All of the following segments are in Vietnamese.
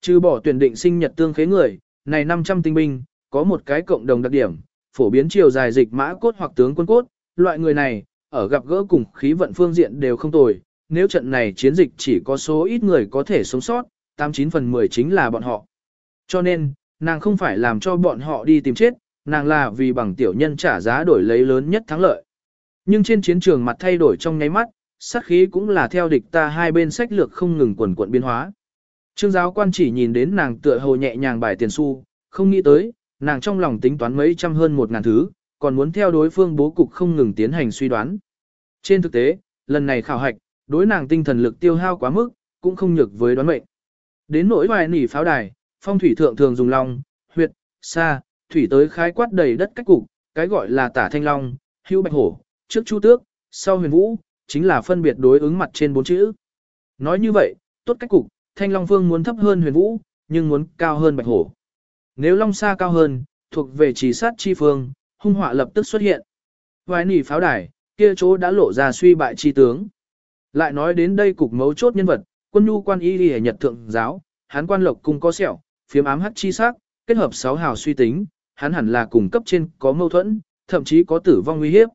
Trừ bỏ tuyển định sinh nhật tương khế người, này 500 tinh binh, có một cái cộng đồng đặc điểm, phổ biến chiều dài dịch mã cốt hoặc tướng quân cốt, loại người này, ở gặp gỡ cùng khí vận phương diện đều không tồi, nếu trận này chiến dịch chỉ có số ít người có thể sống sót, 89 phần 10 chính là bọn họ. Cho nên, nàng không phải làm cho bọn họ đi tìm chết, nàng là vì bằng tiểu nhân trả giá đổi lấy lớn nhất thắng lợi. Nhưng trên chiến trường mặt thay đổi trong nháy mắt, sát khí cũng là theo địch ta hai bên sách lược không ngừng quần quận biến hóa. Trương giáo quan chỉ nhìn đến nàng tựa hồ nhẹ nhàng bài tiền xu, không nghĩ tới, nàng trong lòng tính toán mấy trăm hơn một ngàn thứ, còn muốn theo đối phương bố cục không ngừng tiến hành suy đoán. Trên thực tế, lần này khảo hạch, đối nàng tinh thần lực tiêu hao quá mức, cũng không nhược với đoán mệnh. Đến nỗi vài nỉ pháo đài, phong thủy thượng thường dùng long, huyệt, xa, thủy tới khái quát đầy đất cách cục, cái gọi là tả thanh long, hưu bạch hổ, trước chu tước, sau huyền vũ, chính là phân biệt đối ứng mặt trên bốn chữ. Nói như vậy, tốt cách cục, thanh long Vương muốn thấp hơn huyền vũ, nhưng muốn cao hơn bạch hổ. Nếu long Sa cao hơn, thuộc về chỉ sát chi phương, hung họa lập tức xuất hiện. Vài nỉ pháo đài, kia chỗ đã lộ ra suy bại chi tướng. Lại nói đến đây cục mấu chốt nhân vật, quân nhu quan y đi nhật thượng giáo, hán quan lộc cung có sẹo, phiếm ám hắc chi sắc, kết hợp sáu hào suy tính, hắn hẳn là cùng cấp trên có mâu thuẫn, thậm chí có tử vong nguy hiếp.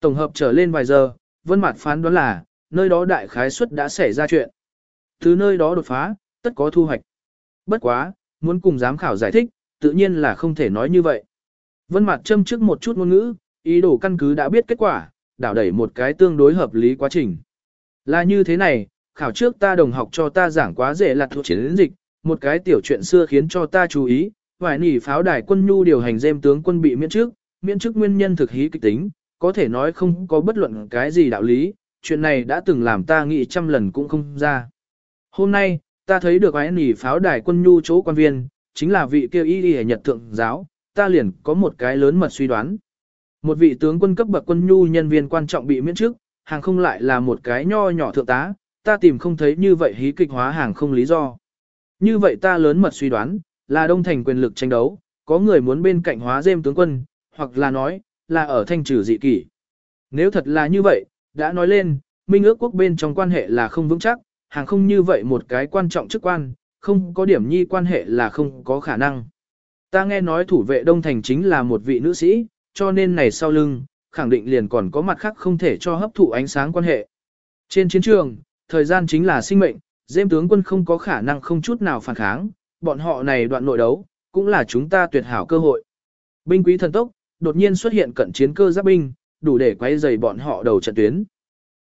Tổng hợp trở lên vài giờ, Vân Mạt phán đoán là, nơi đó đại khái suất đã xảy ra chuyện. Từ nơi đó đột phá, tất có thu hoạch. Bất quá, muốn cùng giám khảo giải thích, tự nhiên là không thể nói như vậy. Vân Mạt châm trước một chút ngôn ngữ, ý đồ căn cứ đã biết kết quả, đảo đẩy một cái tương đối hợp lý quá trình. Là như thế này, khảo trước ta đồng học cho ta giảng quá dễ lặt thuộc chiến dịch, một cái tiểu chuyện xưa khiến cho ta chú ý, vài nỉ pháo đài quân nhu điều hành dêm tướng quân bị miễn trước, miễn chức nguyên nhân thực hí kịch tính, có thể nói không có bất luận cái gì đạo lý, chuyện này đã từng làm ta nghĩ trăm lần cũng không ra. Hôm nay, ta thấy được ái nỉ pháo đài quân nhu chỗ quan viên, chính là vị kêu y đi nhật thượng giáo, ta liền có một cái lớn mật suy đoán. Một vị tướng quân cấp bậc quân nhu nhân viên quan trọng bị miễn chức, hàng không lại là một cái nho nhỏ thượng tá, ta tìm không thấy như vậy hí kịch hóa hàng không lý do. Như vậy ta lớn mật suy đoán, là đông thành quyền lực tranh đấu, có người muốn bên cạnh hóa dêm tướng quân, hoặc là nói, là ở thanh trừ dị kỷ. Nếu thật là như vậy, đã nói lên, minh ước quốc bên trong quan hệ là không vững chắc, hàng không như vậy một cái quan trọng chức quan, không có điểm nhi quan hệ là không có khả năng. Ta nghe nói thủ vệ đông thành chính là một vị nữ sĩ, cho nên này sau lưng, khẳng định liền còn có mặt khác không thể cho hấp thụ ánh sáng quan hệ. Trên chiến trường, thời gian chính là sinh mệnh, dêm tướng quân không có khả năng không chút nào phản kháng, bọn họ này đoạn nội đấu, cũng là chúng ta tuyệt hảo cơ hội. Binh quý thần tốc, đột nhiên xuất hiện cận chiến cơ giáp binh, đủ để quay dày bọn họ đầu trận tuyến.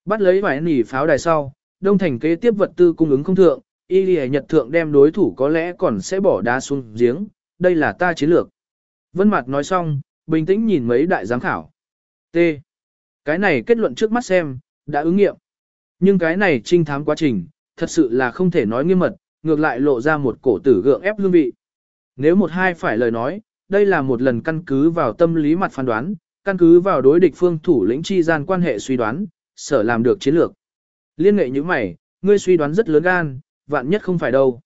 Bắt lấy vài nỉ pháo đài sau, đông thành kế tiếp vật tư cung ứng không thượng, y lì nhật thượng đem đối thủ có lẽ còn sẽ bỏ đá xuống giếng, đây là ta chiến lược. Vân Mạt nói xong, bình tĩnh nhìn mấy đại giám khảo. T. Cái này kết luận trước mắt xem, đã ứng nghiệm. Nhưng cái này trinh thám quá trình, thật sự là không thể nói nghiêm mật, ngược lại lộ ra một cổ tử gượng ép hương vị. Nếu một hai phải lời nói, đây là một lần căn cứ vào tâm lý mặt phán đoán, căn cứ vào đối địch phương thủ lĩnh chi gian quan hệ suy đoán, sở làm được chiến lược. Liên nghệ như mày, ngươi suy đoán rất lớn gan, vạn nhất không phải đâu.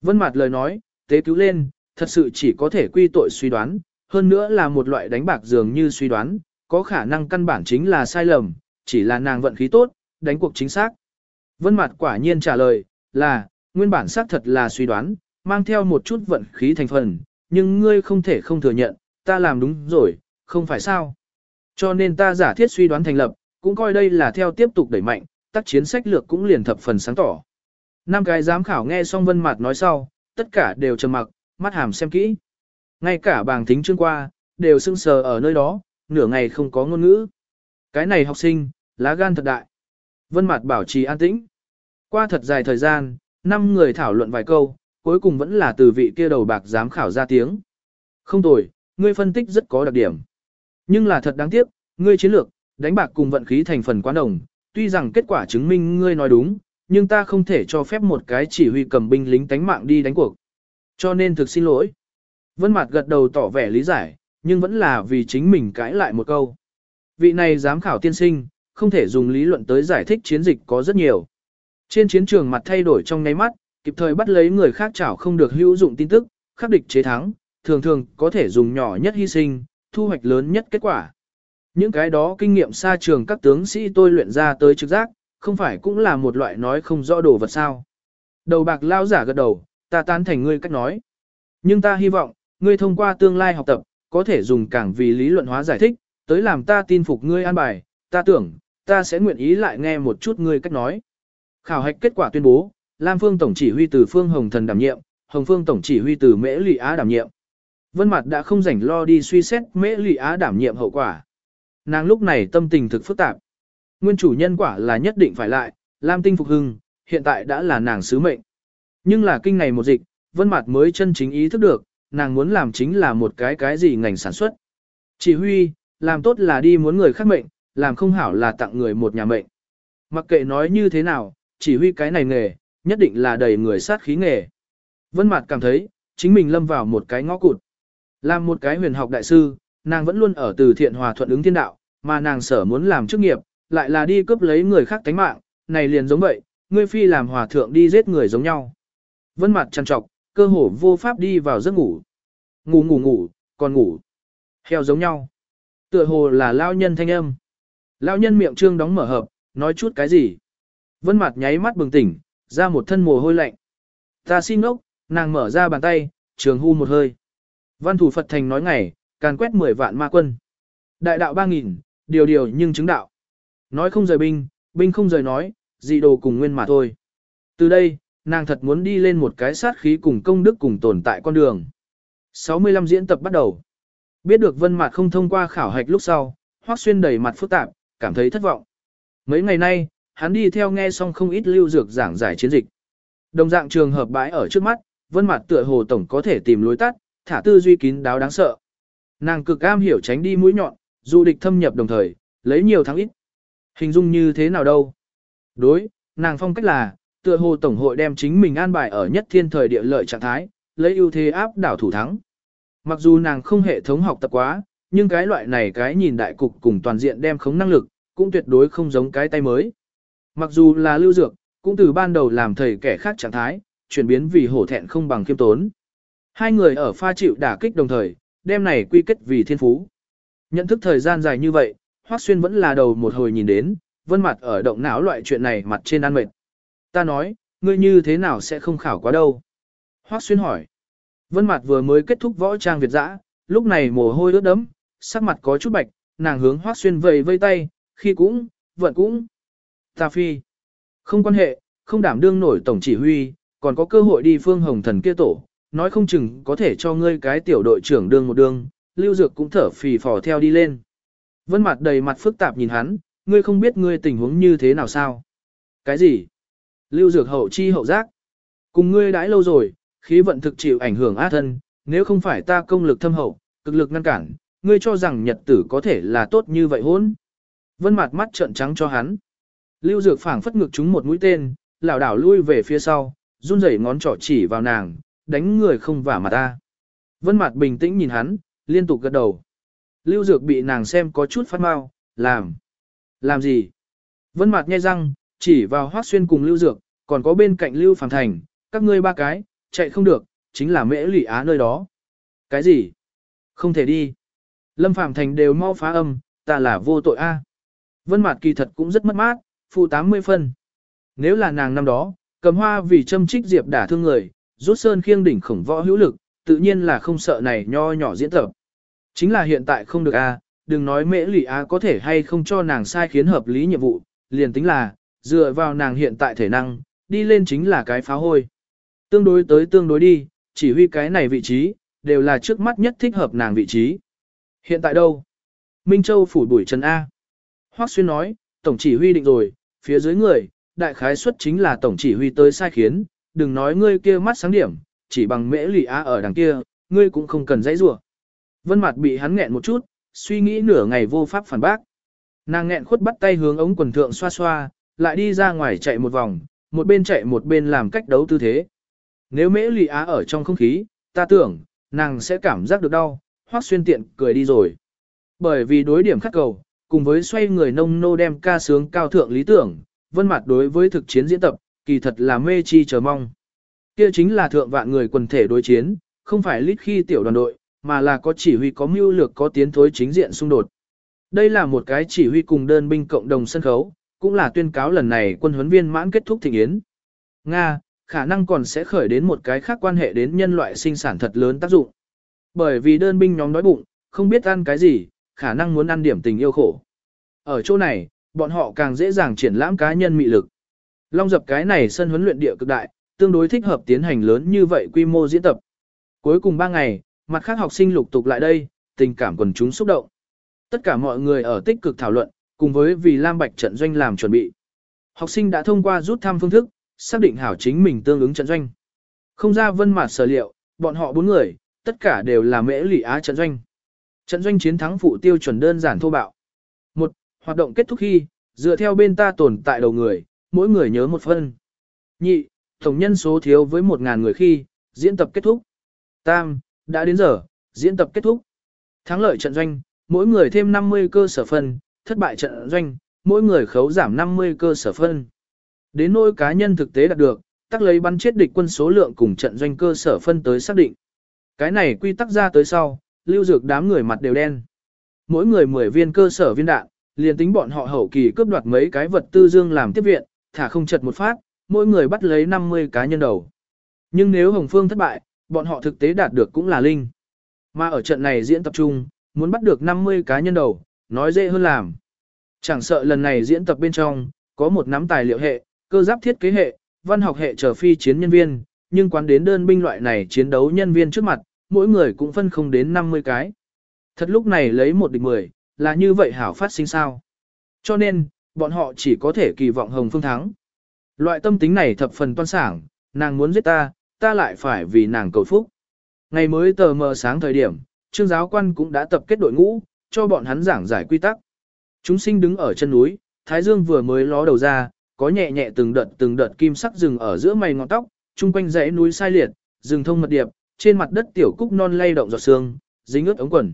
Vân mạt lời nói, tế cứu lên, thật sự chỉ có thể quy tội suy đoán, hơn nữa là một loại đánh bạc dường như suy đoán, có khả năng căn bản chính là sai lầm, chỉ là nàng vận khí tốt, đánh cuộc chính xác. Vân Mạt quả nhiên trả lời, là, nguyên bản xác thật là suy đoán, mang theo một chút vận khí thành phần, nhưng ngươi không thể không thừa nhận, ta làm đúng rồi, không phải sao. Cho nên ta giả thiết suy đoán thành lập, cũng coi đây là theo tiếp tục đẩy mạnh, tác chiến sách lược cũng liền thập phần sáng tỏ. Năm cái giám khảo nghe xong Vân Mạt nói sau, tất cả đều trầm mặc, mắt hàm xem kỹ. Ngay cả bàng thính chương qua, đều sững sờ ở nơi đó, nửa ngày không có ngôn ngữ. Cái này học sinh, lá gan thật đại. Vân Mạt bảo trì an tĩnh. Qua thật dài thời gian, năm người thảo luận vài câu, cuối cùng vẫn là từ vị kia đầu bạc giám khảo ra tiếng. Không tồi, ngươi phân tích rất có đặc điểm. Nhưng là thật đáng tiếc, ngươi chiến lược, đánh bạc cùng vận khí thành phần quá đồng, tuy rằng kết quả chứng minh ngươi nói đúng, nhưng ta không thể cho phép một cái chỉ huy cầm binh lính tánh mạng đi đánh cuộc. Cho nên thực xin lỗi. Vân Mạt gật đầu tỏ vẻ lý giải, nhưng vẫn là vì chính mình cãi lại một câu. Vị này giám khảo tiên sinh, không thể dùng lý luận tới giải thích chiến dịch có rất nhiều. Trên chiến trường mặt thay đổi trong nháy mắt, kịp thời bắt lấy người khác chảo không được hữu dụng tin tức, khắc địch chế thắng, thường thường có thể dùng nhỏ nhất hy sinh, thu hoạch lớn nhất kết quả. Những cái đó kinh nghiệm xa trường các tướng sĩ tôi luyện ra tới trực giác, không phải cũng là một loại nói không rõ đồ vật sao. Đầu bạc lao giả gật đầu, ta tán thành ngươi cách nói. Nhưng ta hy vọng, ngươi thông qua tương lai học tập, có thể dùng càng vì lý luận hóa giải thích, tới làm ta tin phục ngươi an bài, ta tưởng, ta sẽ nguyện ý lại nghe một chút ngươi cách nói. Khảo hạch kết quả tuyên bố, Lam Phương Tổng chỉ huy từ Phương Hồng Thần đảm nhiệm, Hồng Phương Tổng chỉ huy từ Mễ Lị Á đảm nhiệm. Vân Mặt đã không rảnh lo đi suy xét Mễ Lị Á đảm nhiệm hậu quả. Nàng lúc này tâm tình thực phức tạp. Nguyên chủ nhân quả là nhất định phải lại, Lam Tinh phục hưng, hiện tại đã là nàng sứ mệnh. Nhưng là kinh này một dịch, Vân mạt mới chân chính ý thức được, nàng muốn làm chính là một cái cái gì ngành sản xuất. Chỉ huy, làm tốt là đi muốn người khác mệnh, làm không hảo là tặng người một nhà mệnh. Mặc kệ nói như thế nào, chỉ huy cái này nghề, nhất định là đầy người sát khí nghề. Vân Mạt cảm thấy, chính mình lâm vào một cái ngõ cụt. Làm một cái huyền học đại sư, nàng vẫn luôn ở từ thiện hòa thuận ứng thiên đạo, mà nàng sở muốn làm chức nghiệp, lại là đi cướp lấy người khác tánh mạng, này liền giống vậy, ngươi phi làm hòa thượng đi giết người giống nhau. Vân mặt chăn trọc, cơ hồ vô pháp đi vào giấc ngủ. Ngủ ngủ ngủ, còn ngủ. Heo giống nhau. Tựa hồ là lao nhân thanh âm. Lao nhân miệng trương đóng mở hợp, nói chút cái gì. Vân mặt nháy mắt bừng tỉnh, ra một thân mồ hôi lạnh. Ta xin ngốc, nàng mở ra bàn tay, trường hu một hơi. Văn thủ Phật thành nói ngày, càn quét 10 vạn ma quân. Đại đạo 3.000, điều điều nhưng chứng đạo. Nói không rời binh, binh không rời nói, dị đồ cùng nguyên mà thôi. Từ đây, nàng thật muốn đi lên một cái sát khí cùng công đức cùng tồn tại con đường. 65 diễn tập bắt đầu. Biết được Vân Mạt không thông qua khảo hạch lúc sau, Hoắc Xuyên đầy mặt phức tạp, cảm thấy thất vọng. Mấy ngày nay, hắn đi theo nghe xong không ít lưu dược giảng giải chiến dịch. Đồng dạng trường hợp bãi ở trước mắt, Vân Mạt tựa hồ tổng có thể tìm lối tắt, thả tư duy kín đáo đáng sợ. Nàng cực am hiểu tránh đi mũi nhọn, dù địch thâm nhập đồng thời, lấy nhiều thắng ít. Hình dung như thế nào đâu? Đối, nàng phong cách là, tựa hồ tổng hội đem chính mình an bài ở nhất thiên thời địa lợi trạng thái, lấy ưu thế áp đảo thủ thắng. Mặc dù nàng không hệ thống học tập quá, nhưng cái loại này cái nhìn đại cục cùng toàn diện đem khống năng lực, cũng tuyệt đối không giống cái tay mới. Mặc dù là lưu dược, cũng từ ban đầu làm thầy kẻ khác trạng thái, chuyển biến vì hổ thẹn không bằng khiêm tốn. Hai người ở pha chịu đả kích đồng thời, đem này quy kết vì thiên phú. Nhận thức thời gian dài như vậy, Hoắc Xuyên vẫn là đầu một hồi nhìn đến, vân mặt ở động não loại chuyện này mặt trên ăn mệt. Ta nói, ngươi như thế nào sẽ không khảo quá đâu? Hoắc Xuyên hỏi. Vân mặt vừa mới kết thúc võ trang Việt dã, lúc này mồ hôi ướt đẫm, sắc mặt có chút bạch, nàng hướng Hoắc Xuyên vầy vây tay, khi cũng, vận cũng. Ta phi. Không quan hệ, không đảm đương nổi tổng chỉ huy, còn có cơ hội đi phương hồng thần kia tổ, nói không chừng có thể cho ngươi cái tiểu đội trưởng đương một đương, lưu dược cũng thở phì phò theo đi lên. Vân mặt đầy mặt phức tạp nhìn hắn, ngươi không biết ngươi tình huống như thế nào sao? Cái gì? Lưu dược hậu chi hậu giác. Cùng ngươi đãi lâu rồi, khí vận thực chịu ảnh hưởng á thân, nếu không phải ta công lực thâm hậu, cực lực ngăn cản, ngươi cho rằng nhật tử có thể là tốt như vậy hôn. Vân mặt mắt trợn trắng cho hắn. Lưu Dược phảng phất ngực chúng một mũi tên, lảo đảo lui về phía sau, run rẩy ngón trỏ chỉ vào nàng, đánh người không vả mặt ta. Vân Mạt bình tĩnh nhìn hắn, liên tục gật đầu. Lưu Dược bị nàng xem có chút phát mau, làm. Làm gì? Vân Mạt nghe răng, chỉ vào Hoác Xuyên cùng Lưu Dược, còn có bên cạnh Lưu Phàm Thành, các ngươi ba cái, chạy không được, chính là mễ lỷ á nơi đó. Cái gì? Không thể đi. Lâm Phàm Thành đều mau phá âm, ta là vô tội a. Vân Mạt kỳ thật cũng rất mất mát, phụ 80 phân. Nếu là nàng năm đó, cầm hoa vì châm trích diệp đả thương người, rút sơn khiêng đỉnh khổng võ hữu lực, tự nhiên là không sợ này nho nhỏ diễn tập. Chính là hiện tại không được a, đừng nói mễ lụy a có thể hay không cho nàng sai khiến hợp lý nhiệm vụ, liền tính là, dựa vào nàng hiện tại thể năng, đi lên chính là cái phá hôi. Tương đối tới tương đối đi, chỉ huy cái này vị trí, đều là trước mắt nhất thích hợp nàng vị trí. Hiện tại đâu? Minh Châu phủ đuổi Trần A. Hoắc Xuyên nói, tổng chỉ huy định rồi, phía dưới người, đại khái suất chính là tổng chỉ huy tới sai khiến, đừng nói ngươi kia mắt sáng điểm, chỉ bằng mễ lì Á ở đằng kia, ngươi cũng không cần dãy rủa. Vân mặt bị hắn nghẹn một chút, suy nghĩ nửa ngày vô pháp phản bác. Nàng nghẹn khuất bắt tay hướng ống quần thượng xoa xoa, lại đi ra ngoài chạy một vòng, một bên chạy một bên làm cách đấu tư thế. Nếu mễ lì á ở trong không khí, ta tưởng, nàng sẽ cảm giác được đau, hoác xuyên tiện cười đi rồi. Bởi vì đối điểm khắc cầu, cùng với xoay người nông nô đem ca sướng cao thượng lý tưởng, vân mặt đối với thực chiến diễn tập, kỳ thật là mê chi chờ mong. Kia chính là thượng vạn người quần thể đối chiến, không phải lít khi tiểu đoàn đội, mà là có chỉ huy có mưu lược có tiến thối chính diện xung đột. Đây là một cái chỉ huy cùng đơn binh cộng đồng sân khấu, cũng là tuyên cáo lần này quân huấn viên mãn kết thúc thịnh yến. Nga, khả năng còn sẽ khởi đến một cái khác quan hệ đến nhân loại sinh sản thật lớn tác dụng. Bởi vì đơn binh nhóm đói bụng, không biết ăn cái gì, khả năng muốn ăn điểm tình yêu khổ. Ở chỗ này, bọn họ càng dễ dàng triển lãm cá nhân mị lực. Long dập cái này sân huấn luyện địa cực đại, tương đối thích hợp tiến hành lớn như vậy quy mô diễn tập. Cuối cùng 3 ngày, mặt khác học sinh lục tục lại đây, tình cảm quần chúng xúc động. Tất cả mọi người ở tích cực thảo luận, cùng với vì Lam Bạch trận doanh làm chuẩn bị. Học sinh đã thông qua rút thăm phương thức, xác định hảo chính mình tương ứng trận doanh. Không ra vân mặt sở liệu, bọn họ bốn người, tất cả đều là mễ lỷ á trận doanh. Trận doanh chiến thắng phụ tiêu chuẩn đơn giản thô bạo. Một, Hoạt động kết thúc khi, dựa theo bên ta tồn tại đầu người, mỗi người nhớ một phân. Nhị, tổng nhân số thiếu với 1.000 người khi, diễn tập kết thúc. Tam, đã đến giờ, diễn tập kết thúc. Thắng lợi trận doanh, mỗi người thêm 50 cơ sở phân, thất bại trận doanh, mỗi người khấu giảm 50 cơ sở phân. Đến nỗi cá nhân thực tế đạt được, tắc lấy bắn chết địch quân số lượng cùng trận doanh cơ sở phân tới xác định. Cái này quy tắc ra tới sau, lưu dược đám người mặt đều đen. Mỗi người 10 viên cơ sở viên đạn, liền tính bọn họ hậu kỳ cướp đoạt mấy cái vật tư dương làm tiếp viện, thả không chật một phát, mỗi người bắt lấy 50 cá nhân đầu. Nhưng nếu Hồng Phương thất bại, bọn họ thực tế đạt được cũng là linh. Mà ở trận này diễn tập trung, muốn bắt được 50 cá nhân đầu, nói dễ hơn làm. Chẳng sợ lần này diễn tập bên trong, có một nắm tài liệu hệ, cơ giáp thiết kế hệ, văn học hệ trở phi chiến nhân viên, nhưng quán đến đơn binh loại này chiến đấu nhân viên trước mặt, mỗi người cũng phân không đến 50 cái. Thật lúc này lấy một địch 10, là như vậy hảo phát sinh sao. Cho nên, bọn họ chỉ có thể kỳ vọng Hồng Phương thắng. Loại tâm tính này thập phần toan sảng, nàng muốn giết ta, ta lại phải vì nàng cầu phúc. Ngày mới tờ mờ sáng thời điểm, trương giáo quan cũng đã tập kết đội ngũ, cho bọn hắn giảng giải quy tắc. Chúng sinh đứng ở chân núi, Thái Dương vừa mới ló đầu ra, có nhẹ nhẹ từng đợt từng đợt kim sắc rừng ở giữa mày ngọn tóc, chung quanh dãy núi sai liệt, rừng thông mật điệp, trên mặt đất tiểu cúc non lay động giọt sương, dính ướt ống quần.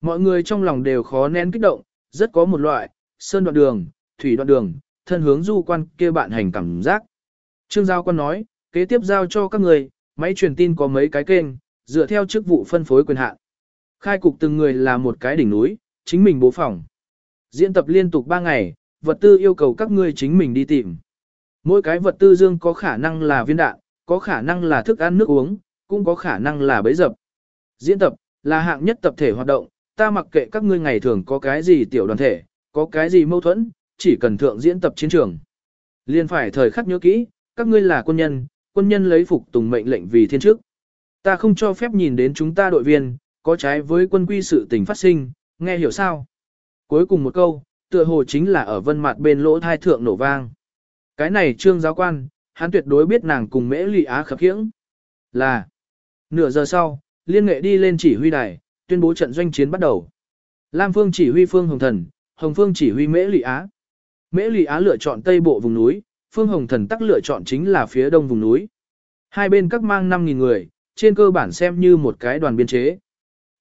Mọi người trong lòng đều khó nén kích động, rất có một loại, sơn đoạn đường, thủy đoạn đường, thân hướng du quan kia bạn hành cảm giác. Trương Giao Quan nói, kế tiếp giao cho các người, máy truyền tin có mấy cái kênh, dựa theo chức vụ phân phối quyền hạn. Khai cục từng người là một cái đỉnh núi, chính mình bố phòng. Diễn tập liên tục 3 ngày, vật tư yêu cầu các ngươi chính mình đi tìm. Mỗi cái vật tư dương có khả năng là viên đạn, có khả năng là thức ăn nước uống, cũng có khả năng là bấy dập. Diễn tập, là hạng nhất tập thể hoạt động, ta mặc kệ các ngươi ngày thường có cái gì tiểu đoàn thể, có cái gì mâu thuẫn, chỉ cần thượng diễn tập chiến trường. Liên phải thời khắc nhớ kỹ, các ngươi là quân nhân, quân nhân lấy phục tùng mệnh lệnh vì thiên chức. Ta không cho phép nhìn đến chúng ta đội viên, có trái với quân quy sự tình phát sinh, nghe hiểu sao? Cuối cùng một câu, tựa hồ chính là ở vân mặt bên lỗ thai thượng nổ vang. Cái này trương giáo quan, hắn tuyệt đối biết nàng cùng mễ lụy á khập khiễng. Là, nửa giờ sau, liên nghệ đi lên chỉ huy đài, tuyên bố trận doanh chiến bắt đầu. Lam Phương chỉ huy Phương Hồng Thần, Hồng Phương chỉ huy Mễ Lụy Á. Mễ Lì Á lựa chọn tây bộ vùng núi, Phương Hồng Thần tắc lựa chọn chính là phía đông vùng núi. Hai bên các mang 5.000 người, trên cơ bản xem như một cái đoàn biên chế.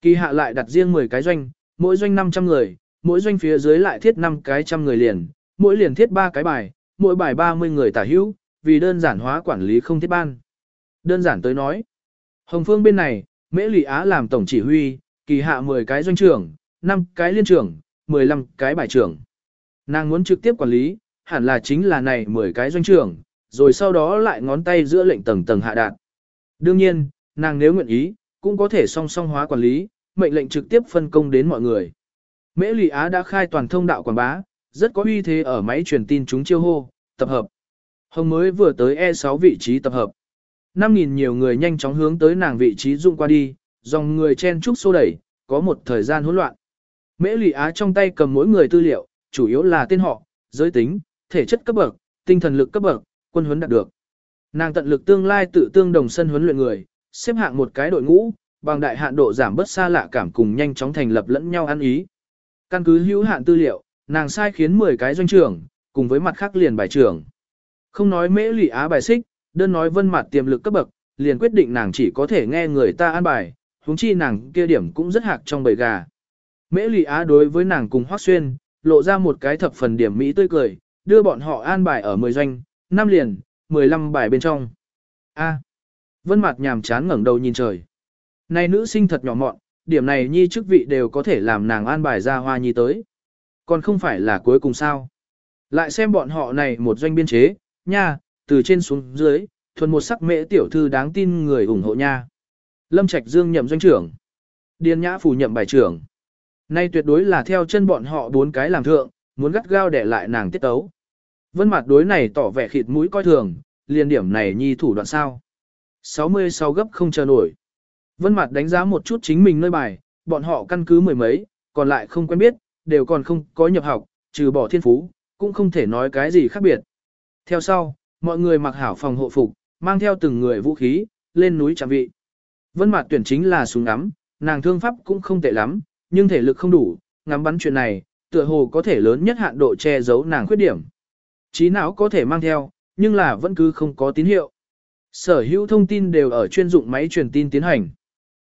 Kỳ hạ lại đặt riêng 10 cái doanh, mỗi doanh 500 người, mỗi doanh phía dưới lại thiết 5 cái trăm người liền, mỗi liền thiết 3 cái bài, mỗi bài 30 người tả hữu, vì đơn giản hóa quản lý không thiết ban. Đơn giản tới nói, Hồng Phương bên này, Mễ Lì Á làm tổng chỉ huy, kỳ hạ 10 cái doanh trưởng, 5 cái liên trưởng, 15 cái bài trưởng. Nàng muốn trực tiếp quản lý, hẳn là chính là này 10 cái doanh trưởng, rồi sau đó lại ngón tay giữa lệnh tầng tầng hạ đạt. Đương nhiên, nàng nếu nguyện ý, cũng có thể song song hóa quản lý, mệnh lệnh trực tiếp phân công đến mọi người. Mễ Lụy Á đã khai toàn thông đạo quảng bá, rất có uy thế ở máy truyền tin chúng chiêu hô, tập hợp. Hồng mới vừa tới E6 vị trí tập hợp. 5.000 nhiều người nhanh chóng hướng tới nàng vị trí dụng qua đi, dòng người chen trúc xô đẩy, có một thời gian hỗn loạn. Mễ Lụy Á trong tay cầm mỗi người tư liệu, chủ yếu là tên họ, giới tính, thể chất cấp bậc, tinh thần lực cấp bậc, quân huấn đạt được. Nàng tận lực tương lai tự tương đồng sân huấn luyện người, xếp hạng một cái đội ngũ, bằng đại hạn độ giảm bớt xa lạ cảm cùng nhanh chóng thành lập lẫn nhau ăn ý. Căn cứ hữu hạn tư liệu, nàng sai khiến 10 cái doanh trưởng, cùng với mặt khác liền bài trưởng. Không nói Mễ Lụy Á bài xích, đơn nói vân mặt tiềm lực cấp bậc, liền quyết định nàng chỉ có thể nghe người ta an bài, huống chi nàng kia điểm cũng rất hạc trong bầy gà. Mễ lụy Á đối với nàng cùng Hoắc Xuyên, lộ ra một cái thập phần điểm mỹ tươi cười, đưa bọn họ an bài ở 10 doanh, năm liền, 15 bài bên trong. A. Vân Mạt nhàm chán ngẩng đầu nhìn trời. Này nữ sinh thật nhỏ mọn, điểm này nhi chức vị đều có thể làm nàng an bài ra hoa nhi tới. Còn không phải là cuối cùng sao? Lại xem bọn họ này một doanh biên chế, nha, từ trên xuống dưới, thuần một sắc mễ tiểu thư đáng tin người ủng hộ nha. Lâm Trạch Dương nhậm doanh trưởng. Điền Nhã phủ nhậm bài trưởng. Nay tuyệt đối là theo chân bọn họ bốn cái làm thượng, muốn gắt gao để lại nàng tiết tấu. Vân mặt đối này tỏ vẻ khịt mũi coi thường, liền điểm này nhi thủ đoạn sao. 66 gấp không chờ nổi. Vân mặt đánh giá một chút chính mình nơi bài, bọn họ căn cứ mười mấy, còn lại không quen biết, đều còn không có nhập học, trừ bỏ thiên phú, cũng không thể nói cái gì khác biệt. Theo sau, mọi người mặc hảo phòng hộ phục, mang theo từng người vũ khí, lên núi trạm vị. Vân mặt tuyển chính là súng ngắm, nàng thương pháp cũng không tệ lắm, nhưng thể lực không đủ, ngắm bắn chuyện này, tựa hồ có thể lớn nhất hạn độ che giấu nàng khuyết điểm. Trí não có thể mang theo, nhưng là vẫn cứ không có tín hiệu. Sở hữu thông tin đều ở chuyên dụng máy truyền tin tiến hành.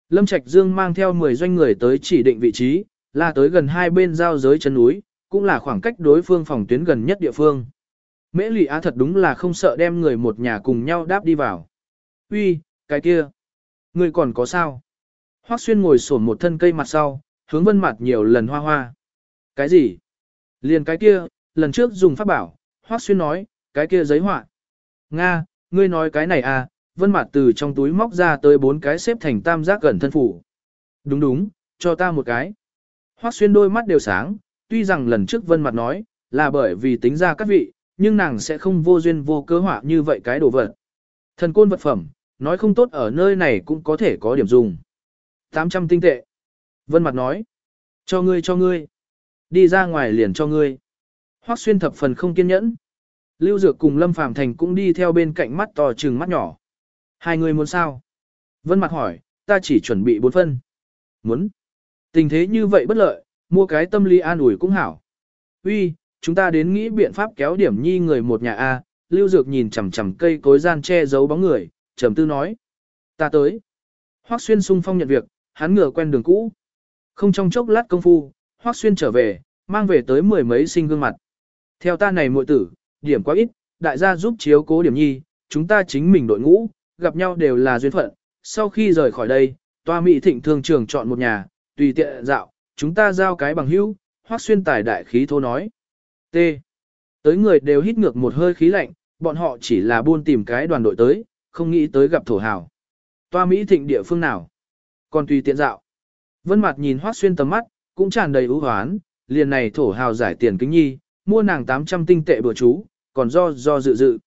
Lâm Trạch Dương mang theo 10 doanh người tới chỉ định vị trí, là tới gần hai bên giao giới chân núi, cũng là khoảng cách đối phương phòng tuyến gần nhất địa phương. Mễ Lị Á thật đúng là không sợ đem người một nhà cùng nhau đáp đi vào. Uy, cái kia, người còn có sao? Hoắc Xuyên ngồi xổm một thân cây mặt sau, hướng Vân Mặt nhiều lần hoa hoa. Cái gì? Liền cái kia, lần trước dùng pháp bảo, Hoắc Xuyên nói, cái kia giấy họa. Nga, ngươi nói cái này à, Vân Mặt từ trong túi móc ra tới bốn cái xếp thành tam giác gần thân phủ. Đúng đúng, cho ta một cái. Hoắc Xuyên đôi mắt đều sáng, tuy rằng lần trước Vân Mặt nói, là bởi vì tính ra các vị, nhưng nàng sẽ không vô duyên vô cớ họa như vậy cái đồ vật. Thần côn vật phẩm, nói không tốt ở nơi này cũng có thể có điểm dùng. 800 tinh tệ. Vân Mặt nói, cho ngươi cho ngươi. Đi ra ngoài liền cho ngươi. Hoắc Xuyên thập phần không kiên nhẫn. Lưu Dược cùng Lâm Phàm Thành cũng đi theo bên cạnh mắt to trừng mắt nhỏ. Hai người muốn sao? Vân Mặt hỏi, ta chỉ chuẩn bị bốn phân. Muốn. Tình thế như vậy bất lợi, mua cái tâm lý an ủi cũng hảo. Uy, chúng ta đến nghĩ biện pháp kéo điểm nhi người một nhà A, Lưu Dược nhìn chằm chằm cây cối gian che giấu bóng người, trầm tư nói. Ta tới. Hoắc Xuyên sung phong nhận việc, hắn ngửa quen đường cũ. Không trong chốc lát công phu, Hoắc Xuyên trở về, mang về tới mười mấy sinh gương mặt. Theo ta này muội tử, điểm quá ít, đại gia giúp chiếu cố điểm nhi, chúng ta chính mình đội ngũ, gặp nhau đều là duyên phận. Sau khi rời khỏi đây, toa mỹ thịnh thương trường chọn một nhà, tùy tiện dạo, chúng ta giao cái bằng hữu, Hoắc Xuyên tài đại khí thô nói. T. Tới người đều hít ngược một hơi khí lạnh, bọn họ chỉ là buôn tìm cái đoàn đội tới, không nghĩ tới gặp thổ hào. Toa Mỹ thịnh địa phương nào? Còn tùy tiện dạo. Vân Mạt nhìn Hoắc Xuyên tầm mắt, cũng tràn đầy ưu hoán, liền này thổ hào giải tiền kính nhi, mua nàng 800 tinh tệ bữa chú, còn do do dự dự.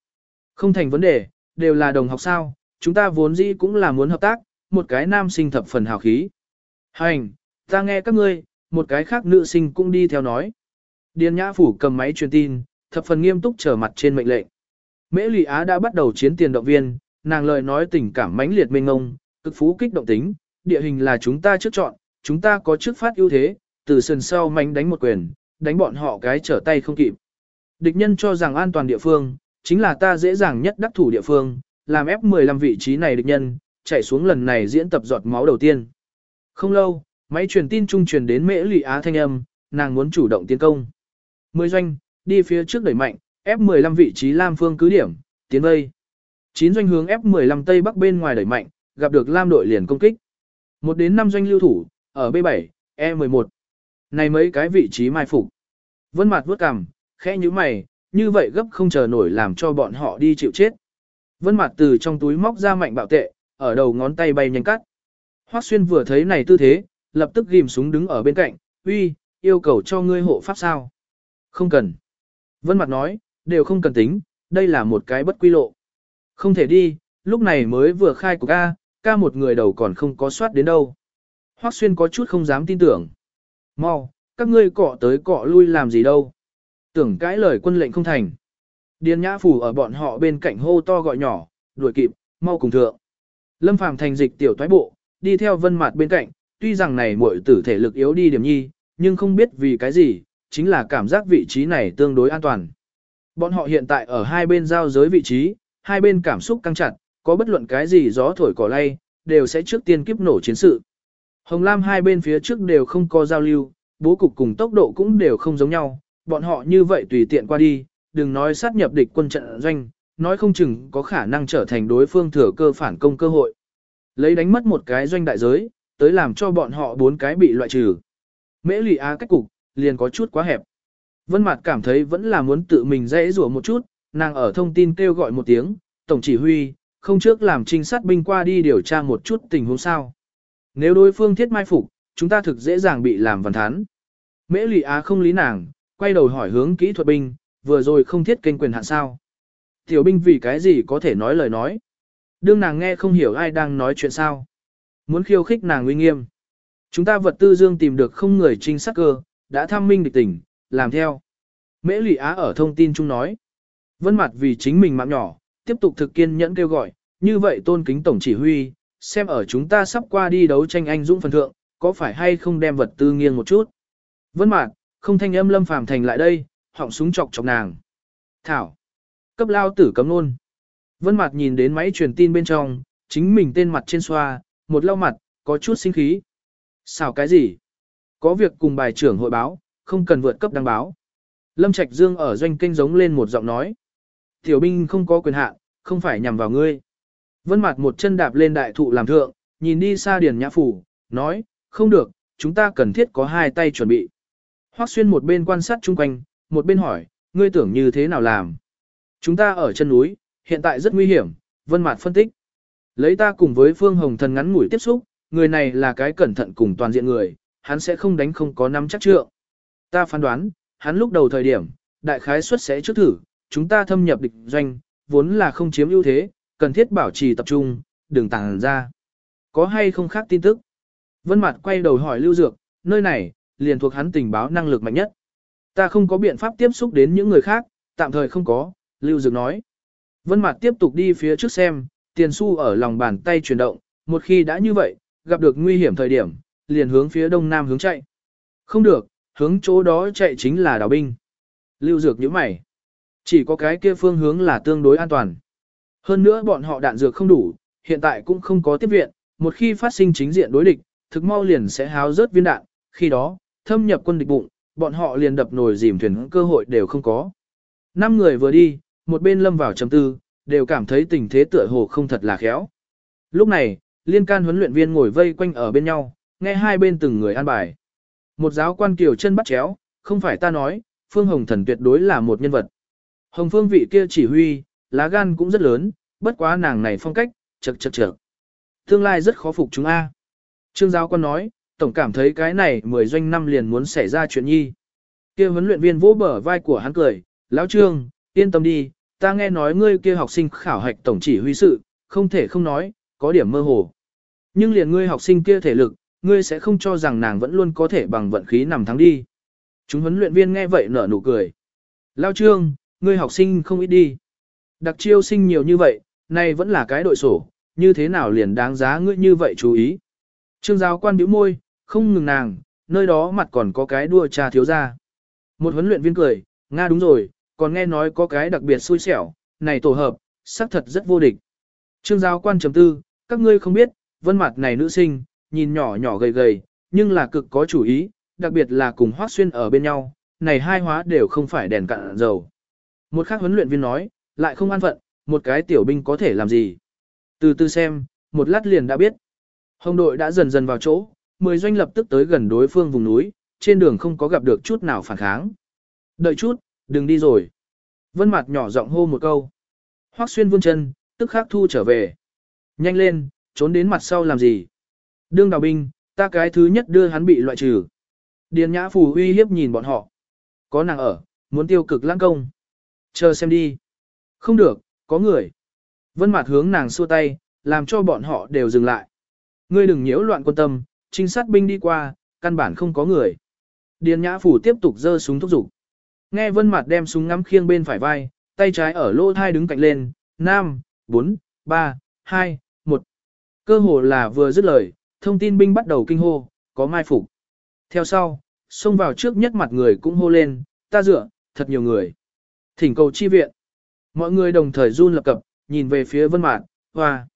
Không thành vấn đề, đều là đồng học sao, chúng ta vốn dĩ cũng là muốn hợp tác, một cái nam sinh thập phần hào khí. Hành, ta nghe các ngươi, một cái khác nữ sinh cũng đi theo nói. Điền Nhã Phủ cầm máy truyền tin, thập phần nghiêm túc trở mặt trên mệnh lệnh. Mễ Lị Á đã bắt đầu chiến tiền động viên, nàng lời nói tình cảm mãnh liệt mênh ngông, cực phú kích động tính, địa hình là chúng ta trước chọn, chúng ta có trước phát ưu thế, từ sân sau mánh đánh một quyền, đánh bọn họ cái trở tay không kịp. Địch nhân cho rằng an toàn địa phương, chính là ta dễ dàng nhất đắc thủ địa phương, làm ép 15 vị trí này địch nhân, chạy xuống lần này diễn tập giọt máu đầu tiên. Không lâu, máy truyền tin trung truyền đến Mễ Lị Á thanh âm, nàng muốn chủ động tiến công. Mười doanh, đi phía trước đẩy mạnh, F15 vị trí Lam Phương cứ điểm, tiến vây. Chín doanh hướng F15 Tây Bắc bên ngoài đẩy mạnh, gặp được Lam đội liền công kích. Một đến năm doanh lưu thủ, ở B7, E11. Này mấy cái vị trí mai phục. Vân Mạt vuốt cằm, khẽ nhíu mày, như vậy gấp không chờ nổi làm cho bọn họ đi chịu chết. Vân Mạt từ trong túi móc ra mạnh bạo tệ, ở đầu ngón tay bay nhanh cắt. Hoắc Xuyên vừa thấy này tư thế, lập tức ghim súng đứng ở bên cạnh, uy, yêu cầu cho ngươi hộ pháp sao. Không cần. Vân Mạt nói, đều không cần tính, đây là một cái bất quy lộ. Không thể đi, lúc này mới vừa khai của ca, ca một người đầu còn không có soát đến đâu. Hoắc Xuyên có chút không dám tin tưởng. Mau, các ngươi cọ tới cọ lui làm gì đâu. Tưởng cãi lời quân lệnh không thành. Điền Nhã Phủ ở bọn họ bên cạnh hô to gọi nhỏ, đuổi kịp, mau cùng thượng. Lâm Phàm thành dịch tiểu toái bộ, đi theo Vân Mạt bên cạnh, tuy rằng này muội tử thể lực yếu đi điểm nhi, nhưng không biết vì cái gì, chính là cảm giác vị trí này tương đối an toàn. Bọn họ hiện tại ở hai bên giao giới vị trí, hai bên cảm xúc căng chặt, có bất luận cái gì gió thổi cỏ lay, đều sẽ trước tiên kiếp nổ chiến sự. Hồng Lam hai bên phía trước đều không có giao lưu, bố cục cùng tốc độ cũng đều không giống nhau, bọn họ như vậy tùy tiện qua đi, đừng nói sát nhập địch quân trận doanh, nói không chừng có khả năng trở thành đối phương thừa cơ phản công cơ hội. Lấy đánh mất một cái doanh đại giới, tới làm cho bọn họ bốn cái bị loại trừ. Mễ lì á cách cục, liền có chút quá hẹp. Vân Mạt cảm thấy vẫn là muốn tự mình dễ rủa một chút, nàng ở thông tin kêu gọi một tiếng, tổng chỉ huy, không trước làm trinh sát binh qua đi điều tra một chút tình huống sao. Nếu đối phương thiết mai phục, chúng ta thực dễ dàng bị làm văn thán. Mễ lụy á không lý nàng, quay đầu hỏi hướng kỹ thuật binh, vừa rồi không thiết kênh quyền hạn sao. Tiểu binh vì cái gì có thể nói lời nói. Đương nàng nghe không hiểu ai đang nói chuyện sao. Muốn khiêu khích nàng uy nghiêm. Chúng ta vật tư dương tìm được không người trinh sát cơ, đã tham minh địch tỉnh, làm theo. Mễ lụy á ở thông tin chung nói. Vân mặt vì chính mình mạng nhỏ, tiếp tục thực kiên nhẫn kêu gọi, như vậy tôn kính tổng chỉ huy, xem ở chúng ta sắp qua đi đấu tranh anh dũng phần thượng, có phải hay không đem vật tư nghiêng một chút. Vân mạc, không thanh âm lâm phàm thành lại đây, họng súng chọc chọc nàng. Thảo, cấp lao tử cấm luôn. Vân mạc nhìn đến máy truyền tin bên trong, chính mình tên mặt trên xoa, một lau mặt, có chút sinh khí. Xào cái gì? Có việc cùng bài trưởng hội báo, không cần vượt cấp đăng báo. Lâm Trạch Dương ở doanh kênh giống lên một giọng nói. Tiểu binh không có quyền hạn, không phải nhằm vào ngươi. Vân Mạt một chân đạp lên đại thụ làm thượng, nhìn đi xa điền nhã phủ, nói, không được, chúng ta cần thiết có hai tay chuẩn bị. Hoắc xuyên một bên quan sát chung quanh, một bên hỏi, ngươi tưởng như thế nào làm? Chúng ta ở chân núi, hiện tại rất nguy hiểm, vân Mạt phân tích. Lấy ta cùng với Phương Hồng Thần ngắn ngủi tiếp xúc, người này là cái cẩn thận cùng toàn diện người, hắn sẽ không đánh không có nắm chắc trượng. Ta phán đoán, hắn lúc đầu thời điểm, đại khái suất sẽ trước thử, chúng ta thâm nhập địch doanh, vốn là không chiếm ưu thế, cần thiết bảo trì tập trung, đừng tàng ra. Có hay không khác tin tức? Vân Mạt quay đầu hỏi Lưu Dược, nơi này, liền thuộc hắn tình báo năng lực mạnh nhất. Ta không có biện pháp tiếp xúc đến những người khác, tạm thời không có, Lưu Dược nói. Vân Mạt tiếp tục đi phía trước xem, tiền xu ở lòng bàn tay chuyển động, một khi đã như vậy, gặp được nguy hiểm thời điểm, liền hướng phía đông nam hướng chạy. Không được, hướng chỗ đó chạy chính là đảo binh. Lưu Dược nhíu mày. Chỉ có cái kia phương hướng là tương đối an toàn. Hơn nữa bọn họ đạn dược không đủ, hiện tại cũng không có tiếp viện, một khi phát sinh chính diện đối địch, thực mau liền sẽ háo rớt viên đạn, khi đó, thâm nhập quân địch bụng, bọn họ liền đập nồi dìm thuyền cơ hội đều không có. Năm người vừa đi, một bên lâm vào trầm tư, đều cảm thấy tình thế tựa hồ không thật là khéo. Lúc này, liên can huấn luyện viên ngồi vây quanh ở bên nhau, nghe hai bên từng người an bài. Một giáo quan kiều chân bắt chéo, không phải ta nói, Phương Hồng Thần tuyệt đối là một nhân vật. Hồng Phương vị kia chỉ huy, lá gan cũng rất lớn, bất quá nàng này phong cách, chật chật chật. Tương lai rất khó phục chúng A. Trương giáo quan nói, tổng cảm thấy cái này mười doanh năm liền muốn xảy ra chuyện nhi. Kia huấn luyện viên vỗ bờ vai của hắn cười, lão trương, yên tâm đi, ta nghe nói ngươi kia học sinh khảo hạch tổng chỉ huy sự, không thể không nói, có điểm mơ hồ. Nhưng liền ngươi học sinh kia thể lực, ngươi sẽ không cho rằng nàng vẫn luôn có thể bằng vận khí nằm thắng đi. Chúng huấn luyện viên nghe vậy nở nụ cười. Lao trương, ngươi học sinh không ít đi. Đặc chiêu sinh nhiều như vậy, nay vẫn là cái đội sổ, như thế nào liền đáng giá ngươi như vậy chú ý. Trương giáo quan bĩu môi, không ngừng nàng, nơi đó mặt còn có cái đua trà thiếu ra. Một huấn luyện viên cười, Nga đúng rồi, còn nghe nói có cái đặc biệt xui xẻo, này tổ hợp, xác thật rất vô địch. Trương giáo quan chấm tư, các ngươi không biết, vân mặt này nữ sinh, nhìn nhỏ nhỏ gầy gầy, nhưng là cực có chủ ý, đặc biệt là cùng Hoác Xuyên ở bên nhau, này hai hóa đều không phải đèn cạn dầu. Một khác huấn luyện viên nói, lại không an phận, một cái tiểu binh có thể làm gì. Từ từ xem, một lát liền đã biết. Hồng đội đã dần dần vào chỗ, mười doanh lập tức tới gần đối phương vùng núi, trên đường không có gặp được chút nào phản kháng. Đợi chút, đừng đi rồi. Vân mặt nhỏ giọng hô một câu. Hoắc xuyên vươn chân, tức khắc thu trở về. Nhanh lên, trốn đến mặt sau làm gì? Đương đào binh, ta cái thứ nhất đưa hắn bị loại trừ. Điền nhã phù uy hiếp nhìn bọn họ. Có nàng ở, muốn tiêu cực lãng công. Chờ xem đi. Không được, có người. Vân mặt hướng nàng xua tay, làm cho bọn họ đều dừng lại. Ngươi đừng nhiễu loạn quân tâm, trinh sát binh đi qua, căn bản không có người. Điền nhã phủ tiếp tục giơ súng thúc giục. Nghe vân mặt đem súng ngắm khiêng bên phải vai, tay trái ở lỗ thai đứng cạnh lên, 5, 4, 3, 2, 1. Cơ hồ là vừa dứt lời, thông tin binh bắt đầu kinh hô, có mai phục. Theo sau, xông vào trước nhất mặt người cũng hô lên, ta dựa, thật nhiều người. Thỉnh cầu chi viện. Mọi người đồng thời run lập cập, nhìn về phía vân mạn, hoa.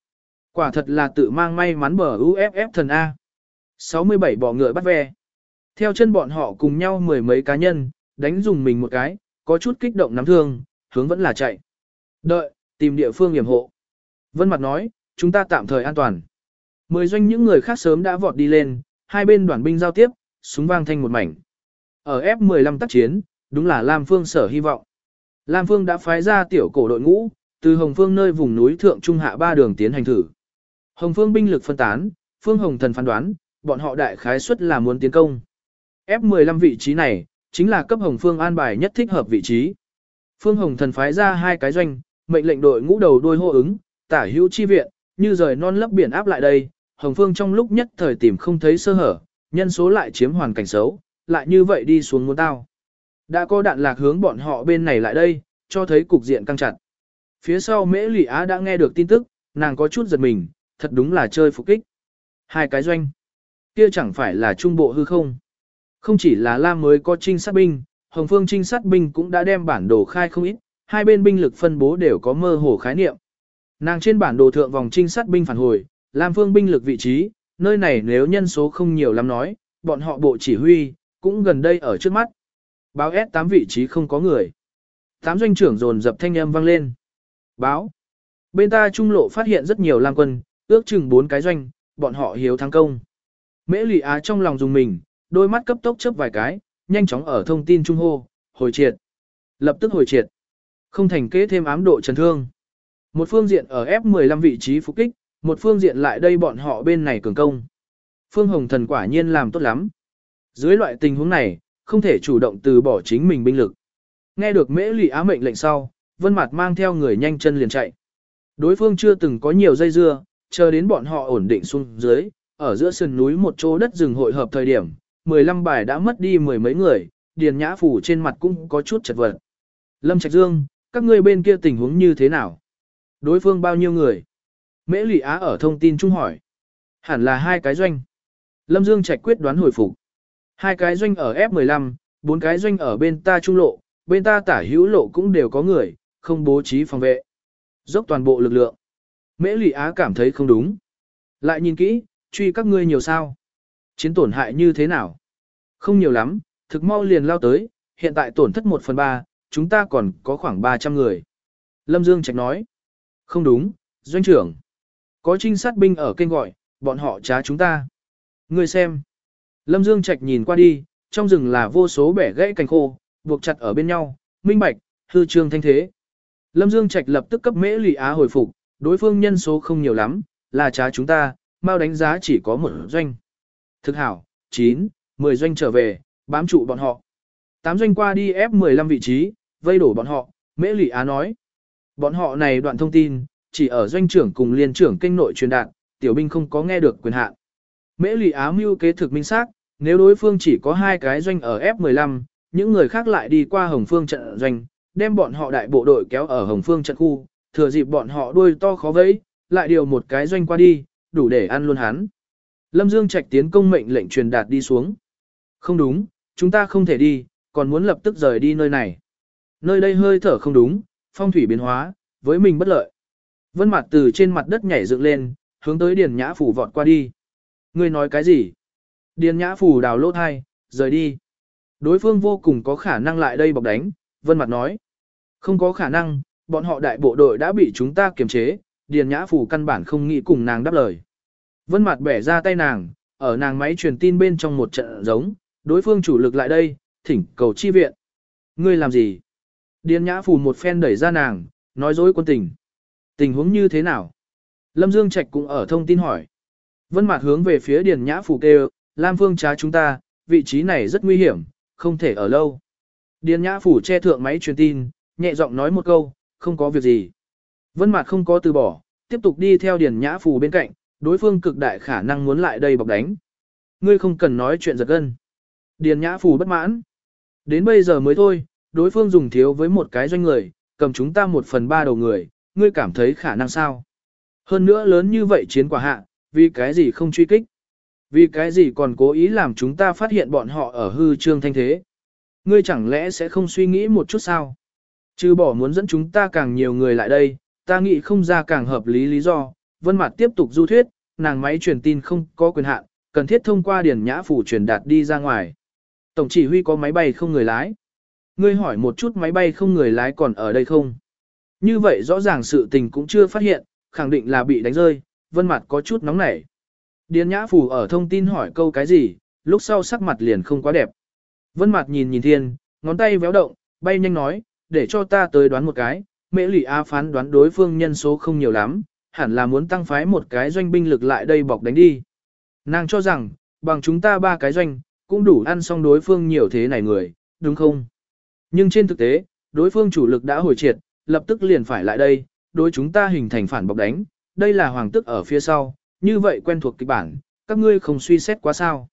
Quả thật là tự mang may mắn bờ UFF thần A. 67 bỏ ngựa bắt ve. Theo chân bọn họ cùng nhau mười mấy cá nhân, đánh dùng mình một cái, có chút kích động nắm thương, hướng vẫn là chạy. Đợi, tìm địa phương hiểm hộ. Vân Mặt nói, chúng ta tạm thời an toàn. Mười doanh những người khác sớm đã vọt đi lên, hai bên đoàn binh giao tiếp, súng vang thanh một mảnh. Ở F-15 tác chiến, đúng là Lam Phương sở hy vọng. Lam Phương đã phái ra tiểu cổ đội ngũ, từ Hồng Phương nơi vùng núi thượng trung hạ ba đường tiến hành thử. Hồng Phương binh lực phân tán, Phương Hồng Thần phán đoán, bọn họ đại khái suất là muốn tiến công. F15 vị trí này, chính là cấp Hồng Phương an bài nhất thích hợp vị trí. Phương Hồng Thần phái ra hai cái doanh, mệnh lệnh đội ngũ đầu đôi hô ứng, tả hữu chi viện, như rời non lấp biển áp lại đây, Hồng Phương trong lúc nhất thời tìm không thấy sơ hở, nhân số lại chiếm hoàn cảnh xấu, lại như vậy đi xuống muốn tao. Đã có đạn lạc hướng bọn họ bên này lại đây, cho thấy cục diện căng chặt. Phía sau Mễ Lị Á đã nghe được tin tức, nàng có chút giật mình, thật đúng là chơi phục kích. Hai cái doanh. Kia chẳng phải là trung bộ hư không. Không chỉ là Lam mới có trinh sát binh, Hồng Phương trinh sát binh cũng đã đem bản đồ khai không ít, hai bên binh lực phân bố đều có mơ hồ khái niệm. Nàng trên bản đồ thượng vòng trinh sát binh phản hồi, Lam Phương binh lực vị trí, nơi này nếu nhân số không nhiều lắm nói, bọn họ bộ chỉ huy, cũng gần đây ở trước mắt. Báo S8 vị trí không có người. Tám doanh trưởng dồn dập thanh âm vang lên. Báo. Bên ta trung lộ phát hiện rất nhiều lang quân, ước chừng bốn cái doanh, bọn họ hiếu thắng công. Mễ lì á trong lòng dùng mình, đôi mắt cấp tốc chớp vài cái, nhanh chóng ở thông tin trung hô, hồi triệt. Lập tức hồi triệt. Không thành kế thêm ám độ chấn thương. Một phương diện ở F15 vị trí phục kích, một phương diện lại đây bọn họ bên này cường công. Phương Hồng Thần quả nhiên làm tốt lắm. Dưới loại tình huống này, không thể chủ động từ bỏ chính mình binh lực. Nghe được mễ lụy á mệnh lệnh sau, Vân mặt mang theo người nhanh chân liền chạy. Đối phương chưa từng có nhiều dây dưa, chờ đến bọn họ ổn định xuống dưới, ở giữa sườn núi một chỗ đất rừng hội hợp thời điểm, 15 bài đã mất đi mười mấy người, Điền Nhã phủ trên mặt cũng có chút chật vật. Lâm Trạch Dương, các ngươi bên kia tình huống như thế nào? Đối phương bao nhiêu người? Mễ Lị Á ở thông tin trung hỏi. Hẳn là hai cái doanh. Lâm Dương Trạch quyết đoán hồi phục. Hai cái doanh ở F15, bốn cái doanh ở bên ta trung lộ, bên ta tả hữu lộ cũng đều có người, không bố trí phòng vệ. Dốc toàn bộ lực lượng. Mễ Lị Á cảm thấy không đúng. Lại nhìn kỹ, truy các ngươi nhiều sao. Chiến tổn hại như thế nào? Không nhiều lắm, thực mau liền lao tới, hiện tại tổn thất 1 phần 3, chúng ta còn có khoảng 300 người. Lâm Dương Trạch nói. Không đúng, doanh trưởng. Có trinh sát binh ở kênh gọi, bọn họ trá chúng ta. Ngươi xem. Lâm Dương Trạch nhìn qua đi, trong rừng là vô số bẻ gãy cành khô, buộc chặt ở bên nhau, minh bạch, hư trương thanh thế. Lâm Dương Trạch lập tức cấp mễ lụy á hồi phục, đối phương nhân số không nhiều lắm, là trá chúng ta, mau đánh giá chỉ có một doanh. Thực hảo, 9, 10 doanh trở về, bám trụ bọn họ. 8 doanh qua đi ép 15 vị trí, vây đổ bọn họ, mễ lụy á nói. Bọn họ này đoạn thông tin, chỉ ở doanh trưởng cùng liên trưởng kênh nội truyền đạt, tiểu binh không có nghe được quyền hạn. Mễ lụy á mưu kế thực minh xác, nếu đối phương chỉ có hai cái doanh ở F15, những người khác lại đi qua Hồng Phương trận doanh, đem bọn họ đại bộ đội kéo ở Hồng Phương trận khu, thừa dịp bọn họ đuôi to khó vẫy, lại điều một cái doanh qua đi, đủ để ăn luôn hắn. Lâm Dương Trạch tiến công mệnh lệnh truyền đạt đi xuống. Không đúng, chúng ta không thể đi, còn muốn lập tức rời đi nơi này. Nơi đây hơi thở không đúng, phong thủy biến hóa, với mình bất lợi. Vân mặt từ trên mặt đất nhảy dựng lên, hướng tới Điền Nhã Phủ vọt qua đi. Ngươi nói cái gì? Điền Nhã Phủ đào lỗ thai, rời đi. Đối phương vô cùng có khả năng lại đây bọc đánh, Vân mặt nói. Không có khả năng, bọn họ đại bộ đội đã bị chúng ta kiềm chế, Điền Nhã Phủ căn bản không nghĩ cùng nàng đáp lời. Vân mặt bẻ ra tay nàng, ở nàng máy truyền tin bên trong một trận giống, đối phương chủ lực lại đây, thỉnh cầu chi viện. Ngươi làm gì? Điền Nhã Phủ một phen đẩy ra nàng, nói dối quân tình. Tình huống như thế nào? Lâm Dương Trạch cũng ở thông tin hỏi. Vân Mạt hướng về phía Điền Nhã Phủ kêu, Lam Phương trá chúng ta, vị trí này rất nguy hiểm, không thể ở lâu. Điền Nhã Phủ che thượng máy truyền tin, nhẹ giọng nói một câu, không có việc gì. Vân Mạt không có từ bỏ, tiếp tục đi theo Điền Nhã Phủ bên cạnh, đối phương cực đại khả năng muốn lại đây bọc đánh. Ngươi không cần nói chuyện giật gân. Điền Nhã Phủ bất mãn. Đến bây giờ mới thôi, đối phương dùng thiếu với một cái doanh người, cầm chúng ta một phần ba đầu người, ngươi cảm thấy khả năng sao? Hơn nữa lớn như vậy chiến quả hạ, vì cái gì không truy kích? Vì cái gì còn cố ý làm chúng ta phát hiện bọn họ ở hư trương thanh thế? Ngươi chẳng lẽ sẽ không suy nghĩ một chút sao? Chứ bỏ muốn dẫn chúng ta càng nhiều người lại đây, ta nghĩ không ra càng hợp lý lý do. Vân Mạt tiếp tục du thuyết, nàng máy truyền tin không có quyền hạn, cần thiết thông qua điển nhã phủ truyền đạt đi ra ngoài. Tổng chỉ huy có máy bay không người lái. Ngươi hỏi một chút máy bay không người lái còn ở đây không? Như vậy rõ ràng sự tình cũng chưa phát hiện, khẳng định là bị đánh rơi, vân mặt có chút nóng nảy. Điền Nhã Phủ ở thông tin hỏi câu cái gì, lúc sau sắc mặt liền không quá đẹp. Vân Mạt nhìn nhìn thiên, ngón tay véo động, bay nhanh nói, để cho ta tới đoán một cái, Mễ Lỷ A phán đoán đối phương nhân số không nhiều lắm, hẳn là muốn tăng phái một cái doanh binh lực lại đây bọc đánh đi. Nàng cho rằng, bằng chúng ta ba cái doanh, cũng đủ ăn xong đối phương nhiều thế này người, đúng không? Nhưng trên thực tế, đối phương chủ lực đã hồi triệt, lập tức liền phải lại đây, đối chúng ta hình thành phản bọc đánh, đây là hoàng tức ở phía sau, như vậy quen thuộc kịch bản, các ngươi không suy xét quá sao.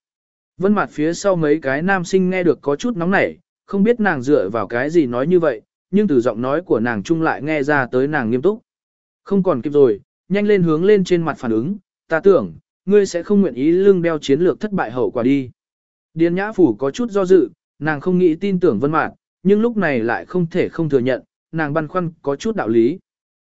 Vân mặt phía sau mấy cái nam sinh nghe được có chút nóng nảy, không biết nàng dựa vào cái gì nói như vậy, nhưng từ giọng nói của nàng chung lại nghe ra tới nàng nghiêm túc. Không còn kịp rồi, nhanh lên hướng lên trên mặt phản ứng, ta tưởng, ngươi sẽ không nguyện ý lưng đeo chiến lược thất bại hậu quả đi. Điền Nhã Phủ có chút do dự, nàng không nghĩ tin tưởng Vân Mạt, nhưng lúc này lại không thể không thừa nhận, nàng băn khoăn có chút đạo lý.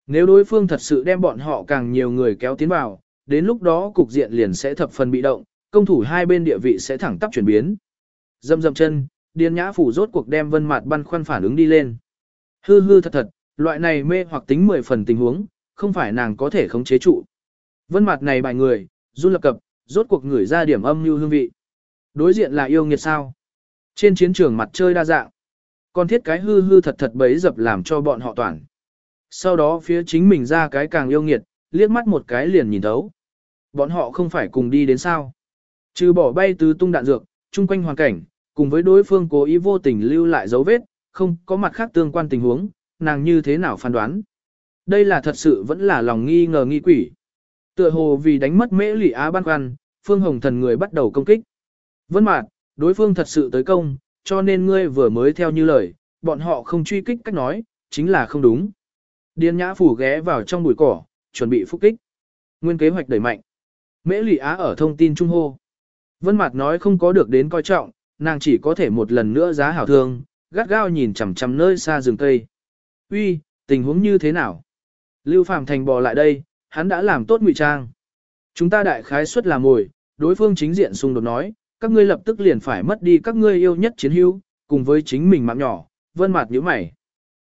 Nếu đối phương thật sự đem bọn họ càng nhiều người kéo tiến vào, đến lúc đó cục diện liền sẽ thập phần bị động, công thủ hai bên địa vị sẽ thẳng tắp chuyển biến. Dâm dâm chân, Điền Nhã Phủ rốt cuộc đem Vân Mạt băn khoăn phản ứng đi lên. Hư hư thật thật, loại này mê hoặc tính 10 phần tình huống, không phải nàng có thể khống chế trụ. Vân Mạt này bài người, run lập cập, rốt cuộc người ra điểm âm như hương vị. Đối diện là yêu nghiệt sao? Trên chiến trường mặt chơi đa dạng. Còn thiết cái hư hư thật thật bấy dập làm cho bọn họ toàn. Sau đó phía chính mình ra cái càng yêu nghiệt, liếc mắt một cái liền nhìn thấu. Bọn họ không phải cùng đi đến sao. Trừ bỏ bay tứ tung đạn dược, chung quanh hoàn cảnh, cùng với đối phương cố ý vô tình lưu lại dấu vết, không có mặt khác tương quan tình huống, nàng như thế nào phán đoán. Đây là thật sự vẫn là lòng nghi ngờ nghi quỷ. Tựa hồ vì đánh mất mễ lỷ á ban quan, phương hồng thần người bắt đầu công kích. Vân mạc, đối phương thật sự tới công, cho nên ngươi vừa mới theo như lời, bọn họ không truy kích cách nói, chính là không đúng. Điền nhã phủ ghé vào trong bụi cỏ, chuẩn bị phúc kích. Nguyên kế hoạch đẩy mạnh. Mễ lỷ á ở thông tin trung hô. Vân Mạt nói không có được đến coi trọng, nàng chỉ có thể một lần nữa giá hảo thương, gắt gao nhìn chằm chằm nơi xa rừng cây. "Uy, tình huống như thế nào?" Lưu Phàm Thành bò lại đây, hắn đã làm tốt ngụy trang. "Chúng ta đại khái suất là mồi." Đối phương chính diện xung đột nói, "Các ngươi lập tức liền phải mất đi các ngươi yêu nhất chiến hữu, cùng với chính mình mạng nhỏ." Vân Mạt nhíu mày.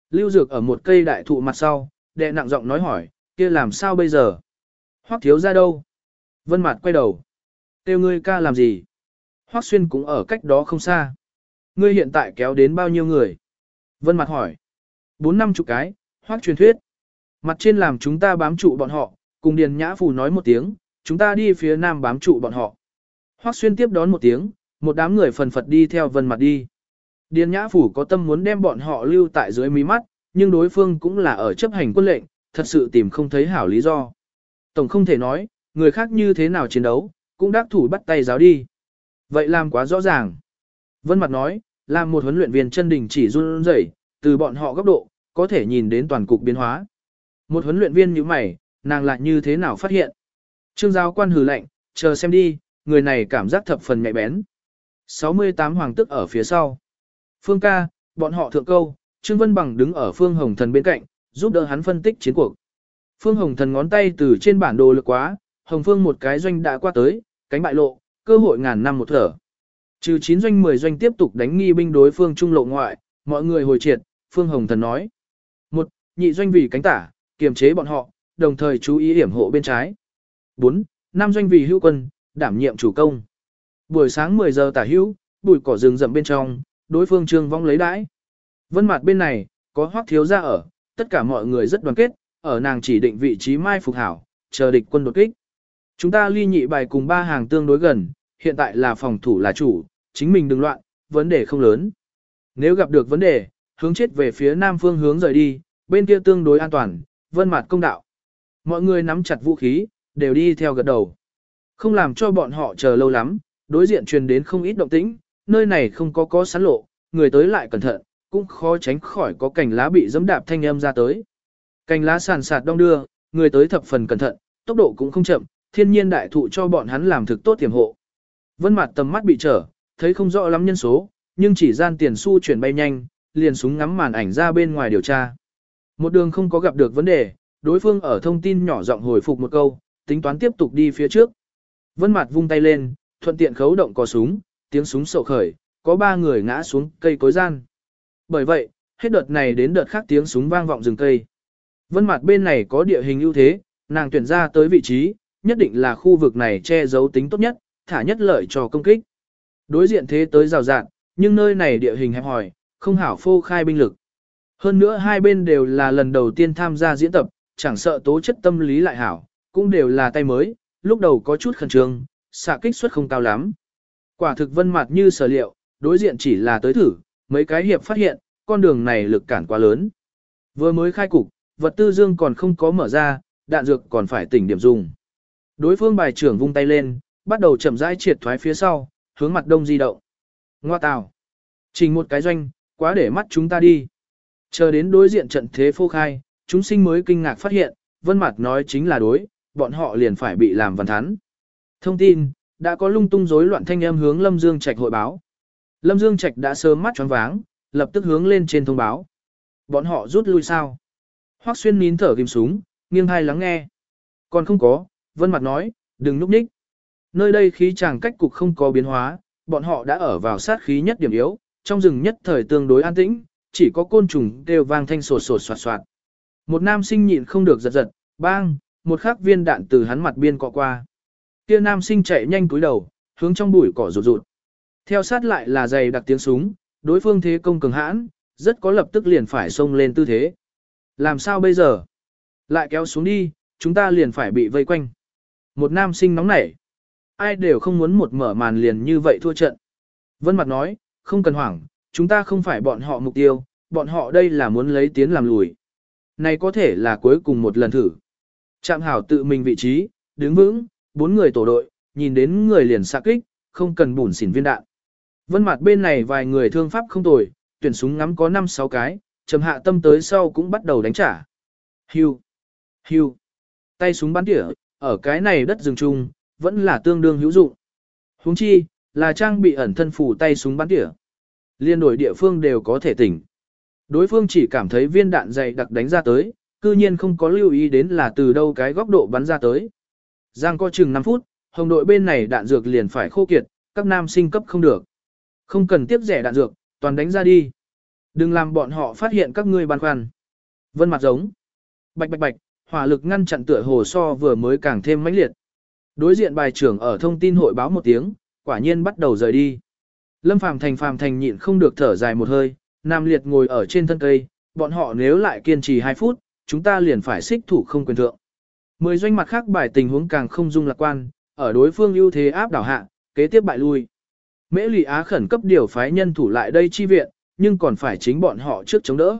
Lưu Dược ở một cây đại thụ mặt sau, đệ nặng giọng nói hỏi, "Kia làm sao bây giờ?" Hoắc thiếu gia đâu? Vân Mạt quay đầu. Tiêu ngươi ca làm gì? Hoắc Xuyên cũng ở cách đó không xa. Ngươi hiện tại kéo đến bao nhiêu người? Vân Mặt hỏi. Bốn năm chục cái, Hoắc truyền thuyết. Mặt trên làm chúng ta bám trụ bọn họ, cùng Điền Nhã Phù nói một tiếng, chúng ta đi phía nam bám trụ bọn họ. Hoắc Xuyên tiếp đón một tiếng, một đám người phần phật đi theo Vân Mặt đi. Điền Nhã Phủ có tâm muốn đem bọn họ lưu tại dưới mí mắt, nhưng đối phương cũng là ở chấp hành quân lệnh, thật sự tìm không thấy hảo lý do. Tổng không thể nói, người khác như thế nào chiến đấu, cũng đắc thủ bắt tay giáo đi. Vậy làm quá rõ ràng. Vân Mặt nói, làm một huấn luyện viên chân đình chỉ run rẩy, từ bọn họ góc độ, có thể nhìn đến toàn cục biến hóa. Một huấn luyện viên như mày, nàng lại như thế nào phát hiện. Trương giáo quan hừ lạnh, chờ xem đi, người này cảm giác thập phần nhạy bén. 68 hoàng tức ở phía sau. Phương ca, bọn họ thượng câu, Trương Vân Bằng đứng ở Phương Hồng Thần bên cạnh, giúp đỡ hắn phân tích chiến cuộc. Phương Hồng Thần ngón tay từ trên bản đồ lực quá, Hồng Phương một cái doanh đã qua tới, cánh bại lộ, cơ hội ngàn năm một thở. Trừ 9 doanh 10 doanh tiếp tục đánh nghi binh đối phương trung lộ ngoại, mọi người hồi triệt, Phương Hồng Thần nói. một Nhị doanh vì cánh tả, kiềm chế bọn họ, đồng thời chú ý hiểm hộ bên trái. 4. Năm doanh vì hữu quân, đảm nhiệm chủ công. Buổi sáng 10 giờ tả hữu, bụi cỏ rừng rậm bên trong, đối phương trương vong lấy đãi. Vân mặt bên này, có hoác thiếu ra ở, tất cả mọi người rất đoàn kết, ở nàng chỉ định vị trí mai phục hảo, chờ địch quân đột kích. Chúng ta ly nhị bài cùng ba hàng tương đối gần, hiện tại là phòng thủ là chủ, chính mình đừng loạn, vấn đề không lớn. Nếu gặp được vấn đề, hướng chết về phía nam phương hướng rời đi, bên kia tương đối an toàn, vân mặt công đạo. Mọi người nắm chặt vũ khí, đều đi theo gật đầu. Không làm cho bọn họ chờ lâu lắm, đối diện truyền đến không ít động tĩnh, nơi này không có có sán lộ, người tới lại cẩn thận, cũng khó tránh khỏi có cành lá bị dẫm đạp thanh âm ra tới. Cành lá sàn sạt đong đưa, người tới thập phần cẩn thận, tốc độ cũng không chậm, thiên nhiên đại thụ cho bọn hắn làm thực tốt tiềm hộ. Vân mặt tầm mắt bị trở, thấy không rõ lắm nhân số, nhưng chỉ gian tiền xu chuyển bay nhanh, liền súng ngắm màn ảnh ra bên ngoài điều tra. Một đường không có gặp được vấn đề, đối phương ở thông tin nhỏ giọng hồi phục một câu, tính toán tiếp tục đi phía trước. Vân mặt vung tay lên, thuận tiện khấu động cò súng, tiếng súng sổ khởi, có ba người ngã xuống cây cối gian. Bởi vậy, hết đợt này đến đợt khác tiếng súng vang vọng rừng cây. Vân mặt bên này có địa hình ưu thế, nàng tuyển ra tới vị trí, nhất định là khu vực này che giấu tính tốt nhất, thả nhất lợi cho công kích. Đối diện thế tới rào rạn, nhưng nơi này địa hình hẹp hòi, không hảo phô khai binh lực. Hơn nữa hai bên đều là lần đầu tiên tham gia diễn tập, chẳng sợ tố chất tâm lý lại hảo, cũng đều là tay mới, lúc đầu có chút khẩn trương, xạ kích suất không cao lắm. Quả thực vân mặt như sở liệu, đối diện chỉ là tới thử, mấy cái hiệp phát hiện, con đường này lực cản quá lớn. Vừa mới khai cục, vật tư dương còn không có mở ra, đạn dược còn phải tỉnh điểm dùng. Đối phương bài trưởng vung tay lên, bắt đầu chậm rãi triệt thoái phía sau, hướng mặt đông di động. Ngoa tào. Trình một cái doanh, quá để mắt chúng ta đi. Chờ đến đối diện trận thế phô khai, chúng sinh mới kinh ngạc phát hiện, vân mặt nói chính là đối, bọn họ liền phải bị làm văn thắn. Thông tin, đã có lung tung rối loạn thanh âm hướng Lâm Dương Trạch hội báo. Lâm Dương Trạch đã sớm mắt choáng váng, lập tức hướng lên trên thông báo. Bọn họ rút lui sao? Hoắc Xuyên nín thở ghim súng, nghiêng hai lắng nghe. Còn không có, Vân Mặt nói, đừng núp ních. Nơi đây khí chàng cách cục không có biến hóa, bọn họ đã ở vào sát khí nhất điểm yếu, trong rừng nhất thời tương đối an tĩnh, chỉ có côn trùng đều vang thanh sột sột soạt soạt. Một nam sinh nhịn không được giật giật, bang, một khắc viên đạn từ hắn mặt biên cọ qua. Kia nam sinh chạy nhanh cúi đầu, hướng trong bụi cỏ rụt rụt. Theo sát lại là giày đặc tiếng súng, đối phương thế công cường hãn, rất có lập tức liền phải xông lên tư thế. Làm sao bây giờ? Lại kéo xuống đi, chúng ta liền phải bị vây quanh. Một nam sinh nóng nảy. Ai đều không muốn một mở màn liền như vậy thua trận. Vân Mặt nói, không cần hoảng, chúng ta không phải bọn họ mục tiêu, bọn họ đây là muốn lấy tiến làm lùi. Này có thể là cuối cùng một lần thử. Trạm hảo tự mình vị trí, đứng vững, bốn người tổ đội, nhìn đến người liền xạ kích, không cần bùn xỉn viên đạn. Vân mặt bên này vài người thương pháp không tồi, tuyển súng ngắm có 5-6 cái, trầm hạ tâm tới sau cũng bắt đầu đánh trả. Hưu, hưu, tay súng bắn tỉa, ở cái này đất rừng chung, vẫn là tương đương hữu dụng. Huống chi, là trang bị ẩn thân phủ tay súng bắn tỉa. Liên đổi địa phương đều có thể tỉnh. Đối phương chỉ cảm thấy viên đạn dày đặc đánh ra tới, cư nhiên không có lưu ý đến là từ đâu cái góc độ bắn ra tới. Giang có chừng 5 phút, hồng đội bên này đạn dược liền phải khô kiệt, các nam sinh cấp không được. Không cần tiếp rẻ đạn dược, toàn đánh ra đi. Đừng làm bọn họ phát hiện các ngươi băn khoăn. Vân mặt giống. Bạch bạch bạch, hỏa lực ngăn chặn tựa hồ so vừa mới càng thêm mãnh liệt. Đối diện bài trưởng ở thông tin hội báo một tiếng, quả nhiên bắt đầu rời đi. Lâm Phàm Thành Phàm Thành nhịn không được thở dài một hơi, Nam Liệt ngồi ở trên thân cây, bọn họ nếu lại kiên trì 2 phút, chúng ta liền phải xích thủ không quyền thượng. Mười doanh mặt khác bài tình huống càng không dung lạc quan, ở đối phương ưu thế áp đảo hạ, kế tiếp bại lui. Mễ Lị Á khẩn cấp điều phái nhân thủ lại đây chi viện, nhưng còn phải chính bọn họ trước chống đỡ.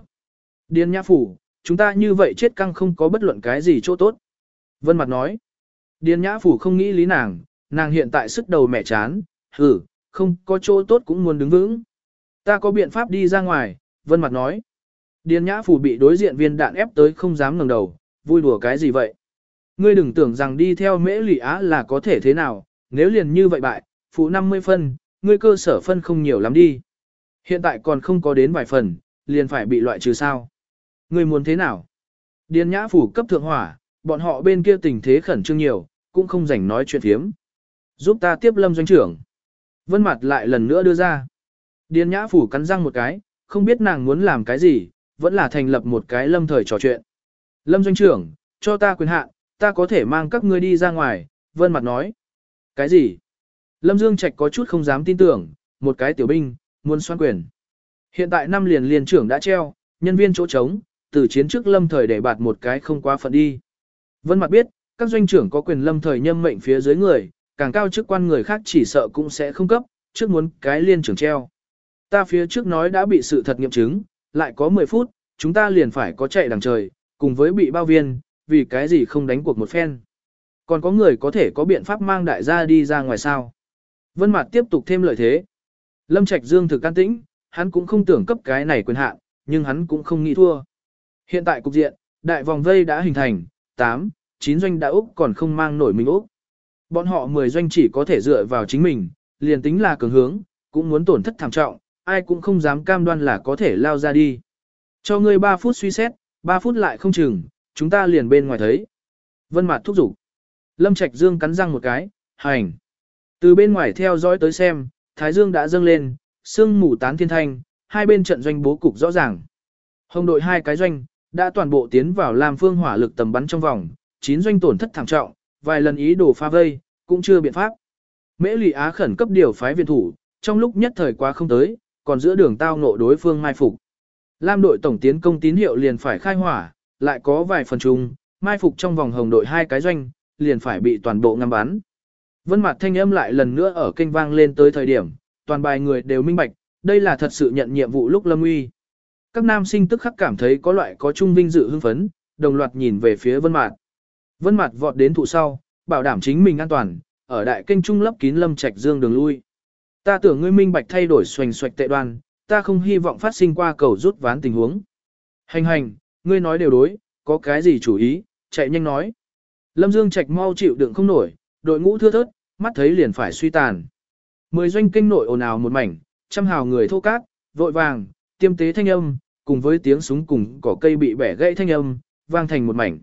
Điên Nhã Phủ, chúng ta như vậy chết căng không có bất luận cái gì chỗ tốt. Vân Mặt nói, Điên Nhã Phủ không nghĩ lý nàng, nàng hiện tại sức đầu mẹ chán, hử, không có chỗ tốt cũng muốn đứng vững. Ta có biện pháp đi ra ngoài, Vân Mặt nói. Điền Nhã Phủ bị đối diện viên đạn ép tới không dám ngẩng đầu, vui đùa cái gì vậy? Ngươi đừng tưởng rằng đi theo mễ lỷ á là có thể thế nào, nếu liền như vậy bại, phụ 50 phân, ngươi cơ sở phân không nhiều lắm đi. Hiện tại còn không có đến vài phần, liền phải bị loại trừ sao. Ngươi muốn thế nào? Điền Nhã Phủ cấp thượng hỏa, bọn họ bên kia tình thế khẩn trương nhiều, cũng không rảnh nói chuyện thiếm. Giúp ta tiếp lâm doanh trưởng. Vân mặt lại lần nữa đưa ra. Điền Nhã Phủ cắn răng một cái, không biết nàng muốn làm cái gì, vẫn là thành lập một cái lâm thời trò chuyện. Lâm doanh trưởng, cho ta quyền hạn, ta có thể mang các ngươi đi ra ngoài, vân mặt nói. Cái gì? Lâm Dương Trạch có chút không dám tin tưởng, một cái tiểu binh, muốn xoan quyền. Hiện tại năm liền liền trưởng đã treo, nhân viên chỗ trống, từ chiến trước lâm thời để bạt một cái không quá phận đi. Vân mặt biết, các doanh trưởng có quyền lâm thời nhâm mệnh phía dưới người, càng cao chức quan người khác chỉ sợ cũng sẽ không cấp, trước muốn cái liên trưởng treo. Ta phía trước nói đã bị sự thật nghiệm chứng, lại có 10 phút, chúng ta liền phải có chạy đằng trời, cùng với bị bao viên, vì cái gì không đánh cuộc một phen. Còn có người có thể có biện pháp mang đại gia đi ra ngoài sao. Vân Mạt tiếp tục thêm lợi thế. Lâm Trạch Dương thực can tĩnh, hắn cũng không tưởng cấp cái này quyền hạn, nhưng hắn cũng không nghĩ thua. Hiện tại cục diện, đại vòng vây đã hình thành, 8, 9 doanh đã Úc còn không mang nổi mình Úc. Bọn họ 10 doanh chỉ có thể dựa vào chính mình, liền tính là cường hướng, cũng muốn tổn thất thảm trọng, ai cũng không dám cam đoan là có thể lao ra đi. Cho ngươi 3 phút suy xét, 3 phút lại không chừng, chúng ta liền bên ngoài thấy. Vân Mạt thúc giục. Lâm Trạch Dương cắn răng một cái, hành. Từ bên ngoài theo dõi tới xem, Thái Dương đã dâng lên, sương mù tán thiên thanh, hai bên trận doanh bố cục rõ ràng. Hồng đội hai cái doanh, đã toàn bộ tiến vào làm phương hỏa lực tầm bắn trong vòng, chín doanh tổn thất thảm trọng, vài lần ý đồ pha vây, cũng chưa biện pháp. Mễ Lị Á khẩn cấp điều phái viện thủ, trong lúc nhất thời quá không tới, còn giữa đường tao ngộ đối phương mai phục. Lam đội tổng tiến công tín hiệu liền phải khai hỏa, lại có vài phần trùng, mai phục trong vòng hồng đội hai cái doanh, liền phải bị toàn bộ ngắm bắn. Vân mặt thanh âm lại lần nữa ở kênh vang lên tới thời điểm, toàn bài người đều minh bạch, đây là thật sự nhận nhiệm vụ lúc lâm uy. Các nam sinh tức khắc cảm thấy có loại có trung vinh dự hưng phấn, đồng loạt nhìn về phía Vân Mạt. Vân Mạt vọt đến thụ sau, bảo đảm chính mình an toàn, ở đại kênh trung lấp kín Lâm Trạch Dương đường lui. Ta tưởng ngươi minh bạch thay đổi xoành xoạch tệ đoan, ta không hy vọng phát sinh qua cầu rút ván tình huống. Hành hành, ngươi nói đều đối, có cái gì chủ ý, chạy nhanh nói. Lâm Dương Trạch mau chịu đựng không nổi, đội ngũ thưa thớt, mắt thấy liền phải suy tàn. Mười doanh kinh nội ồn ào một mảnh, trăm hào người thô cát, vội vàng, tiêm tế thanh âm, cùng với tiếng súng cùng cỏ cây bị bẻ gãy thanh âm, vang thành một mảnh.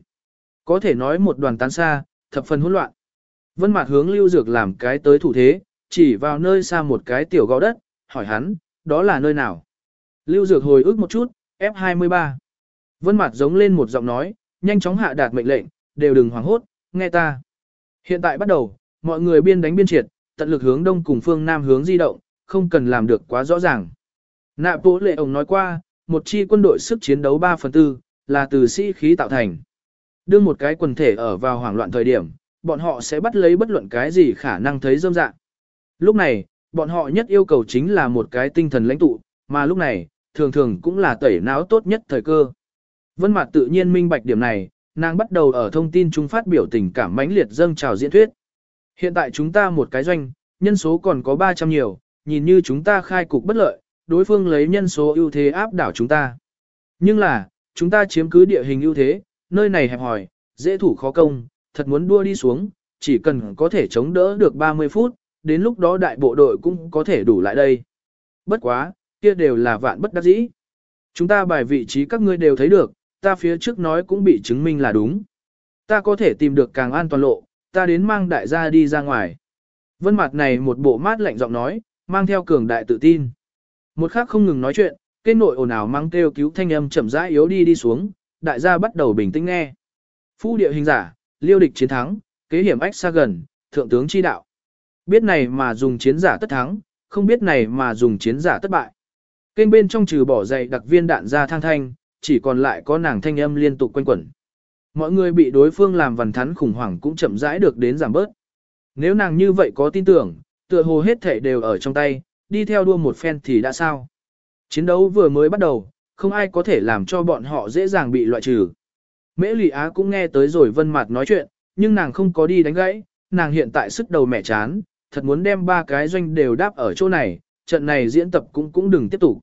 Có thể nói một đoàn tán xa, thập phần hỗn loạn. Vân Mạt hướng Lưu Dược làm cái tới thủ thế, chỉ vào nơi xa một cái tiểu gò đất, hỏi hắn, đó là nơi nào? Lưu Dược hồi ức một chút, F23. Vân Mạt giống lên một giọng nói, nhanh chóng hạ đạt mệnh lệnh, đều đừng hoảng hốt, nghe ta. Hiện tại bắt đầu, mọi người biên đánh biên triệt, tận lực hướng đông cùng phương nam hướng di động, không cần làm được quá rõ ràng. Nạp Bố Lệ ông nói qua, một chi quân đội sức chiến đấu 3 phần 4, là từ sĩ khí tạo thành. Đưa một cái quần thể ở vào hoảng loạn thời điểm, bọn họ sẽ bắt lấy bất luận cái gì khả năng thấy dâm dạng. Lúc này, bọn họ nhất yêu cầu chính là một cái tinh thần lãnh tụ, mà lúc này, thường thường cũng là tẩy não tốt nhất thời cơ. Vân Mạt tự nhiên minh bạch điểm này, nàng bắt đầu ở thông tin chúng phát biểu tình cảm mãnh liệt dâng trào diễn thuyết. Hiện tại chúng ta một cái doanh, nhân số còn có 300 nhiều, nhìn như chúng ta khai cục bất lợi, đối phương lấy nhân số ưu thế áp đảo chúng ta. Nhưng là, chúng ta chiếm cứ địa hình ưu thế, nơi này hẹp hòi, dễ thủ khó công, thật muốn đua đi xuống, chỉ cần có thể chống đỡ được 30 phút, đến lúc đó đại bộ đội cũng có thể đủ lại đây. Bất quá, kia đều là vạn bất đắc dĩ. Chúng ta bài vị trí các ngươi đều thấy được, ta phía trước nói cũng bị chứng minh là đúng. Ta có thể tìm được càng an toàn lộ, ta đến mang đại gia đi ra ngoài. Vân mặt này một bộ mát lạnh giọng nói, mang theo cường đại tự tin. Một khắc không ngừng nói chuyện, kết nội ồn ào mang kêu cứu thanh âm chậm rãi yếu đi đi xuống, đại gia bắt đầu bình tĩnh nghe. Phu địa hình giả, liêu địch chiến thắng, kế hiểm ách xa gần, thượng tướng chi đạo. Biết này mà dùng chiến giả tất thắng, không biết này mà dùng chiến giả tất bại. Kênh bên trong trừ bỏ dày đặc viên đạn ra thang thanh, chỉ còn lại có nàng thanh âm liên tục quanh quẩn. Mọi người bị đối phương làm vằn thắn khủng hoảng cũng chậm rãi được đến giảm bớt. Nếu nàng như vậy có tin tưởng, tựa hồ hết thể đều ở trong tay, đi theo đua một phen thì đã sao. Chiến đấu vừa mới bắt đầu, không ai có thể làm cho bọn họ dễ dàng bị loại trừ. Mễ Lị Á cũng nghe tới rồi Vân Mạt nói chuyện, nhưng nàng không có đi đánh gãy, nàng hiện tại sức đầu mẹ chán, thật muốn đem ba cái doanh đều đáp ở chỗ này, trận này diễn tập cũng cũng đừng tiếp tục.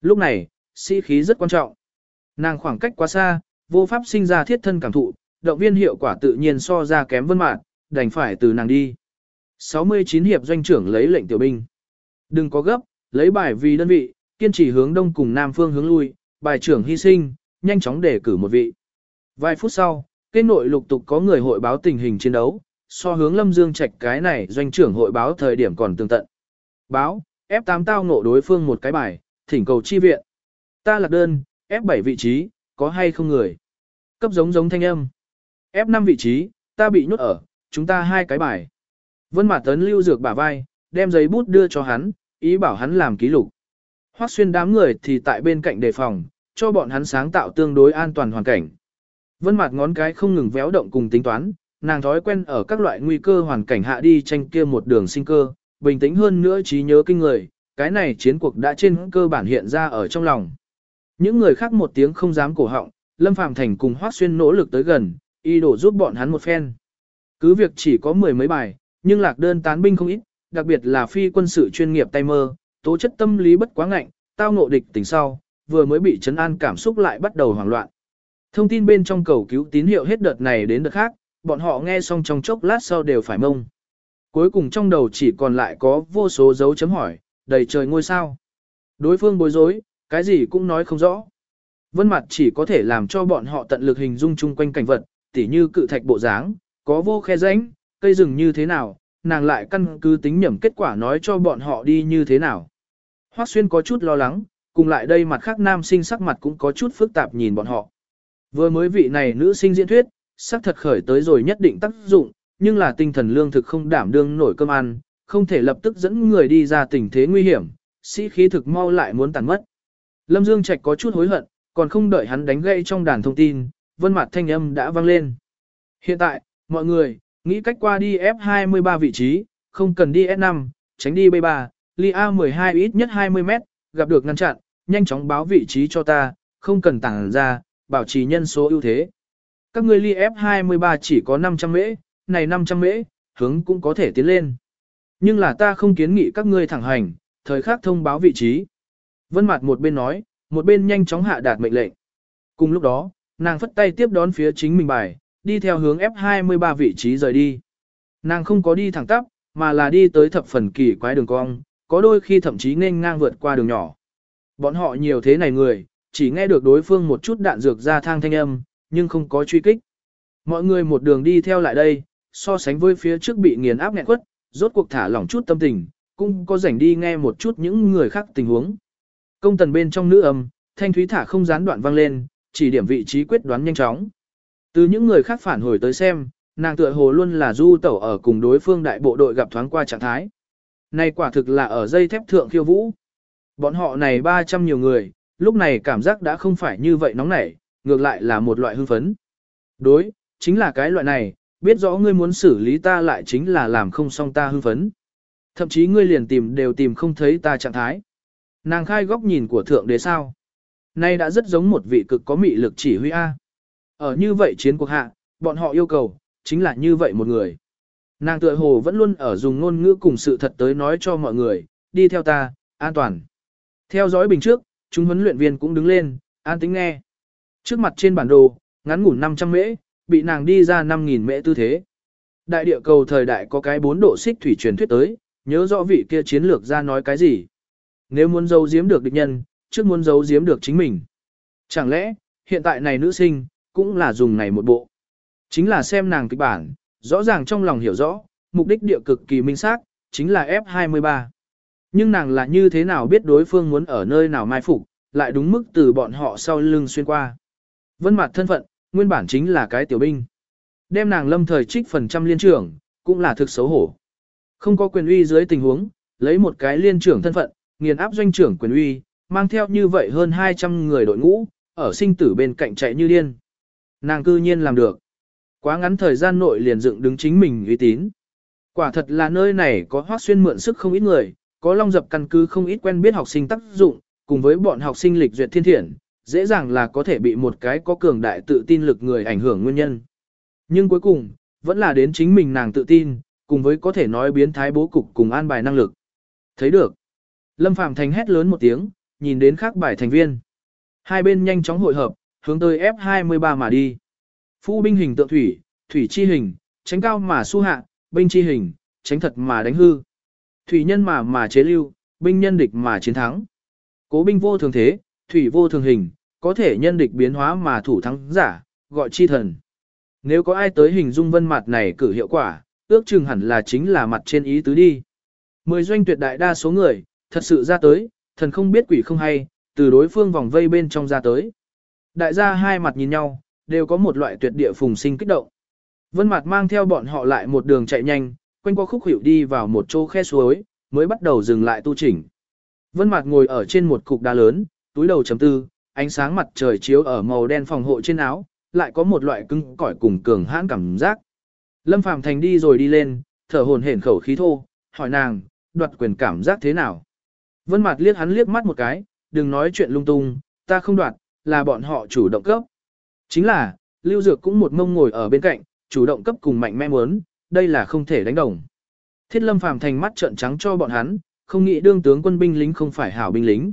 Lúc này, sĩ khí rất quan trọng. Nàng khoảng cách quá xa, vô pháp sinh ra thiết thân cảm thụ, động viên hiệu quả tự nhiên so ra kém Vân Mạt, đành phải từ nàng đi. 69 hiệp doanh trưởng lấy lệnh tiểu binh. Đừng có gấp, lấy bài vì đơn vị, kiên trì hướng đông cùng nam phương hướng lui, bài trưởng hy sinh, nhanh chóng đề cử một vị. Vài phút sau, kết nội lục tục có người hội báo tình hình chiến đấu, so hướng Lâm Dương Trạch cái này doanh trưởng hội báo thời điểm còn tương tận. Báo, F8 tao ngộ đối phương một cái bài, thỉnh cầu chi viện. Ta lạc đơn, F7 vị trí, có hay không người? Cấp giống giống thanh âm. F5 vị trí, ta bị nhốt ở, chúng ta hai cái bài. Vân Mạt Tấn lưu dược bả vai, đem giấy bút đưa cho hắn, ý bảo hắn làm ký lục. Hoắc xuyên đám người thì tại bên cạnh đề phòng, cho bọn hắn sáng tạo tương đối an toàn hoàn cảnh. Vân Mạt ngón cái không ngừng véo động cùng tính toán, nàng thói quen ở các loại nguy cơ hoàn cảnh hạ đi tranh kia một đường sinh cơ, bình tĩnh hơn nữa trí nhớ kinh người, cái này chiến cuộc đã trên cơ bản hiện ra ở trong lòng. Những người khác một tiếng không dám cổ họng, Lâm Phàm Thành cùng Hoắc Xuyên nỗ lực tới gần, y đổ giúp bọn hắn một phen. Cứ việc chỉ có mười mấy bài, nhưng lạc đơn tán binh không ít, đặc biệt là phi quân sự chuyên nghiệp tay mơ, tố chất tâm lý bất quá ngạnh, tao ngộ địch tình sau, vừa mới bị chấn an cảm xúc lại bắt đầu hoảng loạn. Thông tin bên trong cầu cứu tín hiệu hết đợt này đến đợt khác, bọn họ nghe xong trong chốc lát sau đều phải mông. Cuối cùng trong đầu chỉ còn lại có vô số dấu chấm hỏi, đầy trời ngôi sao. Đối phương bối rối, cái gì cũng nói không rõ. Vân mặt chỉ có thể làm cho bọn họ tận lực hình dung chung quanh cảnh vật, tỉ như cự thạch bộ dáng, có vô khe rãnh, cây rừng như thế nào, nàng lại căn cứ tính nhẩm kết quả nói cho bọn họ đi như thế nào. Hoắc Xuyên có chút lo lắng, cùng lại đây mặt khác nam sinh sắc mặt cũng có chút phức tạp nhìn bọn họ. Vừa mới vị này nữ sinh diễn thuyết, sắc thật khởi tới rồi nhất định tác dụng, nhưng là tinh thần lương thực không đảm đương nổi cơm ăn, không thể lập tức dẫn người đi ra tình thế nguy hiểm, sĩ khí thực mau lại muốn tàn mất. Lâm Dương Trạch có chút hối hận, còn không đợi hắn đánh gãy trong đàn thông tin, vân mặt thanh âm đã vang lên. Hiện tại, mọi người, nghĩ cách qua đi F23 vị trí, không cần đi S5, tránh đi B3, ly A12 ít nhất 20 mét, gặp được ngăn chặn, nhanh chóng báo vị trí cho ta, không cần tảng ra, bảo trì nhân số ưu thế. Các ngươi ly F23 chỉ có 500 mễ, này 500 mễ, hướng cũng có thể tiến lên. Nhưng là ta không kiến nghị các ngươi thẳng hành, thời khắc thông báo vị trí. Vân Mạt một bên nói, một bên nhanh chóng hạ đạt mệnh lệnh. Cùng lúc đó, nàng phất tay tiếp đón phía chính mình bài, đi theo hướng F23 vị trí rời đi. Nàng không có đi thẳng tắp, mà là đi tới thập phần kỳ quái đường cong, có đôi khi thậm chí nên ngang vượt qua đường nhỏ. Bọn họ nhiều thế này người, chỉ nghe được đối phương một chút đạn dược ra thang thanh âm, nhưng không có truy kích. Mọi người một đường đi theo lại đây, so sánh với phía trước bị nghiền áp nghẹn quất, rốt cuộc thả lỏng chút tâm tình, cũng có rảnh đi nghe một chút những người khác tình huống. Công tần bên trong nữ âm, thanh thúy thả không gián đoạn vang lên, chỉ điểm vị trí quyết đoán nhanh chóng. Từ những người khác phản hồi tới xem, nàng tựa hồ luôn là du tẩu ở cùng đối phương đại bộ đội gặp thoáng qua trạng thái. Này quả thực là ở dây thép thượng khiêu vũ. Bọn họ này 300 nhiều người, lúc này cảm giác đã không phải như vậy nóng nảy, ngược lại là một loại hưng phấn. Đối, chính là cái loại này, biết rõ ngươi muốn xử lý ta lại chính là làm không xong ta hưng phấn. Thậm chí ngươi liền tìm đều tìm không thấy ta trạng thái. Nàng khai góc nhìn của thượng đế sao. Nay đã rất giống một vị cực có mị lực chỉ huy A. Ở như vậy chiến cuộc hạ, bọn họ yêu cầu, chính là như vậy một người. Nàng tựa hồ vẫn luôn ở dùng ngôn ngữ cùng sự thật tới nói cho mọi người, đi theo ta, an toàn. Theo dõi bình trước, chúng huấn luyện viên cũng đứng lên, an tính nghe. Trước mặt trên bản đồ, ngắn ngủn 500 mễ, bị nàng đi ra 5.000 mễ tư thế. Đại địa cầu thời đại có cái 4 độ xích thủy truyền thuyết tới, nhớ rõ vị kia chiến lược ra nói cái gì. Nếu muốn giấu giếm được địch nhân, trước muốn giấu giếm được chính mình. Chẳng lẽ, hiện tại này nữ sinh, cũng là dùng này một bộ. Chính là xem nàng kịch bản, rõ ràng trong lòng hiểu rõ, mục đích địa cực kỳ minh xác, chính là F23. Nhưng nàng là như thế nào biết đối phương muốn ở nơi nào mai phục, lại đúng mức từ bọn họ sau lưng xuyên qua. Vân mặt thân phận, nguyên bản chính là cái tiểu binh. Đem nàng lâm thời trích phần trăm liên trưởng, cũng là thực xấu hổ. Không có quyền uy dưới tình huống, lấy một cái liên trưởng thân phận, nghiền áp doanh trưởng quyền uy, mang theo như vậy hơn 200 người đội ngũ, ở sinh tử bên cạnh chạy như điên. Nàng cư nhiên làm được. Quá ngắn thời gian nội liền dựng đứng chính mình uy tín. Quả thật là nơi này có hoác xuyên mượn sức không ít người, có long dập căn cứ không ít quen biết học sinh tác dụng, cùng với bọn học sinh lịch duyệt thiên thiện, dễ dàng là có thể bị một cái có cường đại tự tin lực người ảnh hưởng nguyên nhân. Nhưng cuối cùng, vẫn là đến chính mình nàng tự tin, cùng với có thể nói biến thái bố cục cùng an bài năng lực. Thấy được. Lâm Phạm Thành hét lớn một tiếng, nhìn đến khác bài thành viên. Hai bên nhanh chóng hội hợp, hướng tới F23 mà đi. Phu binh hình tượng thủy, thủy chi hình, tránh cao mà su hạ, binh chi hình, tránh thật mà đánh hư. Thủy nhân mà mà chế lưu, binh nhân địch mà chiến thắng. Cố binh vô thường thế, thủy vô thường hình, có thể nhân địch biến hóa mà thủ thắng giả, gọi chi thần. Nếu có ai tới hình dung vân mặt này cử hiệu quả, ước chừng hẳn là chính là mặt trên ý tứ đi. Mười doanh tuyệt đại đa số người, thật sự ra tới, thần không biết quỷ không hay, từ đối phương vòng vây bên trong ra tới. Đại gia hai mặt nhìn nhau, đều có một loại tuyệt địa phùng sinh kích động. Vân mặt mang theo bọn họ lại một đường chạy nhanh, quanh qua khúc hữu đi vào một chỗ khe suối, mới bắt đầu dừng lại tu chỉnh. Vân mặt ngồi ở trên một cục đá lớn, túi đầu chấm tư, ánh sáng mặt trời chiếu ở màu đen phòng hộ trên áo, lại có một loại cứng cỏi cùng cường hãn cảm giác. Lâm Phàm Thành đi rồi đi lên, thở hổn hển khẩu khí thô, hỏi nàng, đoạt quyền cảm giác thế nào? Vân Mạt liếc hắn liếc mắt một cái, đừng nói chuyện lung tung, ta không đoạt, là bọn họ chủ động cấp. Chính là, Lưu Dược cũng một mông ngồi ở bên cạnh, chủ động cấp cùng mạnh mẽ muốn, đây là không thể đánh đồng. Thiết Lâm Phàm thành mắt trợn trắng cho bọn hắn, không nghĩ đương tướng quân binh lính không phải hảo binh lính.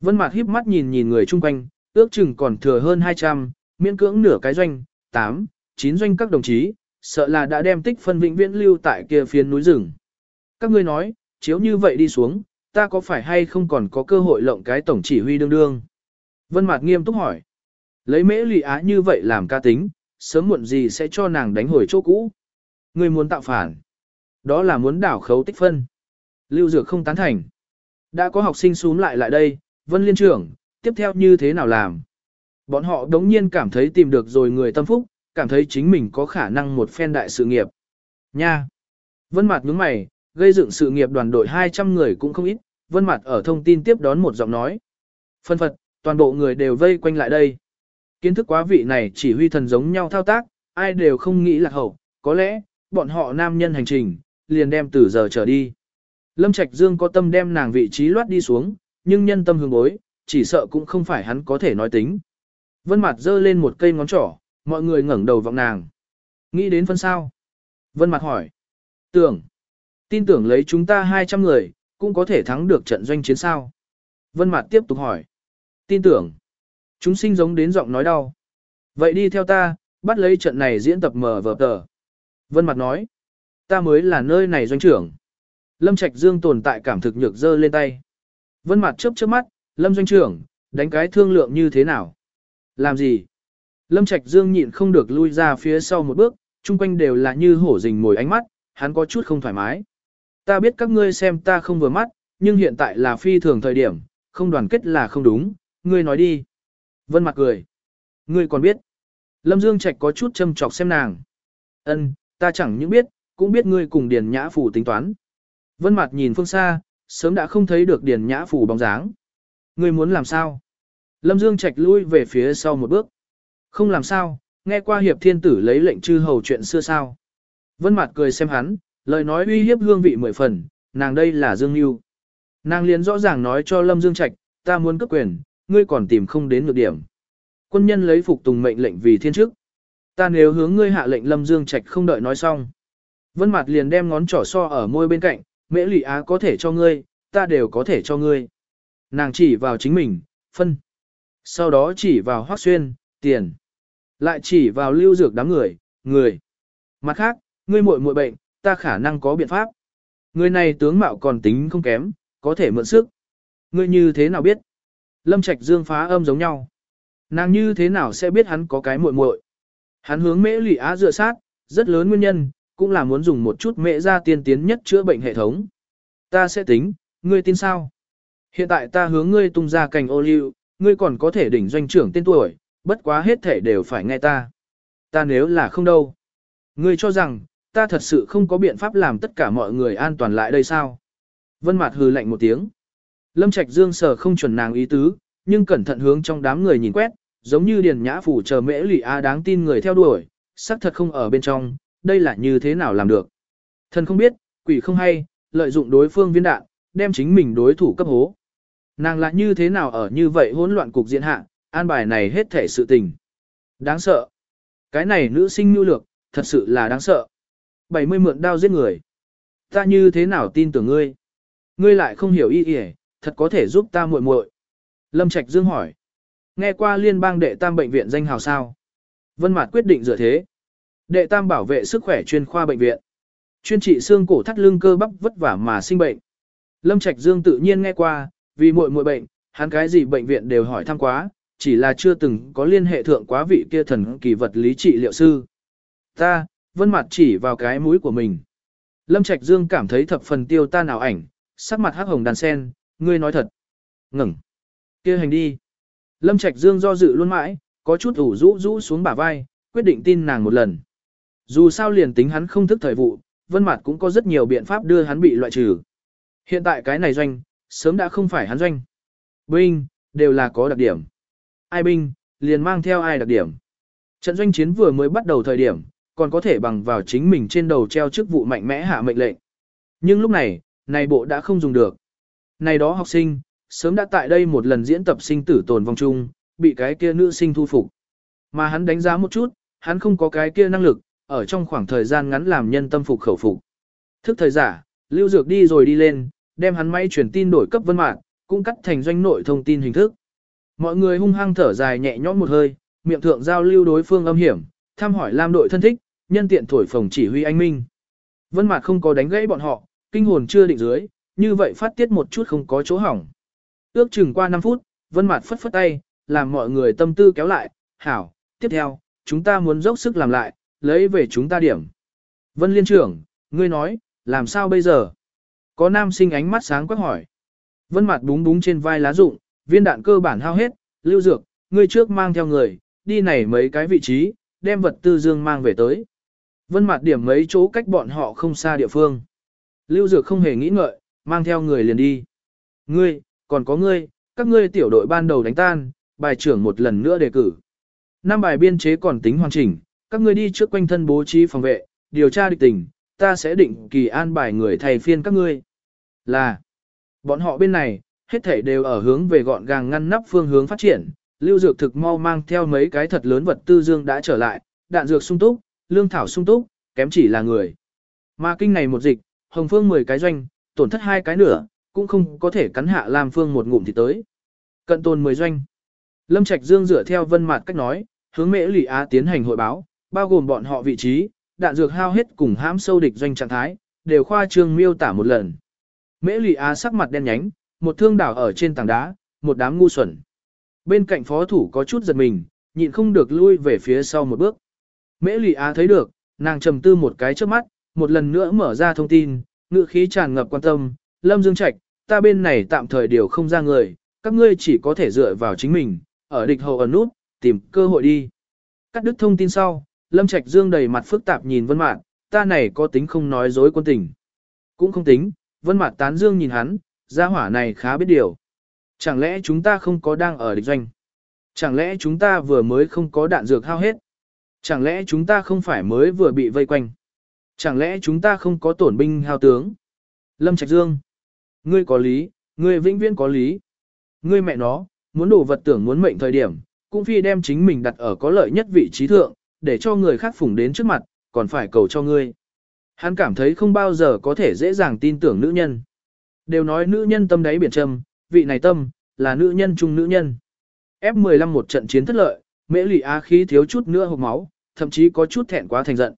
Vân Mạt híp mắt nhìn nhìn người chung quanh, ước chừng còn thừa hơn 200, miễn cưỡng nửa cái doanh, 8, 9 doanh các đồng chí, sợ là đã đem tích phân vĩnh viễn lưu tại kia phiến núi rừng. Các ngươi nói, chiếu như vậy đi xuống, ta có phải hay không còn có cơ hội lộng cái tổng chỉ huy đương đương? Vân Mạt nghiêm túc hỏi. Lấy mễ lụy á như vậy làm ca tính, sớm muộn gì sẽ cho nàng đánh hồi chỗ cũ. Ngươi muốn tạo phản. Đó là muốn đảo khấu tích phân. Lưu Dược không tán thành. Đã có học sinh xuống lại lại đây, Vân Liên trưởng, tiếp theo như thế nào làm? Bọn họ đống nhiên cảm thấy tìm được rồi người tâm phúc, cảm thấy chính mình có khả năng một phen đại sự nghiệp. Nha! Vân Mạt nhướng mày, gây dựng sự nghiệp đoàn đội 200 người cũng không ít, Vân Mạt ở thông tin tiếp đón một giọng nói. Phân phật, toàn bộ người đều vây quanh lại đây. Kiến thức quá vị này chỉ huy thần giống nhau thao tác, ai đều không nghĩ là hậu, có lẽ, bọn họ nam nhân hành trình, liền đem từ giờ trở đi. Lâm Trạch Dương có tâm đem nàng vị trí loát đi xuống, nhưng nhân tâm hướng bối, chỉ sợ cũng không phải hắn có thể nói tính. Vân Mạt giơ lên một cây ngón trỏ, mọi người ngẩng đầu vọng nàng. Nghĩ đến phân sao? Vân Mạt hỏi. Tưởng. Tin tưởng lấy chúng ta 200 người, cũng có thể thắng được trận doanh chiến sao. Vân Mạt tiếp tục hỏi. Tin tưởng. Chúng sinh giống đến giọng nói đau. Vậy đi theo ta, bắt lấy trận này diễn tập mở vở tờ. Vân Mặt nói. Ta mới là nơi này doanh trưởng. Lâm Trạch Dương tồn tại cảm thực nhược dơ lên tay. Vân Mặt chớp chớp mắt, Lâm doanh trưởng, đánh cái thương lượng như thế nào? Làm gì? Lâm Trạch Dương nhịn không được lui ra phía sau một bước, chung quanh đều là như hổ rình mồi ánh mắt, hắn có chút không thoải mái. Ta biết các ngươi xem ta không vừa mắt, nhưng hiện tại là phi thường thời điểm, không đoàn kết là không đúng, ngươi nói đi. Vân mặt cười. Ngươi còn biết. Lâm Dương Trạch có chút châm chọc xem nàng. Ân, ta chẳng những biết, cũng biết ngươi cùng Điền Nhã Phủ tính toán. Vân mặt nhìn phương xa, sớm đã không thấy được Điền Nhã Phủ bóng dáng. Ngươi muốn làm sao? Lâm Dương Trạch lui về phía sau một bước. Không làm sao, nghe qua hiệp thiên tử lấy lệnh chư hầu chuyện xưa sao. Vân Mặc cười xem hắn, lời nói uy hiếp hương vị mười phần, nàng đây là Dương Nưu. Nàng liền rõ ràng nói cho Lâm Dương Trạch, ta muốn cấp quyền, ngươi còn tìm không đến nhược điểm. Quân nhân lấy phục tùng mệnh lệnh vì thiên chức. Ta nếu hướng ngươi hạ lệnh Lâm Dương Trạch không đợi nói xong. Vân Mạt liền đem ngón trỏ so ở môi bên cạnh, Mễ Lị Á có thể cho ngươi, ta đều có thể cho ngươi. Nàng chỉ vào chính mình, phân. Sau đó chỉ vào Hoắc Xuyên, tiền. Lại chỉ vào lưu dược đám người, người. Mặt khác, ngươi muội muội bệnh, ta khả năng có biện pháp. Người này tướng mạo còn tính không kém, có thể mượn sức. Ngươi như thế nào biết? Lâm Trạch Dương phá âm giống nhau. Nàng như thế nào sẽ biết hắn có cái muội muội? Hắn hướng Mễ Lị Á dựa sát, rất lớn nguyên nhân, cũng là muốn dùng một chút mễ ra tiên tiến nhất chữa bệnh hệ thống. Ta sẽ tính, ngươi tin sao? Hiện tại ta hướng ngươi tung ra cành ô liu, ngươi còn có thể đỉnh doanh trưởng tên tuổi, bất quá hết thể đều phải nghe ta. Ta nếu là không đâu. Ngươi cho rằng, ta thật sự không có biện pháp làm tất cả mọi người an toàn lại đây sao? Vân Mạt hừ lạnh một tiếng. Lâm Trạch Dương sở không chuẩn nàng ý tứ, nhưng cẩn thận hướng trong đám người nhìn quét, giống như Điền Nhã phủ chờ Mễ Lị A đáng tin người theo đuổi, xác thật không ở bên trong, đây là như thế nào làm được? Thần không biết, quỷ không hay, lợi dụng đối phương viên đạn, đem chính mình đối thủ cấp hố. Nàng lại như thế nào ở như vậy hỗn loạn cục diện hạ, an bài này hết thể sự tình. Đáng sợ. Cái này nữ sinh nhu lược, thật sự là đáng sợ. 70 mượn đao giết người. Ta như thế nào tin tưởng ngươi? Ngươi lại không hiểu ý ỉa, thật có thể giúp ta muội muội. Lâm Trạch Dương hỏi. Nghe qua liên bang đệ tam bệnh viện danh hào sao? Vân Mạt quyết định dựa thế. Đệ tam bảo vệ sức khỏe chuyên khoa bệnh viện. Chuyên trị xương cổ thắt lưng cơ bắp vất vả mà sinh bệnh. Lâm Trạch Dương tự nhiên nghe qua, vì muội muội bệnh, hắn cái gì bệnh viện đều hỏi thăm quá, chỉ là chưa từng có liên hệ thượng quá vị kia thần kỳ vật lý trị liệu sư. Ta, vân mặt chỉ vào cái mũi của mình. Lâm Trạch Dương cảm thấy thập phần tiêu ta nào ảnh, sắc mặt hắc hồng đàn sen, ngươi nói thật. Ngừng. kia hành đi. Lâm Trạch Dương do dự luôn mãi, có chút ủ rũ rũ xuống bả vai, quyết định tin nàng một lần. Dù sao liền tính hắn không thức thời vụ, vân mạt cũng có rất nhiều biện pháp đưa hắn bị loại trừ. Hiện tại cái này doanh, sớm đã không phải hắn doanh. Binh, đều là có đặc điểm. Ai binh, liền mang theo ai đặc điểm. Trận doanh chiến vừa mới bắt đầu thời điểm, còn có thể bằng vào chính mình trên đầu treo chức vụ mạnh mẽ hạ mệnh lệnh. Nhưng lúc này, này bộ đã không dùng được. Này đó học sinh, sớm đã tại đây một lần diễn tập sinh tử tồn vong chung, bị cái kia nữ sinh thu phục. Mà hắn đánh giá một chút, hắn không có cái kia năng lực, ở trong khoảng thời gian ngắn làm nhân tâm phục khẩu phục. Thức thời giả, lưu dược đi rồi đi lên, đem hắn máy truyền tin đổi cấp vân mạng, cũng cắt thành doanh nội thông tin hình thức. Mọi người hung hăng thở dài nhẹ nhõm một hơi, miệng thượng giao lưu đối phương âm hiểm, thăm hỏi Lam đội thân thích, nhân tiện thổi phồng chỉ huy anh minh. Vân Mạc không có đánh gãy bọn họ, kinh hồn chưa định dưới, như vậy phát tiết một chút không có chỗ hỏng. Ước chừng qua 5 phút, Vân mạt phất phất tay, làm mọi người tâm tư kéo lại, hảo, tiếp theo, chúng ta muốn dốc sức làm lại, lấy về chúng ta điểm. Vân Liên trưởng, ngươi nói, làm sao bây giờ? Có nam sinh ánh mắt sáng quắc hỏi. Vân mạt búng búng trên vai lá rụng, viên đạn cơ bản hao hết, lưu dược, ngươi trước mang theo người, đi này mấy cái vị trí, đem vật tư dương mang về tới. Vân mạt điểm mấy chỗ cách bọn họ không xa địa phương. Lưu dược không hề nghĩ ngợi, mang theo người liền đi. Ngươi, còn có ngươi, các ngươi tiểu đội ban đầu đánh tan, bài trưởng một lần nữa đề cử. Năm bài biên chế còn tính hoàn chỉnh, các ngươi đi trước quanh thân bố trí phòng vệ, điều tra địch tình, ta sẽ định kỳ an bài người thầy phiên các ngươi. Là, bọn họ bên này, hết thảy đều ở hướng về gọn gàng ngăn nắp phương hướng phát triển, lưu dược thực mau mang theo mấy cái thật lớn vật tư dương đã trở lại, đạn dược sung túc, lương thảo sung túc, kém chỉ là người. Mà kinh này một dịch, hồng phương 10 cái doanh, tổn thất hai cái nửa, cũng không có thể cắn hạ Lam Phương một ngụm thì tới. Cận tồn 10 doanh. Lâm Trạch Dương dựa theo vân mạt cách nói, hướng Mễ Lỷ Á tiến hành hội báo, bao gồm bọn họ vị trí, đạn dược hao hết cùng hãm sâu địch doanh trạng thái, đều khoa trương miêu tả một lần. Mễ Lỷ Á sắc mặt đen nhánh, một thương đảo ở trên tảng đá, một đám ngu xuẩn. Bên cạnh phó thủ có chút giật mình, nhịn không được lui về phía sau một bước. Mễ Lỷ Á thấy được, nàng trầm tư một cái trước mắt, một lần nữa mở ra thông tin, ngữ khí tràn ngập quan tâm, Lâm Dương Trạch, ta bên này tạm thời điều không ra người, các ngươi chỉ có thể dựa vào chính mình, ở địch hầu ẩn nút, tìm cơ hội đi. Cắt đứt thông tin sau, Lâm Trạch Dương đầy mặt phức tạp nhìn Vân Mạn, ta này có tính không nói dối quân tình. Cũng không tính, Vân Mạn tán dương nhìn hắn, gia hỏa này khá biết điều. Chẳng lẽ chúng ta không có đang ở địch doanh? Chẳng lẽ chúng ta vừa mới không có đạn dược hao hết? Chẳng lẽ chúng ta không phải mới vừa bị vây quanh? Chẳng lẽ chúng ta không có tổn binh hao tướng? Lâm Trạch Dương. Ngươi có lý, ngươi vĩnh viễn có lý. Ngươi mẹ nó, muốn đổ vật tưởng muốn mệnh thời điểm, cũng phi đem chính mình đặt ở có lợi nhất vị trí thượng, để cho người khác phủng đến trước mặt, còn phải cầu cho ngươi. Hắn cảm thấy không bao giờ có thể dễ dàng tin tưởng nữ nhân. Đều nói nữ nhân tâm đáy biển trầm, vị này tâm, là nữ nhân chung nữ nhân. F15 một trận chiến thất lợi, mễ lì á khí thiếu chút nữa hộp máu, thậm chí có chút thẹn quá thành giận.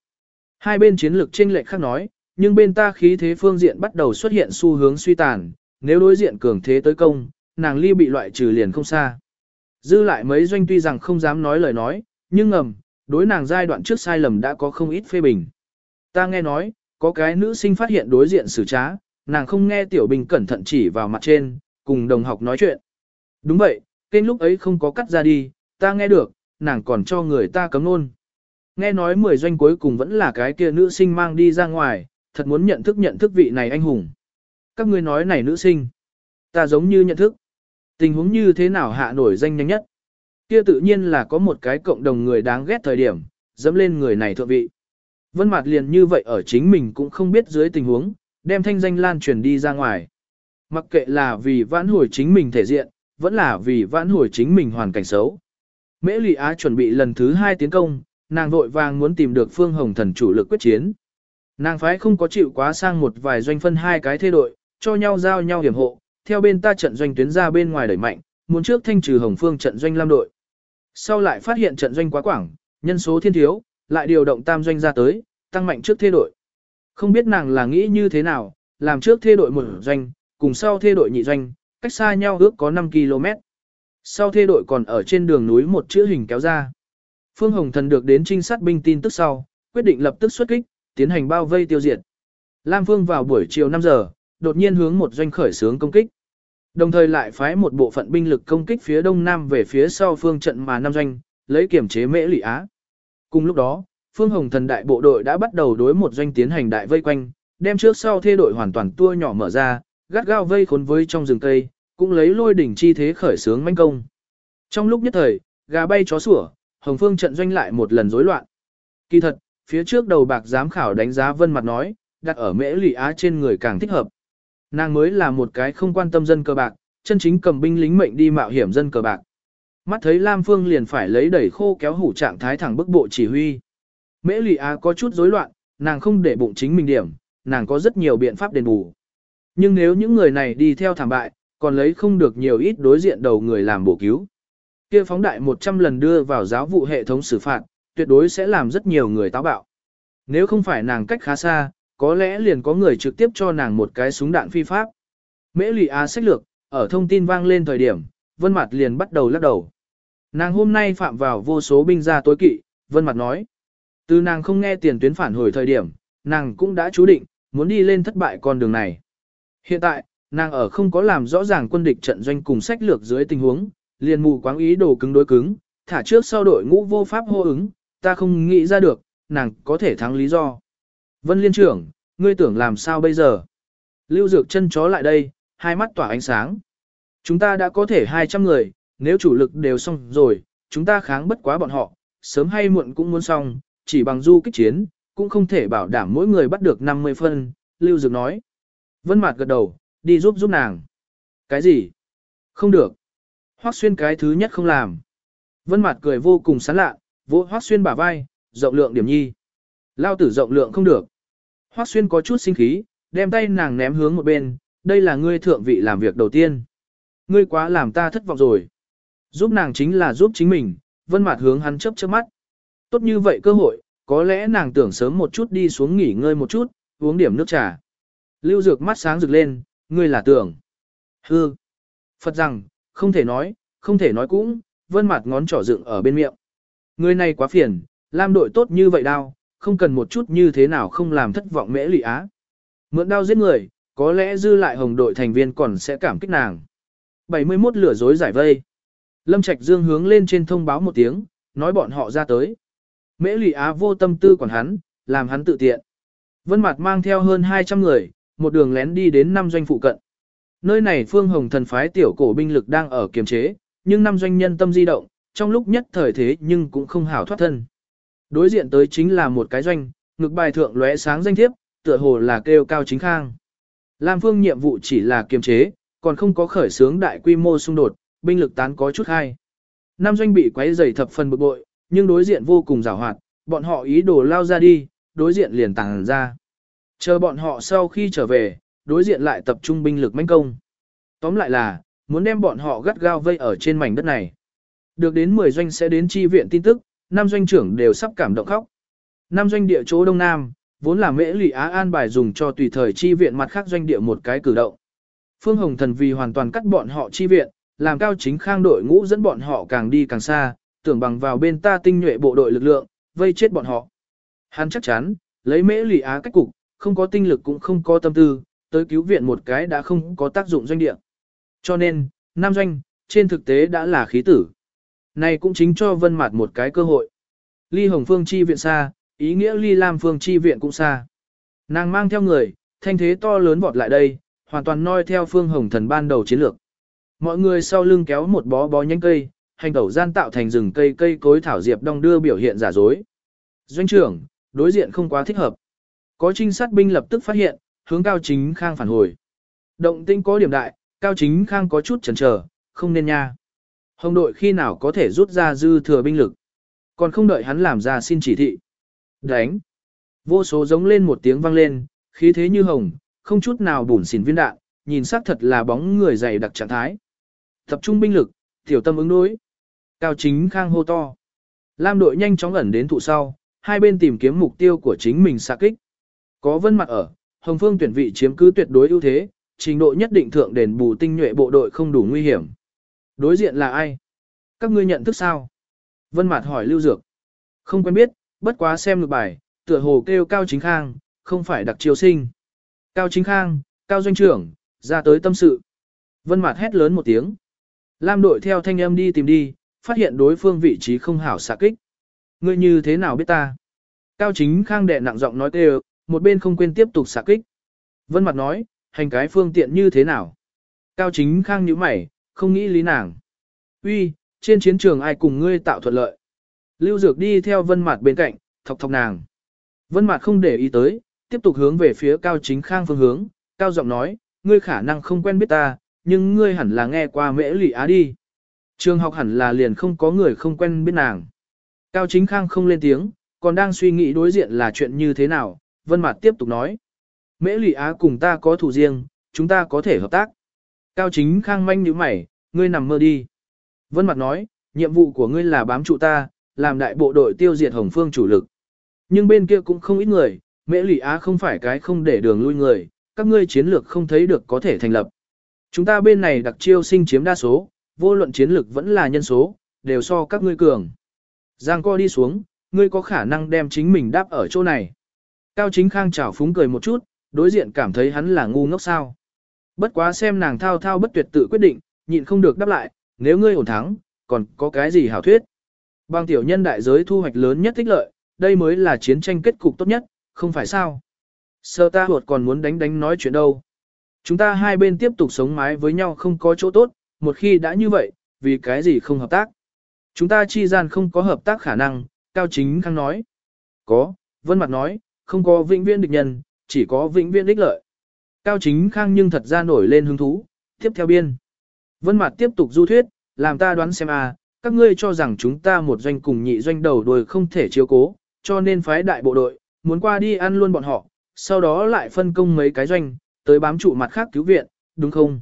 Hai bên chiến lược chênh lệch khác nói, nhưng bên ta khí thế phương diện bắt đầu xuất hiện xu hướng suy tàn, nếu đối diện cường thế tới công, nàng ly bị loại trừ liền không xa. Dư lại mấy doanh tuy rằng không dám nói lời nói, nhưng ngầm, đối nàng giai đoạn trước sai lầm đã có không ít phê bình. Ta nghe nói, có cái nữ sinh phát hiện đối diện xử trá, nàng không nghe tiểu bình cẩn thận chỉ vào mặt trên, cùng đồng học nói chuyện. Đúng vậy, kênh lúc ấy không có cắt ra đi, ta nghe được, nàng còn cho người ta cấm luôn. Nghe nói 10 doanh cuối cùng vẫn là cái kia nữ sinh mang đi ra ngoài, thật muốn nhận thức nhận thức vị này anh hùng. Các ngươi nói này nữ sinh, ta giống như nhận thức. Tình huống như thế nào hạ nổi danh nhanh nhất? Kia tự nhiên là có một cái cộng đồng người đáng ghét thời điểm, dẫm lên người này thượng vị. Vân Mạt liền như vậy ở chính mình cũng không biết dưới tình huống, đem thanh danh lan truyền đi ra ngoài. Mặc kệ là vì vãn hồi chính mình thể diện, vẫn là vì vãn hồi chính mình hoàn cảnh xấu. Mễ Lị Á chuẩn bị lần thứ hai tiến công, nàng vội vàng muốn tìm được Phương Hồng Thần chủ lực quyết chiến. Nàng phái không có chịu quá sang một vài doanh phân hai cái thế đội, cho nhau giao nhau hiểm hộ, theo bên ta trận doanh tuyến ra bên ngoài đẩy mạnh, muốn trước thanh trừ Hồng Phương trận doanh lam đội. Sau lại phát hiện trận doanh quá quảng, nhân số thiên thiếu, lại điều động tam doanh ra tới, tăng mạnh trước thế đội. Không biết nàng là nghĩ như thế nào, làm trước thế đội một doanh, cùng sau thế đội nhị doanh, cách xa nhau ước có 5 km. Sau thế đội còn ở trên đường núi một chữ hình kéo ra. Phương Hồng Thần được đến trinh sát binh tin tức sau, quyết định lập tức xuất kích, tiến hành bao vây tiêu diệt. Lam Phương vào buổi chiều 5 giờ, đột nhiên hướng một doanh khởi xướng công kích. Đồng thời lại phái một bộ phận binh lực công kích phía đông nam về phía sau phương trận mà năm doanh, lấy kiểm chế Mễ Lị Á. Cùng lúc đó, Phương Hồng Thần đại bộ đội đã bắt đầu đối một doanh tiến hành đại vây quanh, đem trước sau thê đội hoàn toàn tua nhỏ mở ra, gắt gao vây khốn với trong rừng cây, cũng lấy lôi đỉnh chi thế khởi sướng manh công. Trong lúc nhất thời, gà bay chó sủa, Hồng Phương trận doanh lại một lần rối loạn. Kỳ thật, phía trước đầu bạc giám khảo đánh giá vân mặt nói, đặt ở mễ lụy á trên người càng thích hợp. Nàng mới là một cái không quan tâm dân cờ bạc, chân chính cầm binh lính mệnh đi mạo hiểm dân cờ bạc. Mắt thấy Lam Phương liền phải lấy đẩy khô kéo hủ trạng thái thẳng bức bộ chỉ huy. Mễ lụy á có chút rối loạn, nàng không để bụng chính mình điểm, nàng có rất nhiều biện pháp đền bù. Nhưng nếu những người này đi theo thảm bại, còn lấy không được nhiều ít đối diện đầu người làm bổ cứu kia phóng đại 100 lần đưa vào giáo vụ hệ thống xử phạt, tuyệt đối sẽ làm rất nhiều người táo bạo. Nếu không phải nàng cách khá xa, có lẽ liền có người trực tiếp cho nàng một cái súng đạn phi pháp. Mễ Lụy á sách lược, ở thông tin vang lên thời điểm, Vân Mặt liền bắt đầu lắc đầu. Nàng hôm nay phạm vào vô số binh gia tối kỵ, Vân Mặt nói. Từ nàng không nghe tiền tuyến phản hồi thời điểm, nàng cũng đã chú định, muốn đi lên thất bại con đường này. Hiện tại, nàng ở không có làm rõ ràng quân địch trận doanh cùng sách lược dưới tình huống, liền mù quáng ý đồ cứng đối cứng, thả trước sau đội ngũ vô pháp hô ứng, ta không nghĩ ra được, nàng có thể thắng lý do. Vân Liên trưởng, ngươi tưởng làm sao bây giờ? Lưu Dược chân chó lại đây, hai mắt tỏa ánh sáng. Chúng ta đã có thể 200 người, nếu chủ lực đều xong rồi, chúng ta kháng bất quá bọn họ, sớm hay muộn cũng muốn xong, chỉ bằng du kích chiến, cũng không thể bảo đảm mỗi người bắt được 50 phân, Lưu Dược nói. Vân Mạt gật đầu, đi giúp giúp nàng. Cái gì? Không được. Hoắc Xuyên cái thứ nhất không làm. Vân Mạt cười vô cùng sán lạ, vỗ Hoắc Xuyên bả vai, rộng lượng điểm nhi. Lao tử rộng lượng không được. Hoắc Xuyên có chút sinh khí, đem tay nàng ném hướng một bên, đây là ngươi thượng vị làm việc đầu tiên. Ngươi quá làm ta thất vọng rồi. Giúp nàng chính là giúp chính mình, Vân Mạt hướng hắn chớp chớp mắt. Tốt như vậy cơ hội, có lẽ nàng tưởng sớm một chút đi xuống nghỉ ngơi một chút, uống điểm nước trà. Lưu Dược mắt sáng rực lên, ngươi là tưởng. Hư. Phật rằng, không thể nói, không thể nói cũng, vân mặt ngón trỏ dựng ở bên miệng. Người này quá phiền, làm đội tốt như vậy đau, không cần một chút như thế nào không làm thất vọng mễ Lụy á. Mượn đau giết người, có lẽ dư lại hồng đội thành viên còn sẽ cảm kích nàng. 71 lửa dối giải vây. Lâm Trạch Dương hướng lên trên thông báo một tiếng, nói bọn họ ra tới. Mễ Lụy á vô tâm tư quản hắn, làm hắn tự tiện. Vân Mạt mang theo hơn 200 người, một đường lén đi đến năm doanh phụ cận. Nơi này Phương Hồng thần phái tiểu cổ binh lực đang ở kiềm chế, nhưng năm doanh nhân tâm di động, trong lúc nhất thời thế nhưng cũng không hảo thoát thân. Đối diện tới chính là một cái doanh, ngực bài thượng lóe sáng danh thiếp, tựa hồ là kêu cao chính khang. Lam Phương nhiệm vụ chỉ là kiềm chế, còn không có khởi xướng đại quy mô xung đột, binh lực tán có chút hay. Năm doanh bị quấy rầy thập phần bực bội, nhưng đối diện vô cùng giàu hoạt, bọn họ ý đồ lao ra đi, đối diện liền tàng ra. Chờ bọn họ sau khi trở về, đối diện lại tập trung binh lực manh công. Tóm lại là, muốn đem bọn họ gắt gao vây ở trên mảnh đất này. Được đến 10 doanh sẽ đến chi viện tin tức, năm doanh trưởng đều sắp cảm động khóc. Năm doanh địa chỗ Đông Nam, vốn là mễ lụy Á An bài dùng cho tùy thời chi viện mặt khác doanh địa một cái cử động. Phương Hồng Thần vì hoàn toàn cắt bọn họ chi viện, làm cao chính khang đội ngũ dẫn bọn họ càng đi càng xa, tưởng bằng vào bên ta tinh nhuệ bộ đội lực lượng, vây chết bọn họ. Hắn chắc chắn, lấy mễ lụy Á cách cục, không có tinh lực cũng không có tâm tư, tới cứu viện một cái đã không có tác dụng doanh địa. Cho nên, Nam Doanh, trên thực tế đã là khí tử. Này cũng chính cho Vân Mạt một cái cơ hội. Ly Hồng Phương chi viện xa, ý nghĩa Ly Lam Phương chi viện cũng xa. Nàng mang theo người, thanh thế to lớn vọt lại đây, hoàn toàn noi theo Phương Hồng Thần ban đầu chiến lược. Mọi người sau lưng kéo một bó bó nhánh cây, hành tẩu gian tạo thành rừng cây cây cối thảo diệp đong đưa biểu hiện giả dối. Doanh trưởng, đối diện không quá thích hợp. Có trinh sát binh lập tức phát hiện, hướng Cao Chính Khang phản hồi. Động tinh có điểm đại, Cao Chính Khang có chút chần chờ, không nên nha. Hồng đội khi nào có thể rút ra dư thừa binh lực. Còn không đợi hắn làm ra xin chỉ thị. Đánh. Vô số giống lên một tiếng vang lên, khí thế như hồng, không chút nào bùn xỉn viên đạn, nhìn xác thật là bóng người dày đặc trạng thái. Tập trung binh lực, tiểu tâm ứng đối. Cao Chính Khang hô to. Lam đội nhanh chóng ẩn đến thụ sau, hai bên tìm kiếm mục tiêu của chính mình xạ kích. Có vân mặt ở, Hồng Phương tuyển vị chiếm cứ tuyệt đối ưu thế, trình độ nhất định thượng đền bù tinh nhuệ bộ đội không đủ nguy hiểm. Đối diện là ai? Các ngươi nhận thức sao? Vân Mạt hỏi Lưu Dược. Không quen biết, bất quá xem ngược bài, tựa hồ kêu Cao Chính Khang, không phải đặc chiêu sinh. Cao Chính Khang, Cao Doanh trưởng, ra tới tâm sự. Vân Mạt hét lớn một tiếng. Lam đội theo thanh âm đi tìm đi, phát hiện đối phương vị trí không hảo xạ kích. Ngươi như thế nào biết ta? Cao Chính Khang đệ nặng giọng nói kêu, một bên không quên tiếp tục xạ kích. Vân Mặt nói, hành cái phương tiện như thế nào? Cao chính khang nhíu mày, không nghĩ lý nàng. Uy, trên chiến trường ai cùng ngươi tạo thuận lợi? Lưu Dược đi theo Vân Mặt bên cạnh, thọc thọc nàng. Vân Mặt không để ý tới, tiếp tục hướng về phía Cao Chính Khang phương hướng, cao giọng nói, ngươi khả năng không quen biết ta, nhưng ngươi hẳn là nghe qua mễ lụy á đi. Trường học hẳn là liền không có người không quen biết nàng. Cao Chính Khang không lên tiếng, còn đang suy nghĩ đối diện là chuyện như thế nào, Vân Mạt tiếp tục nói. Mễ Lị Á cùng ta có thủ riêng, chúng ta có thể hợp tác. Cao Chính Khang manh nhíu mày, ngươi nằm mơ đi. Vân Mạt nói, nhiệm vụ của ngươi là bám trụ ta, làm đại bộ đội tiêu diệt Hồng Phương chủ lực. Nhưng bên kia cũng không ít người, Mễ Lị Á không phải cái không để đường lui người, các ngươi chiến lược không thấy được có thể thành lập. Chúng ta bên này đặc chiêu sinh chiếm đa số, vô luận chiến lược vẫn là nhân số, đều so các ngươi cường. Giang co đi xuống, ngươi có khả năng đem chính mình đáp ở chỗ này. Cao chính khang chảo phúng cười một chút, đối diện cảm thấy hắn là ngu ngốc sao. Bất quá xem nàng thao thao bất tuyệt tự quyết định, nhịn không được đáp lại, nếu ngươi ổn thắng, còn có cái gì hảo thuyết. Bằng tiểu nhân đại giới thu hoạch lớn nhất thích lợi, đây mới là chiến tranh kết cục tốt nhất, không phải sao. Sơ ta huột còn muốn đánh đánh nói chuyện đâu. Chúng ta hai bên tiếp tục sống mái với nhau không có chỗ tốt, một khi đã như vậy, vì cái gì không hợp tác? Chúng ta chi gian không có hợp tác khả năng, Cao Chính Khang nói. Có, Vân Mặt nói, không có vĩnh viễn địch nhân, chỉ có vĩnh viễn ích lợi. Cao Chính Khang nhưng thật ra nổi lên hứng thú, tiếp theo biên. Vân mạt tiếp tục du thuyết, làm ta đoán xem a, các ngươi cho rằng chúng ta một doanh cùng nhị doanh đầu đuôi không thể chiếu cố, cho nên phái đại bộ đội, muốn qua đi ăn luôn bọn họ, sau đó lại phân công mấy cái doanh, tới bám trụ mặt khác cứu viện, đúng không?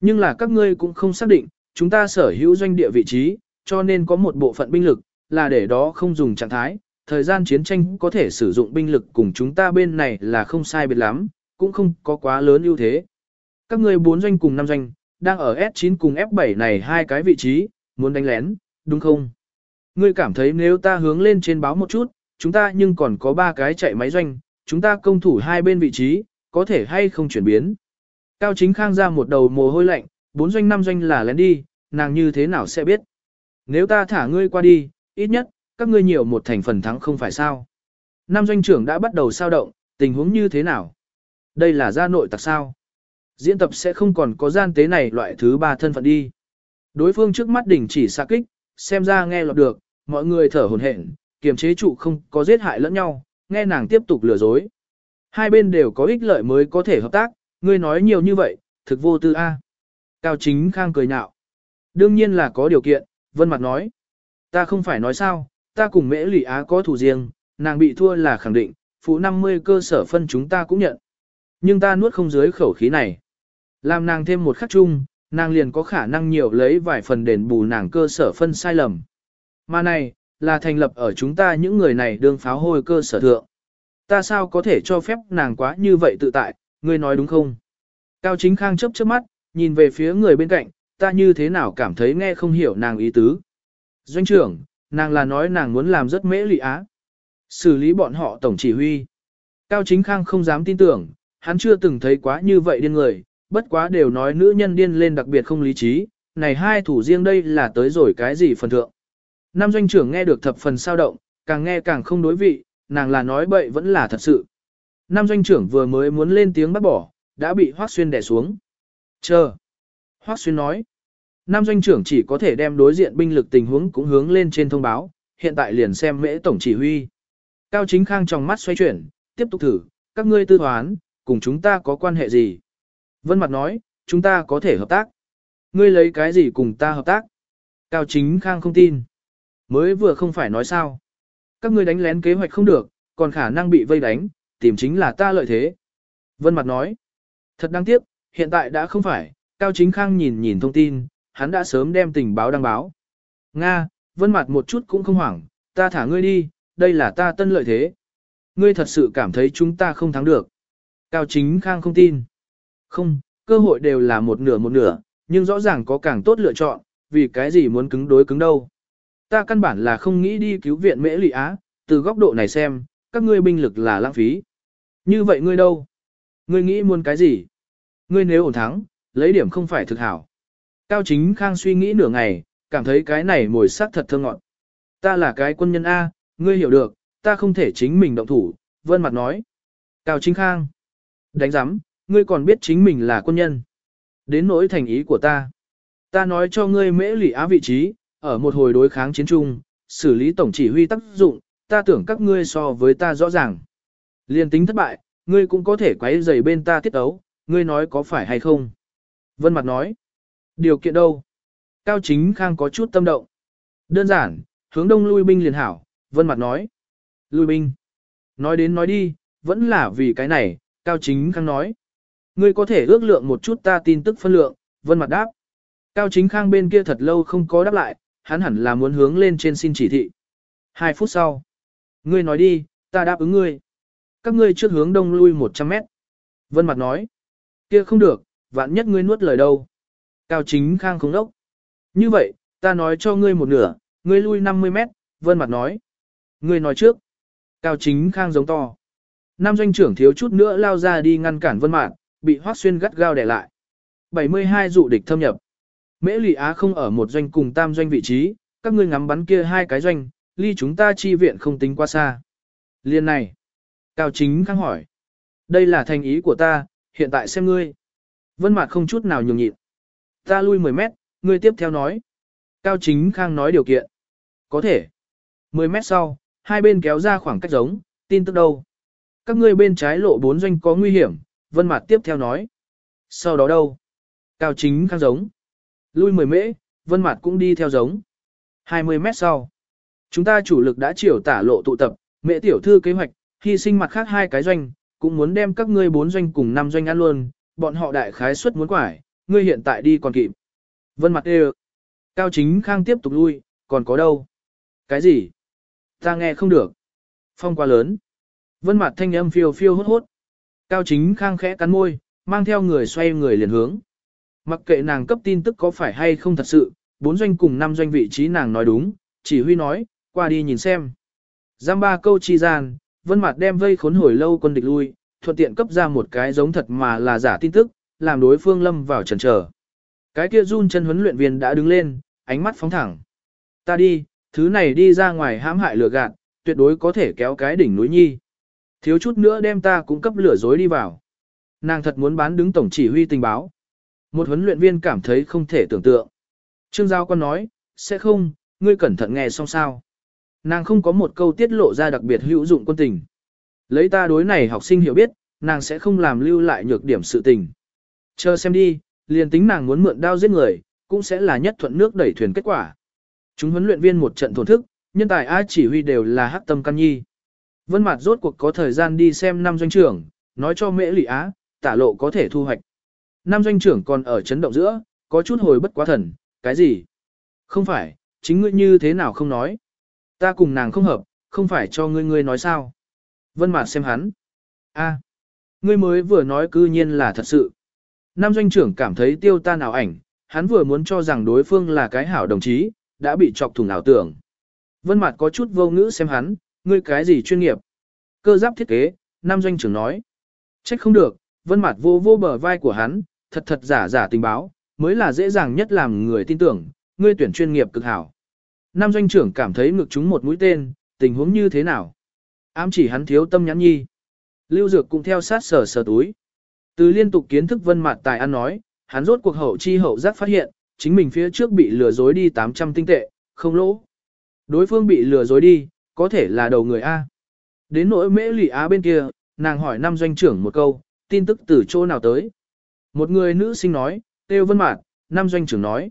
Nhưng là các ngươi cũng không xác định, chúng ta sở hữu doanh địa vị trí, cho nên có một bộ phận binh lực, là để đó không dùng trạng thái, thời gian chiến tranh có thể sử dụng binh lực cùng chúng ta bên này là không sai biệt lắm, cũng không có quá lớn ưu thế. Các ngươi bốn doanh cùng năm doanh, đang ở S9 cùng F7 này hai cái vị trí, muốn đánh lén, đúng không? Ngươi cảm thấy nếu ta hướng lên trên báo một chút, chúng ta nhưng còn có ba cái chạy máy doanh, chúng ta công thủ hai bên vị trí, có thể hay không chuyển biến. Cao chính khang ra một đầu mồ hôi lạnh, bốn doanh năm doanh là lén đi, nàng như thế nào sẽ biết. Nếu ta thả ngươi qua đi, ít nhất, các ngươi nhiều một thành phần thắng không phải sao. nam doanh trưởng đã bắt đầu sao động, tình huống như thế nào? Đây là gia nội tặc sao? Diễn tập sẽ không còn có gian tế này loại thứ ba thân phận đi. Đối phương trước mắt đỉnh chỉ xạ kích, xem ra nghe lọt được, mọi người thở hồn hển, kiềm chế trụ không có giết hại lẫn nhau, nghe nàng tiếp tục lừa dối. Hai bên đều có ích lợi mới có thể hợp tác, ngươi nói nhiều như vậy, thực vô tư A. À. Cao chính khang cười nhạo. Đương nhiên là có điều kiện, vân mặt nói. Ta không phải nói sao, ta cùng mễ Lụy á có thủ riêng, nàng bị thua là khẳng định, phụ 50 cơ sở phân chúng ta cũng nhận. Nhưng ta nuốt không dưới khẩu khí này. Làm nàng thêm một khắc chung, nàng liền có khả năng nhiều lấy vài phần đền bù nàng cơ sở phân sai lầm. Mà này, là thành lập ở chúng ta những người này đương pháo hôi cơ sở thượng. Ta sao có thể cho phép nàng quá như vậy tự tại, ngươi nói đúng không? Cao chính khang chấp chớp mắt, nhìn về phía người bên cạnh, ta như thế nào cảm thấy nghe không hiểu nàng ý tứ. Doanh trưởng, nàng là nói nàng muốn làm rất mễ lị á. Xử lý bọn họ tổng chỉ huy. Cao chính khang không dám tin tưởng, hắn chưa từng thấy quá như vậy điên người, bất quá đều nói nữ nhân điên lên đặc biệt không lý trí, này hai thủ riêng đây là tới rồi cái gì phần thượng. Nam doanh trưởng nghe được thập phần sao động, càng nghe càng không đối vị, nàng là nói bậy vẫn là thật sự. Nam doanh trưởng vừa mới muốn lên tiếng bắt bỏ, đã bị Hoác Xuyên đè xuống. Chờ. Hoác Xuyên nói. Nam doanh trưởng chỉ có thể đem đối diện binh lực tình huống cũng hướng lên trên thông báo, hiện tại liền xem mễ tổng chỉ huy. Cao chính khang trong mắt xoay chuyển, tiếp tục thử, các ngươi tư toán, cùng chúng ta có quan hệ gì? Vân Mặt nói, chúng ta có thể hợp tác. Ngươi lấy cái gì cùng ta hợp tác? Cao chính khang không tin. Mới vừa không phải nói sao. Các ngươi đánh lén kế hoạch không được, còn khả năng bị vây đánh, tìm chính là ta lợi thế. Vân Mặt nói, thật đáng tiếc, hiện tại đã không phải, Cao Chính Khang nhìn nhìn thông tin, hắn đã sớm đem tình báo đăng báo. Nga, Vân Mặt một chút cũng không hoảng, ta thả ngươi đi, đây là ta tân lợi thế. Ngươi thật sự cảm thấy chúng ta không thắng được. Cao Chính Khang không tin. Không, cơ hội đều là một nửa một nửa, nhưng rõ ràng có càng tốt lựa chọn, vì cái gì muốn cứng đối cứng đâu. Ta căn bản là không nghĩ đi cứu viện Mễ Lị Á, từ góc độ này xem, các ngươi binh lực là lãng phí. Như vậy ngươi đâu? Ngươi nghĩ muốn cái gì? Ngươi nếu ổn thắng, lấy điểm không phải thực hảo. Cao Chính Khang suy nghĩ nửa ngày, cảm thấy cái này mồi sắc thật thơ ngọn. Ta là cái quân nhân A, ngươi hiểu được, ta không thể chính mình động thủ, vân mặt nói. Cao Chính Khang. Đánh giám, ngươi còn biết chính mình là quân nhân. Đến nỗi thành ý của ta. Ta nói cho ngươi mễ lỷ á vị trí, ở một hồi đối kháng chiến trung, xử lý tổng chỉ huy tác dụng, ta tưởng các ngươi so với ta rõ ràng. Liên tính thất bại, ngươi cũng có thể quấy rầy bên ta tiết ấu, ngươi nói có phải hay không? Vân Mặt nói, điều kiện đâu? Cao Chính Khang có chút tâm động. Đơn giản, hướng đông lui binh liền hảo, Vân Mặt nói. Lui binh. Nói đến nói đi, vẫn là vì cái này, Cao Chính Khang nói. Ngươi có thể ước lượng một chút ta tin tức phân lượng, Vân Mặt đáp. Cao Chính Khang bên kia thật lâu không có đáp lại, hắn hẳn là muốn hướng lên trên xin chỉ thị. Hai phút sau. Ngươi nói đi, ta đáp ứng ngươi. Các ngươi trước hướng đông lui 100 mét. Vân Mặt nói. kia không được, vạn nhất ngươi nuốt lời đâu. Cao chính khang không đốc. Như vậy, ta nói cho ngươi một nửa, ngươi lui 50 mét, Vân Mặt nói. Ngươi nói trước. Cao chính khang giống to. Nam doanh trưởng thiếu chút nữa lao ra đi ngăn cản Vân Mạn, bị hoác Xuyên gắt gao đè lại. 72 dụ địch thâm nhập. Mễ lụy Á không ở một doanh cùng tam doanh vị trí, các ngươi ngắm bắn kia hai cái doanh, ly chúng ta chi viện không tính quá xa. Liên này. Cao chính khang hỏi. Đây là thành ý của ta, hiện tại xem ngươi. Vân Mạn không chút nào nhường nhịn. Ta lui 10 mét, ngươi tiếp theo nói. Cao Chính Khang nói điều kiện. Có thể. 10 mét sau, hai bên kéo ra khoảng cách giống, tin tức đâu. Các ngươi bên trái lộ bốn doanh có nguy hiểm, Vân Mạt tiếp theo nói. Sau đó đâu? Cao Chính Khang giống. Lui 10 mễ, Vân Mạt cũng đi theo giống. 20 mét sau. Chúng ta chủ lực đã chiều tả lộ tụ tập, mẹ tiểu thư kế hoạch, hy sinh mặt khác hai cái doanh, cũng muốn đem các ngươi bốn doanh cùng năm doanh ăn luôn, bọn họ đại khái suất muốn quải, ngươi hiện tại đi còn kịp. Vân mặt đều. Cao chính khang tiếp tục lui, còn có đâu? Cái gì? Ta nghe không được. Phong quá lớn. Vân mặt thanh âm phiêu phiêu hốt hốt. Cao chính khang khẽ cắn môi, mang theo người xoay người liền hướng. Mặc kệ nàng cấp tin tức có phải hay không thật sự, bốn doanh cùng năm doanh vị trí nàng nói đúng, chỉ huy nói, qua đi nhìn xem. Giam ba câu chi gian, vân mặt đem vây khốn hồi lâu quân địch lui, thuận tiện cấp ra một cái giống thật mà là giả tin tức, làm đối phương lâm vào trần trở. Cái kia run chân huấn luyện viên đã đứng lên, ánh mắt phóng thẳng. Ta đi, thứ này đi ra ngoài hãm hại lừa gạt, tuyệt đối có thể kéo cái đỉnh núi nhi. Thiếu chút nữa đem ta cũng cấp lửa dối đi vào. Nàng thật muốn bán đứng tổng chỉ huy tình báo. Một huấn luyện viên cảm thấy không thể tưởng tượng. Trương Giao Quan nói, sẽ không, ngươi cẩn thận nghe xong sao. Nàng không có một câu tiết lộ ra đặc biệt hữu dụng quân tình. Lấy ta đối này học sinh hiểu biết, nàng sẽ không làm lưu lại nhược điểm sự tình. Chờ xem đi, liền tính nàng muốn mượn đao giết người, cũng sẽ là nhất thuận nước đẩy thuyền kết quả. Chúng huấn luyện viên một trận thổn thức, nhân tài ai chỉ huy đều là hắc tâm căn nhi. Vân Mạt rốt cuộc có thời gian đi xem năm doanh trưởng, nói cho Mễ Lị Á, tả lộ có thể thu hoạch. Năm doanh trưởng còn ở chấn động giữa, có chút hồi bất quá thần, cái gì? Không phải, chính ngươi như thế nào không nói? Ta cùng nàng không hợp, không phải cho ngươi ngươi nói sao? Vân Mạt xem hắn. A, ngươi mới vừa nói cư nhiên là thật sự. Nam doanh trưởng cảm thấy tiêu tan ảo ảnh, hắn vừa muốn cho rằng đối phương là cái hảo đồng chí, đã bị chọc thủng ảo tưởng. Vân Mạt có chút vô ngữ xem hắn, ngươi cái gì chuyên nghiệp? Cơ giáp thiết kế, Nam doanh trưởng nói. Trách không được, Vân Mạt vô vô bờ vai của hắn, thật thật giả giả tình báo, mới là dễ dàng nhất làm người tin tưởng, ngươi tuyển chuyên nghiệp cực hảo. Nam doanh trưởng cảm thấy ngực chúng một mũi tên, tình huống như thế nào? Ám chỉ hắn thiếu tâm nhắn nhi. Lưu Dược cũng theo sát sờ sờ túi. Từ liên tục kiến thức vân mặt tài ăn nói, hắn rốt cuộc hậu chi hậu giác phát hiện, chính mình phía trước bị lừa dối đi 800 tinh tệ, không lỗ. Đối phương bị lừa dối đi, có thể là đầu người A. Đến nỗi mễ lụy Á bên kia, nàng hỏi năm doanh trưởng một câu, tin tức từ chỗ nào tới. Một người nữ sinh nói, Têu Vân Mạt, năm doanh trưởng nói.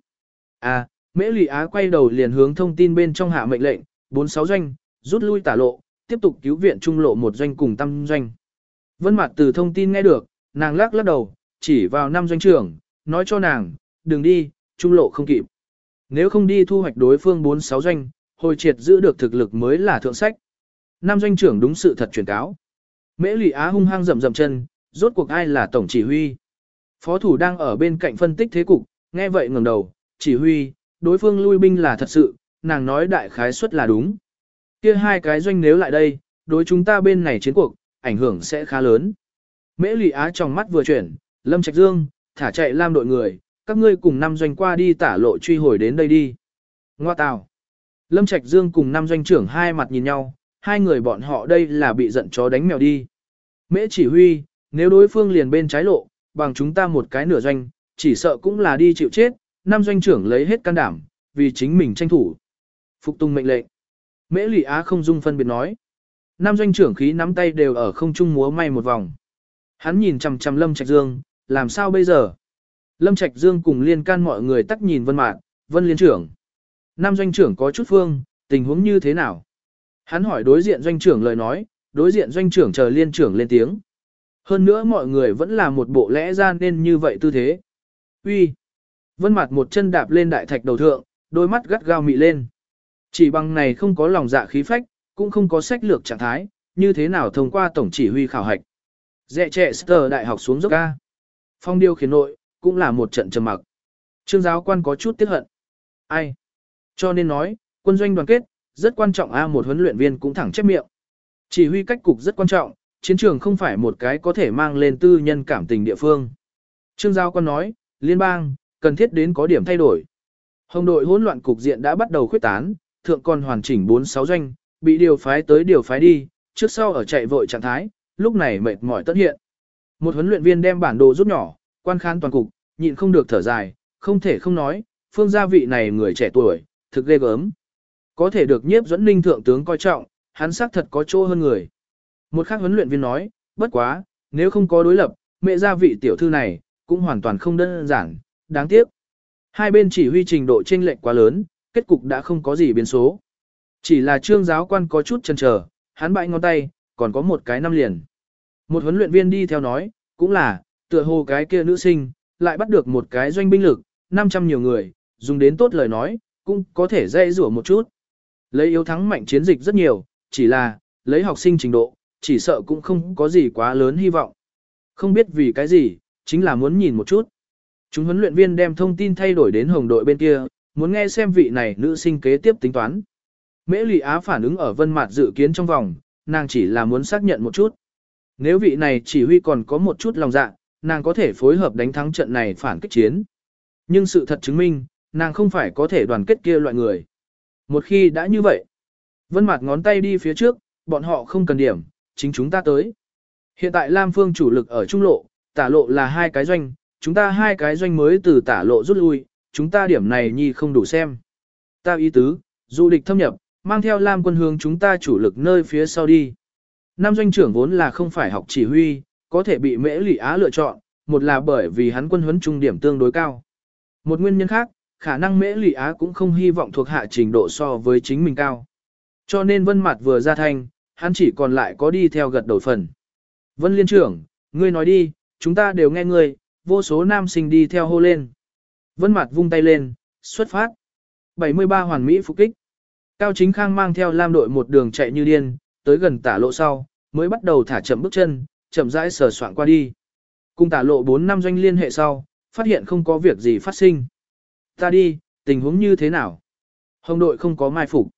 À, Mễ Lụy Á quay đầu liền hướng thông tin bên trong hạ mệnh lệnh, 46 doanh, rút lui tả lộ, tiếp tục cứu viện trung lộ một doanh cùng tam doanh. Vân Mạt từ thông tin nghe được, nàng lắc lắc đầu, chỉ vào năm doanh trưởng, nói cho nàng, đừng đi, trung lộ không kịp. Nếu không đi thu hoạch đối phương 46 doanh, hồi triệt giữ được thực lực mới là thượng sách. Năm doanh trưởng đúng sự thật truyền cáo. Mễ Lụy Á hung hăng rầm rầm chân, rốt cuộc ai là tổng chỉ huy. Phó thủ đang ở bên cạnh phân tích thế cục, nghe vậy ngẩng đầu, chỉ huy, đối phương lui binh là thật sự, nàng nói đại khái suất là đúng. Kia hai cái doanh nếu lại đây, đối chúng ta bên này chiến cuộc, ảnh hưởng sẽ khá lớn. Mễ Lụy Á trong mắt vừa chuyển, Lâm Trạch Dương, thả chạy lam đội người, các ngươi cùng năm doanh qua đi tả lộ truy hồi đến đây đi. Ngoa tào. Lâm Trạch Dương cùng năm doanh trưởng hai mặt nhìn nhau, hai người bọn họ đây là bị giận chó đánh mèo đi. Mễ chỉ huy, nếu đối phương liền bên trái lộ, bằng chúng ta một cái nửa doanh, chỉ sợ cũng là đi chịu chết, năm doanh trưởng lấy hết can đảm, vì chính mình tranh thủ. Phục tung mệnh lệnh. Mễ Lụy Á không dung phân biệt nói. Nam doanh trưởng khí nắm tay đều ở không trung múa may một vòng. Hắn nhìn chằm chằm Lâm Trạch Dương, làm sao bây giờ? Lâm Trạch Dương cùng liên can mọi người tắt nhìn Vân Mạc, Vân Liên trưởng. Nam doanh trưởng có chút phương, tình huống như thế nào? Hắn hỏi đối diện doanh trưởng lời nói, đối diện doanh trưởng chờ liên trưởng lên tiếng. Hơn nữa mọi người vẫn là một bộ lẽ ra nên như vậy tư thế. Uy, Vân Mạc một chân đạp lên đại thạch đầu thượng, đôi mắt gắt gao mị lên. Chỉ bằng này không có lòng dạ khí phách, cũng không có sách lược trạng thái, như thế nào thông qua tổng chỉ huy khảo hạch. Dẹ trẻ Sơ đại học xuống dốc ca. Phong điêu khiến nội, cũng là một trận trầm mặc. Trương giáo quan có chút tiếc hận. Ai? Cho nên nói, quân doanh đoàn kết, rất quan trọng a một huấn luyện viên cũng thẳng chép miệng. Chỉ huy cách cục rất quan trọng, chiến trường không phải một cái có thể mang lên tư nhân cảm tình địa phương. Trương giáo Quan nói, liên bang, cần thiết đến có điểm thay đổi. Hồng đội hỗn loạn cục diện đã bắt đầu khuyết tán, thượng còn hoàn chỉnh 4-6 doanh, bị điều phái tới điều phái đi, trước sau ở chạy vội trạng thái, lúc này mệt mỏi tất hiện. Một huấn luyện viên đem bản đồ rút nhỏ, quan khán toàn cục, nhịn không được thở dài, không thể không nói, phương gia vị này người trẻ tuổi, thực ghê gớm. Có thể được nhiếp dẫn ninh thượng tướng coi trọng, hắn xác thật có chỗ hơn người. Một khác huấn luyện viên nói, bất quá, nếu không có đối lập, mẹ gia vị tiểu thư này, cũng hoàn toàn không đơn giản, đáng tiếc. Hai bên chỉ huy trình độ chênh lệch quá lớn, kết cục đã không có gì biến số. Chỉ là trương giáo quan có chút chần chờ, hắn bãi ngón tay, còn có một cái năm liền. Một huấn luyện viên đi theo nói, cũng là, tựa hồ cái kia nữ sinh, lại bắt được một cái doanh binh lực, 500 nhiều người, dùng đến tốt lời nói, cũng có thể dễ rủa một chút. Lấy yếu thắng mạnh chiến dịch rất nhiều, chỉ là, lấy học sinh trình độ, chỉ sợ cũng không có gì quá lớn hy vọng. Không biết vì cái gì, chính là muốn nhìn một chút. Chúng huấn luyện viên đem thông tin thay đổi đến hồng đội bên kia, muốn nghe xem vị này nữ sinh kế tiếp tính toán. Mễ Lị Á phản ứng ở vân mặt dự kiến trong vòng, nàng chỉ là muốn xác nhận một chút. Nếu vị này chỉ huy còn có một chút lòng dạ, nàng có thể phối hợp đánh thắng trận này phản kích chiến. Nhưng sự thật chứng minh, nàng không phải có thể đoàn kết kia loại người. Một khi đã như vậy, vân mặt ngón tay đi phía trước, bọn họ không cần điểm, chính chúng ta tới. Hiện tại Lam Phương chủ lực ở trung lộ, tả lộ là hai cái doanh, chúng ta hai cái doanh mới từ tả lộ rút lui, chúng ta điểm này nhi không đủ xem. Ta ý tứ, du địch thâm nhập, mang theo Lam quân hướng chúng ta chủ lực nơi phía sau đi. Nam doanh trưởng vốn là không phải học chỉ huy, có thể bị Mễ Lị Á lựa chọn, một là bởi vì hắn quân huấn trung điểm tương đối cao. Một nguyên nhân khác, khả năng Mễ Lị Á cũng không hy vọng thuộc hạ trình độ so với chính mình cao. Cho nên Vân Mạt vừa ra thành hắn chỉ còn lại có đi theo gật đầu phần. Vân Liên trưởng, ngươi nói đi, chúng ta đều nghe ngươi, vô số nam sinh đi theo hô lên. Vân Mạt vung tay lên, xuất phát. 73 hoàn mỹ phục kích. Cao Chính Khang mang theo Lam đội một đường chạy như điên, tới gần tả lộ sau, mới bắt đầu thả chậm bước chân, chậm rãi sờ soạn qua đi. Cùng tả lộ 4 năm doanh liên hệ sau, phát hiện không có việc gì phát sinh. Ta đi, tình huống như thế nào? Hồng đội không có mai phục.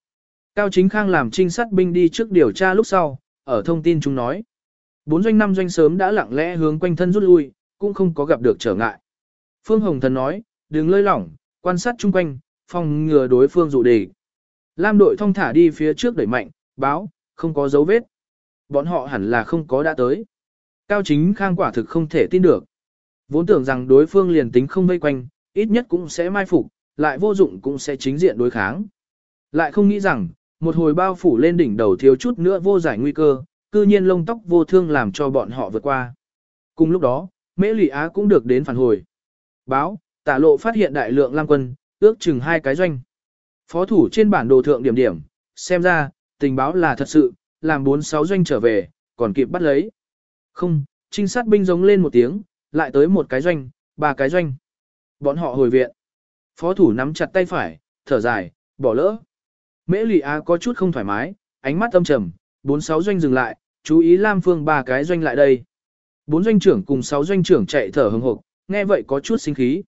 Cao Chính Khang làm trinh sát binh đi trước điều tra lúc sau, ở thông tin chúng nói. Bốn doanh năm doanh sớm đã lặng lẽ hướng quanh thân rút lui, cũng không có gặp được trở ngại. Phương Hồng Thần nói, đừng lơi lỏng, quan sát chung quanh, phòng ngừa đối phương dụ đề. Lam đội thông thả đi phía trước đẩy mạnh, báo, không có dấu vết. Bọn họ hẳn là không có đã tới. Cao chính khang quả thực không thể tin được. Vốn tưởng rằng đối phương liền tính không vây quanh, ít nhất cũng sẽ mai phục, lại vô dụng cũng sẽ chính diện đối kháng. Lại không nghĩ rằng, một hồi bao phủ lên đỉnh đầu thiếu chút nữa vô giải nguy cơ, cư nhiên lông tóc vô thương làm cho bọn họ vượt qua. Cùng lúc đó, Mễ Lị Á cũng được đến phản hồi. Báo, tả lộ phát hiện đại lượng lang quân, ước chừng hai cái doanh. Phó thủ trên bản đồ thượng điểm điểm, xem ra, tình báo là thật sự, làm bốn sáu doanh trở về, còn kịp bắt lấy. Không, trinh sát binh giống lên một tiếng, lại tới một cái doanh, ba cái doanh. Bọn họ hồi viện. Phó thủ nắm chặt tay phải, thở dài, bỏ lỡ. Mễ Lị Á có chút không thoải mái, ánh mắt âm trầm, bốn sáu doanh dừng lại, chú ý Lam Phương ba cái doanh lại đây. Bốn doanh trưởng cùng sáu doanh trưởng chạy thở hừng hực, nghe vậy có chút sinh khí.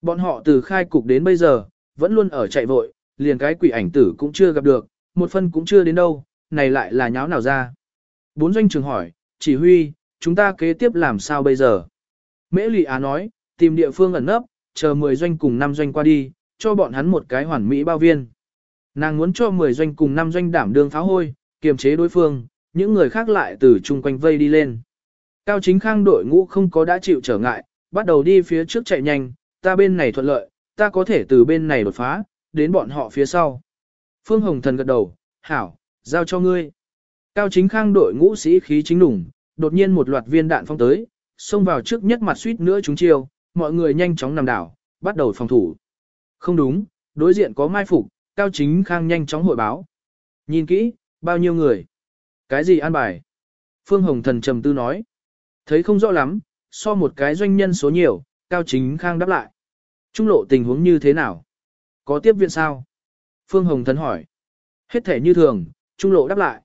Bọn họ từ khai cục đến bây giờ, vẫn luôn ở chạy vội, liền cái quỷ ảnh tử cũng chưa gặp được, một phân cũng chưa đến đâu, này lại là nháo nào ra. Bốn doanh trưởng hỏi, chỉ huy, chúng ta kế tiếp làm sao bây giờ? Mễ Lị Á nói, tìm địa phương ẩn nấp, chờ 10 doanh cùng 5 doanh qua đi, cho bọn hắn một cái hoàn mỹ bao viên. Nàng muốn cho 10 doanh cùng 5 doanh đảm đương pháo hôi, kiềm chế đối phương, những người khác lại từ chung quanh vây đi lên. Cao chính khang đội ngũ không có đã chịu trở ngại, bắt đầu đi phía trước chạy nhanh, ta bên này thuận lợi, ta có thể từ bên này đột phá, đến bọn họ phía sau. Phương Hồng Thần gật đầu, hảo, giao cho ngươi. Cao chính khang đội ngũ sĩ khí chính đủng, đột nhiên một loạt viên đạn phong tới, xông vào trước nhất mặt suýt nữa chúng chiêu, mọi người nhanh chóng nằm đảo, bắt đầu phòng thủ. Không đúng, đối diện có mai phục, Cao chính khang nhanh chóng hội báo. Nhìn kỹ, bao nhiêu người? Cái gì an bài? Phương Hồng Thần trầm tư nói. Thấy không rõ lắm, so một cái doanh nhân số nhiều, Cao chính khang đáp lại. Trung lộ tình huống như thế nào? Có tiếp viện sao? Phương Hồng Thần hỏi. Hết thể như thường, trung lộ đáp lại.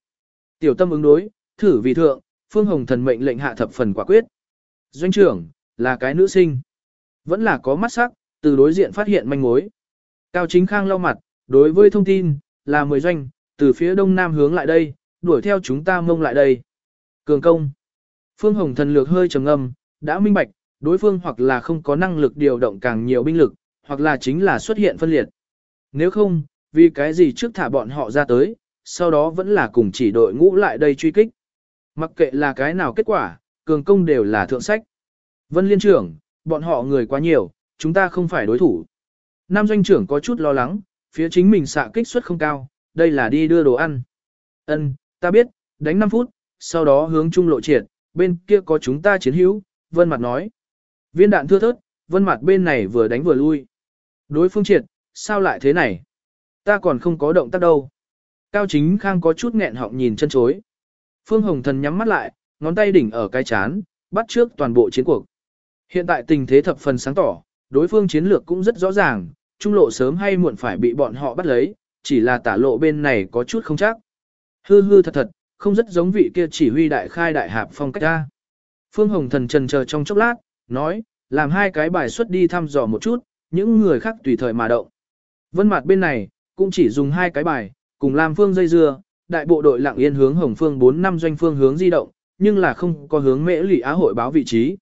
Tiểu tâm ứng đối, thử vì thượng, Phương Hồng Thần mệnh lệnh hạ thập phần quả quyết. Doanh trưởng, là cái nữ sinh. Vẫn là có mắt sắc, từ đối diện phát hiện manh mối. Cao Chính Khang lau mặt, đối với thông tin, là 10 doanh, từ phía đông nam hướng lại đây, đuổi theo chúng ta mông lại đây. Cường công. Phương Hồng Thần lược hơi trầm ngâm, đã minh bạch, đối phương hoặc là không có năng lực điều động càng nhiều binh lực, hoặc là chính là xuất hiện phân liệt. Nếu không, vì cái gì trước thả bọn họ ra tới, sau đó vẫn là cùng chỉ đội ngũ lại đây truy kích. Mặc kệ là cái nào kết quả, cường công đều là thượng sách. Vân Liên trưởng, bọn họ người quá nhiều, chúng ta không phải đối thủ. nam doanh trưởng có chút lo lắng, phía chính mình xạ kích suất không cao, đây là đi đưa đồ ăn. Ân, ta biết, đánh 5 phút, sau đó hướng trung lộ triệt, bên kia có chúng ta chiến hữu, vân mặt nói. Viên đạn thưa thớt, vân mặt bên này vừa đánh vừa lui. Đối phương triệt, sao lại thế này? Ta còn không có động tác đâu. Cao chính khang có chút nghẹn họng nhìn chân chối. Phương Hồng Thần nhắm mắt lại, ngón tay đỉnh ở cái chán, bắt trước toàn bộ chiến cuộc. Hiện tại tình thế thập phần sáng tỏ, đối phương chiến lược cũng rất rõ ràng, trung lộ sớm hay muộn phải bị bọn họ bắt lấy, chỉ là tả lộ bên này có chút không chắc. Hư hư thật thật, không rất giống vị kia chỉ huy đại khai đại hạp phong cách ta. Phương Hồng Thần trần chờ trong chốc lát, nói, làm hai cái bài xuất đi thăm dò một chút, những người khác tùy thời mà động. Vân mặt bên này, cũng chỉ dùng hai cái bài, cùng làm phương dây dưa, đại bộ đội lặng yên hướng Hồng Phương 4 năm doanh phương hướng di động, nhưng là không có hướng mễ lỷ á hội báo vị trí.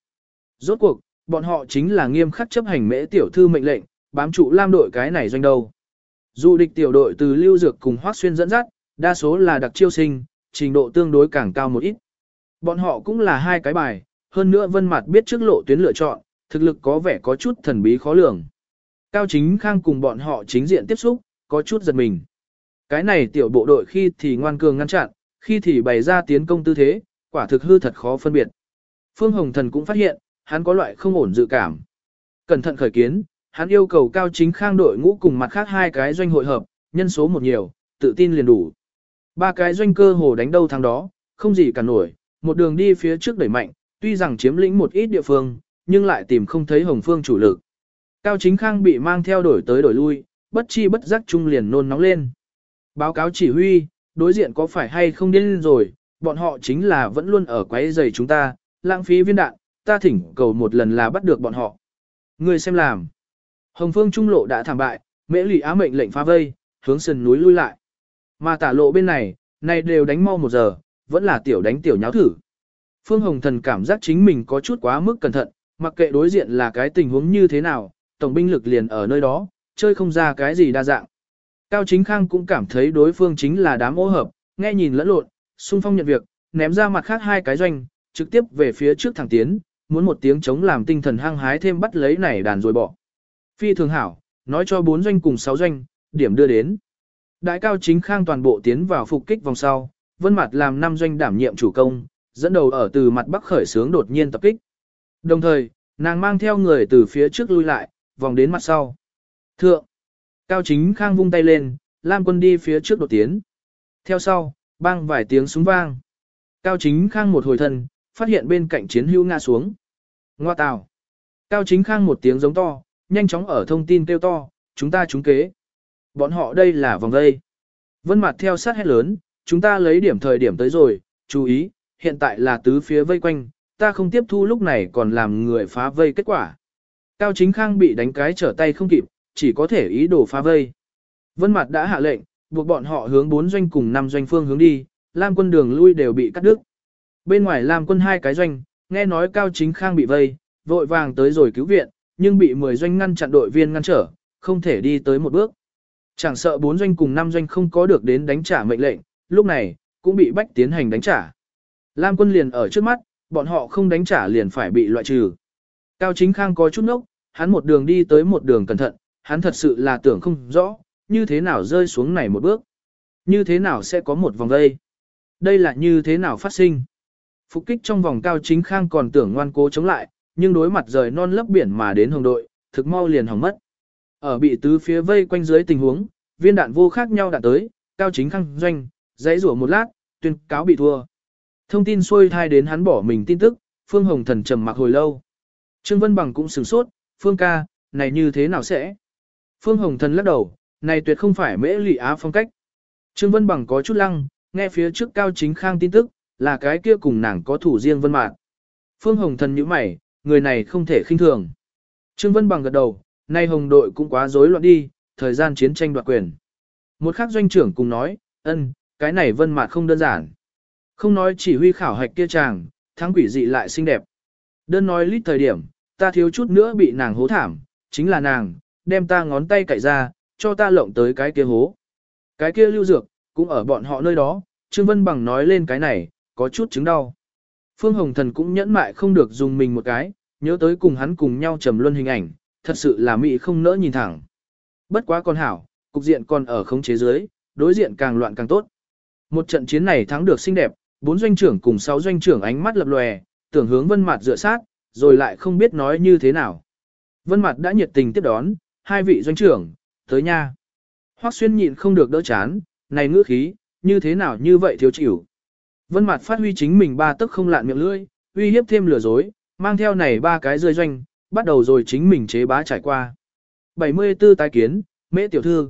Rốt cuộc, bọn họ chính là nghiêm khắc chấp hành mễ tiểu thư mệnh lệnh, bám trụ lam đội cái này doanh đầu. Dù địch tiểu đội từ Lưu Dược cùng Hoác Xuyên dẫn dắt, đa số là đặc chiêu sinh, trình độ tương đối càng cao một ít. Bọn họ cũng là hai cái bài, hơn nữa Vân Mạt biết trước lộ tuyến lựa chọn, thực lực có vẻ có chút thần bí khó lường. Cao Chính Khang cùng bọn họ chính diện tiếp xúc, có chút giật mình. Cái này tiểu bộ đội khi thì ngoan cường ngăn chặn, khi thì bày ra tiến công tư thế, quả thực hư thật khó phân biệt. Phương Hồng Thần cũng phát hiện, hắn có loại không ổn dự cảm. Cẩn thận khởi kiến, hắn yêu cầu cao chính khang đội ngũ cùng mặt khác hai cái doanh hội hợp, nhân số một nhiều, tự tin liền đủ. Ba cái doanh cơ hồ đánh đâu thắng đó, không gì cả nổi, một đường đi phía trước đẩy mạnh, tuy rằng chiếm lĩnh một ít địa phương, nhưng lại tìm không thấy hồng phương chủ lực. Cao chính khang bị mang theo đổi tới đổi lui, bất chi bất giác chung liền nôn nóng lên. Báo cáo chỉ huy, đối diện có phải hay không điên rồi, bọn họ chính là vẫn luôn ở quấy giày chúng ta, lãng phí viên đạn, ta thỉnh cầu một lần là bắt được bọn họ. Người xem làm. Hồng phương trung lộ đã thảm bại, mễ lì á mệnh lệnh phá vây, hướng sườn núi lui lại. Mà tả lộ bên này, này đều đánh mau một giờ, vẫn là tiểu đánh tiểu nháo thử. Phương Hồng Thần cảm giác chính mình có chút quá mức cẩn thận, mặc kệ đối diện là cái tình huống như thế nào, tổng binh lực liền ở nơi đó, chơi không ra cái gì đa dạng. Cao Chính Khang cũng cảm thấy đối phương chính là đám ô hợp, nghe nhìn lẫn lộn, xung phong nhận việc, ném ra mặt khác hai cái doanh, trực tiếp về phía trước thẳng tiến, muốn một tiếng chống làm tinh thần hăng hái thêm bắt lấy này đàn rồi bỏ. Phi thường hảo, nói cho bốn doanh cùng sáu doanh, điểm đưa đến. Đại cao chính khang toàn bộ tiến vào phục kích vòng sau, vân mặt làm năm doanh đảm nhiệm chủ công, dẫn đầu ở từ mặt bắc khởi sướng đột nhiên tập kích. Đồng thời, nàng mang theo người từ phía trước lui lại, vòng đến mặt sau. Thượng, cao chính khang vung tay lên, Lam quân đi phía trước đột tiến. Theo sau, bang vài tiếng súng vang. Cao chính khang một hồi thân, phát hiện bên cạnh chiến hữu ngã xuống. Ngoa tào. Cao chính khang một tiếng giống to, nhanh chóng ở thông tin kêu to, chúng ta trúng kế. Bọn họ đây là vòng dây. Vân mặt theo sát hết lớn, chúng ta lấy điểm thời điểm tới rồi, chú ý, hiện tại là tứ phía vây quanh, ta không tiếp thu lúc này còn làm người phá vây kết quả. Cao chính khang bị đánh cái trở tay không kịp, chỉ có thể ý đồ phá vây. Vân Mạt đã hạ lệnh, buộc bọn họ hướng bốn doanh cùng năm doanh phương hướng đi, Lam quân đường lui đều bị cắt đứt. Bên ngoài Lam quân hai cái doanh, nghe nói Cao Chính Khang bị vây, vội vàng tới rồi cứu viện, nhưng bị 10 doanh ngăn chặn đội viên ngăn trở, không thể đi tới một bước. Chẳng sợ bốn doanh cùng năm doanh không có được đến đánh trả mệnh lệnh, lúc này, cũng bị bách tiến hành đánh trả. Lam quân liền ở trước mắt, bọn họ không đánh trả liền phải bị loại trừ. Cao Chính Khang có chút nốc, hắn một đường đi tới một đường cẩn thận, hắn thật sự là tưởng không rõ, như thế nào rơi xuống này một bước. Như thế nào sẽ có một vòng đây? Đây là như thế nào phát sinh? Phục kích trong vòng cao chính khang còn tưởng ngoan cố chống lại, nhưng đối mặt rời non lấp biển mà đến hồng đội, thực mau liền hỏng mất. Ở bị tứ phía vây quanh dưới tình huống, viên đạn vô khác nhau đạn tới, cao chính khang doanh, dãy rủa một lát, tuyên cáo bị thua. Thông tin xuôi thai đến hắn bỏ mình tin tức, Phương Hồng Thần trầm mặc hồi lâu. Trương Vân Bằng cũng sửng sốt, Phương ca, này như thế nào sẽ? Phương Hồng Thần lắc đầu, này tuyệt không phải mễ lụy á phong cách. Trương Vân Bằng có chút lăng, nghe phía trước cao chính khang tin tức, là cái kia cùng nàng có thủ riêng vân mạn. Phương Hồng Thần nhíu mày, người này không thể khinh thường. Trương Vân Bằng gật đầu, nay hồng đội cũng quá rối loạn đi, thời gian chiến tranh đoạt quyền. Một khác doanh trưởng cùng nói, ân, cái này vân mạn không đơn giản. Không nói chỉ huy khảo hạch kia chàng, thắng quỷ dị lại xinh đẹp. Đơn nói lít thời điểm, ta thiếu chút nữa bị nàng hố thảm, chính là nàng, đem ta ngón tay cậy ra, cho ta lộng tới cái kia hố. Cái kia lưu dược, cũng ở bọn họ nơi đó, Trương Vân Bằng nói lên cái này, có chút chứng đau. Phương Hồng Thần cũng nhẫn mại không được dùng mình một cái, nhớ tới cùng hắn cùng nhau trầm luân hình ảnh, thật sự là mỹ không nỡ nhìn thẳng. Bất quá con hảo, cục diện còn ở khống chế dưới, đối diện càng loạn càng tốt. Một trận chiến này thắng được xinh đẹp, bốn doanh trưởng cùng sáu doanh trưởng ánh mắt lập lòe, tưởng hướng Vân Mạt dựa sát, rồi lại không biết nói như thế nào. Vân Mạt đã nhiệt tình tiếp đón, hai vị doanh trưởng, tới nha. Hoắc Xuyên nhịn không được đỡ chán, này ngữ khí, như thế nào như vậy thiếu chịu. Vân Mạt phát huy chính mình ba tức không lạn miệng lưỡi, uy hiếp thêm lừa dối, mang theo này ba cái rơi doanh, bắt đầu rồi chính mình chế bá trải qua. 74 tái kiến, mễ tiểu thư.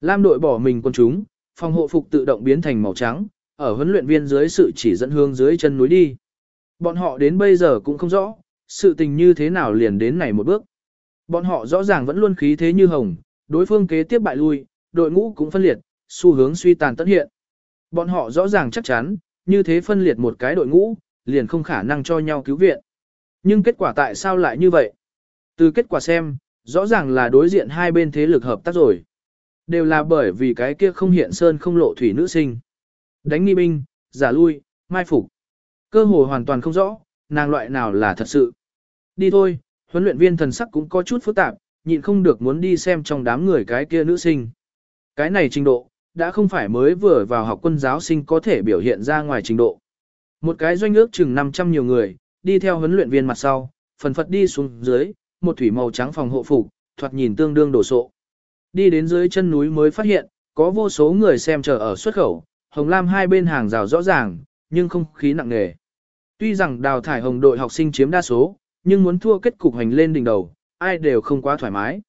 Lam đội bỏ mình quân chúng, phòng hộ phục tự động biến thành màu trắng, ở huấn luyện viên dưới sự chỉ dẫn hương dưới chân núi đi. Bọn họ đến bây giờ cũng không rõ, sự tình như thế nào liền đến này một bước. Bọn họ rõ ràng vẫn luôn khí thế như hồng, đối phương kế tiếp bại lui, đội ngũ cũng phân liệt, xu hướng suy tàn tất hiện. Bọn họ rõ ràng chắc chắn, như thế phân liệt một cái đội ngũ, liền không khả năng cho nhau cứu viện. Nhưng kết quả tại sao lại như vậy? Từ kết quả xem, rõ ràng là đối diện hai bên thế lực hợp tác rồi. Đều là bởi vì cái kia không hiện sơn không lộ thủy nữ sinh. Đánh nghi binh, giả lui, mai phục. Cơ hồ hoàn toàn không rõ, nàng loại nào là thật sự. Đi thôi, huấn luyện viên thần sắc cũng có chút phức tạp, nhịn không được muốn đi xem trong đám người cái kia nữ sinh. Cái này trình độ, đã không phải mới vừa vào học quân giáo sinh có thể biểu hiện ra ngoài trình độ. Một cái doanh ước chừng 500 nhiều người, đi theo huấn luyện viên mặt sau, phần phật đi xuống dưới, một thủy màu trắng phòng hộ phục, thoạt nhìn tương đương đổ sộ. Đi đến dưới chân núi mới phát hiện, có vô số người xem chờ ở xuất khẩu, hồng lam hai bên hàng rào rõ ràng, nhưng không khí nặng nề. Tuy rằng đào thải hồng đội học sinh chiếm đa số, nhưng muốn thua kết cục hành lên đỉnh đầu, ai đều không quá thoải mái.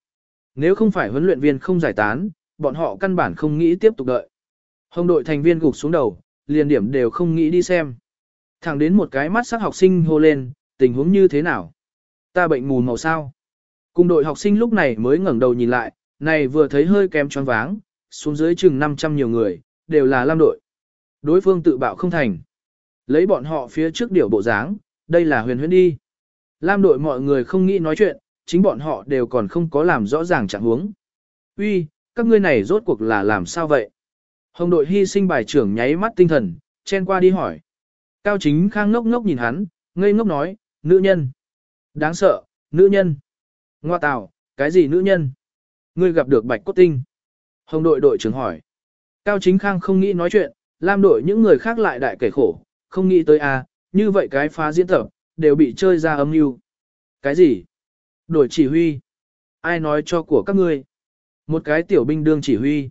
Nếu không phải huấn luyện viên không giải tán, bọn họ căn bản không nghĩ tiếp tục đợi. Hồng đội thành viên gục xuống đầu, liền điểm đều không nghĩ đi xem. Thẳng đến một cái mắt sắc học sinh hô lên, tình huống như thế nào? Ta bệnh mù màu sao? Cùng đội học sinh lúc này mới ngẩng đầu nhìn lại, này vừa thấy hơi kém choáng váng, xuống dưới chừng 500 nhiều người, đều là lam đội. Đối phương tự bạo không thành. Lấy bọn họ phía trước điểu bộ dáng, đây là huyền huyễn đi. Lam đội mọi người không nghĩ nói chuyện, chính bọn họ đều còn không có làm rõ ràng trạng huống. Uy, các ngươi này rốt cuộc là làm sao vậy? Hồng đội hy sinh bài trưởng nháy mắt tinh thần, chen qua đi hỏi. Cao chính khang ngốc ngốc nhìn hắn, ngây ngốc nói, nữ nhân. Đáng sợ, nữ nhân. Ngoa tào, cái gì nữ nhân? Ngươi gặp được bạch cốt tinh. Hồng đội đội trưởng hỏi. Cao chính khang không nghĩ nói chuyện, lam đội những người khác lại đại kể khổ, không nghĩ tới a, à, như vậy cái phá diễn tập, đều bị chơi ra âm mưu. Cái gì? Đổi chỉ huy. Ai nói cho của các ngươi? Một cái tiểu binh đương chỉ huy.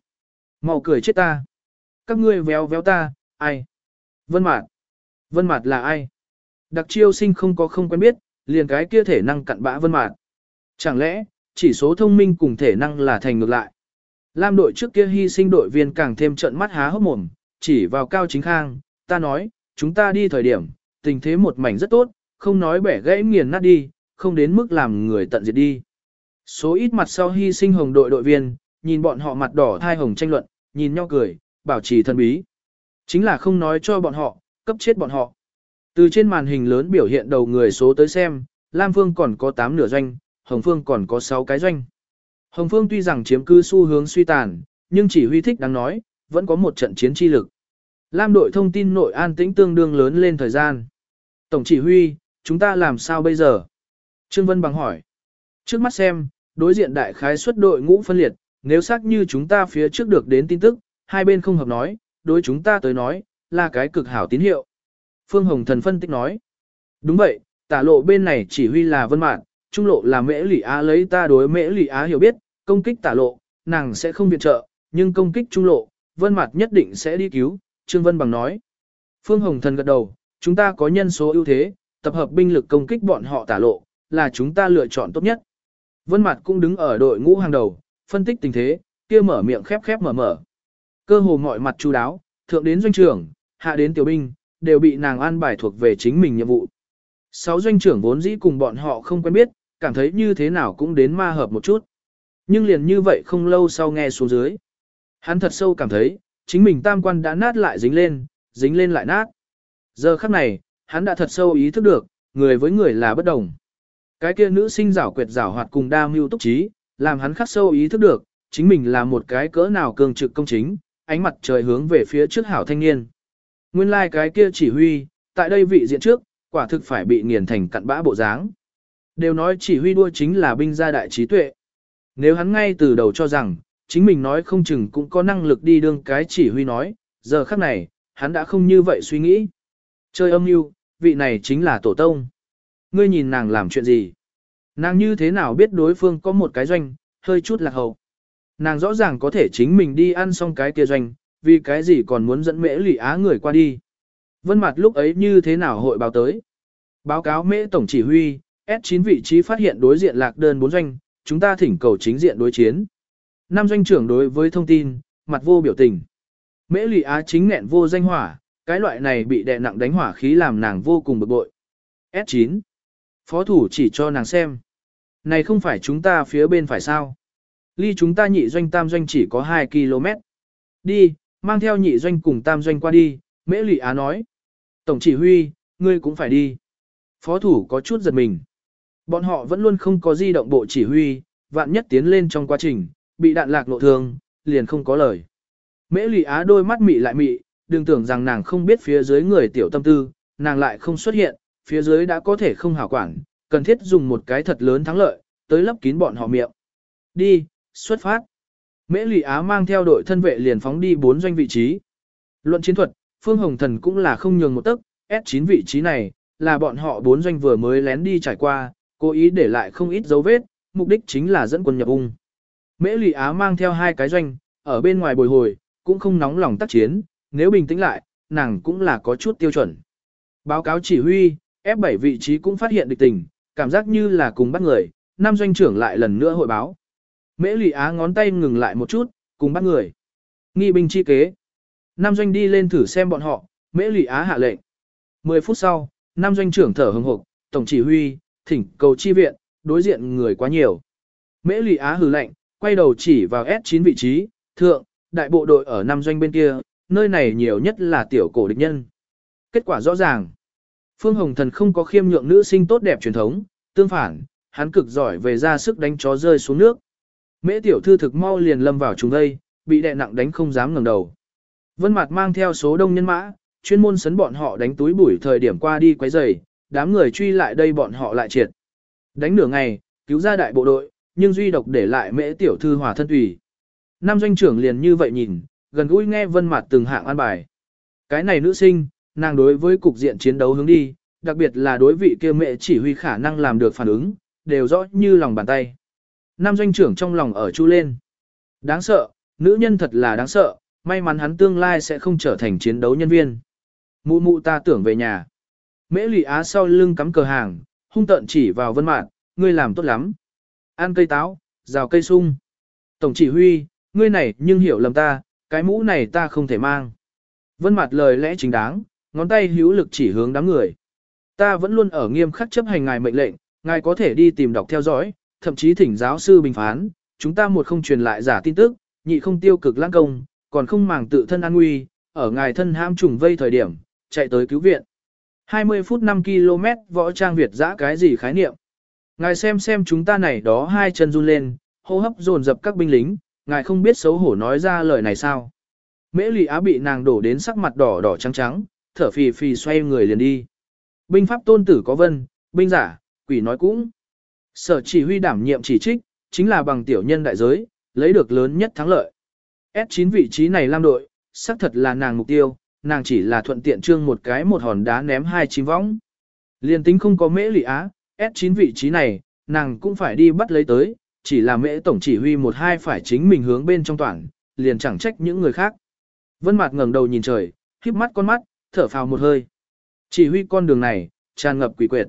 Mau cười chết ta. Các ngươi véo véo ta, ai? Vân Mạt. Vân Mạt là ai? Đặc chiêu sinh không có không quen biết, liền cái kia thể năng cặn bã Vân Mạt. Chẳng lẽ, chỉ số thông minh cùng thể năng là thành ngược lại? Lam đội trước kia hy sinh đội viên càng thêm trợn mắt há hốc mồm, chỉ vào Cao Chính Khang, ta nói, chúng ta đi thời điểm, tình thế một mảnh rất tốt, không nói bẻ gãy nghiền nát đi, không đến mức làm người tận diệt đi. Số ít mặt sau hy sinh hồng đội đội viên, nhìn bọn họ mặt đỏ thai hồng tranh luận, nhìn nhau cười, bảo trì thân bí. Chính là không nói cho bọn họ, cấp chết bọn họ. Từ trên màn hình lớn biểu hiện đầu người số tới xem, Lam Phương còn có 8 nửa doanh, Hồng Phương còn có 6 cái doanh. Hồng Phương tuy rằng chiếm cư xu hướng suy tàn, nhưng chỉ huy thích đáng nói, vẫn có một trận chiến chi lực. Lam đội thông tin nội an tĩnh tương đương lớn lên thời gian. Tổng chỉ huy, chúng ta làm sao bây giờ? Trương Vân bằng hỏi. Trước mắt xem, đối diện đại khái xuất đội ngũ phân liệt, nếu xác như chúng ta phía trước được đến tin tức, hai bên không hợp nói, đối chúng ta tới nói, là cái cực hảo tín hiệu. Phương Hồng Thần phân tích nói. Đúng vậy, tả lộ bên này chỉ huy là vân mạn, trung lộ là mễ lỷ á lấy ta đối mễ lỷ á hiểu biết, công kích tả lộ, nàng sẽ không viện trợ, nhưng công kích trung lộ, vân mạt nhất định sẽ đi cứu, Trương Vân Bằng nói. Phương Hồng Thần gật đầu, chúng ta có nhân số ưu thế, tập hợp binh lực công kích bọn họ tả lộ, là chúng ta lựa chọn tốt nhất. Vân Mạt cũng đứng ở đội ngũ hàng đầu, phân tích tình thế, kia mở miệng khép khép mở mở. Cơ hồ mọi mặt chu đáo, thượng đến doanh trưởng, hạ đến tiểu binh, đều bị nàng an bài thuộc về chính mình nhiệm vụ. Sáu doanh trưởng vốn dĩ cùng bọn họ không quen biết, cảm thấy như thế nào cũng đến ma hợp một chút. Nhưng liền như vậy không lâu sau nghe xuống dưới. Hắn thật sâu cảm thấy, chính mình tam quan đã nát lại dính lên, dính lên lại nát. Giờ khắc này, hắn đã thật sâu ý thức được, người với người là bất đồng. Cái kia nữ sinh rảo quyệt rảo hoạt cùng đa mưu túc trí, làm hắn khắc sâu ý thức được, chính mình là một cái cỡ nào cường trực công chính, ánh mặt trời hướng về phía trước hảo thanh niên. Nguyên lai like cái kia chỉ huy, tại đây vị diện trước, quả thực phải bị nghiền thành cặn bã bộ dáng. Đều nói chỉ huy đua chính là binh gia đại trí tuệ. Nếu hắn ngay từ đầu cho rằng, chính mình nói không chừng cũng có năng lực đi đương cái chỉ huy nói, giờ khắc này, hắn đã không như vậy suy nghĩ. Chơi âm mưu, vị này chính là tổ tông. Ngươi nhìn nàng làm chuyện gì? Nàng như thế nào biết đối phương có một cái doanh, hơi chút lạc hậu. Nàng rõ ràng có thể chính mình đi ăn xong cái kia doanh, vì cái gì còn muốn dẫn mễ lỷ á người qua đi. Vân mặt lúc ấy như thế nào hội báo tới? Báo cáo mễ tổng chỉ huy, S9 vị trí phát hiện đối diện lạc đơn bốn doanh, chúng ta thỉnh cầu chính diện đối chiến. Nam doanh trưởng đối với thông tin, mặt vô biểu tình. Mễ lụy á chính nghẹn vô danh hỏa, cái loại này bị đè nặng đánh hỏa khí làm nàng vô cùng bực bội. S9. Phó thủ chỉ cho nàng xem. Này không phải chúng ta phía bên phải sao? Ly chúng ta nhị doanh tam doanh chỉ có 2 km. Đi, mang theo nhị doanh cùng tam doanh qua đi, Mễ lụy Á nói. Tổng chỉ huy, ngươi cũng phải đi. Phó thủ có chút giật mình. Bọn họ vẫn luôn không có di động bộ chỉ huy, vạn nhất tiến lên trong quá trình, bị đạn lạc nộ thương, liền không có lời. Mễ lì Á đôi mắt mị lại mị, đừng tưởng rằng nàng không biết phía dưới người tiểu tâm tư, nàng lại không xuất hiện, phía dưới đã có thể không hảo quản, cần thiết dùng một cái thật lớn thắng lợi, tới lấp kín bọn họ miệng. Đi, xuất phát. Mễ lì Á mang theo đội thân vệ liền phóng đi bốn doanh vị trí. Luận chiến thuật, Phương Hồng Thần cũng là không nhường một tấc, S9 vị trí này, là bọn họ bốn doanh vừa mới lén đi trải qua, cố ý để lại không ít dấu vết, mục đích chính là dẫn quân nhập ung. Mễ Lị Á mang theo hai cái doanh, ở bên ngoài bồi hồi, cũng không nóng lòng tác chiến, nếu bình tĩnh lại, nàng cũng là có chút tiêu chuẩn. Báo cáo chỉ huy, F7 vị trí cũng phát hiện địch tình, cảm giác như là cùng bắt người, năm doanh trưởng lại lần nữa hội báo. Mễ Lị Á ngón tay ngừng lại một chút, cùng bắt người. Nghi binh chi kế. Nam doanh đi lên thử xem bọn họ, Mễ Lị Á hạ lệnh. 10 phút sau, Nam doanh trưởng thở hừng hực, tổng chỉ huy, thỉnh cầu chi viện, đối diện người quá nhiều. Mễ Lị Á hừ lệnh, quay đầu chỉ vào S9 vị trí, thượng, đại bộ đội ở Nam doanh bên kia, nơi này nhiều nhất là tiểu cổ địch nhân. Kết quả rõ ràng. Phương Hồng Thần không có khiêm nhượng nữ sinh tốt đẹp truyền thống, tương phản, hắn cực giỏi về ra sức đánh chó rơi xuống nước. Mễ tiểu thư thực mau liền lâm vào chúng đây, bị đè nặng đánh không dám ngẩng đầu. Vân Mạt mang theo số đông nhân mã, chuyên môn sấn bọn họ đánh túi bụi thời điểm qua đi quấy rầy, đám người truy lại đây bọn họ lại triệt. Đánh nửa ngày, cứu ra đại bộ đội, nhưng duy độc để lại Mễ tiểu thư hòa thân tùy. Nam doanh trưởng liền như vậy nhìn, gần gũi nghe Vân mặt từng hạng an bài. Cái này nữ sinh, nàng đối với cục diện chiến đấu hướng đi, đặc biệt là đối vị kia mẹ chỉ huy khả năng làm được phản ứng, đều rõ như lòng bàn tay. Nam doanh trưởng trong lòng ở chu lên. Đáng sợ, nữ nhân thật là đáng sợ, may mắn hắn tương lai sẽ không trở thành chiến đấu nhân viên. Mụ mụ ta tưởng về nhà. Mễ lì á sau lưng cắm cờ hàng, hung tận chỉ vào vân mạn, ngươi làm tốt lắm. Ăn cây táo, rào cây sung. Tổng chỉ huy, ngươi này nhưng hiểu lầm ta, cái mũ này ta không thể mang. Vân mặt lời lẽ chính đáng, ngón tay hữu lực chỉ hướng đám người. Ta vẫn luôn ở nghiêm khắc chấp hành ngài mệnh lệnh, ngài có thể đi tìm đọc theo dõi, thậm chí thỉnh giáo sư bình phán, chúng ta một không truyền lại giả tin tức, nhị không tiêu cực lãng công, còn không màng tự thân an nguy, ở ngài thân ham trùng vây thời điểm, chạy tới cứu viện. 20 phút 5 km võ trang Việt giã cái gì khái niệm. Ngài xem xem chúng ta này đó hai chân run lên, hô hấp dồn dập các binh lính, ngài không biết xấu hổ nói ra lời này sao. Mễ lì á bị nàng đổ đến sắc mặt đỏ đỏ trắng trắng, thở phì phì xoay người liền đi. Binh pháp tôn tử có vân, binh giả, quỷ nói cũng. Sở chỉ huy đảm nhiệm chỉ trích, chính là bằng tiểu nhân đại giới, lấy được lớn nhất thắng lợi. S9 vị trí này lam đội, xác thật là nàng mục tiêu, nàng chỉ là thuận tiện trương một cái một hòn đá ném hai chim võng. Liên tính không có mễ lì á, S9 vị trí này, nàng cũng phải đi bắt lấy tới, chỉ là mễ tổng chỉ huy một hai phải chính mình hướng bên trong toàn, liền chẳng trách những người khác. Vân Mạt ngẩng đầu nhìn trời, híp mắt con mắt, thở phào một hơi. Chỉ huy con đường này, tràn ngập quỷ quyệt.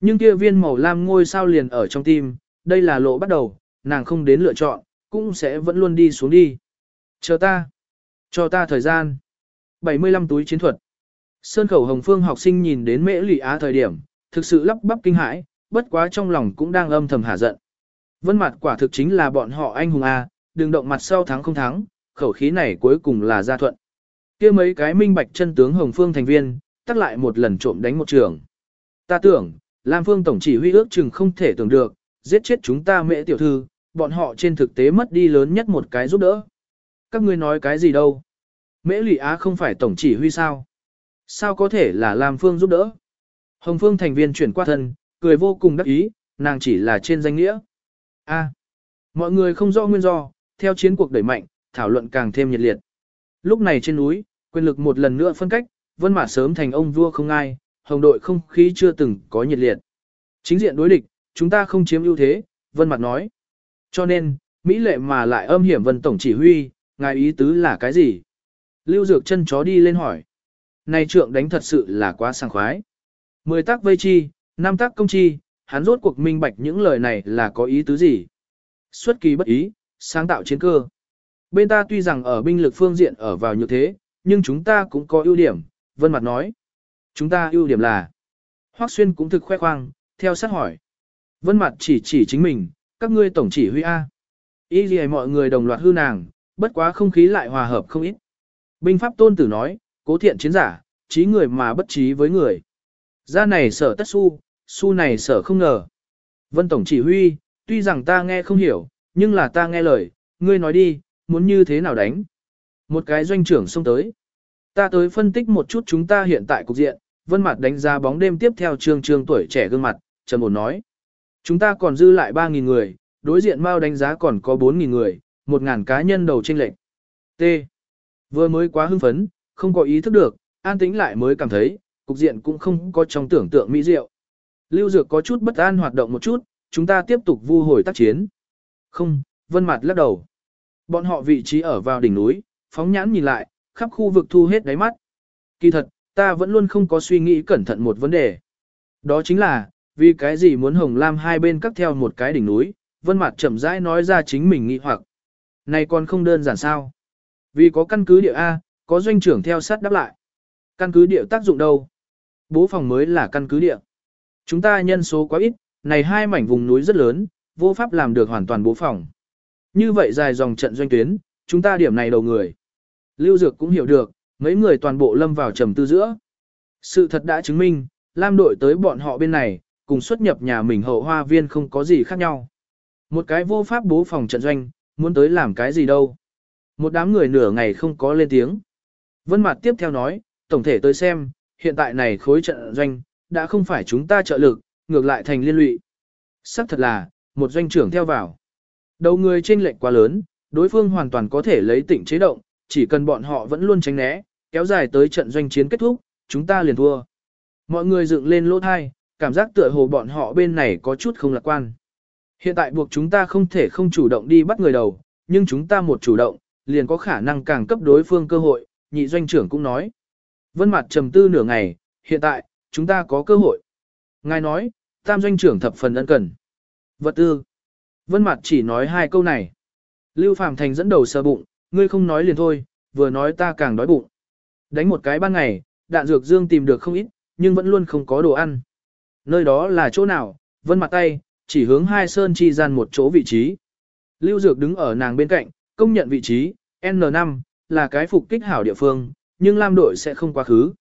Nhưng kia viên màu lam ngôi sao liền ở trong tim, đây là lộ bắt đầu, nàng không đến lựa chọn, cũng sẽ vẫn luôn đi xuống đi. Chờ ta. Cho ta thời gian. 75 túi chiến thuật. Sơn khẩu Hồng Phương học sinh nhìn đến mễ lụy á thời điểm, thực sự lắp bắp kinh hãi, bất quá trong lòng cũng đang âm thầm hả giận. Vân mặt quả thực chính là bọn họ anh hùng A, đừng động mặt sau thắng không thắng, khẩu khí này cuối cùng là gia thuận. kia mấy cái minh bạch chân tướng Hồng Phương thành viên, tắt lại một lần trộm đánh một trường. Ta tưởng, Lam Phương Tổng chỉ huy ước chừng không thể tưởng được, giết chết chúng ta mẹ tiểu thư, bọn họ trên thực tế mất đi lớn nhất một cái giúp đỡ. Các ngươi nói cái gì đâu? Mễ Lụy Á không phải Tổng chỉ huy sao? Sao có thể là Lam Phương giúp đỡ? Hồng Phương thành viên chuyển qua thân, cười vô cùng đắc ý, nàng chỉ là trên danh nghĩa. A. Mọi người không rõ nguyên do, theo chiến cuộc đẩy mạnh, thảo luận càng thêm nhiệt liệt. Lúc này trên núi, quyền lực một lần nữa phân cách, Vân Mã sớm thành ông vua không ai, hồng đội không khí chưa từng có nhiệt liệt. Chính diện đối địch, chúng ta không chiếm ưu thế, Vân mặt nói. Cho nên, Mỹ lệ mà lại âm hiểm Vân Tổng chỉ huy, ngài ý tứ là cái gì? Lưu Dược chân chó đi lên hỏi. Này trượng đánh thật sự là quá sảng khoái. Mười tác vây chi, năm tác công chi, hắn rốt cuộc minh bạch những lời này là có ý tứ gì? Xuất kỳ bất ý, sáng tạo chiến cơ. Bên ta tuy rằng ở binh lực phương diện ở vào như thế, nhưng chúng ta cũng có ưu điểm, Vân Mặt nói. Chúng ta ưu điểm là. Hoắc Xuyên cũng thực khoe khoang, theo sát hỏi. Vân Mặt chỉ chỉ chính mình, các ngươi tổng chỉ huy A. Ý gì mọi người đồng loạt hư nàng, bất quá không khí lại hòa hợp không ít. Binh pháp tôn tử nói, cố thiện chiến giả, trí người mà bất trí với người. Ra này sở tất su, su này sở không ngờ. Vân Tổng chỉ huy, tuy rằng ta nghe không hiểu, nhưng là ta nghe lời, ngươi nói đi, muốn như thế nào đánh. Một cái doanh trưởng xông tới. Ta tới phân tích một chút chúng ta hiện tại cục diện, Vân Mặt đánh giá bóng đêm tiếp theo trường trường tuổi trẻ gương mặt, Trần Bồn nói. Chúng ta còn dư lại 3.000 người, đối diện Mao đánh giá còn có 4.000 người, 1.000 cá nhân đầu trên lệnh. T. Vừa mới quá hưng phấn, không có ý thức được, an tĩnh lại mới cảm thấy, cục diện cũng không có trong tưởng tượng mỹ diệu. Lưu Dược có chút bất an hoạt động một chút, chúng ta tiếp tục vu hồi tác chiến. Không, Vân Mạt lắc đầu. Bọn họ vị trí ở vào đỉnh núi, phóng nhãn nhìn lại, khắp khu vực thu hết đáy mắt. Kỳ thật, ta vẫn luôn không có suy nghĩ cẩn thận một vấn đề. Đó chính là, vì cái gì muốn Hồng Lam hai bên cắt theo một cái đỉnh núi, Vân Mạt chậm rãi nói ra chính mình nghĩ hoặc. Này còn không đơn giản sao? Vì có căn cứ địa A, có doanh trưởng theo sát đáp lại. Căn cứ địa tác dụng đâu? Bố phòng mới là căn cứ địa. Chúng ta nhân số quá ít, này hai mảnh vùng núi rất lớn, vô pháp làm được hoàn toàn bố phòng. Như vậy dài dòng trận doanh tuyến, chúng ta điểm này đầu người. Lưu Dược cũng hiểu được, mấy người toàn bộ lâm vào trầm tư giữa. Sự thật đã chứng minh, Lam đội tới bọn họ bên này, cùng xuất nhập nhà mình hậu hoa viên không có gì khác nhau. Một cái vô pháp bố phòng trận doanh, muốn tới làm cái gì đâu. Một đám người nửa ngày không có lên tiếng. Vân Mạt tiếp theo nói, tổng thể tới xem, hiện tại này khối trận doanh, đã không phải chúng ta trợ lực, ngược lại thành liên lụy. Sắc thật là, một doanh trưởng theo vào. Đầu người trên lệnh quá lớn, đối phương hoàn toàn có thể lấy tỉnh chế động, chỉ cần bọn họ vẫn luôn tránh né, kéo dài tới trận doanh chiến kết thúc, chúng ta liền thua. Mọi người dựng lên lỗ thai, cảm giác tựa hồ bọn họ bên này có chút không lạc quan. Hiện tại buộc chúng ta không thể không chủ động đi bắt người đầu, nhưng chúng ta một chủ động, liền có khả năng càng cấp đối phương cơ hội, nhị doanh trưởng cũng nói. Vân Mạt trầm tư nửa ngày, hiện tại, chúng ta có cơ hội. Ngài nói, tam doanh trưởng thập phần ân cần. Vật tư. Vân Mạt chỉ nói hai câu này. Lưu Phạm Thành dẫn đầu sờ bụng, ngươi không nói liền thôi, vừa nói ta càng đói bụng. Đánh một cái ban ngày, đạn dược dương tìm được không ít, nhưng vẫn luôn không có đồ ăn. Nơi đó là chỗ nào, vân Mạt tay, chỉ hướng hai sơn chi gian một chỗ vị trí. Lưu Dược đứng ở nàng bên cạnh, công nhận vị trí, N5, là cái phục kích hảo địa phương, nhưng Lam đội sẽ không quá khứ.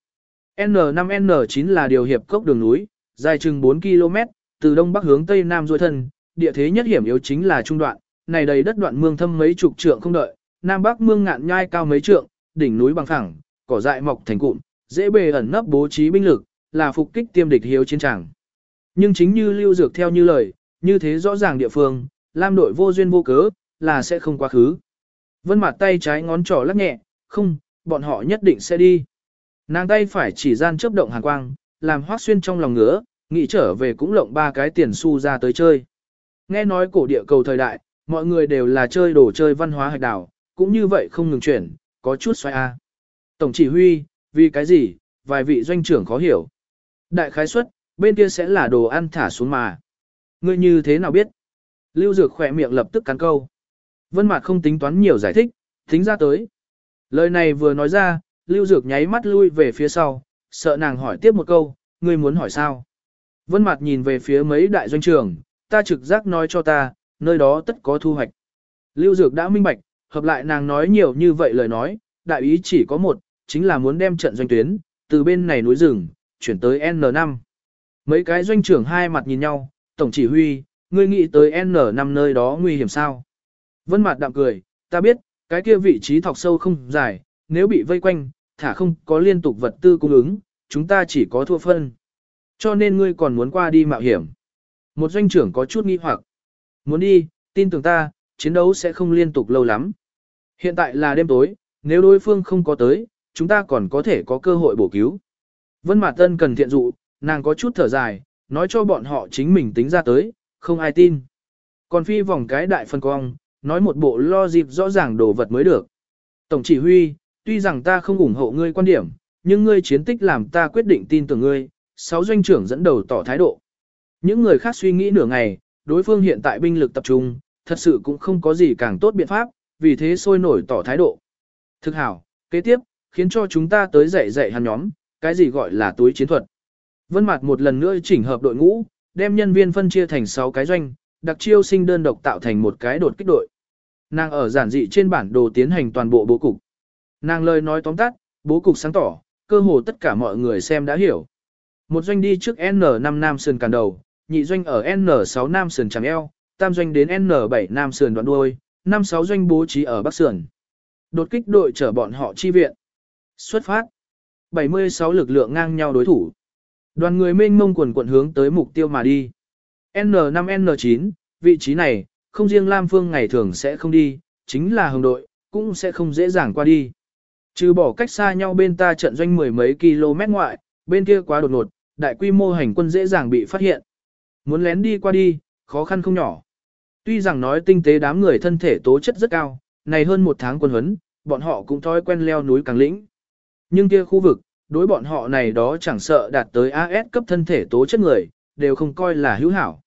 N5N9 là điều hiệp cốc đường núi, dài chừng 4 km, từ đông bắc hướng tây nam duỗi thân, địa thế nhất hiểm yếu chính là trung đoạn, này đầy đất đoạn mương thâm mấy chục trượng không đợi, nam bắc mương ngạn nhai cao mấy trượng, đỉnh núi bằng phẳng, cỏ dại mọc thành cụm, dễ bề ẩn nấp bố trí binh lực, là phục kích tiêm địch hiếu chiến tràng. Nhưng chính như lưu dược theo như lời, như thế rõ ràng địa phương, Lam đội vô duyên vô cớ, là sẽ không quá khứ. Vân mặt tay trái ngón trỏ lắc nhẹ, không, bọn họ nhất định sẽ đi. Nàng tay phải chỉ gian chớp động hàn quang, làm hoác xuyên trong lòng ngứa, nghĩ trở về cũng lộng ba cái tiền xu ra tới chơi. Nghe nói cổ địa cầu thời đại, mọi người đều là chơi đồ chơi văn hóa hạch đảo, cũng như vậy không ngừng chuyển, có chút xoay a. Tổng chỉ huy, vì cái gì, vài vị doanh trưởng khó hiểu. Đại khái suất, bên kia sẽ là đồ ăn thả xuống mà. Ngươi như thế nào biết? Lưu Dược khỏe miệng lập tức cắn câu. Vân Mạc không tính toán nhiều giải thích, tính ra tới. Lời này vừa nói ra, Lưu Dược nháy mắt lui về phía sau, sợ nàng hỏi tiếp một câu, ngươi muốn hỏi sao? Vân Mạt nhìn về phía mấy đại doanh trưởng, ta trực giác nói cho ta, nơi đó tất có thu hoạch. Lưu Dược đã minh bạch, hợp lại nàng nói nhiều như vậy lời nói, đại ý chỉ có một, chính là muốn đem trận doanh tuyến, từ bên này núi rừng, chuyển tới N5. Mấy cái doanh trưởng hai mặt nhìn nhau, tổng chỉ huy, ngươi nghĩ tới N5 nơi đó nguy hiểm sao? Vân Mạt đạm cười, ta biết, cái kia vị trí thọc sâu không dài, nếu bị vây quanh, thả không có liên tục vật tư cung ứng, chúng ta chỉ có thua phân. Cho nên ngươi còn muốn qua đi mạo hiểm. Một doanh trưởng có chút nghi hoặc. Muốn đi, tin tưởng ta, chiến đấu sẽ không liên tục lâu lắm. Hiện tại là đêm tối, nếu đối phương không có tới, chúng ta còn có thể có cơ hội bổ cứu. Vân Mạt Tân cần thiện dụ, nàng có chút thở dài, nói cho bọn họ chính mình tính ra tới, không ai tin. Còn phi vòng cái đại phân cong, nói một bộ lo dịp rõ ràng đồ vật mới được. Tổng chỉ huy, tuy rằng ta không ủng hộ ngươi quan điểm, nhưng ngươi chiến tích làm ta quyết định tin tưởng ngươi, sáu doanh trưởng dẫn đầu tỏ thái độ. Những người khác suy nghĩ nửa ngày, đối phương hiện tại binh lực tập trung, thật sự cũng không có gì càng tốt biện pháp, vì thế sôi nổi tỏ thái độ. Thực hảo, kế tiếp, khiến cho chúng ta tới dạy dạy hắn nhóm, cái gì gọi là túi chiến thuật. Vân Mạt một lần nữa chỉnh hợp đội ngũ, đem nhân viên phân chia thành 6 cái doanh, đặc chiêu sinh đơn độc tạo thành một cái đột kích đội. Nàng ở giản dị trên bản đồ tiến hành toàn bộ bố cục. Nàng lời nói tóm tắt, bố cục sáng tỏ, cơ hồ tất cả mọi người xem đã hiểu. Một doanh đi trước N5 Nam Sườn càn đầu, nhị doanh ở N6 Nam Sườn chẳng eo, tam doanh đến N7 Nam Sườn đoạn đuôi, năm sáu doanh bố trí ở Bắc Sườn. Đột kích đội chở bọn họ chi viện. Xuất phát. 76 lực lượng ngang nhau đối thủ. Đoàn người mênh mông quần quận hướng tới mục tiêu mà đi. N5N9, vị trí này, không riêng Lam Phương ngày thường sẽ không đi, chính là hồng đội, cũng sẽ không dễ dàng qua đi. Trừ bỏ cách xa nhau bên ta trận doanh mười mấy km ngoại, bên kia quá đột ngột, đại quy mô hành quân dễ dàng bị phát hiện. Muốn lén đi qua đi, khó khăn không nhỏ. Tuy rằng nói tinh tế đám người thân thể tố chất rất cao, này hơn một tháng quân huấn, bọn họ cũng thói quen leo núi càng lĩnh. Nhưng kia khu vực, đối bọn họ này đó chẳng sợ đạt tới AS cấp thân thể tố chất người, đều không coi là hữu hảo.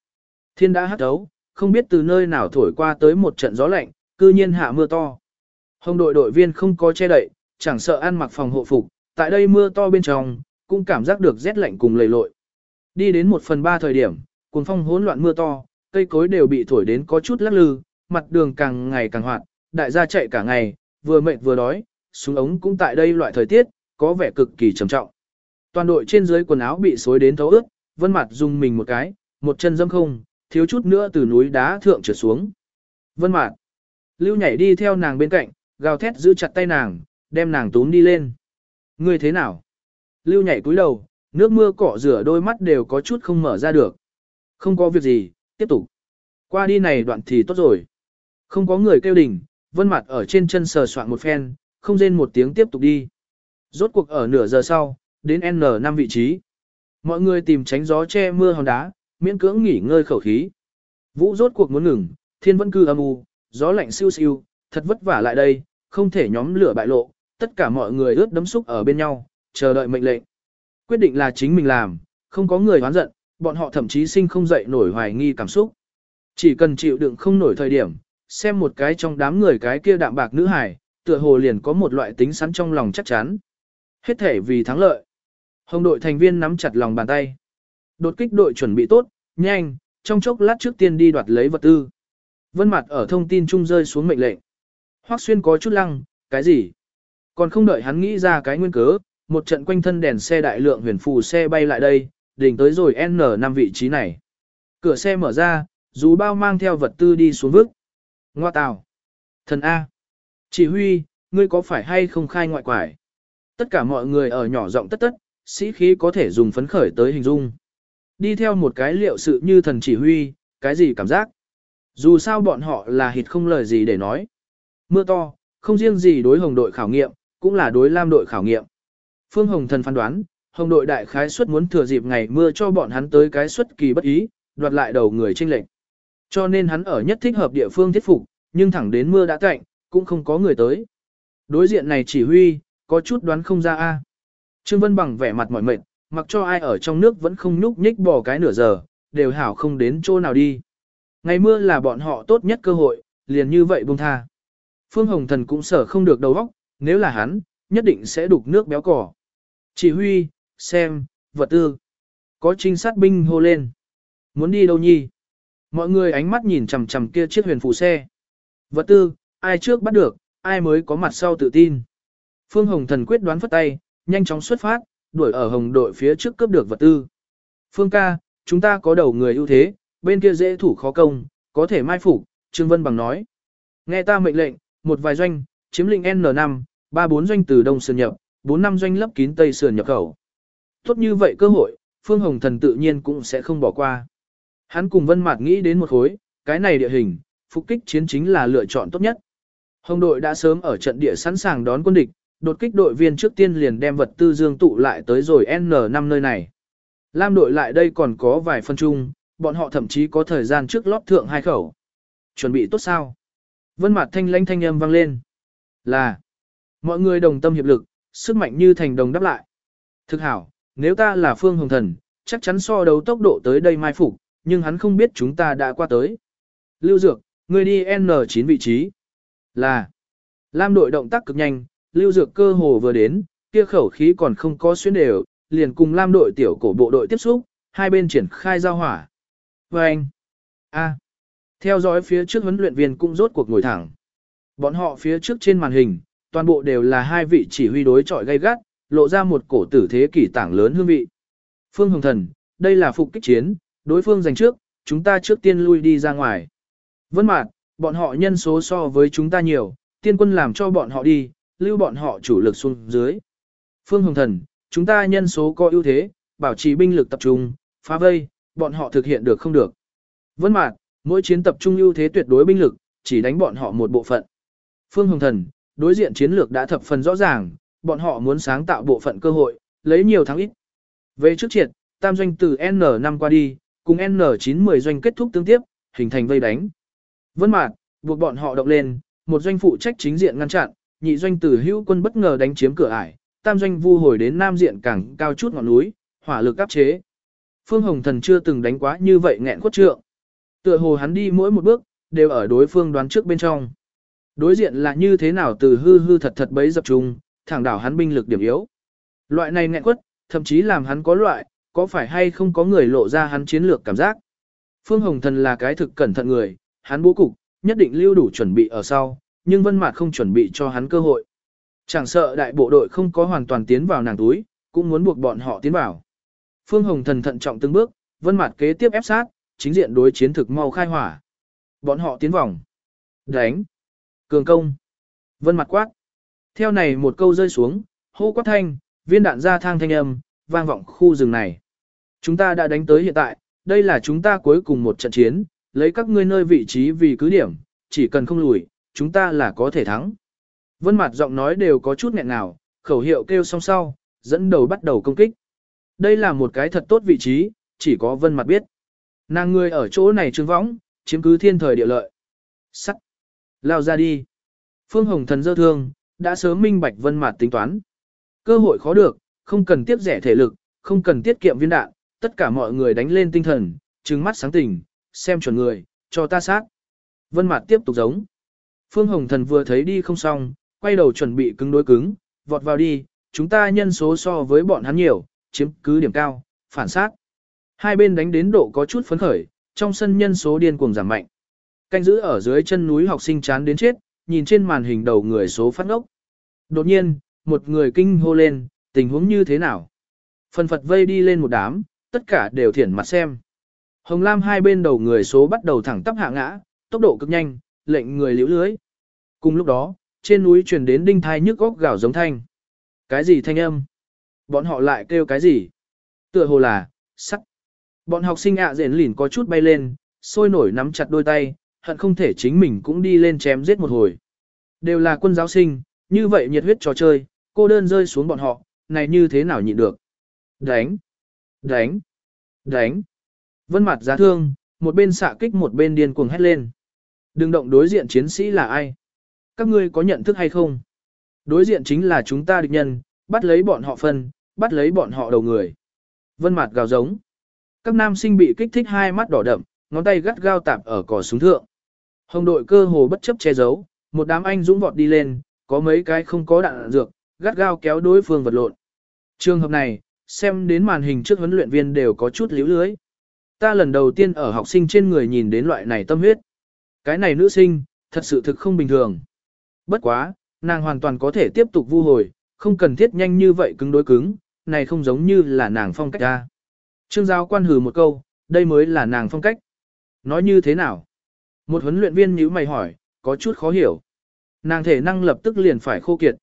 Thiên đã hát đấu, không biết từ nơi nào thổi qua tới một trận gió lạnh, cư nhiên hạ mưa to. Hồng đội đội viên không có che đậy, chẳng sợ ăn mặc phòng hộ phục, tại đây mưa to bên trong, cũng cảm giác được rét lạnh cùng lầy lội. Đi đến một phần ba thời điểm, cuồng phong hỗn loạn mưa to, cây cối đều bị thổi đến có chút lắc lư, mặt đường càng ngày càng hoạt, đại gia chạy cả ngày, vừa mệt vừa đói, xuống ống cũng tại đây loại thời tiết, có vẻ cực kỳ trầm trọng. Toàn đội trên dưới quần áo bị xối đến thấu ướt, vân mặt dùng mình một cái, một chân dâm không, thiếu chút nữa từ núi đá thượng trượt xuống. Vân mặt, lưu nhảy đi theo nàng bên cạnh, gào thét giữ chặt tay nàng, đem nàng túm đi lên. Ngươi thế nào? Lưu nhảy cúi đầu, nước mưa cỏ rửa đôi mắt đều có chút không mở ra được. Không có việc gì, tiếp tục. Qua đi này đoạn thì tốt rồi. Không có người kêu đỉnh, vân mặt ở trên chân sờ soạn một phen, không rên một tiếng tiếp tục đi. Rốt cuộc ở nửa giờ sau, đến N5 vị trí. Mọi người tìm tránh gió che mưa hòn đá, miễn cưỡng nghỉ ngơi khẩu khí. Vũ rốt cuộc muốn ngừng, thiên vẫn cư âm u, gió lạnh siêu siêu, thật vất vả lại đây, không thể nhóm lửa bại lộ, tất cả mọi người ướt đấm xúc ở bên nhau, chờ đợi mệnh lệnh. Quyết định là chính mình làm, không có người hoán giận, bọn họ thậm chí sinh không dậy nổi hoài nghi cảm xúc. Chỉ cần chịu đựng không nổi thời điểm, xem một cái trong đám người cái kia đạm bạc nữ hải, tựa hồ liền có một loại tính sẵn trong lòng chắc chắn. Hết thể vì thắng lợi. Hồng đội thành viên nắm chặt lòng bàn tay. Đột kích đội chuẩn bị tốt, nhanh, trong chốc lát trước tiên đi đoạt lấy vật tư. Vân mặt ở thông tin trung rơi xuống mệnh lệnh. Hoắc xuyên có chút lăng, cái gì? Còn không đợi hắn nghĩ ra cái nguyên cớ, một trận quanh thân đèn xe đại lượng huyền phù xe bay lại đây, đỉnh tới rồi N5 vị trí này. Cửa xe mở ra, dù bao mang theo vật tư đi xuống vức. Ngoa tào. Thần A. Chỉ huy, ngươi có phải hay không khai ngoại quải? Tất cả mọi người ở nhỏ giọng tất tất, sĩ khí có thể dùng phấn khởi tới hình dung. Đi theo một cái liệu sự như thần chỉ huy, cái gì cảm giác? Dù sao bọn họ là hịt không lời gì để nói. Mưa to, không riêng gì đối hồng đội khảo nghiệm, cũng là đối lam đội khảo nghiệm. Phương Hồng Thần phán đoán, hồng đội đại khái suất muốn thừa dịp ngày mưa cho bọn hắn tới cái suất kỳ bất ý, đoạt lại đầu người tranh lệnh. Cho nên hắn ở nhất thích hợp địa phương thiết phục, nhưng thẳng đến mưa đã cạnh, cũng không có người tới. Đối diện này chỉ huy, có chút đoán không ra a. Trương Vân bằng vẻ mặt mỏi mệt, mặc cho ai ở trong nước vẫn không nhúc nhích bỏ cái nửa giờ, đều hảo không đến chỗ nào đi. Ngày mưa là bọn họ tốt nhất cơ hội, liền như vậy buông tha. Phương Hồng Thần cũng sở không được đầu óc, nếu là hắn, nhất định sẽ đục nước béo cỏ. Chỉ huy, xem, vật tư. Có trinh sát binh hô lên. Muốn đi đâu nhi? Mọi người ánh mắt nhìn chằm chằm kia chiếc huyền phù xe. Vật tư, ai trước bắt được, ai mới có mặt sau tự tin. Phương Hồng Thần quyết đoán phất tay, nhanh chóng xuất phát, đuổi ở hồng đội phía trước cướp được vật tư. Phương ca, chúng ta có đầu người ưu thế, bên kia dễ thủ khó công, có thể mai phục, Trương Vân Bằng nói. Nghe ta mệnh lệnh, một vài doanh, chiếm lĩnh N5, ba bốn doanh từ đông sườn nhập, bốn năm doanh lấp kín tây sườn nhập khẩu. Tốt như vậy cơ hội, Phương Hồng Thần tự nhiên cũng sẽ không bỏ qua. Hắn cùng Vân Mạt nghĩ đến một khối, cái này địa hình, phục kích chiến chính là lựa chọn tốt nhất. Hồng đội đã sớm ở trận địa sẵn sàng đón quân địch, đột kích đội viên trước tiên liền đem vật tư dương tụ lại tới rồi N5 nơi này. Lam đội lại đây còn có vài phân chung, bọn họ thậm chí có thời gian trước lót thượng hai khẩu. Chuẩn bị tốt sao? Vân mặt thanh lãnh thanh âm vang lên. Là, mọi người đồng tâm hiệp lực, sức mạnh như thành đồng đáp lại. Thực hảo, nếu ta là Phương Hồng Thần, chắc chắn so đấu tốc độ tới đây mai phục, nhưng hắn không biết chúng ta đã qua tới. Lưu Dược, người đi N9 vị trí. Là, Lam đội động tác cực nhanh, Lưu Dược cơ hồ vừa đến, kia khẩu khí còn không có xuyên đều, liền cùng Lam đội tiểu cổ bộ đội tiếp xúc, hai bên triển khai giao hỏa. Và anh, a, theo dõi phía trước huấn luyện viên cũng rốt cuộc ngồi thẳng. Bọn họ phía trước trên màn hình, toàn bộ đều là hai vị chỉ huy đối chọi gay gắt, lộ ra một cổ tử thế kỷ tảng lớn hương vị. Phương Hồng Thần, đây là phục kích chiến, đối phương giành trước, chúng ta trước tiên lui đi ra ngoài. Vân Mạt, bọn họ nhân số so với chúng ta nhiều, tiên quân làm cho bọn họ đi, lưu bọn họ chủ lực xuống dưới. Phương Hồng Thần, chúng ta nhân số có ưu thế, bảo trì binh lực tập trung, phá vây, bọn họ thực hiện được không được. Vân Mạc, mỗi chiến tập trung ưu thế tuyệt đối binh lực, chỉ đánh bọn họ một bộ phận. Phương Hồng Thần, đối diện chiến lược đã thập phần rõ ràng, bọn họ muốn sáng tạo bộ phận cơ hội, lấy nhiều thắng ít. Về trước triệt, tam doanh từ N5 qua đi, cùng N9-10 doanh kết thúc tương tiếp, hình thành vây đánh. Vân Mạc, buộc bọn họ động lên, một doanh phụ trách chính diện ngăn chặn, nhị doanh Tử hữu quân bất ngờ đánh chiếm cửa ải, tam doanh vu hồi đến nam diện càng cao chút ngọn núi, hỏa lực áp chế. Phương Hồng Thần chưa từng đánh quá như vậy nghẹn quất trượng. Tựa hồ hắn đi mỗi một bước, đều ở đối phương đoán trước bên trong. Đối diện là như thế nào từ hư hư thật thật bấy dập trùng, thẳng đảo hắn binh lực điểm yếu. Loại này nghẹn quất, thậm chí làm hắn có loại, có phải hay không có người lộ ra hắn chiến lược cảm giác. Phương Hồng Thần là cái thực cẩn thận người, hắn bố cục, nhất định lưu đủ chuẩn bị ở sau, nhưng Vân Mạt không chuẩn bị cho hắn cơ hội. Chẳng sợ đại bộ đội không có hoàn toàn tiến vào nàng túi, cũng muốn buộc bọn họ tiến vào. Phương Hồng Thần thận trọng từng bước, Vân Mạt kế tiếp ép sát, chính diện đối chiến thực mau khai hỏa. Bọn họ tiến vòng. Đánh. Cường công. Vân Mạt quát. Theo này một câu rơi xuống, hô quát thanh, viên đạn ra thang thanh âm, vang vọng khu rừng này. Chúng ta đã đánh tới hiện tại, đây là chúng ta cuối cùng một trận chiến, lấy các ngươi nơi vị trí vì cứ điểm, chỉ cần không lùi, chúng ta là có thể thắng. Vân mặt giọng nói đều có chút nghẹn nào, khẩu hiệu kêu xong sau, dẫn đầu bắt đầu công kích. Đây là một cái thật tốt vị trí, chỉ có vân mặt biết. Nàng người ở chỗ này trường võng, chiếm cứ thiên thời địa lợi. Sắt. Lao ra đi. Phương Hồng thần dơ thương, đã sớm minh bạch vân mặt tính toán. Cơ hội khó được, không cần tiết rẻ thể lực, không cần tiết kiệm viên đạn, tất cả mọi người đánh lên tinh thần, trừng mắt sáng tỉnh, xem chuẩn người, cho ta sát. Vân mặt tiếp tục giống. Phương Hồng thần vừa thấy đi không xong, quay đầu chuẩn bị cứng đối cứng, vọt vào đi, chúng ta nhân số so với bọn hắn nhiều, chiếm cứ điểm cao, phản sát. Hai bên đánh đến độ có chút phấn khởi, trong sân nhân số điên cuồng giảm mạnh. Canh giữ ở dưới chân núi học sinh chán đến chết, nhìn trên màn hình đầu người số phát ngốc. Đột nhiên, một người kinh hô lên, tình huống như thế nào? Phần phật vây đi lên một đám, tất cả đều thiển mặt xem. Hồng Lam hai bên đầu người số bắt đầu thẳng tắp hạ ngã, tốc độ cực nhanh, lệnh người liễu lưới. Cùng lúc đó, trên núi truyền đến đinh thai nhức góc gào giống thanh. Cái gì thanh âm? Bọn họ lại kêu cái gì? Tựa hồ là, sắc. Bọn học sinh ạ à rền lỉn có chút bay lên, sôi nổi nắm chặt đôi tay, hận không thể chính mình cũng đi lên chém giết một hồi. Đều là quân giáo sinh, như vậy nhiệt huyết trò chơi, cô đơn rơi xuống bọn họ, này như thế nào nhịn được. Đánh! Đánh! Đánh! Vân mặt giá thương, một bên xạ kích một bên điên cuồng hét lên. Đừng động đối diện chiến sĩ là ai? Các ngươi có nhận thức hay không? Đối diện chính là chúng ta địch nhân, bắt lấy bọn họ phân, bắt lấy bọn họ đầu người. Vân mặt gào giống. Các nam sinh bị kích thích hai mắt đỏ đậm, ngón tay gắt gao tạp ở cỏ súng thượng. Hồng đội cơ hồ bất chấp che giấu, một đám anh dũng vọt đi lên, có mấy cái không có đạn dược, gắt gao kéo đối phương vật lộn. Trường hợp này, xem đến màn hình trước huấn luyện viên đều có chút liễu lưới. Ta lần đầu tiên ở học sinh trên người nhìn đến loại này tâm huyết. Cái này nữ sinh, thật sự thực không bình thường. Bất quá, nàng hoàn toàn có thể tiếp tục vu hồi, không cần thiết nhanh như vậy cứng đối cứng, này không giống như là nàng phong cách ra. Trương giáo quan hừ một câu, đây mới là nàng phong cách. Nói như thế nào? Một huấn luyện viên nhíu mày hỏi, có chút khó hiểu. Nàng thể năng lập tức liền phải khô kiệt.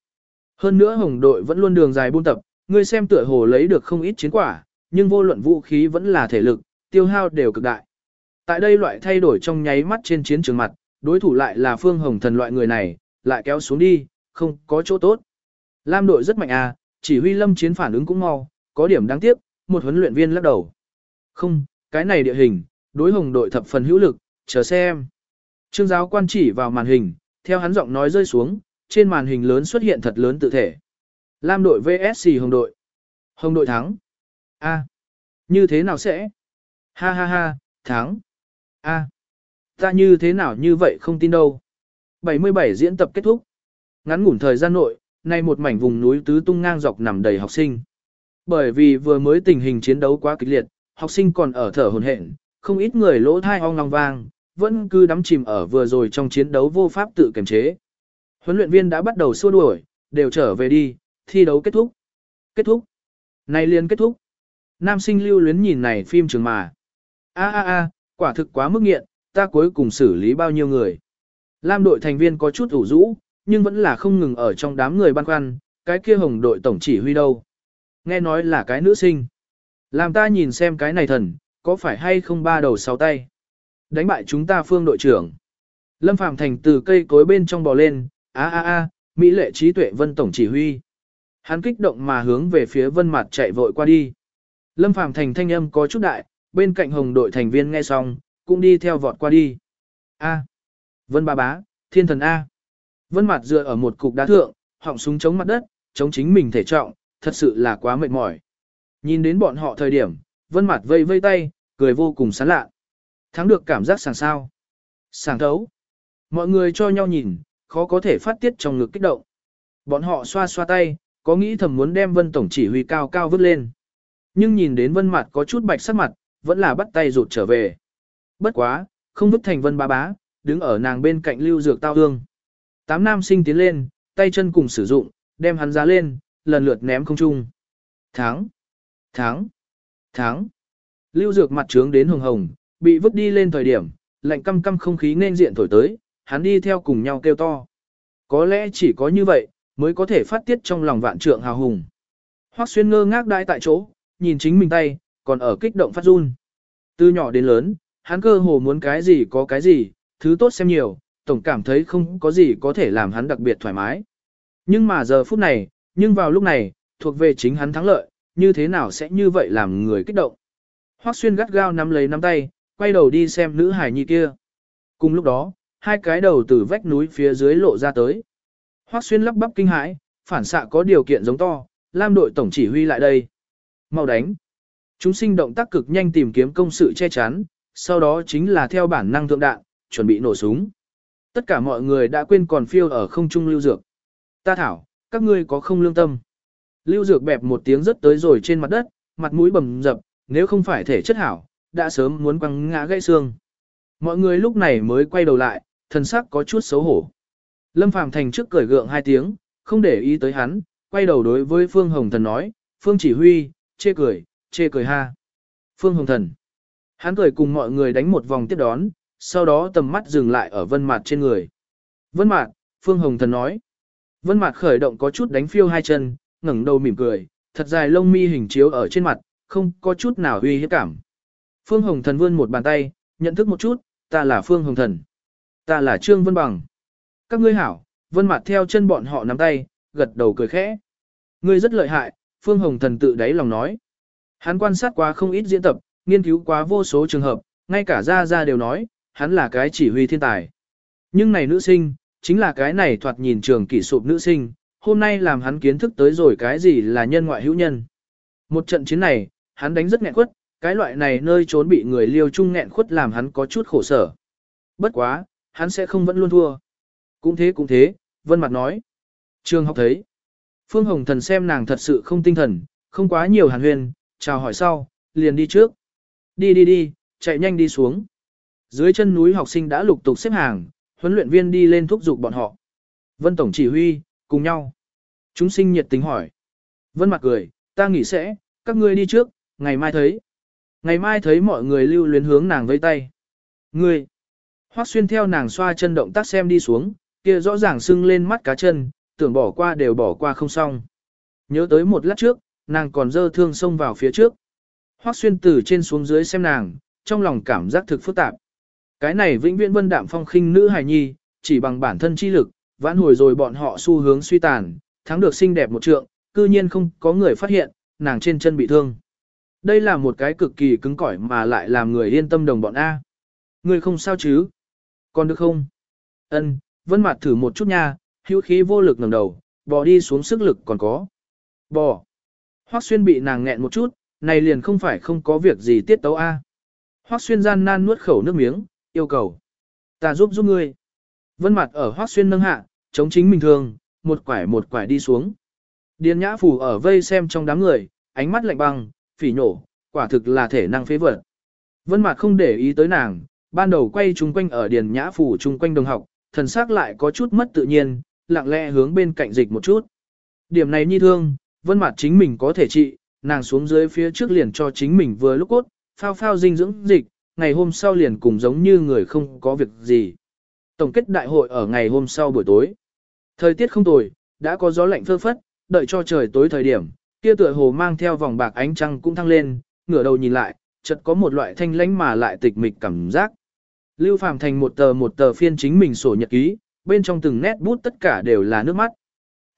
Hơn nữa hồng đội vẫn luôn đường dài buôn tập, ngươi xem tựa hồ lấy được không ít chiến quả, nhưng vô luận vũ khí vẫn là thể lực, tiêu hao đều cực đại. Tại đây loại thay đổi trong nháy mắt trên chiến trường mặt, đối thủ lại là Phương Hồng Thần loại người này, lại kéo xuống đi, không có chỗ tốt. Lam đội rất mạnh à, chỉ huy lâm chiến phản ứng cũng mau, có điểm đáng tiếc, một huấn luyện viên lắc đầu. Không, cái này địa hình, đối hồng đội thập phần hữu lực, chờ xem. Trương giáo quan chỉ vào màn hình, theo hắn giọng nói rơi xuống, trên màn hình lớn xuất hiện thật lớn tự thể. Lam đội VSC hồng đội. Hồng đội thắng. A. Như thế nào sẽ? Ha ha ha, thắng. A. Ta như thế nào như vậy không tin đâu. 77 diễn tập kết thúc. Ngắn ngủn thời gian nội, nay một mảnh vùng núi tứ tung ngang dọc nằm đầy học sinh. Bởi vì vừa mới tình hình chiến đấu quá kịch liệt, học sinh còn ở thở hồn hển, không ít người lỗ thai ong long vang, vẫn cứ đắm chìm ở vừa rồi trong chiến đấu vô pháp tự kiềm chế. Huấn luyện viên đã bắt đầu xua đuổi, đều trở về đi, thi đấu kết thúc. Kết thúc. Này liền kết thúc. Nam sinh lưu luyến nhìn này phim trường mà. A a a, quả thực quá mức nghiện, ta cuối cùng xử lý bao nhiêu người. Lam đội thành viên có chút ủ rũ, nhưng vẫn là không ngừng ở trong đám người băn khoăn, cái kia hồng đội tổng chỉ huy đâu. Nghe nói là cái nữ sinh. Làm ta nhìn xem cái này thần, có phải hay không ba đầu sáu tay. Đánh bại chúng ta phương đội trưởng. Lâm Phạm Thành từ cây cối bên trong bò lên, a a a, Mỹ lệ trí tuệ vân tổng chỉ huy. Hắn kích động mà hướng về phía vân mặt chạy vội qua đi. Lâm Phạm Thành thanh âm có chút đại, bên cạnh hồng đội thành viên nghe xong, cũng đi theo vọt qua đi. A. Vân ba bá, thiên thần A. Vân mặt dựa ở một cục đá thượng, họng súng chống mặt đất, chống chính mình thể trọng, thật sự là quá mệt mỏi. Nhìn đến bọn họ thời điểm, vân mặt vây vây tay, cười vô cùng sán lạ. Thắng được cảm giác sàng sao. Sàng thấu. Mọi người cho nhau nhìn, khó có thể phát tiết trong ngực kích động. Bọn họ xoa xoa tay, có nghĩ thầm muốn đem vân tổng chỉ huy cao cao vứt lên. Nhưng nhìn đến vân mặt có chút bạch sắc mặt, vẫn là bắt tay rụt trở về. Bất quá, không vứt thành vân ba bá, đứng ở nàng bên cạnh lưu dược tao hương. Tám nam sinh tiến lên, tay chân cùng sử dụng, đem hắn ra lên, lần lượt ném không trung. Thắng! Thắng! Thắng! Lưu dược mặt trướng đến hồng hồng, bị vứt đi lên thời điểm, lạnh căm căm không khí nên diện thổi tới, hắn đi theo cùng nhau kêu to. Có lẽ chỉ có như vậy, mới có thể phát tiết trong lòng vạn trượng hào hùng. Hoắc xuyên ngơ ngác đại tại chỗ, nhìn chính mình tay, còn ở kích động phát run. Từ nhỏ đến lớn, hắn cơ hồ muốn cái gì có cái gì, thứ tốt xem nhiều, tổng cảm thấy không có gì có thể làm hắn đặc biệt thoải mái. Nhưng mà giờ phút này, nhưng vào lúc này, thuộc về chính hắn thắng lợi, như thế nào sẽ như vậy làm người kích động. Hoắc xuyên gắt gao nắm lấy nắm tay, quay đầu đi xem nữ hải nhi kia. Cùng lúc đó, hai cái đầu từ vách núi phía dưới lộ ra tới. Hoắc xuyên lắp bắp kinh hãi, phản xạ có điều kiện giống to, Lam đội tổng chỉ huy lại đây. Mau đánh. Chúng sinh động tác cực nhanh tìm kiếm công sự che chắn, sau đó chính là theo bản năng thượng đạn, chuẩn bị nổ súng. Tất cả mọi người đã quên còn phiêu ở không trung lưu dược. Ta thảo, các ngươi có không lương tâm. Lưu dược bẹp một tiếng rất tới rồi trên mặt đất, mặt mũi bầm dập, nếu không phải thể chất hảo, đã sớm muốn quăng ngã gãy xương. Mọi người lúc này mới quay đầu lại, thần sắc có chút xấu hổ. Lâm Phàm Thành trước cười gượng hai tiếng, không để ý tới hắn, quay đầu đối với Phương Hồng Thần nói, Phương chỉ huy, chê cười, chê cười ha. Phương Hồng Thần. Hắn cười cùng mọi người đánh một vòng tiếp đón, sau đó tầm mắt dừng lại ở vân mạt trên người. Vân mạt, Phương Hồng Thần nói. Vân mạt khởi động có chút đánh phiêu hai chân, ngẩng đầu mỉm cười, thật dài lông mi hình chiếu ở trên mặt, không có chút nào uy hiếp cảm. Phương Hồng Thần vươn một bàn tay, nhận thức một chút, ta là Phương Hồng Thần. Ta là Trương Vân Bằng. Các ngươi hảo, Vân Mạt theo chân bọn họ nắm tay, gật đầu cười khẽ. Ngươi rất lợi hại, Phương Hồng Thần tự đáy lòng nói. Hắn quan sát quá không ít diễn tập, nghiên cứu quá vô số trường hợp, ngay cả Gia Gia đều nói, hắn là cái chỉ huy thiên tài. Nhưng này nữ sinh, chính là cái này thoạt nhìn trường kỷ sụp nữ sinh, hôm nay làm hắn kiến thức tới rồi cái gì là nhân ngoại hữu nhân. Một trận chiến này, hắn đánh rất nghẹn quất, cái loại này nơi trốn bị người liêu chung nghẹn khuất làm hắn có chút khổ sở. Bất quá, hắn sẽ không vẫn luôn thua. Cũng thế cũng thế, Vân Mặt nói. Trường học thấy. Phương Hồng Thần xem nàng thật sự không tinh thần, không quá nhiều hàn huyền, chào hỏi sau, liền đi trước. Đi đi đi, chạy nhanh đi xuống. Dưới chân núi học sinh đã lục tục xếp hàng, huấn luyện viên đi lên thúc giục bọn họ. Vân Tổng chỉ huy, cùng nhau. Chúng sinh nhiệt tình hỏi. Vân mặt cười, ta nghỉ sẽ, các ngươi đi trước, ngày mai thấy. Ngày mai thấy mọi người lưu luyến hướng nàng vây tay. Ngươi. Hoắc xuyên theo nàng xoa chân động tác xem đi xuống, kia rõ ràng sưng lên mắt cá chân, tưởng bỏ qua đều bỏ qua không xong. Nhớ tới một lát trước, nàng còn dơ thương xông vào phía trước. Hoắc xuyên từ trên xuống dưới xem nàng, trong lòng cảm giác thực phức tạp. Cái này vĩnh viễn vân đạm phong khinh nữ hài nhi, chỉ bằng bản thân chi lực, vãn hồi rồi bọn họ xu hướng suy tàn, thắng được xinh đẹp một trượng, cư nhiên không có người phát hiện, nàng trên chân bị thương. Đây là một cái cực kỳ cứng cỏi mà lại làm người yên tâm đồng bọn A. Người không sao chứ? Còn được không? Ân, vân mặt thử một chút nha, hữu khí vô lực ngẩng đầu, bò đi xuống sức lực còn có. Bò. Hoắc xuyên bị nàng nghẹn một chút, này liền không phải không có việc gì tiết tấu A. Hoắc xuyên gian nan nuốt khẩu nước miếng, yêu cầu. Ta giúp giúp ngươi. Vân mặt ở Hoắc xuyên nâng hạ, chống chính mình thường, một quải một quải đi xuống. Điền nhã phủ ở vây xem trong đám người, ánh mắt lạnh băng, phỉ nổ, quả thực là thể năng phế vật. Vân mặt không để ý tới nàng, ban đầu quay chung quanh ở điền nhã phủ chung quanh đồng học, thần sắc lại có chút mất tự nhiên, lặng lẽ hướng bên cạnh dịch một chút. Điểm này nhi thương, vân mặt chính mình có thể trị, nàng xuống dưới phía trước liền cho chính mình vừa lúc cốt, phao phao dinh dưỡng dịch, ngày hôm sau liền cùng giống như người không có việc gì. Tổng kết đại hội ở ngày hôm sau buổi tối. Thời tiết không tồi, đã có gió lạnh phơ phất, đợi cho trời tối thời điểm, kia tựa hồ mang theo vòng bạc ánh trăng cũng thăng lên, ngửa đầu nhìn lại, chợt có một loại thanh lãnh mà lại tịch mịch cảm giác. Lưu Phàm thành một tờ một tờ phiên chính mình sổ nhật ký, bên trong từng nét bút tất cả đều là nước mắt.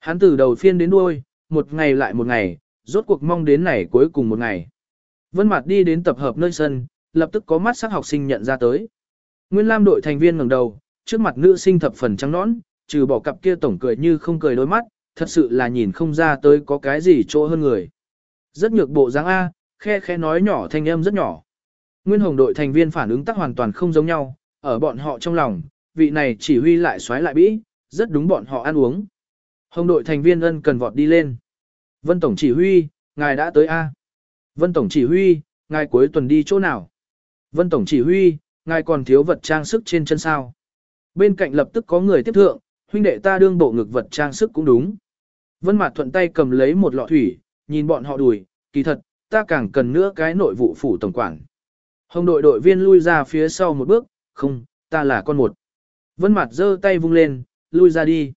Hắn từ đầu phiên đến đuôi, một ngày lại một ngày, rốt cuộc mong đến này cuối cùng một ngày. Vân Mạt đi đến tập hợp nơi sân, lập tức có mắt sắc học sinh nhận ra tới. Nguyên Lam đội thành viên ngẩng đầu, trước mặt nữ sinh thập phần trắng nõn, trừ bỏ cặp kia tổng cười như không cười đôi mắt, thật sự là nhìn không ra tới có cái gì chỗ hơn người. Rất nhược bộ dáng A, khe khe nói nhỏ thanh âm rất nhỏ. Nguyên hồng đội thành viên phản ứng tác hoàn toàn không giống nhau, ở bọn họ trong lòng, vị này chỉ huy lại xoáy lại bĩ, rất đúng bọn họ ăn uống. Hồng đội thành viên ân cần vọt đi lên. Vân Tổng chỉ huy, ngài đã tới A. Vân Tổng chỉ huy, ngài cuối tuần đi chỗ nào? Vân Tổng chỉ huy, ngài còn thiếu vật trang sức trên chân sao? Bên cạnh lập tức có người tiếp thượng, huynh đệ ta đương bộ ngực vật trang sức cũng đúng. Vân Mạt thuận tay cầm lấy một lọ thủy, nhìn bọn họ đùi, kỳ thật, ta càng cần nữa cái nội vụ phủ tổng quản. Hồng đội đội viên lui ra phía sau một bước, không, ta là con một. Vân Mạt giơ tay vung lên, lui ra đi.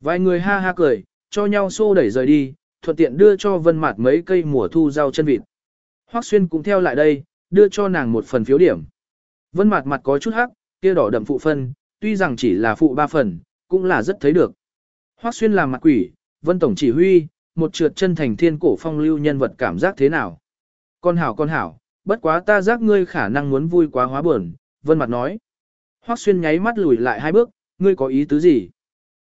Vài người ha ha cười, cho nhau xô đẩy rời đi, thuận tiện đưa cho Vân Mạt mấy cây mùa thu rau chân vịt. Hoắc Xuyên cũng theo lại đây, đưa cho nàng một phần phiếu điểm. Vân Mạt mặt có chút hắc, kia đỏ đậm phụ phân, tuy rằng chỉ là phụ ba phần, cũng là rất thấy được. Hoắc Xuyên làm mặt quỷ, Vân Tổng chỉ huy, một trượt chân thành thiên cổ phong lưu nhân vật cảm giác thế nào? Con hảo con hảo, bất quá ta giác ngươi khả năng muốn vui quá hóa buồn, Vân Mạt nói. Hoắc Xuyên nháy mắt lùi lại hai bước, ngươi có ý tứ gì?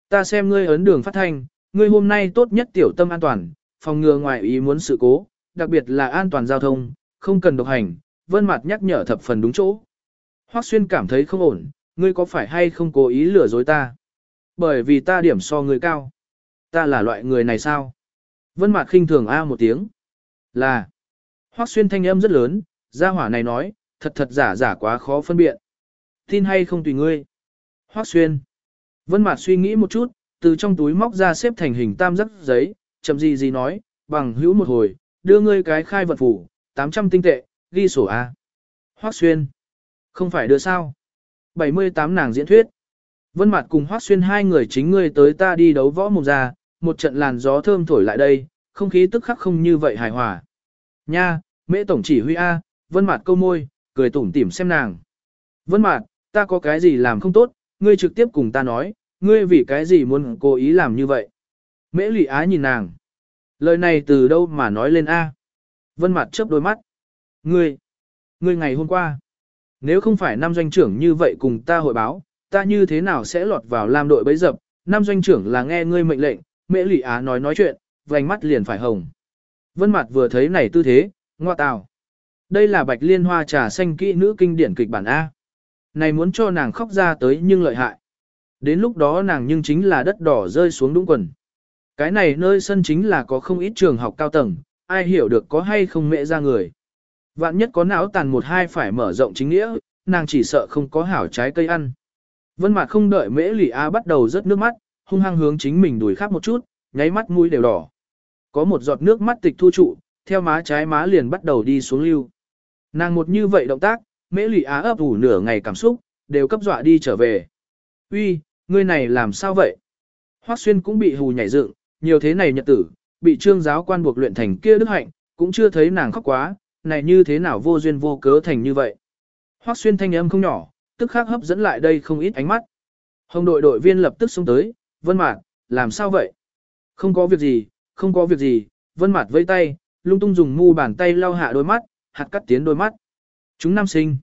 Ta xem ngươi ấn đường phát thanh, ngươi hôm nay tốt nhất tiểu tâm an toàn, phòng ngừa ngoài ý muốn sự cố, đặc biệt là an toàn giao thông, không cần độc hành, Vân Mặt nhắc nhở thập phần đúng chỗ. Hoắc Xuyên cảm thấy không ổn, ngươi có phải hay không cố ý lừa dối ta? Bởi vì ta điểm so ngươi cao. Ta là loại người này sao? Vân mặt khinh thường a một tiếng. Là. Hoắc Xuyên thanh âm rất lớn, gia hỏa này nói, thật thật giả giả quá khó phân biệt. Tin hay không tùy ngươi. Hoắc Xuyên. Vân mặt suy nghĩ một chút, từ trong túi móc ra xếp thành hình tam giác giấy, chậm gì gì nói, bằng hữu một hồi, đưa ngươi cái khai vật phủ, 800 tinh tệ, ghi sổ a. Hoắc Xuyên. Không phải đưa sao? 78 nàng diễn thuyết. Vân Mạt cùng Hoắc Xuyên hai người chính ngươi tới ta đi đấu võ mồm ra, một trận làn gió thơm thổi lại đây, không khí tức khắc không như vậy hài hòa. Nha, mễ tổng chỉ huy A, Vân Mạt câu môi, cười tủm tỉm xem nàng. Vân Mạt, ta có cái gì làm không tốt, ngươi trực tiếp cùng ta nói, ngươi vì cái gì muốn cố ý làm như vậy. Mễ lụy á nhìn nàng. Lời này từ đâu mà nói lên A. Vân Mạt chớp đôi mắt. Ngươi, ngươi ngày hôm qua. Nếu không phải năm doanh trưởng như vậy cùng ta hội báo, ta như thế nào sẽ lọt vào làm đội bấy dập, năm doanh trưởng là nghe ngươi mệnh lệnh, mễ lụy á nói nói chuyện, vành mắt liền phải hồng. Vân mặt vừa thấy này tư thế, ngoa tào. Đây là bạch liên hoa trà xanh kỹ nữ kinh điển kịch bản A. Này muốn cho nàng khóc ra tới nhưng lợi hại. Đến lúc đó nàng nhưng chính là đất đỏ rơi xuống đúng quần. Cái này nơi sân chính là có không ít trường học cao tầng, ai hiểu được có hay không mẹ ra người. Vạn nhất có não tàn một hai phải mở rộng chính nghĩa, nàng chỉ sợ không có hảo trái cây ăn. Vân mặt không đợi mễ lì A bắt đầu rớt nước mắt, hung hăng hướng chính mình đùi khắp một chút, nháy mắt mũi đều đỏ. Có một giọt nước mắt tịch thu trụ, theo má trái má liền bắt đầu đi xuống lưu. Nàng một như vậy động tác, mễ lụy á ấp ủ nửa ngày cảm xúc, đều cấp dọa đi trở về. Uy, ngươi này làm sao vậy? Hoắc xuyên cũng bị hù nhảy dựng, nhiều thế này nhật tử, bị trương giáo quan buộc luyện thành kia đức hạnh, cũng chưa thấy nàng khóc quá, này như thế nào vô duyên vô cớ thành như vậy. Hoắc xuyên thanh âm không nhỏ, tức khắc hấp dẫn lại đây không ít ánh mắt. Hồng đội đội viên lập tức xuống tới, Vân Mạt, làm sao vậy? Không có việc gì, không có việc gì, Vân Mạt vẫy tay, lung tung dùng mu bàn tay lau hạ đôi mắt, hạt cắt tiến đôi mắt. Chúng nam sinh.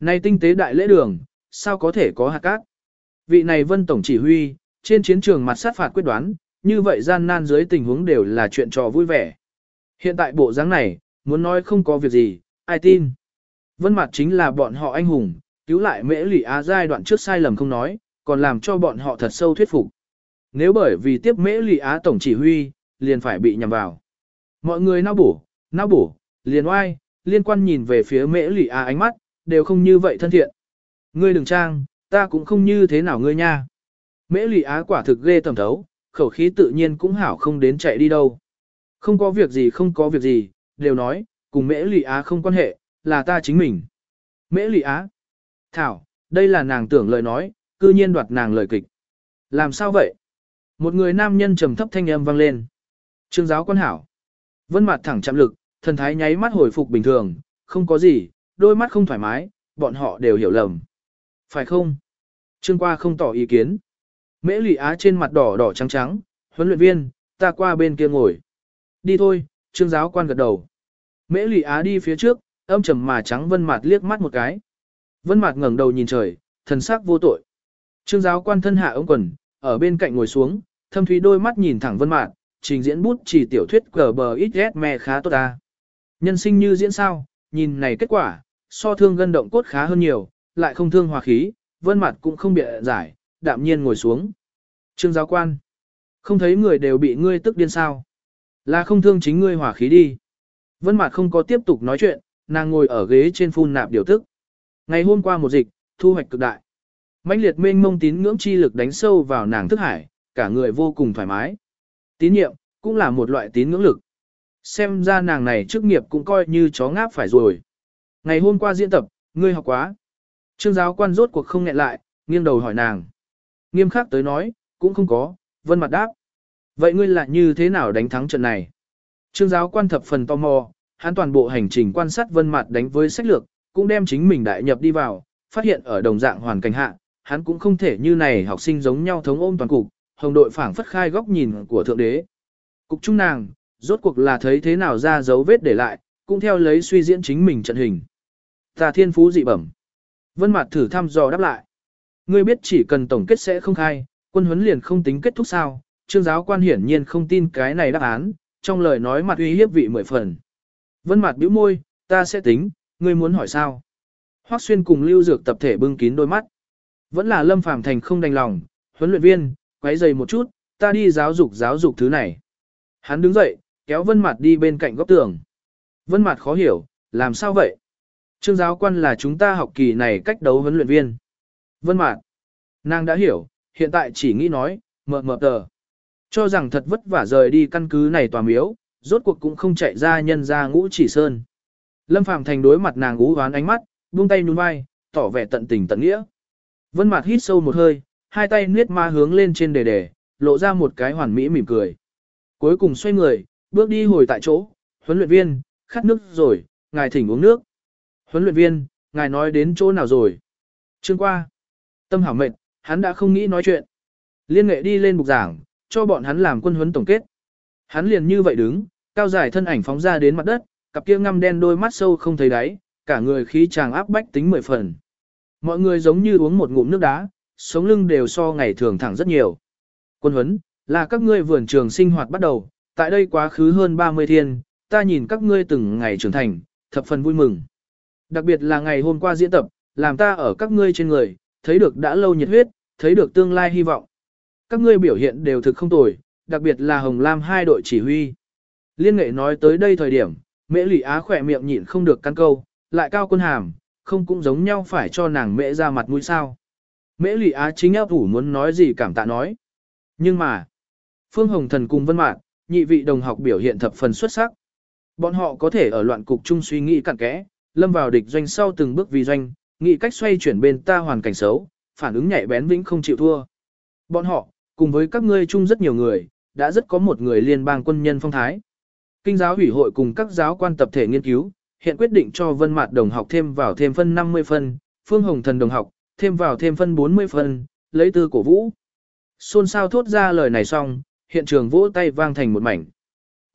Này tinh tế đại lễ đường, sao có thể có hạt cát? Vị này Vân Tổng chỉ huy, trên chiến trường mặt sát phạt quyết đoán, như vậy gian nan dưới tình huống đều là chuyện trò vui vẻ. Hiện tại bộ dáng này, muốn nói không có việc gì, ai tin? Vân mặt chính là bọn họ anh hùng, cứu lại Mễ Lỷ Á giai đoạn trước sai lầm không nói, còn làm cho bọn họ thật sâu thuyết phục. Nếu bởi vì tiếp Mễ Lỷ Á tổng chỉ huy, liền phải bị nhầm vào. Mọi người nao bổ, nao bổ, liền oai, liên quan nhìn về phía Mễ Lỷ Á ánh mắt, đều không như vậy thân thiện. Ngươi đừng trang, ta cũng không như thế nào ngươi nha. Mễ Lụy Á quả thực ghê tầm thấu, khẩu khí tự nhiên cũng hảo không đến chạy đi đâu. Không có việc gì không có việc gì, đều nói, cùng Mễ Lụy Á không quan hệ, là ta chính mình. Mễ Lụy Á. Thảo, đây là nàng tưởng lời nói, cư nhiên đoạt nàng lời kịch. Làm sao vậy? Một người nam nhân trầm thấp thanh âm vang lên. Trương giáo quan hảo. Vân mặt thẳng chạm lực, thần thái nháy mắt hồi phục bình thường, không có gì, đôi mắt không thoải mái, bọn họ đều hiểu lầm. Phải không? Trương qua không tỏ ý kiến. Mễ lụy á trên mặt đỏ đỏ trắng trắng, huấn luyện viên, ta qua bên kia ngồi. Đi thôi, trương giáo quan gật đầu. Mễ lụy á đi phía trước, âm trầm mà trắng vân mặt liếc mắt một cái. Vân mặt ngẩng đầu nhìn trời, thần sắc vô tội. Trương giáo quan thân hạ ống quần, ở bên cạnh ngồi xuống, thâm thúy đôi mắt nhìn thẳng vân mạn, trình diễn bút chỉ tiểu thuyết cờ bờ ít ghét mẹ khá tốt ta. Nhân sinh như diễn sao, nhìn này kết quả, so thương gân động cốt khá hơn nhiều, lại không thương hòa khí, vân mặt cũng không bịa giải, đạm nhiên ngồi xuống. Trương giáo quan, không thấy người đều bị ngươi tức điên sao. Là không thương chính ngươi hòa khí đi. Vân mặt không có tiếp tục nói chuyện, nàng ngồi ở ghế trên phun nạp điều tức. Ngày hôm qua một dịch, thu hoạch cực đại mãnh liệt mênh mông tín ngưỡng chi lực đánh sâu vào nàng thức hải, cả người vô cùng thoải mái. Tín nhiệm, cũng là một loại tín ngưỡng lực. Xem ra nàng này chức nghiệp cũng coi như chó ngáp phải rồi. Ngày hôm qua diễn tập, ngươi học quá. Trương giáo quan rốt cuộc không nghẹn lại, nghiêng đầu hỏi nàng. Nghiêm khắc tới nói, cũng không có, vân mặt đáp. Vậy ngươi lại như thế nào đánh thắng trận này? Trương giáo quan thập phần tò mò, hắn toàn bộ hành trình quan sát vân mặt đánh với sách lược, cũng đem chính mình đại nhập đi vào, phát hiện ở đồng dạng hoàn cảnh hạ, hắn cũng không thể như này học sinh giống nhau thống ôm toàn cục, hồng đội phảng phất khai góc nhìn của thượng đế. Cục trung nàng, rốt cuộc là thấy thế nào ra dấu vết để lại, cũng theo lấy suy diễn chính mình trận hình. Ta thiên phú dị bẩm. Vân Mạt thử thăm dò đáp lại. Ngươi biết chỉ cần tổng kết sẽ không khai, quân huấn liền không tính kết thúc sao? Trương giáo quan hiển nhiên không tin cái này đáp án, trong lời nói mặt uy hiếp vị mười phần. Vân Mạt bĩu môi, ta sẽ tính, ngươi muốn hỏi sao? Hoắc Xuyên cùng Lưu Dược tập thể bưng kín đôi mắt. Vẫn là Lâm Phàm Thành không đành lòng, huấn luyện viên, quấy giày một chút, ta đi giáo dục giáo dục thứ này. Hắn đứng dậy, kéo Vân Mạt đi bên cạnh góc tường. Vân Mạt khó hiểu, làm sao vậy? Trương giáo quan là chúng ta học kỳ này cách đấu huấn luyện viên. Vân Mạn, nàng đã hiểu, hiện tại chỉ nghĩ nói, mờ mờ tờ. Cho rằng thật vất vả rời đi căn cứ này tòa miếu, rốt cuộc cũng không chạy ra nhân ra ngũ chỉ sơn. Lâm Phàm Thành đối mặt nàng ú hoán ánh mắt, buông tay nhún vai, tỏ vẻ tận tình tận nghĩa. Vân Mạt hít sâu một hơi, hai tay niết ma hướng lên trên đề đề, lộ ra một cái hoàn mỹ mỉm cười. Cuối cùng xoay người, bước đi hồi tại chỗ, huấn luyện viên, khát nước rồi, ngài thỉnh uống nước. Huấn luyện viên, ngài nói đến chỗ nào rồi? Trương qua. Tâm hảo mệt, hắn đã không nghĩ nói chuyện. Liên nghệ đi lên bục giảng, cho bọn hắn làm quân huấn tổng kết. Hắn liền như vậy đứng, cao dài thân ảnh phóng ra đến mặt đất, cặp kia ngăm đen đôi mắt sâu không thấy đáy, cả người khí chàng áp bách tính mười phần. Mọi người giống như uống một ngụm nước đá, sống lưng đều so ngày thường thẳng rất nhiều. Quân huấn, là các ngươi vườn trường sinh hoạt bắt đầu, tại đây quá khứ hơn 30 thiên, ta nhìn các ngươi từng ngày trưởng thành, thập phần vui mừng. Đặc biệt là ngày hôm qua diễn tập, làm ta ở các ngươi trên người, thấy được đã lâu nhiệt huyết, thấy được tương lai hy vọng. Các ngươi biểu hiện đều thực không tồi, đặc biệt là Hồng Lam hai đội chỉ huy. Liên nghệ nói tới đây thời điểm, Mễ Lỷ Á khỏe miệng nhịn không được căn câu, lại cao quân hàm, không cũng giống nhau phải cho nàng mễ ra mặt mũi sao. Mễ lụy á chính áp thủ muốn nói gì cảm tạ nói. Nhưng mà, Phương Hồng Thần cùng Vân Mạn, nhị vị đồng học biểu hiện thập phần xuất sắc. Bọn họ có thể ở loạn cục chung suy nghĩ cặn kẽ, lâm vào địch doanh sau từng bước vì doanh, nghĩ cách xoay chuyển bên ta hoàn cảnh xấu, phản ứng nhạy bén vĩnh không chịu thua. Bọn họ, cùng với các ngươi chung rất nhiều người, đã rất có một người liên bang quân nhân phong thái. Kinh giáo ủy hội cùng các giáo quan tập thể nghiên cứu, hiện quyết định cho Vân Mạt đồng học thêm vào thêm phân 50 phân, Phương Hồng Thần đồng học, thêm vào thêm phân 40 phân, lấy tư cổ vũ. Xôn xao thốt ra lời này xong, hiện trường vỗ tay vang thành một mảnh.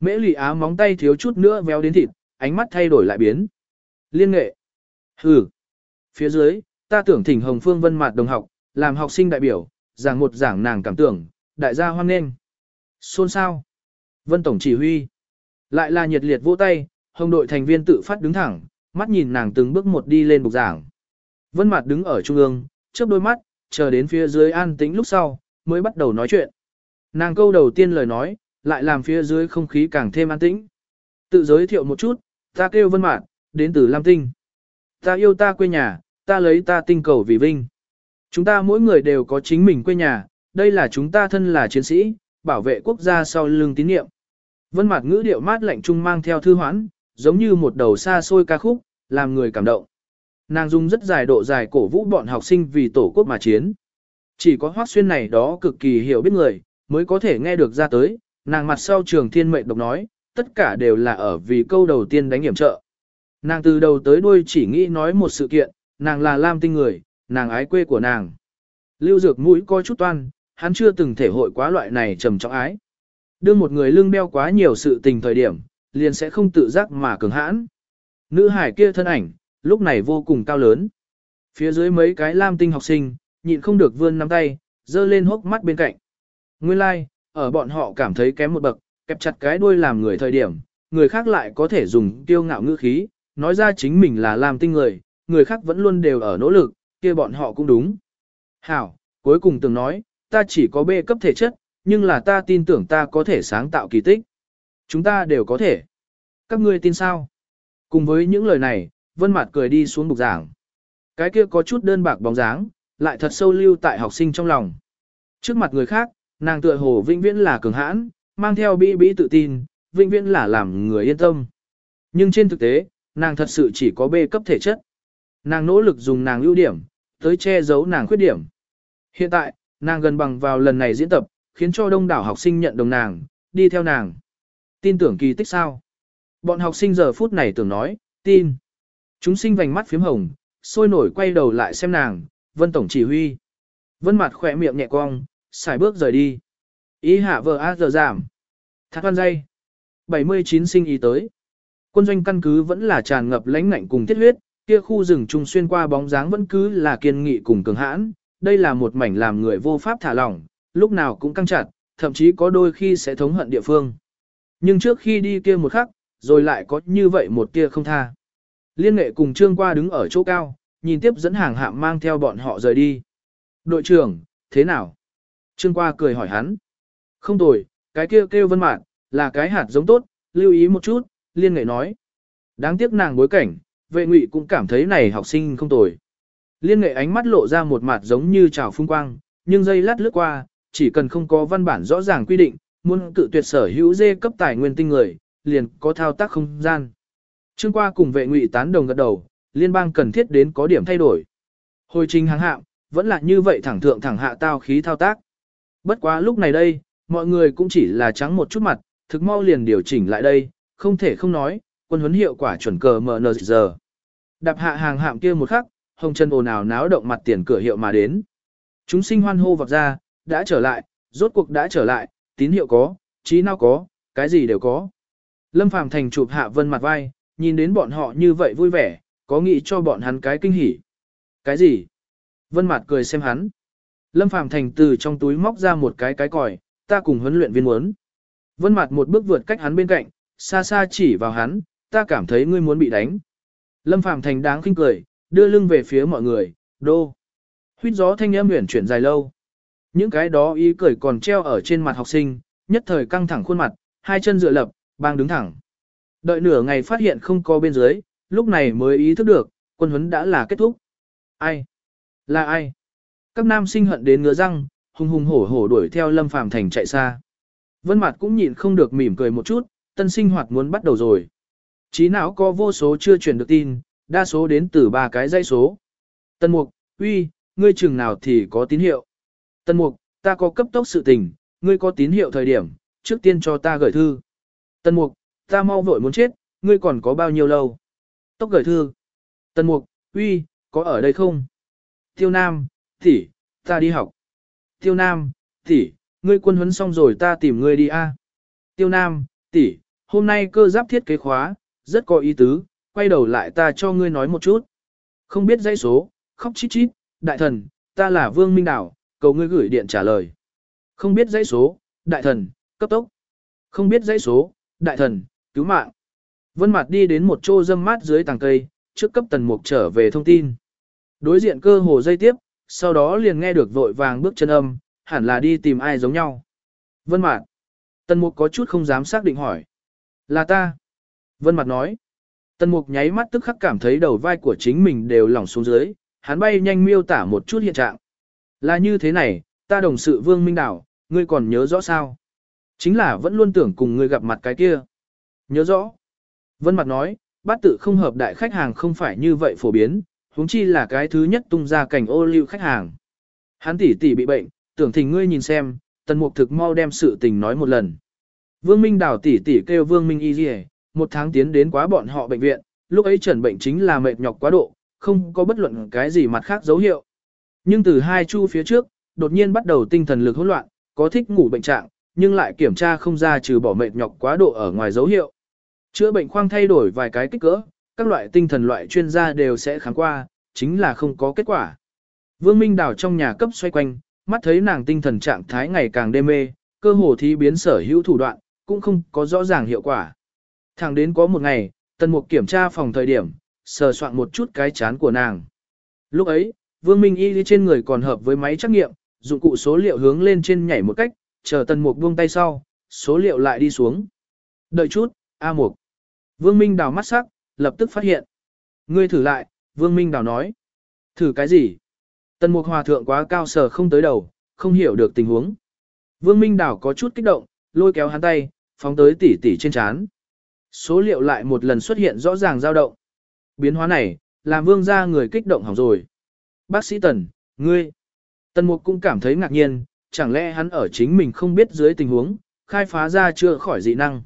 Mễ Lị á móng tay thiếu chút nữa véo đến thịt, ánh mắt thay đổi lại biến. Liên nghệ. Hừ. Phía dưới, ta tưởng thỉnh Hồng Phương Vân Mạt đồng học, làm học sinh đại biểu, giảng một giảng nàng cảm tưởng, đại gia hoan nghênh. Xôn sao? Vân Tổng chỉ huy. Lại là nhiệt liệt vỗ tay, hồng đội thành viên tự phát đứng thẳng, mắt nhìn nàng từng bước một đi lên bục giảng. Vân Mạt đứng ở trung ương, chớp đôi mắt, chờ đến phía dưới an tĩnh lúc sau, mới bắt đầu nói chuyện. Nàng câu đầu tiên lời nói, lại làm phía dưới không khí càng thêm an tĩnh. Tự giới thiệu một chút, ta kêu Vân Mạt, đến từ Lam Tinh. Ta yêu ta quê nhà, ta lấy ta tinh cầu vì vinh. Chúng ta mỗi người đều có chính mình quê nhà, đây là chúng ta thân là chiến sĩ, bảo vệ quốc gia sau lưng tín nhiệm. Vân mặt ngữ điệu mát lạnh trung mang theo thư hoãn, giống như một đầu xa xôi ca khúc, làm người cảm động. Nàng dùng rất dài độ dài cổ vũ bọn học sinh vì tổ quốc mà chiến. Chỉ có hoác Xuyên này đó cực kỳ hiểu biết người, mới có thể nghe được ra tới, nàng mặt sau trường thiên mệnh độc nói, tất cả đều là ở vì câu đầu tiên đánh hiểm trợ. Nàng từ đầu tới đuôi chỉ nghĩ nói một sự kiện, nàng là Lam Tinh người, nàng ái quê của nàng. Lưu Dược mũi coi chút toan, hắn chưa từng thể hội quá loại này trầm trọng ái. Đưa một người lưng đeo quá nhiều sự tình thời điểm, liền sẽ không tự giác mà cường hãn. Nữ hải kia thân ảnh, lúc này vô cùng cao lớn. Phía dưới mấy cái lam tinh học sinh, nhịn không được vươn nắm tay, dơ lên hốc mắt bên cạnh. Nguyên lai, like, ở bọn họ cảm thấy kém một bậc, kẹp chặt cái đuôi làm người thời điểm, người khác lại có thể dùng tiêu ngạo ngữ khí, nói ra chính mình là làm tinh người, người khác vẫn luôn đều ở nỗ lực, kia bọn họ cũng đúng. Hảo, cuối cùng từng nói, ta chỉ có B cấp thể chất, nhưng là ta tin tưởng ta có thể sáng tạo kỳ tích. Chúng ta đều có thể. Các ngươi tin sao? Cùng với những lời này, Vân Mạt cười đi xuống bục giảng. Cái kia có chút đơn bạc bóng dáng, lại thật sâu lưu tại học sinh trong lòng. Trước mặt người khác, nàng tựa hồ vĩnh viễn là cường hãn, mang theo bi bí tự tin, vĩnh viễn là làm người yên tâm. Nhưng trên thực tế, nàng thật sự chỉ có B cấp thể chất. Nàng nỗ lực dùng nàng ưu điểm, tới che giấu nàng khuyết điểm. Hiện tại, nàng gần bằng vào lần này diễn tập, khiến cho đông đảo học sinh nhận đồng nàng, đi theo nàng. Tin tưởng kỳ tích sao? Bọn học sinh giờ phút này tưởng nói, tin. Chúng sinh vành mắt phím hồng, sôi nổi quay đầu lại xem nàng, vân tổng chỉ huy. Vân mặt khỏe miệng nhẹ cong, xài bước rời đi. Ý hạ vợ a giờ giảm. Thác văn dây. 79 sinh ý tới. Quân doanh căn cứ vẫn là tràn ngập lãnh ngạnh cùng tiết huyết, kia khu rừng trung xuyên qua bóng dáng vẫn cứ là kiên nghị cùng cường hãn. Đây là một mảnh làm người vô pháp thả lỏng, lúc nào cũng căng chặt, thậm chí có đôi khi sẽ thống hận địa phương. Nhưng trước khi đi kia một khắc, rồi lại có như vậy một tia không tha. Liên nghệ cùng Trương qua đứng ở chỗ cao, nhìn tiếp dẫn hàng hạm mang theo bọn họ rời đi. Đội trưởng, thế nào? Trương qua cười hỏi hắn. Không tồi, cái kia kêu, kêu vân mạn, là cái hạt giống tốt, lưu ý một chút, liên nghệ nói. Đáng tiếc nàng bối cảnh, vệ ngụy cũng cảm thấy này học sinh không tồi. Liên nghệ ánh mắt lộ ra một mặt giống như trào phung quang, nhưng dây lát lướt qua, chỉ cần không có văn bản rõ ràng quy định, muốn cự tuyệt sở hữu dê cấp tài nguyên tinh người, liền có thao tác không gian. Trương qua cùng vệ ngụy tán đồng gật đầu, liên bang cần thiết đến có điểm thay đổi. Hồi trình hàng hạm, vẫn là như vậy thẳng thượng thẳng hạ tao khí thao tác. Bất quá lúc này đây, mọi người cũng chỉ là trắng một chút mặt, thực mau liền điều chỉnh lại đây, không thể không nói, quân huấn hiệu quả chuẩn cờ MN giờ. Đạp hạ hàng hạm kia một khắc, hồng chân ồn ào náo động mặt tiền cửa hiệu mà đến. Chúng sinh hoan hô vọt ra, đã trở lại, rốt cuộc đã trở lại, tín hiệu có, trí nào có, cái gì đều có. Lâm Phàm Thành chụp hạ vân mặt vai, nhìn đến bọn họ như vậy vui vẻ, có nghĩ cho bọn hắn cái kinh hỉ. Cái gì? Vân mặt cười xem hắn. Lâm Phàm Thành từ trong túi móc ra một cái cái còi, ta cùng huấn luyện viên muốn. Vân mặt một bước vượt cách hắn bên cạnh, xa xa chỉ vào hắn, ta cảm thấy ngươi muốn bị đánh. Lâm Phàm Thành đáng khinh cười, đưa lưng về phía mọi người, đô. Huyết gió thanh âm huyền chuyển dài lâu. Những cái đó ý cười còn treo ở trên mặt học sinh, nhất thời căng thẳng khuôn mặt, hai chân dựa lập, bang đứng thẳng. Đợi nửa ngày phát hiện không có bên dưới, lúc này mới ý thức được, quân huấn đã là kết thúc. Ai? Là ai? Các nam sinh hận đến ngứa răng, hùng hùng hổ hổ đuổi theo Lâm Phàm Thành chạy xa. Vân Mạt cũng nhịn không được mỉm cười một chút, tân sinh hoạt muốn bắt đầu rồi. Trí não có vô số chưa truyền được tin, đa số đến từ ba cái dây số. Tân Mục, uy, ngươi chừng nào thì có tín hiệu. Tân Mục, ta có cấp tốc sự tình, ngươi có tín hiệu thời điểm, trước tiên cho ta gửi thư. Tân Mục, ta mau vội muốn chết, ngươi còn có bao nhiêu lâu? Tốc gửi thư. Tân Mục, uy, có ở đây không? Tiêu Nam, tỷ, ta đi học. Tiêu Nam, tỷ, ngươi quân huấn xong rồi ta tìm ngươi đi a. Tiêu Nam, tỷ, hôm nay cơ giáp thiết kế khóa, rất có ý tứ, quay đầu lại ta cho ngươi nói một chút. Không biết dãy số, khóc chít chít, đại thần, ta là Vương Minh Đảo, cầu ngươi gửi điện trả lời. Không biết dãy số, đại thần, cấp tốc. Không biết dãy số, đại thần, cứu mạng. Vân Mạt đi đến một chỗ râm mát dưới tàng cây, trước cấp Tần Mục trở về thông tin. Đối diện cơ hồ dây tiếp, sau đó liền nghe được vội vàng bước chân âm, hẳn là đi tìm ai giống nhau. Vân Mạt. Tần Mục có chút không dám xác định hỏi. Là ta. Vân mặt nói. Tần Mục nháy mắt tức khắc cảm thấy đầu vai của chính mình đều lỏng xuống dưới, hắn bay nhanh miêu tả một chút hiện trạng. Là như thế này, ta đồng sự Vương Minh Đảo, ngươi còn nhớ rõ sao? Chính là vẫn luôn tưởng cùng ngươi gặp mặt cái kia. Nhớ rõ. Vân Mặt nói, bát tự không hợp đại khách hàng không phải như vậy phổ biến, huống chi là cái thứ nhất tung ra cảnh ô lưu khách hàng. Hắn tỷ tỷ bị bệnh, tưởng thỉnh ngươi nhìn xem, tần mục thực mau đem sự tình nói một lần. Vương Minh Đào tỷ tỷ kêu Vương Minh Y Dì một tháng tiến đến quá bọn họ bệnh viện, lúc ấy trần bệnh chính là mệt nhọc quá độ, không có bất luận cái gì mặt khác dấu hiệu. Nhưng từ hai chu phía trước, đột nhiên bắt đầu tinh thần lực hỗn loạn, có thích ngủ bệnh trạng, nhưng lại kiểm tra không ra trừ bỏ mệt nhọc quá độ ở ngoài dấu hiệu. Chữa bệnh khoang thay đổi vài cái kích cỡ, các loại tinh thần loại chuyên gia đều sẽ kháng qua, chính là không có kết quả. Vương Minh Đào trong nhà cấp xoay quanh, mắt thấy nàng tinh thần trạng thái ngày càng đê mê, cơ hồ thí biến sở hữu thủ đoạn, cũng không có rõ ràng hiệu quả. Thẳng đến có một ngày, tần mục kiểm tra phòng thời điểm, sờ soạn một chút cái chán của nàng. Lúc ấy, Vương Minh Y đi trên người còn hợp với máy trắc nghiệm, dụng cụ số liệu hướng lên trên nhảy một cách, chờ tần mục buông tay sau, số liệu lại đi xuống. Đợi chút, A mục. Vương Minh đào mắt sắc, lập tức phát hiện. Ngươi thử lại, Vương Minh đào nói. Thử cái gì? Tần mục hòa thượng quá cao sờ không tới đầu, không hiểu được tình huống. Vương Minh đào có chút kích động, lôi kéo hắn tay, phóng tới tỉ tỉ trên chán. Số liệu lại một lần xuất hiện rõ ràng dao động. Biến hóa này, làm vương gia người kích động hỏng rồi. Bác sĩ Tần, ngươi. Tần Mục cũng cảm thấy ngạc nhiên, chẳng lẽ hắn ở chính mình không biết dưới tình huống, khai phá ra chưa khỏi dị năng.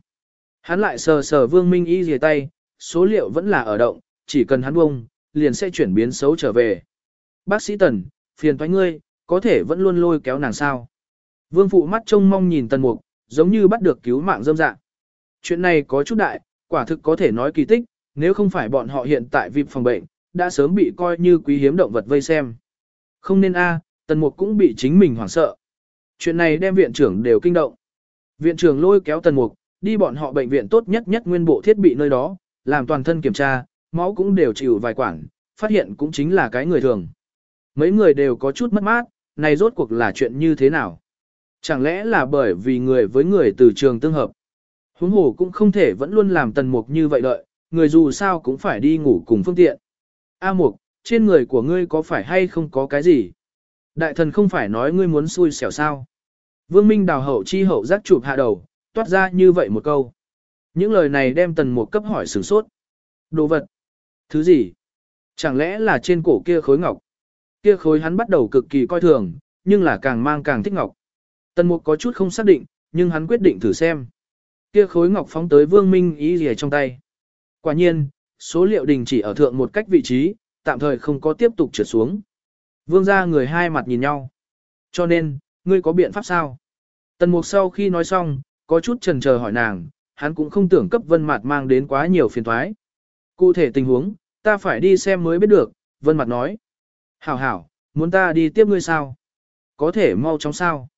Hắn lại sờ sờ vương minh y dìa tay, số liệu vẫn là ở động, chỉ cần hắn bông, liền sẽ chuyển biến xấu trở về. Bác sĩ Tần, phiền thoái ngươi, có thể vẫn luôn lôi kéo nàng sao. Vương phụ mắt trông mong nhìn Tần Mục, giống như bắt được cứu mạng dâm dạng. Chuyện này có chút đại, quả thực có thể nói kỳ tích, nếu không phải bọn họ hiện tại vịp phòng bệnh, đã sớm bị coi như quý hiếm động vật vây xem. Không nên a, Tần Mục cũng bị chính mình hoảng sợ. Chuyện này đem viện trưởng đều kinh động. Viện trưởng lôi kéo Tần Mục, đi bọn họ bệnh viện tốt nhất nhất nguyên bộ thiết bị nơi đó, làm toàn thân kiểm tra, máu cũng đều chịu vài quản, phát hiện cũng chính là cái người thường. Mấy người đều có chút mất mát, này rốt cuộc là chuyện như thế nào? Chẳng lẽ là bởi vì người với người từ trường tương hợp? Huống hồ cũng không thể vẫn luôn làm tần mục như vậy đợi, người dù sao cũng phải đi ngủ cùng phương tiện. A mục, trên người của ngươi có phải hay không có cái gì? Đại thần không phải nói ngươi muốn xui xẻo sao? Vương Minh đào hậu chi hậu giác chụp hạ đầu, toát ra như vậy một câu. Những lời này đem tần mục cấp hỏi sửng sốt. Đồ vật? Thứ gì? Chẳng lẽ là trên cổ kia khối ngọc? Kia khối hắn bắt đầu cực kỳ coi thường, nhưng là càng mang càng thích ngọc. Tần mục có chút không xác định, nhưng hắn quyết định thử xem. Kia khối ngọc phóng tới vương minh ý gì trong tay. Quả nhiên, số liệu đình chỉ ở thượng một cách vị trí, tạm thời không có tiếp tục trượt xuống. Vương ra người hai mặt nhìn nhau. Cho nên, ngươi có biện pháp sao? Tần mục sau khi nói xong, có chút trần chờ hỏi nàng, hắn cũng không tưởng cấp vân mặt mang đến quá nhiều phiền thoái. Cụ thể tình huống, ta phải đi xem mới biết được, vân mặt nói. Hảo hảo, muốn ta đi tiếp ngươi sao? Có thể mau chóng sao?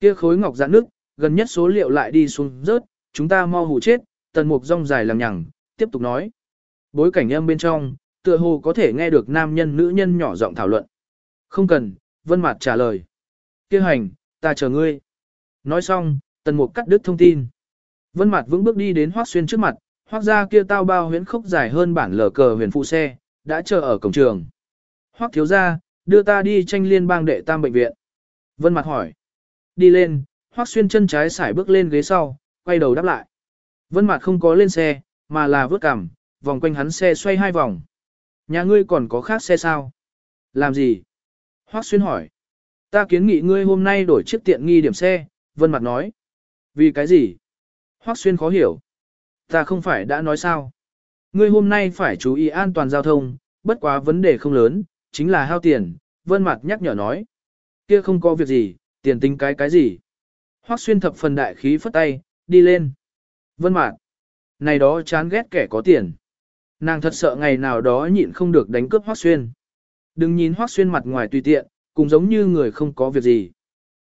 Kia khối ngọc giãn nước, gần nhất số liệu lại đi xuống rớt, chúng ta mau hủ chết, tần mục rong dài lằng nhằng, tiếp tục nói. Bối cảnh âm bên trong, tựa hồ có thể nghe được nam nhân nữ nhân nhỏ giọng thảo luận. Không cần, vân mặt trả lời. Kêu hành, ta chờ ngươi. Nói xong, tần mục cắt đứt thông tin. Vân mặt vững bước đi đến hoác xuyên trước mặt, hoác ra kia tao bao huyễn khốc dài hơn bản lờ cờ huyền phụ xe, đã chờ ở cổng trường. Hoác thiếu ra, đưa ta đi tranh liên bang đệ tam bệnh viện. Vân mặt hỏi. Đi lên, hoác xuyên chân trái xải bước lên ghế sau, quay đầu đáp lại. Vân mặt không có lên xe, mà là vớt cằm, vòng quanh hắn xe xoay hai vòng. Nhà ngươi còn có khác xe sao? Làm gì? Hoác xuyên hỏi. Ta kiến nghị ngươi hôm nay đổi chiếc tiện nghi điểm xe, Vân Mặt nói. Vì cái gì? Hoác xuyên khó hiểu. Ta không phải đã nói sao? Ngươi hôm nay phải chú ý an toàn giao thông, bất quá vấn đề không lớn, chính là hao tiền, Vân Mạt nhắc nhở nói. Kia không có việc gì, tiền tính cái cái gì. Hoắc Xuyên thập phần đại khí phất tay, đi lên. Vân Mạt. Này đó chán ghét kẻ có tiền. Nàng thật sợ ngày nào đó nhịn không được đánh cướp Hoắc Xuyên. Đừng nhìn Hoắc Xuyên mặt ngoài tùy tiện, cũng giống như người không có việc gì.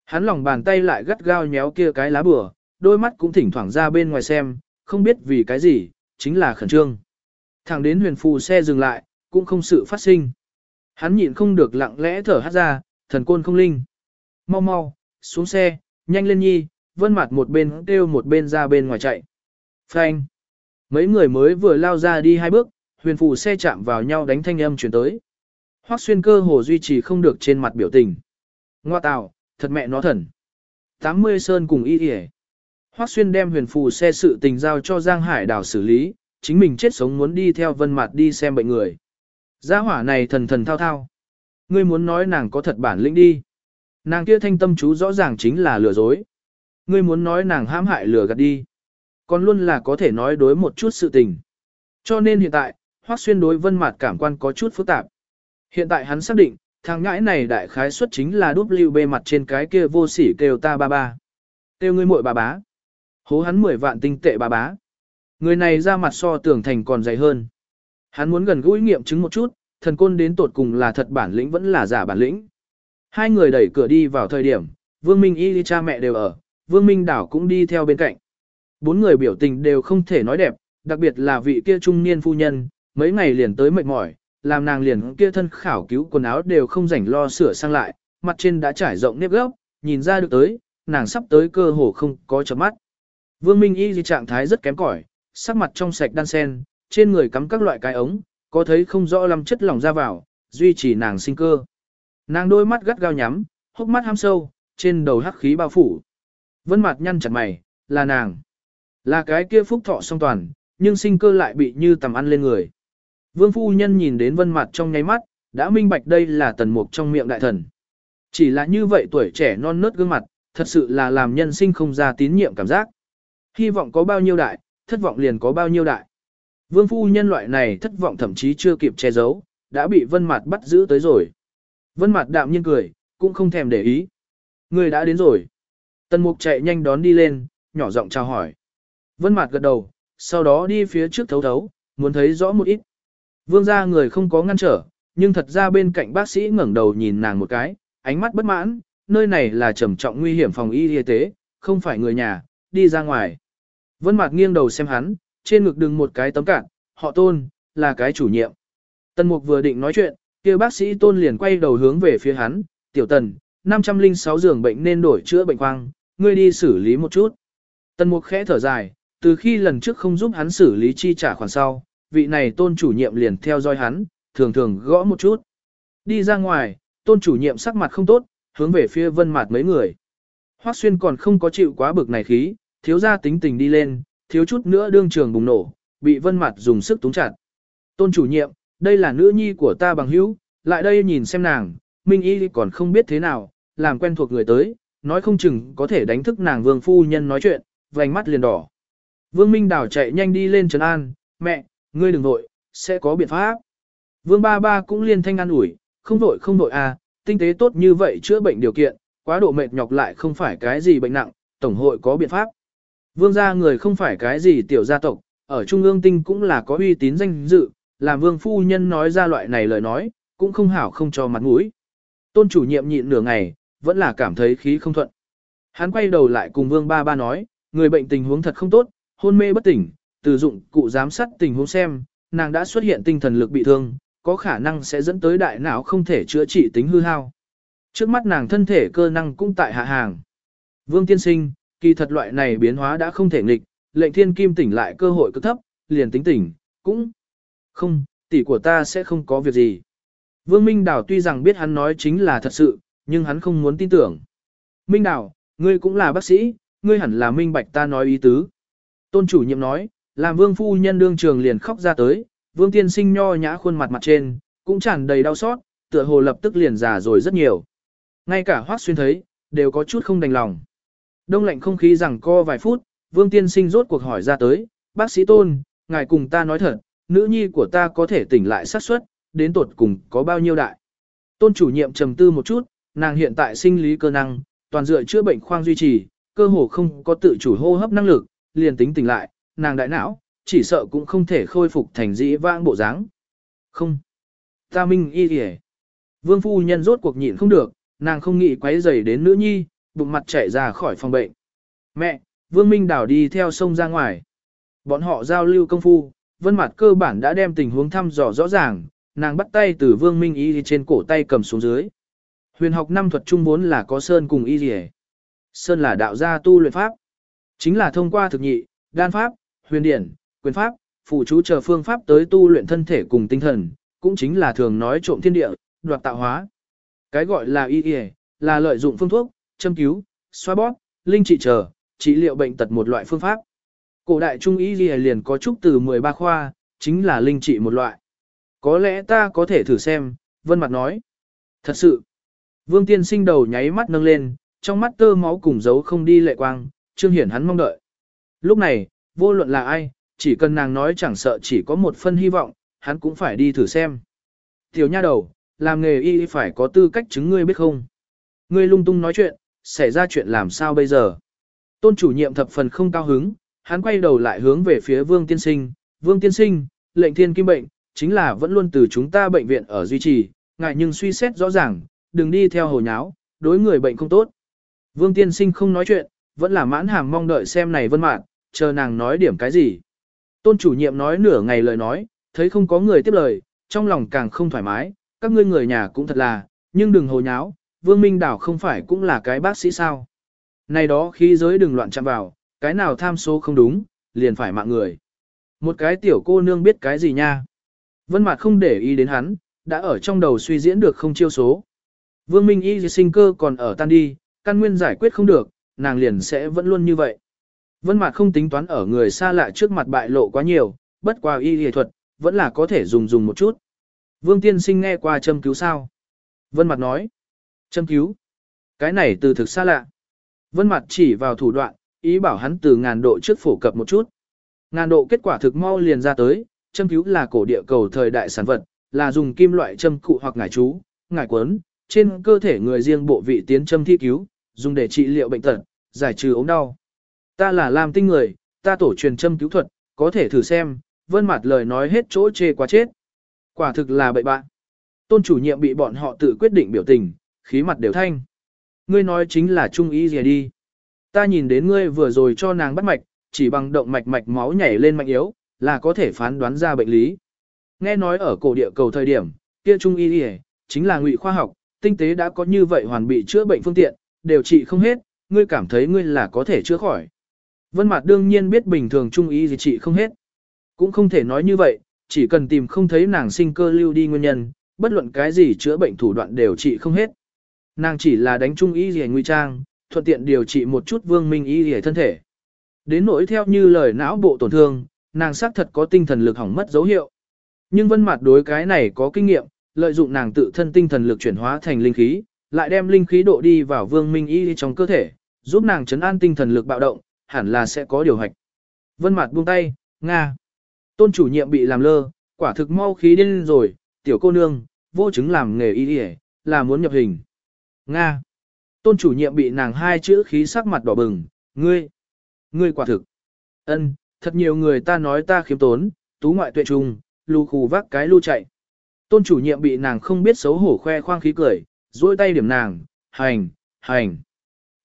Hắn lòng bàn tay lại gắt gao nhéo kia cái lá bừa, đôi mắt cũng thỉnh thoảng ra bên ngoài xem, không biết vì cái gì, chính là khẩn trương. Thẳng đến huyền phù xe dừng lại, cũng không sự phát sinh. Hắn nhịn không được lặng lẽ thở hát ra, thần côn không linh. Mau mau, xuống xe, nhanh lên nhi, vân mặt một bên kêu một bên ra bên ngoài chạy. Phanh. Mấy người mới vừa lao ra đi hai bước, huyền phù xe chạm vào nhau đánh thanh âm chuyển tới. Hoắc xuyên cơ hồ duy trì không được trên mặt biểu tình. Ngoa tào, thật mẹ nó thần. 80 sơn cùng y yể. Hoắc xuyên đem huyền phù xe sự tình giao cho Giang Hải đảo xử lý, chính mình chết sống muốn đi theo vân mặt đi xem bệnh người. Gia hỏa này thần thần thao thao. Ngươi muốn nói nàng có thật bản lĩnh đi. Nàng kia thanh tâm chú rõ ràng chính là lừa dối. Ngươi muốn nói nàng hãm hại lừa gạt đi. Còn luôn là có thể nói đối một chút sự tình. Cho nên hiện tại, Hoắc Xuyên đối Vân Mạt cảm quan có chút phức tạp. Hiện tại hắn xác định, thằng ngãi này đại khái suất chính là WB mặt trên cái kia vô sỉ kêu ta ba ba. Kêu ngươi muội bà bá. Hố hắn 10 vạn tinh tệ bà bá. Người này ra mặt so tưởng thành còn dày hơn. Hắn muốn gần gũi nghiệm chứng một chút, thần côn đến tột cùng là thật bản lĩnh vẫn là giả bản lĩnh. Hai người đẩy cửa đi vào thời điểm, Vương Minh y cha mẹ đều ở, Vương Minh đảo cũng đi theo bên cạnh. Bốn người biểu tình đều không thể nói đẹp, đặc biệt là vị kia trung niên phu nhân, mấy ngày liền tới mệt mỏi, làm nàng liền kia thân khảo cứu quần áo đều không rảnh lo sửa sang lại, mặt trên đã trải rộng nếp gốc, nhìn ra được tới, nàng sắp tới cơ hồ không có chấm mắt. Vương Minh y trạng thái rất kém cỏi, sắc mặt trong sạch đan sen, trên người cắm các loại cái ống, có thấy không rõ lâm chất lỏng ra vào, duy trì nàng sinh cơ. Nàng đôi mắt gắt gao nhắm, hốc mắt ham sâu, trên đầu hắc khí bao phủ. Vân mặt nhăn chặt mày, là nàng. Là cái kia phúc thọ song toàn, nhưng sinh cơ lại bị như tầm ăn lên người. Vương phu nhân nhìn đến vân mặt trong nháy mắt, đã minh bạch đây là tần mục trong miệng đại thần. Chỉ là như vậy tuổi trẻ non nớt gương mặt, thật sự là làm nhân sinh không ra tín nhiệm cảm giác. Hy vọng có bao nhiêu đại, thất vọng liền có bao nhiêu đại. Vương phu nhân loại này thất vọng thậm chí chưa kịp che giấu, đã bị vân mặt bắt giữ tới rồi. Vân mặt đạm nhiên cười, cũng không thèm để ý. Người đã đến rồi. Tần mục chạy nhanh đón đi lên, nhỏ giọng chào hỏi. Vân mặt gật đầu, sau đó đi phía trước thấu thấu, muốn thấy rõ một ít. Vương gia người không có ngăn trở, nhưng thật ra bên cạnh bác sĩ ngẩng đầu nhìn nàng một cái, ánh mắt bất mãn, nơi này là trầm trọng nguy hiểm phòng y y tế, không phải người nhà, đi ra ngoài. Vân Mạt nghiêng đầu xem hắn, trên ngực đừng một cái tấm cản, họ Tôn, là cái chủ nhiệm. Tân Mục vừa định nói chuyện, kia bác sĩ Tôn liền quay đầu hướng về phía hắn, "Tiểu Tần, 506 giường bệnh nên đổi chữa bệnh khoang, ngươi đi xử lý một chút." Tần Mục khẽ thở dài, từ khi lần trước không giúp hắn xử lý chi trả khoản sau, vị này Tôn chủ nhiệm liền theo dõi hắn, thường thường gõ một chút. Đi ra ngoài, Tôn chủ nhiệm sắc mặt không tốt, hướng về phía Vân mặt mấy người. Hoắc Xuyên còn không có chịu quá bực này khí, thiếu gia tính tình đi lên, thiếu chút nữa đương trường bùng nổ, bị vân mặt dùng sức túng chặt. Tôn chủ nhiệm, đây là nữ nhi của ta bằng hữu, lại đây nhìn xem nàng, Minh Y còn không biết thế nào, làm quen thuộc người tới, nói không chừng có thể đánh thức nàng vương phu nhân nói chuyện, vành mắt liền đỏ. Vương Minh Đào chạy nhanh đi lên trấn an, mẹ, ngươi đừng vội, sẽ có biện pháp. Vương ba ba cũng liên thanh an ủi, không vội không vội à, tinh tế tốt như vậy chữa bệnh điều kiện, quá độ mệt nhọc lại không phải cái gì bệnh nặng, tổng hội có biện pháp. Vương gia người không phải cái gì tiểu gia tộc, ở Trung ương tinh cũng là có uy tín danh dự, làm vương phu nhân nói ra loại này lời nói, cũng không hảo không cho mặt mũi. Tôn chủ nhiệm nhịn nửa ngày, vẫn là cảm thấy khí không thuận. Hắn quay đầu lại cùng vương ba ba nói, người bệnh tình huống thật không tốt, hôn mê bất tỉnh, từ dụng cụ giám sát tình huống xem, nàng đã xuất hiện tinh thần lực bị thương, có khả năng sẽ dẫn tới đại não không thể chữa trị tính hư hao. Trước mắt nàng thân thể cơ năng cũng tại hạ hàng. Vương tiên sinh, kỳ thật loại này biến hóa đã không thể nghịch, lệnh thiên kim tỉnh lại cơ hội cực thấp, liền tính tỉnh, cũng không, tỷ của ta sẽ không có việc gì. Vương Minh Đào tuy rằng biết hắn nói chính là thật sự, nhưng hắn không muốn tin tưởng. Minh Đào, ngươi cũng là bác sĩ, ngươi hẳn là minh bạch ta nói ý tứ. Tôn chủ nhiệm nói, làm vương phu nhân đương trường liền khóc ra tới, vương tiên sinh nho nhã khuôn mặt mặt trên, cũng tràn đầy đau xót, tựa hồ lập tức liền già rồi rất nhiều. Ngay cả hoác xuyên thấy, đều có chút không đành lòng. Đông lạnh không khí rằng co vài phút, Vương Tiên Sinh rốt cuộc hỏi ra tới, bác sĩ Tôn, ngài cùng ta nói thật, nữ nhi của ta có thể tỉnh lại xác suất, đến tột cùng có bao nhiêu đại. Tôn chủ nhiệm trầm tư một chút, nàng hiện tại sinh lý cơ năng, toàn dựa chữa bệnh khoang duy trì, cơ hồ không có tự chủ hô hấp năng lực, liền tính tỉnh lại, nàng đại não, chỉ sợ cũng không thể khôi phục thành dĩ vãng bộ dáng. Không. Ta minh y kìa. Vương phu nhân rốt cuộc nhịn không được, nàng không nghĩ quấy rầy đến nữ nhi, bụng mặt chảy ra khỏi phòng bệnh. Mẹ, Vương Minh Đảo đi theo sông ra ngoài. Bọn họ giao lưu công phu, vân mặt cơ bản đã đem tình huống thăm dò rõ ràng, nàng bắt tay từ Vương Minh Y trên cổ tay cầm xuống dưới. Huyền học năm thuật trung vốn là có Sơn cùng Y liễu. Sơn là đạo gia tu luyện pháp. Chính là thông qua thực nhị, đan pháp, huyền điển, quyền pháp, phụ chú chờ phương pháp tới tu luyện thân thể cùng tinh thần, cũng chính là thường nói trộm thiên địa, đoạt tạo hóa. Cái gọi là y y, là lợi dụng phương thuốc, châm cứu, xoa bóp, linh trị chờ, trị liệu bệnh tật một loại phương pháp. Cổ đại trung y gì liền có trúc từ 13 khoa, chính là linh trị một loại. Có lẽ ta có thể thử xem, Vân Mặt nói. Thật sự, Vương Tiên sinh đầu nháy mắt nâng lên, trong mắt tơ máu cùng dấu không đi lệ quang, trương hiển hắn mong đợi. Lúc này, vô luận là ai, chỉ cần nàng nói chẳng sợ chỉ có một phân hy vọng, hắn cũng phải đi thử xem. Tiểu nha đầu, làm nghề y phải có tư cách chứng ngươi biết không? Ngươi lung tung nói chuyện, xảy ra chuyện làm sao bây giờ? Tôn chủ nhiệm thập phần không cao hứng, hắn quay đầu lại hướng về phía vương tiên sinh. Vương tiên sinh, lệnh thiên kim bệnh, chính là vẫn luôn từ chúng ta bệnh viện ở duy trì, ngại nhưng suy xét rõ ràng, đừng đi theo hồ nháo, đối người bệnh không tốt. Vương tiên sinh không nói chuyện, vẫn là mãn hàm mong đợi xem này vân mạn, chờ nàng nói điểm cái gì. Tôn chủ nhiệm nói nửa ngày lời nói, thấy không có người tiếp lời, trong lòng càng không thoải mái, các ngươi người nhà cũng thật là, nhưng đừng hồ nháo, Vương Minh Đảo không phải cũng là cái bác sĩ sao. Này đó khi giới đừng loạn chạm vào, cái nào tham số không đúng, liền phải mạng người. Một cái tiểu cô nương biết cái gì nha. Vân Mạt không để ý đến hắn, đã ở trong đầu suy diễn được không chiêu số. Vương Minh Y sinh cơ còn ở tan đi, căn nguyên giải quyết không được, nàng liền sẽ vẫn luôn như vậy. Vân Mạt không tính toán ở người xa lạ trước mặt bại lộ quá nhiều, bất qua y y thuật, vẫn là có thể dùng dùng một chút. Vương Tiên Sinh nghe qua châm cứu sao? Vân Mạt nói. Châm cứu? Cái này từ thực xa lạ. Vân Mạt chỉ vào thủ đoạn, ý bảo hắn từ ngàn độ trước phổ cập một chút. Ngàn độ kết quả thực mau liền ra tới, châm cứu là cổ địa cầu thời đại sản vật, là dùng kim loại châm cụ hoặc ngải chú, ngải quấn, trên cơ thể người riêng bộ vị tiến châm thi cứu, dùng để trị liệu bệnh tật, giải trừ ốm đau. Ta là làm tinh người, ta tổ truyền châm cứu thuật, có thể thử xem, vân mặt lời nói hết chỗ chê quá chết. Quả thực là bậy bạn. Tôn chủ nhiệm bị bọn họ tự quyết định biểu tình, khí mặt đều thanh. Ngươi nói chính là trung ý gì đi. Ta nhìn đến ngươi vừa rồi cho nàng bắt mạch, chỉ bằng động mạch mạch máu nhảy lên mạnh yếu, là có thể phán đoán ra bệnh lý. Nghe nói ở cổ địa cầu thời điểm, kia trung y y chính là ngụy khoa học, tinh tế đã có như vậy hoàn bị chữa bệnh phương tiện, đều trị không hết, ngươi cảm thấy ngươi là có thể chữa khỏi. Vân Mạt đương nhiên biết bình thường trung y gì trị không hết. Cũng không thể nói như vậy, chỉ cần tìm không thấy nàng sinh cơ lưu đi nguyên nhân, bất luận cái gì chữa bệnh thủ đoạn đều trị không hết. Nàng chỉ là đánh trung y gì nguy trang, thuận tiện điều trị một chút vương minh y hề thân thể. Đến nỗi theo như lời não bộ tổn thương, nàng xác thật có tinh thần lực hỏng mất dấu hiệu. Nhưng Vân mặt đối cái này có kinh nghiệm, lợi dụng nàng tự thân tinh thần lực chuyển hóa thành linh khí, lại đem linh khí độ đi vào Vương Minh Y trong cơ thể, giúp nàng chấn an tinh thần lực bạo động, hẳn là sẽ có điều hạch. Vân mặt buông tay, "Nga." Tôn chủ nhiệm bị làm lơ, quả thực mau khí điên rồi, "Tiểu cô nương, vô chứng làm nghề y y, là muốn nhập hình." "Nga." Tôn chủ nhiệm bị nàng hai chữ khí sắc mặt đỏ bừng, "Ngươi, ngươi quả thực." "Ân, thật nhiều người ta nói ta khiếm tốn, tú ngoại tuệ trung, lù khù vác cái lưu chạy." Tôn chủ nhiệm bị nàng không biết xấu hổ khoe khoang khí cười, duỗi tay điểm nàng, hành, hành.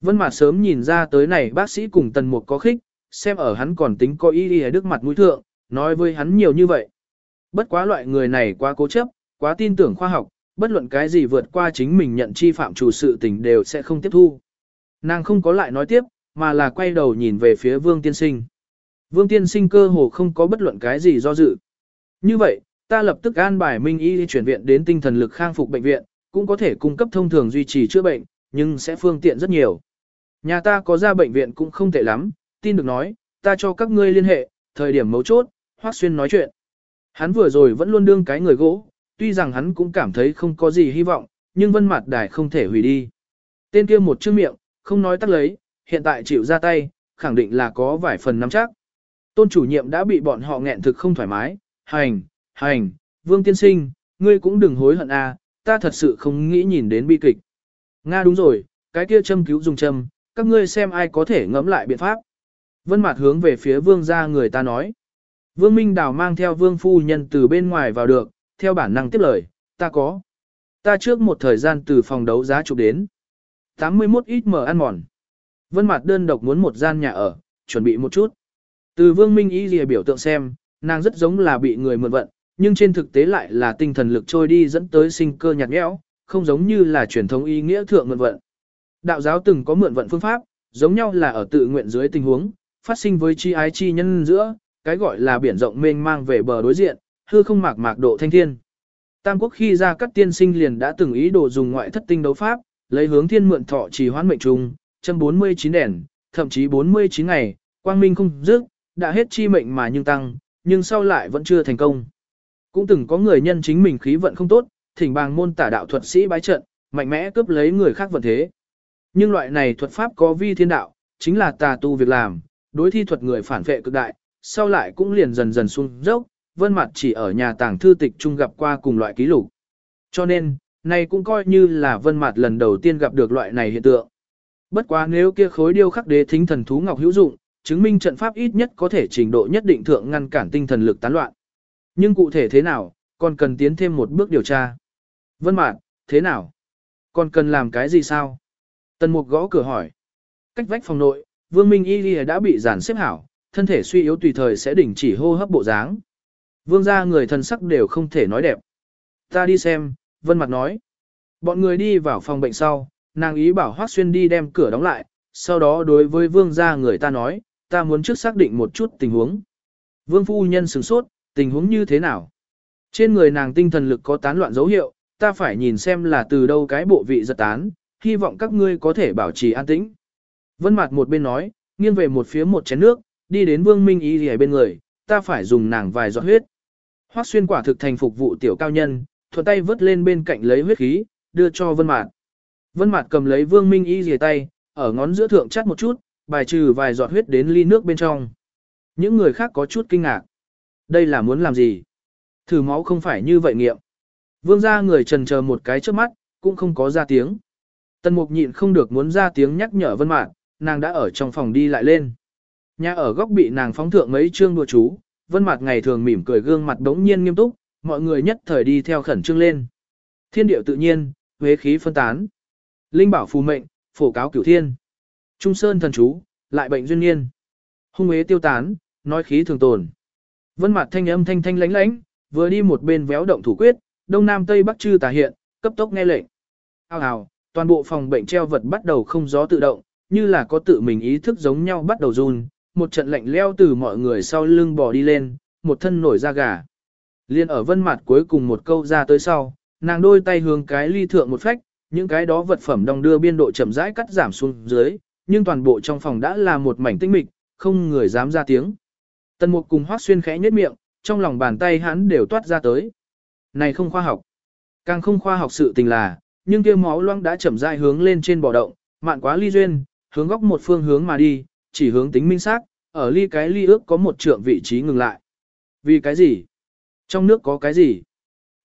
Vân Mạt sớm nhìn ra tới này bác sĩ cùng tần mục có khích, xem ở hắn còn tính coi ý đi đức mặt mũi thượng, nói với hắn nhiều như vậy. Bất quá loại người này quá cố chấp, quá tin tưởng khoa học, bất luận cái gì vượt qua chính mình nhận chi phạm chủ sự tình đều sẽ không tiếp thu. Nàng không có lại nói tiếp, mà là quay đầu nhìn về phía Vương Tiên Sinh. Vương Tiên Sinh cơ hồ không có bất luận cái gì do dự. Như vậy, ta lập tức an bài Minh Y chuyển viện đến tinh thần lực khang phục bệnh viện, cũng có thể cung cấp thông thường duy trì chữa bệnh, nhưng sẽ phương tiện rất nhiều. Nhà ta có ra bệnh viện cũng không tệ lắm, tin được nói, ta cho các ngươi liên hệ, thời điểm mấu chốt, Hoắc Xuyên nói chuyện. Hắn vừa rồi vẫn luôn đương cái người gỗ, tuy rằng hắn cũng cảm thấy không có gì hy vọng, nhưng vân mặt đài không thể hủy đi. Tên kia một chữ miệng, không nói tắt lấy, hiện tại chịu ra tay, khẳng định là có vài phần nắm chắc. Tôn chủ nhiệm đã bị bọn họ nghẹn thực không thoải mái, hành, hành, vương tiên sinh, ngươi cũng đừng hối hận à, ta thật sự không nghĩ nhìn đến bi kịch. Nga đúng rồi, cái kia châm cứu dùng châm, các ngươi xem ai có thể ngẫm lại biện pháp. Vân Mạt hướng về phía vương gia người ta nói. Vương Minh Đào mang theo vương phu nhân từ bên ngoài vào được, theo bản năng tiếp lời, ta có. Ta trước một thời gian từ phòng đấu giá chụp đến. 81 ít mở ăn mòn. Vân Mạt đơn độc muốn một gian nhà ở, chuẩn bị một chút. Từ Vương Minh ý lìa biểu tượng xem, nàng rất giống là bị người mượn vận, nhưng trên thực tế lại là tinh thần lực trôi đi dẫn tới sinh cơ nhạt nhẽo, không giống như là truyền thống ý nghĩa thượng mượn vận. Đạo giáo từng có mượn vận phương pháp, giống nhau là ở tự nguyện dưới tình huống, phát sinh với chi ái chi nhân giữa, cái gọi là biển rộng mênh mang về bờ đối diện, hư không mạc mạc độ thanh thiên. Tam quốc khi ra các tiên sinh liền đã từng ý đồ dùng ngoại thất tinh đấu pháp, lấy hướng thiên mượn thọ trì hoãn mệnh trùng, châm 49 đèn, thậm chí 49 ngày, quang minh không dứt, đã hết chi mệnh mà nhưng tăng, nhưng sau lại vẫn chưa thành công. Cũng từng có người nhân chính mình khí vận không tốt, thỉnh bàng môn tả đạo thuật sĩ bái trận, mạnh mẽ cướp lấy người khác vận thế. Nhưng loại này thuật pháp có vi thiên đạo, chính là tà tu việc làm, đối thi thuật người phản vệ cực đại, sau lại cũng liền dần dần xuống dốc, vân mặt chỉ ở nhà tàng thư tịch chung gặp qua cùng loại ký lục. Cho nên, này cũng coi như là vân mặt lần đầu tiên gặp được loại này hiện tượng. Bất quá nếu kia khối điêu khắc đế thính thần thú ngọc hữu dụng, chứng minh trận pháp ít nhất có thể trình độ nhất định thượng ngăn cản tinh thần lực tán loạn. Nhưng cụ thể thế nào, còn cần tiến thêm một bước điều tra. Vân Mạt, thế nào? Còn cần làm cái gì sao? Tần Mục gõ cửa hỏi. Cách vách phòng nội, Vương Minh Y Lì đã bị giản xếp hảo, thân thể suy yếu tùy thời sẽ đình chỉ hô hấp bộ dáng. Vương gia người thần sắc đều không thể nói đẹp. Ta đi xem, Vân mặt nói. Bọn người đi vào phòng bệnh sau, nàng ý bảo Hoắc Xuyên đi đem cửa đóng lại, sau đó đối với Vương gia người ta nói, ta muốn trước xác định một chút tình huống. Vương phu nhân sửng sốt, tình huống như thế nào? Trên người nàng tinh thần lực có tán loạn dấu hiệu, ta phải nhìn xem là từ đâu cái bộ vị giật tán, hy vọng các ngươi có thể bảo trì an tĩnh. Vân Mạt một bên nói, nghiêng về một phía một chén nước, đi đến Vương Minh Y Lì bên người, ta phải dùng nàng vài giọt huyết. Hoắc xuyên quả thực thành phục vụ tiểu cao nhân, thuận tay vớt lên bên cạnh lấy huyết khí, đưa cho Vân Mạt. Vân Mạt cầm lấy Vương Minh Y Lì tay, ở ngón giữa thượng chắt một chút, bài trừ vài giọt huyết đến ly nước bên trong. Những người khác có chút kinh ngạc. Đây là muốn làm gì? Thử máu không phải như vậy nghiệm. Vương gia người trần chờ một cái trước mắt, cũng không có ra tiếng. Tần mục nhịn không được muốn ra tiếng nhắc nhở vân mạn, nàng đã ở trong phòng đi lại lên. Nhà ở góc bị nàng phóng thượng mấy chương đùa chú, vân mặt ngày thường mỉm cười gương mặt đống nhiên nghiêm túc, mọi người nhất thời đi theo khẩn trương lên. Thiên điệu tự nhiên, huế khí phân tán. Linh bảo phù mệnh, phổ cáo cửu thiên. Trung sơn thần chú, lại bệnh duyên niên. Hung huế tiêu tán, nói khí thường tồn. Vân mặt thanh âm thanh thanh lánh lánh, vừa đi một bên véo động thủ quyết, đông nam tây bắc chư tà hiện, cấp tốc nghe lệnh. Ao ào, toàn bộ phòng bệnh treo vật bắt đầu không gió tự động, như là có tự mình ý thức giống nhau bắt đầu run, một trận lạnh leo từ mọi người sau lưng bò đi lên, một thân nổi da gà. Liên ở vân mặt cuối cùng một câu ra tới sau, nàng đôi tay hướng cái ly thượng một phách, những cái đó vật phẩm đong đưa biên độ chậm rãi cắt giảm xuống dưới, nhưng toàn bộ trong phòng đã là một mảnh tinh mịch, không người dám ra tiếng. Tần Mục cùng hoác Xuyên khẽ nhếch miệng, trong lòng bàn tay hắn đều toát ra tới. Này không khoa học. Càng không khoa học sự tình là, nhưng kia máu loang đã chậm rãi hướng lên trên bò động, mạn quá ly duyên, hướng góc một phương hướng mà đi, chỉ hướng tính minh xác, ở ly cái ly ước có một trượng vị trí ngừng lại. Vì cái gì? Trong nước có cái gì?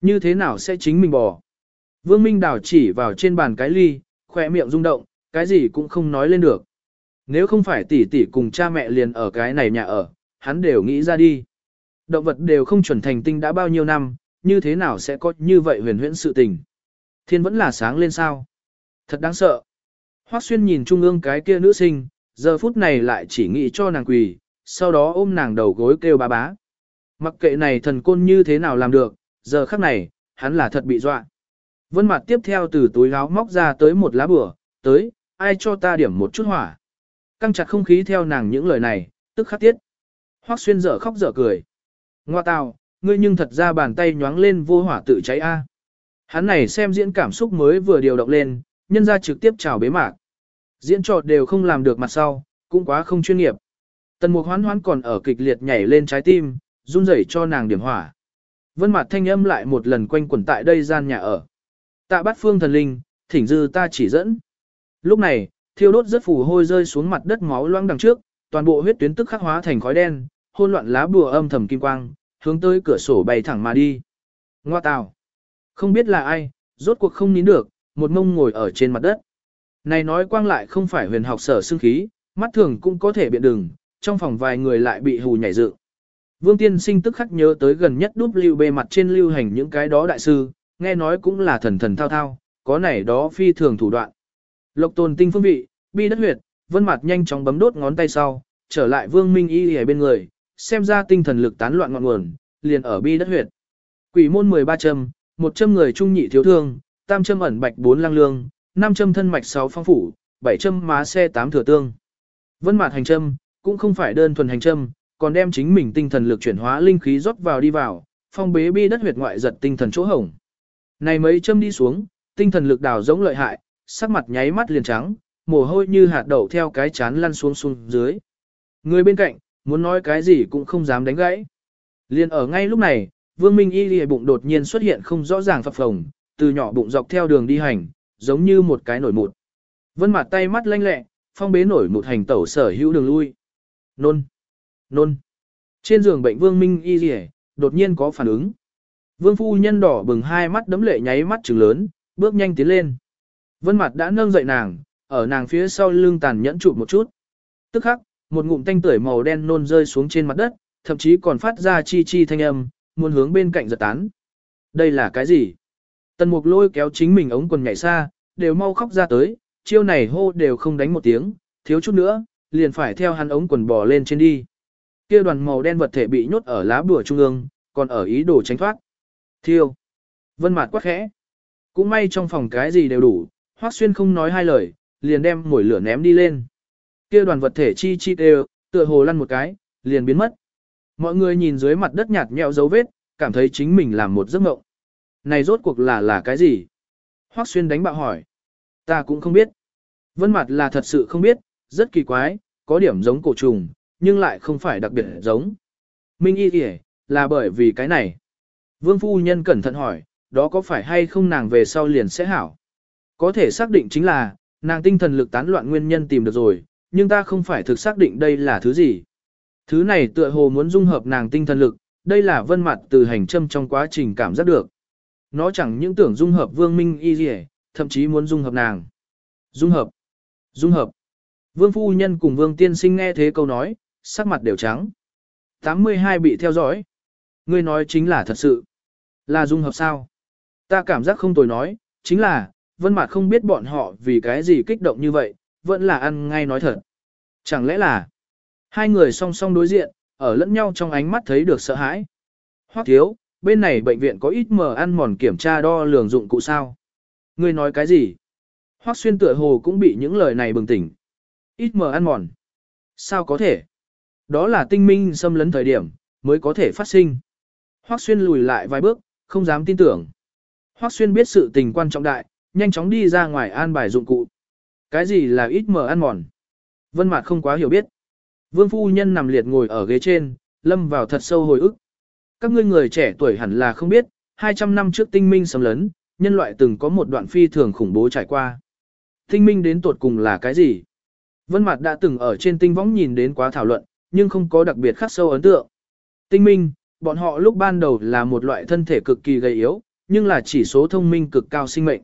Như thế nào sẽ chính mình bò? Vương Minh Đào chỉ vào trên bàn cái ly, khỏe miệng rung động, cái gì cũng không nói lên được. Nếu không phải tỷ tỷ cùng cha mẹ liền ở cái này nhà ở, hắn đều nghĩ ra đi. Động vật đều không chuẩn thành tinh đã bao nhiêu năm, như thế nào sẽ có như vậy huyền huyễn sự tình. Thiên vẫn là sáng lên sao. Thật đáng sợ. Hoắc xuyên nhìn trung ương cái kia nữ sinh, giờ phút này lại chỉ nghĩ cho nàng quỳ, sau đó ôm nàng đầu gối kêu bá bá. Mặc kệ này thần côn như thế nào làm được, giờ khắc này, hắn là thật bị dọa. Vân mặt tiếp theo từ túi áo móc ra tới một lá bửa, tới, ai cho ta điểm một chút hỏa. Căng chặt không khí theo nàng những lời này, tức khắc tiết. Hoắc xuyên dở khóc dở cười. Ngoa tào, ngươi nhưng thật ra bàn tay nhoáng lên vô hỏa tự cháy a. Hắn này xem diễn cảm xúc mới vừa điều động lên, nhân ra trực tiếp chào bế mạc. Diễn trò đều không làm được mặt sau, cũng quá không chuyên nghiệp. Tần mục hoán hoán còn ở kịch liệt nhảy lên trái tim, run rẩy cho nàng điểm hỏa. Vân mặt thanh âm lại một lần quanh quẩn tại đây gian nhà ở. Tạ bắt phương thần linh, thỉnh dư ta chỉ dẫn. Lúc này, thiêu đốt rất phù hôi rơi xuống mặt đất máu loang đằng trước, toàn bộ huyết tuyến tức khắc hóa thành khói đen, hôn loạn lá bùa âm thầm kim quang, hướng tới cửa sổ bay thẳng mà đi. Ngoa tào. Không biết là ai, Rốt cuộc không nín được, một mông ngồi ở trên mặt đất. Này nói quang lại không phải huyền học sở xương khí, mắt thường cũng có thể biện đừng, trong phòng vài người lại bị hù nhảy dựng. Vương Tiên Sinh tức khắc nhớ tới gần nhất đúp lưu bề mặt trên lưu hành những cái đó đại sư, nghe nói cũng là thần thần thao thao, có này đó phi thường thủ đoạn. Lộc tồn tinh phương vị, bi đất huyệt, vân mặt nhanh chóng bấm đốt ngón tay sau, trở lại Vương Minh Y ở bên người, xem ra tinh thần lực tán loạn ngọn nguồn, liền ở bi đất huyệt. Quỷ môn 13 châm, một châm người trung nhị thiếu thương, tam châm ẩn bạch 4 lang lương, năm châm thân mạch 6 phong phủ, bảy châm má xe 8 thừa tương. Vân mạt hành châm, cũng không phải đơn thuần hành châm, còn đem chính mình tinh thần lực chuyển hóa linh khí rót vào đi vào, phong bế bi đất huyệt ngoại giật tinh thần chỗ hổng. Này mấy châm đi xuống, tinh thần lực đào giống lợi hại, sắc mặt nháy mắt liền trắng, mồ hôi như hạt đậu theo cái chán lăn xuống xuống dưới. Người bên cạnh, muốn nói cái gì cũng không dám đánh gãy. Liên ở ngay lúc này, Vương Minh Y lìa bụng đột nhiên xuất hiện không rõ ràng phập phồng, từ nhỏ bụng dọc theo đường đi hành, giống như một cái nổi mụt. Vân mặt tay mắt lanh lẹ, phong bế nổi mụt hành tẩu sở hữu đường lui. Nôn, nôn. Trên giường bệnh Vương Minh Y rỉ, đột nhiên có phản ứng. Vương phu nhân đỏ bừng hai mắt đấm lệ nháy mắt trừng lớn, bước nhanh tiến lên. Vân mặt đã nâng dậy nàng, ở nàng phía sau lưng tàn nhẫn chụp một chút. Tức khắc, một ngụm tanh tưởi màu đen nôn rơi xuống trên mặt đất, thậm chí còn phát ra chi chi thanh âm, muốn hướng bên cạnh giật tán. Đây là cái gì? Tần mục lôi kéo chính mình ống quần nhảy xa, đều mau khóc ra tới, chiêu này hô đều không đánh một tiếng, thiếu chút nữa, liền phải theo hắn ống quần bò lên trên đi. Kia đoàn màu đen vật thể bị nhốt ở lá bùa trung ương, còn ở ý đồ tránh thoát. Thiêu. Vân Mạt quát khẽ. Cũng may trong phòng cái gì đều đủ, Hoắc Xuyên không nói hai lời, liền đem mồi lửa ném đi lên. Kia đoàn vật thể chi chi đều, tựa hồ lăn một cái, liền biến mất. Mọi người nhìn dưới mặt đất nhạt nhẽo dấu vết, cảm thấy chính mình làm một giấc mộng. Này rốt cuộc là là cái gì? Hoắc Xuyên đánh bạo hỏi. Ta cũng không biết. Vân mặt là thật sự không biết, rất kỳ quái, có điểm giống cổ trùng, nhưng lại không phải đặc biệt giống. Minh y kìa, là bởi vì cái này. Vương phu nhân cẩn thận hỏi, đó có phải hay không nàng về sau liền sẽ hảo? Có thể xác định chính là, nàng tinh thần lực tán loạn nguyên nhân tìm được rồi, nhưng ta không phải thực xác định đây là thứ gì. Thứ này tựa hồ muốn dung hợp nàng tinh thần lực, đây là vân mặt từ hành châm trong quá trình cảm giác được. Nó chẳng những tưởng dung hợp vương minh y gì thậm chí muốn dung hợp nàng. Dung hợp. Dung hợp. Vương phu nhân cùng vương tiên sinh nghe thế câu nói, sắc mặt đều trắng. 82 bị theo dõi. Ngươi nói chính là thật sự. Là dung hợp sao? Ta cảm giác không tồi nói, chính là, vân mặt không biết bọn họ vì cái gì kích động như vậy, vẫn là ăn ngay nói thật. Chẳng lẽ là, hai người song song đối diện, ở lẫn nhau trong ánh mắt thấy được sợ hãi. Hoắc thiếu, bên này bệnh viện có ít mờ ăn mòn kiểm tra đo lường dụng cụ sao? Ngươi nói cái gì? Hoắc xuyên tựa hồ cũng bị những lời này bừng tỉnh. Ít mờ ăn mòn. Sao có thể? Đó là tinh minh xâm lấn thời điểm, mới có thể phát sinh. Hoắc xuyên lùi lại vài bước, không dám tin tưởng. Hoắc xuyên biết sự tình quan trọng đại, nhanh chóng đi ra ngoài an bài dụng cụ. Cái gì là ít mờ ăn mòn? Vân Mạt không quá hiểu biết. Vương phu nhân nằm liệt ngồi ở ghế trên, lâm vào thật sâu hồi ức. Các ngươi người trẻ tuổi hẳn là không biết, 200 năm trước tinh minh xâm lấn, nhân loại từng có một đoạn phi thường khủng bố trải qua. Tinh minh đến tột cùng là cái gì? Vân Mạt đã từng ở trên tinh võng nhìn đến quá thảo luận, nhưng không có đặc biệt khắc sâu ấn tượng. Tinh minh, bọn họ lúc ban đầu là một loại thân thể cực kỳ gầy yếu, nhưng là chỉ số thông minh cực cao sinh mệnh.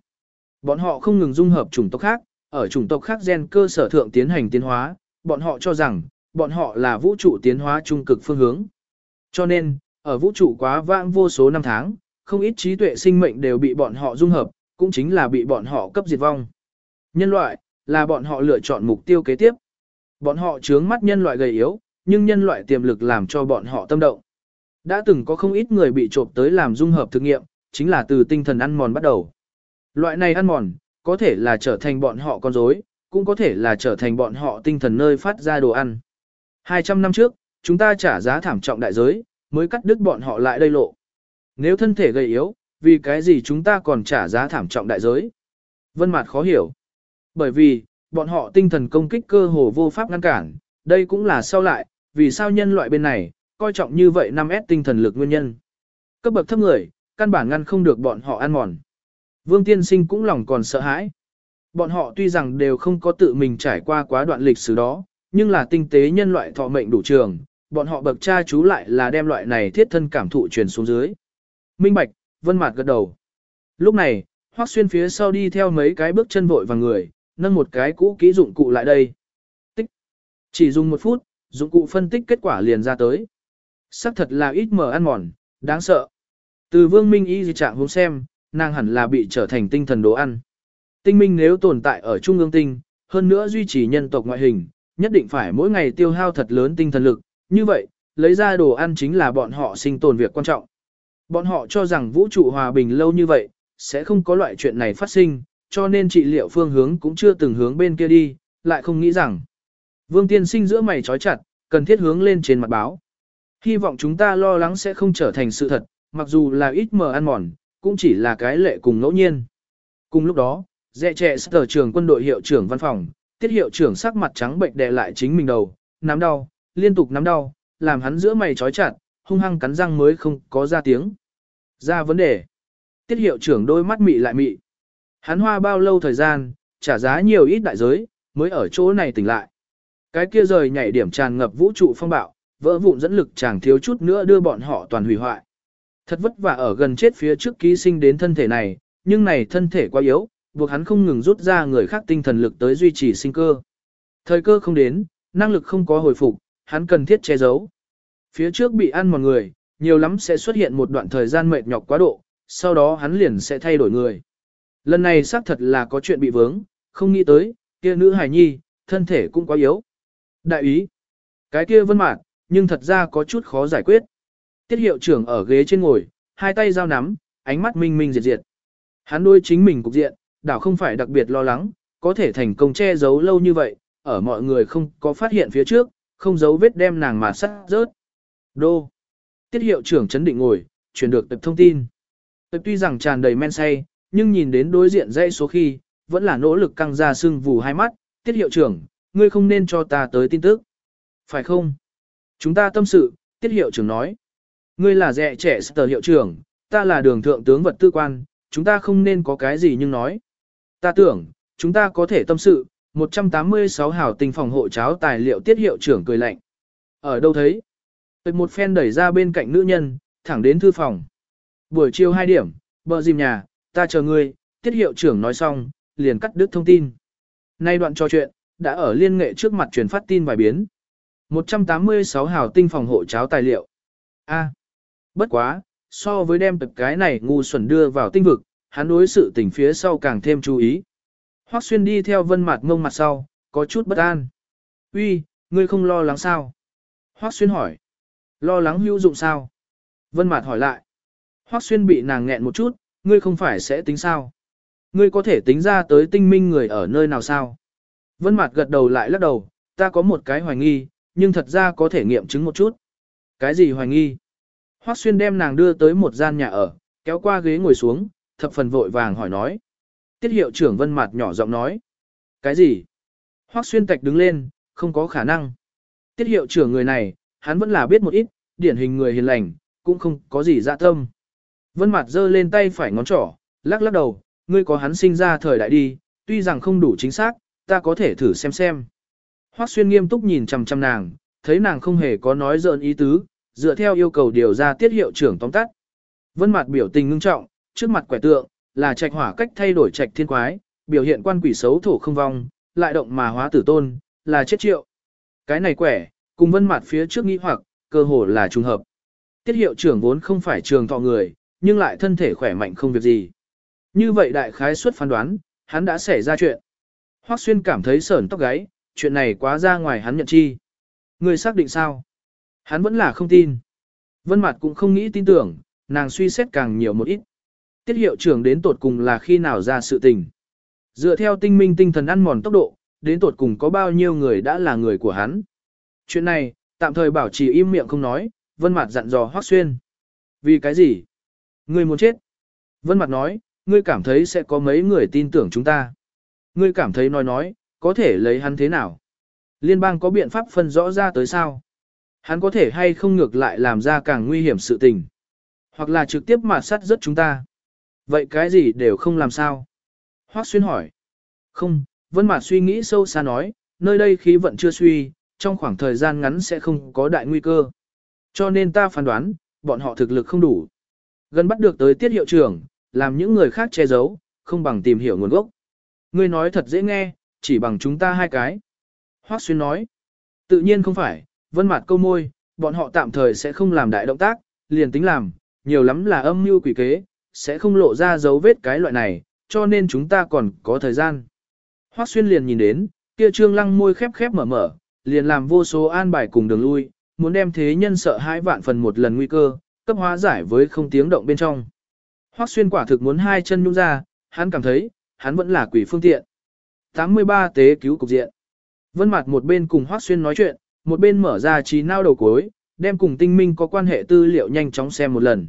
Bọn họ không ngừng dung hợp chủng tộc khác, ở chủng tộc khác gen cơ sở thượng tiến hành tiến hóa, bọn họ cho rằng, bọn họ là vũ trụ tiến hóa trung cực phương hướng. Cho nên, ở vũ trụ quá vãng vô số năm tháng, không ít trí tuệ sinh mệnh đều bị bọn họ dung hợp, cũng chính là bị bọn họ cấp diệt vong. Nhân loại, là bọn họ lựa chọn mục tiêu kế tiếp. Bọn họ chướng mắt nhân loại gầy yếu, nhưng nhân loại tiềm lực làm cho bọn họ tâm động. Đã từng có không ít người bị trộm tới làm dung hợp thực nghiệm, chính là từ tinh thần ăn mòn bắt đầu. Loại này ăn mòn, có thể là trở thành bọn họ con rối, cũng có thể là trở thành bọn họ tinh thần nơi phát ra đồ ăn. 200 năm trước, chúng ta trả giá thảm trọng đại giới, mới cắt đứt bọn họ lại đây lộ. Nếu thân thể gầy yếu, vì cái gì chúng ta còn trả giá thảm trọng đại giới? Vân Mạt khó hiểu. Bởi vì, bọn họ tinh thần công kích cơ hồ vô pháp ngăn cản, đây cũng là sau lại, vì sao nhân loại bên này, coi trọng như vậy 5S tinh thần lực nguyên nhân. Cấp bậc thấp người, căn bản ngăn không được bọn họ ăn mòn. Vương Tiên Sinh cũng lòng còn sợ hãi. Bọn họ tuy rằng đều không có tự mình trải qua quá đoạn lịch sử đó, nhưng là tinh tế nhân loại thọ mệnh đủ trường, bọn họ bậc cha chú lại là đem loại này thiết thân cảm thụ truyền xuống dưới. Minh Bạch, Vân Mạt gật đầu. Lúc này, Hoắc xuyên phía sau đi theo mấy cái bước chân vội vàng người, nâng một cái cũ kỹ dụng cụ lại đây. Tích. Chỉ dùng một phút, dụng cụ phân tích kết quả liền ra tới. Sắc thật là ít mở ăn mòn, đáng sợ. Từ vương minh y dị trạng hôm xem, nàng hẳn là bị trở thành tinh thần đồ ăn. Tinh minh nếu tồn tại ở trung ương tinh, hơn nữa duy trì nhân tộc ngoại hình, nhất định phải mỗi ngày tiêu hao thật lớn tinh thần lực, như vậy, lấy ra đồ ăn chính là bọn họ sinh tồn việc quan trọng. Bọn họ cho rằng vũ trụ hòa bình lâu như vậy, sẽ không có loại chuyện này phát sinh, cho nên trị liệu phương hướng cũng chưa từng hướng bên kia đi, lại không nghĩ rằng. Vương tiên sinh giữa mày trói chặt, cần thiết hướng lên trên mặt báo. Hy vọng chúng ta lo lắng sẽ không trở thành sự thật, mặc dù là ít mờ ăn mòn, cũng chỉ là cái lệ cùng ngẫu nhiên. Cùng lúc đó, dẹ trẻ sở trường quân đội hiệu trưởng văn phòng, tiết hiệu trưởng sắc mặt trắng bệnh đè lại chính mình đầu, nắm đau, liên tục nắm đau, làm hắn giữa mày trói chặt, hung hăng cắn răng mới không có ra tiếng. Ra vấn đề. Tiết hiệu trưởng đôi mắt mị lại mị. Hắn hoa bao lâu thời gian, trả giá nhiều ít đại giới, mới ở chỗ này tỉnh lại. Cái kia rời nhảy điểm tràn ngập vũ trụ phong bạo, vỡ vụn dẫn lực chẳng thiếu chút nữa đưa bọn họ toàn hủy hoại. Thật vất vả ở gần chết phía trước ký sinh đến thân thể này, nhưng này thân thể quá yếu, buộc hắn không ngừng rút ra người khác tinh thần lực tới duy trì sinh cơ. Thời cơ không đến, năng lực không có hồi phục, hắn cần thiết che giấu. Phía trước bị ăn một người, nhiều lắm sẽ xuất hiện một đoạn thời gian mệt nhọc quá độ, sau đó hắn liền sẽ thay đổi người. Lần này xác thật là có chuyện bị vướng, không nghĩ tới, kia nữ hài nhi, thân thể cũng quá yếu. Đại ý, cái kia vân mạc, nhưng thật ra có chút khó giải quyết. Tiết hiệu trưởng ở ghế trên ngồi, hai tay giao nắm, ánh mắt minh minh diệt diệt. Hắn đôi chính mình cục diện, đảo không phải đặc biệt lo lắng, có thể thành công che giấu lâu như vậy, ở mọi người không có phát hiện phía trước, không giấu vết đem nàng mà sắt rớt. Đô. Tiết hiệu trưởng chấn định ngồi, truyền được tập thông tin. Tập tuy rằng tràn đầy men say, nhưng nhìn đến đối diện dãy số khi, vẫn là nỗ lực căng ra sưng vù hai mắt. Tiết hiệu trưởng, ngươi không nên cho ta tới tin tức. Phải không? Chúng ta tâm sự, tiết hiệu trưởng nói. Ngươi là dẹ trẻ sở hiệu trưởng, ta là đường thượng tướng vật tư quan, chúng ta không nên có cái gì nhưng nói. Ta tưởng, chúng ta có thể tâm sự, 186 hảo tình phòng hộ cháo tài liệu tiết hiệu trưởng cười lạnh. Ở đâu thấy? Tịch một phen đẩy ra bên cạnh nữ nhân, thẳng đến thư phòng. Buổi chiều 2 điểm, bờ dìm nhà, ta chờ ngươi, tiết hiệu trưởng nói xong, liền cắt đứt thông tin. Nay đoạn trò chuyện, đã ở liên nghệ trước mặt truyền phát tin vài biến. 186 hào tinh phòng hộ cháo tài liệu. A. bất quá, so với đem tập cái này ngu xuẩn đưa vào tinh vực, hắn đối sự tình phía sau càng thêm chú ý. Hoắc xuyên đi theo vân mạt ngông mặt sau, có chút bất an. Uy, ngươi không lo lắng sao? Hoắc xuyên hỏi. Lo lắng hữu dụng sao? Vân mạt hỏi lại. Hoắc xuyên bị nàng nghẹn một chút, ngươi không phải sẽ tính sao? Ngươi có thể tính ra tới tinh minh người ở nơi nào sao? Vân mạt gật đầu lại lắc đầu, ta có một cái hoài nghi, nhưng thật ra có thể nghiệm chứng một chút. Cái gì hoài nghi? Hoắc xuyên đem nàng đưa tới một gian nhà ở, kéo qua ghế ngồi xuống, thập phần vội vàng hỏi nói. Tiết hiệu trưởng vân mặt nhỏ giọng nói. Cái gì? Hoắc xuyên tạch đứng lên, không có khả năng. Tiết hiệu trưởng người này, hắn vẫn là biết một ít, điển hình người hiền lành, cũng không có gì dạ tâm. Vân mặt giơ lên tay phải ngón trỏ, lắc lắc đầu, ngươi có hắn sinh ra thời đại đi, tuy rằng không đủ chính xác, ta có thể thử xem xem. Hoắc xuyên nghiêm túc nhìn chằm chằm nàng, thấy nàng không hề có nói dợn ý tứ, dựa theo yêu cầu điều ra tiết hiệu trưởng tóm tắt. Vân mặt biểu tình ngưng trọng, trước mặt quẻ tượng, là trạch hỏa cách thay đổi trạch thiên quái, biểu hiện quan quỷ xấu thổ không vong, lại động mà hóa tử tôn, là chết triệu. Cái này quẻ, cùng vân mặt phía trước nghĩ hoặc, cơ hồ là trùng hợp. Tiết hiệu trưởng vốn không phải trường thọ người, nhưng lại thân thể khỏe mạnh không việc gì. Như vậy đại khái suất phán đoán, hắn đã xảy ra chuyện. Hoắc xuyên cảm thấy sởn tóc gáy, chuyện này quá ra ngoài hắn nhận chi. Người xác định sao? Hắn vẫn là không tin. Vân Mạt cũng không nghĩ tin tưởng, nàng suy xét càng nhiều một ít. Tiết hiệu trưởng đến tột cùng là khi nào ra sự tình. Dựa theo tinh minh tinh thần ăn mòn tốc độ, đến tột cùng có bao nhiêu người đã là người của hắn. Chuyện này, tạm thời bảo trì im miệng không nói, Vân Mạt dặn dò Hoắc Xuyên. Vì cái gì? Ngươi muốn chết. Vân Mạt nói, ngươi cảm thấy sẽ có mấy người tin tưởng chúng ta. Ngươi cảm thấy nói nói, có thể lấy hắn thế nào? Liên bang có biện pháp phân rõ ra tới sao? Hắn có thể hay không ngược lại làm ra càng nguy hiểm sự tình? Hoặc là trực tiếp mà sát rất chúng ta? Vậy cái gì đều không làm sao? Hoác xuyên hỏi. Không, Vân Mạt suy nghĩ sâu xa nói, nơi đây khí vận chưa suy, trong khoảng thời gian ngắn sẽ không có đại nguy cơ. Cho nên ta phán đoán, bọn họ thực lực không đủ. Gần bắt được tới tiết hiệu trưởng, làm những người khác che giấu, không bằng tìm hiểu nguồn gốc. Ngươi nói thật dễ nghe, chỉ bằng chúng ta hai cái. Hoắc Xuyên nói, tự nhiên không phải, vân mặt câu môi, bọn họ tạm thời sẽ không làm đại động tác, liền tính làm, nhiều lắm là âm mưu quỷ kế, sẽ không lộ ra dấu vết cái loại này, cho nên chúng ta còn có thời gian. Hoắc Xuyên liền nhìn đến, kia trương lăng môi khép khép mở mở, liền làm vô số an bài cùng đường lui, muốn đem thế nhân sợ hãi vạn phần một lần nguy cơ, cấp hóa giải với không tiếng động bên trong. Hoắc Xuyên quả thực muốn hai chân nhung ra, hắn cảm thấy, hắn vẫn là quỷ phương tiện. 83 tế cứu cục diện. Vân Mạt một bên cùng Hoắc Xuyên nói chuyện, một bên mở ra trí não đầu cuối, đem cùng tinh minh có quan hệ tư liệu nhanh chóng xem một lần.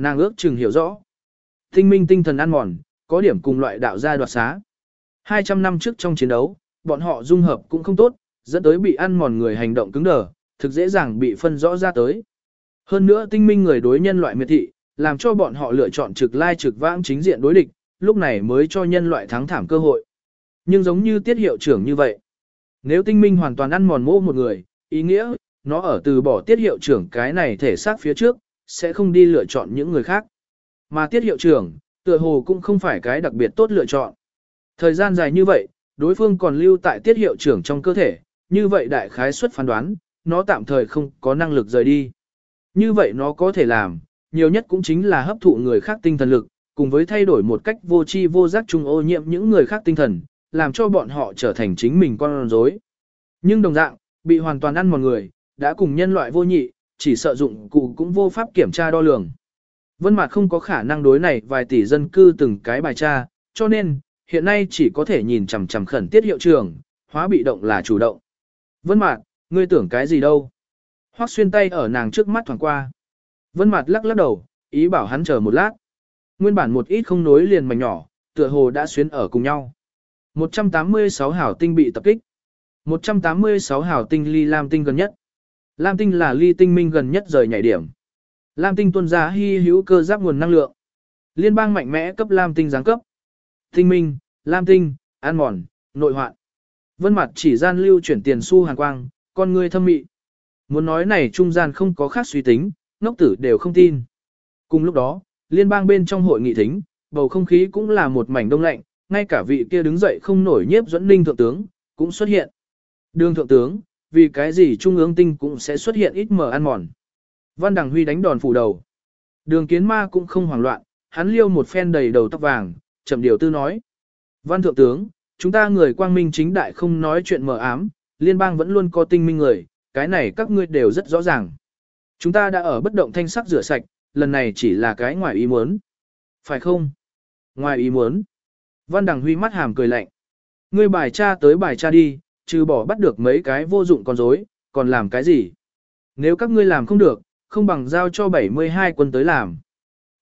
Nàng ước chừng hiểu rõ. Tinh minh tinh thần ăn mòn, có điểm cùng loại đạo gia đoạt xá. 200 năm trước trong chiến đấu, bọn họ dung hợp cũng không tốt, dẫn tới bị ăn mòn người hành động cứng đờ, thực dễ dàng bị phân rõ ra tới. Hơn nữa tinh minh người đối nhân loại miệt thị, làm cho bọn họ lựa chọn trực lai trực vãng chính diện đối địch, lúc này mới cho nhân loại thắng thảm cơ hội. Nhưng giống như tiết hiệu trưởng như vậy, nếu tinh minh hoàn toàn ăn mòn mô một người, ý nghĩa, nó ở từ bỏ tiết hiệu trưởng cái này thể xác phía trước, sẽ không đi lựa chọn những người khác. Mà tiết hiệu trưởng, tựa hồ cũng không phải cái đặc biệt tốt lựa chọn. Thời gian dài như vậy, đối phương còn lưu tại tiết hiệu trưởng trong cơ thể, như vậy đại khái suất phán đoán, nó tạm thời không có năng lực rời đi. Như vậy nó có thể làm, nhiều nhất cũng chính là hấp thụ người khác tinh thần lực, cùng với thay đổi một cách vô tri vô giác chung ô nhiễm những người khác tinh thần, làm cho bọn họ trở thành chính mình con rối. Nhưng đồng dạng, bị hoàn toàn ăn mòn người, đã cùng nhân loại vô nhị, chỉ sợ dụng cụ cũng vô pháp kiểm tra đo lường. Vân Mạt không có khả năng đối này vài tỷ dân cư từng cái bài tra, cho nên, hiện nay chỉ có thể nhìn chằm chằm khẩn tiết hiệu trưởng, hóa bị động là chủ động. Vân Mạt, ngươi tưởng cái gì đâu? Hoắc xuyên tay ở nàng trước mắt thoáng qua. Vân Mạt lắc lắc đầu, ý bảo hắn chờ một lát. Nguyên bản một ít không nối liền mảnh nhỏ, tựa hồ đã xuyến ở cùng nhau. 186 hảo tinh bị tập kích. 186 hảo tinh ly lam tinh gần nhất. Lam tinh là ly tinh minh gần nhất rời nhảy điểm. Lam tinh tuân ra hy hữu cơ giáp nguồn năng lượng. Liên bang mạnh mẽ cấp Lam tinh giáng cấp. Tinh minh, Lam tinh, an mòn, nội hoạn. Vân mặt chỉ gian lưu chuyển tiền xu hàn quang, con người thâm mị. Muốn nói này trung gian không có khác suy tính, ngốc tử đều không tin. Cùng lúc đó, liên bang bên trong hội nghị thính, bầu không khí cũng là một mảnh đông lạnh, ngay cả vị kia đứng dậy không nổi nhiếp dẫn ninh thượng tướng, cũng xuất hiện. Đường thượng tướng, vì cái gì trung ương tinh cũng sẽ xuất hiện ít mờ ăn mòn. Văn Đằng Huy đánh đòn phủ đầu. Đường kiến ma cũng không hoảng loạn, hắn liêu một phen đầy đầu tóc vàng, chậm điều tư nói. Văn thượng tướng, chúng ta người quang minh chính đại không nói chuyện mờ ám, liên bang vẫn luôn có tinh minh người, cái này các ngươi đều rất rõ ràng. Chúng ta đã ở bất động thanh sắc rửa sạch, lần này chỉ là cái ngoài ý muốn. Phải không? Ngoài ý muốn. Văn Đằng Huy mắt hàm cười lạnh. Ngươi bài tra tới bài tra đi, trừ bỏ bắt được mấy cái vô dụng con rối, còn làm cái gì? Nếu các ngươi làm không được, không bằng giao cho 72 quân tới làm.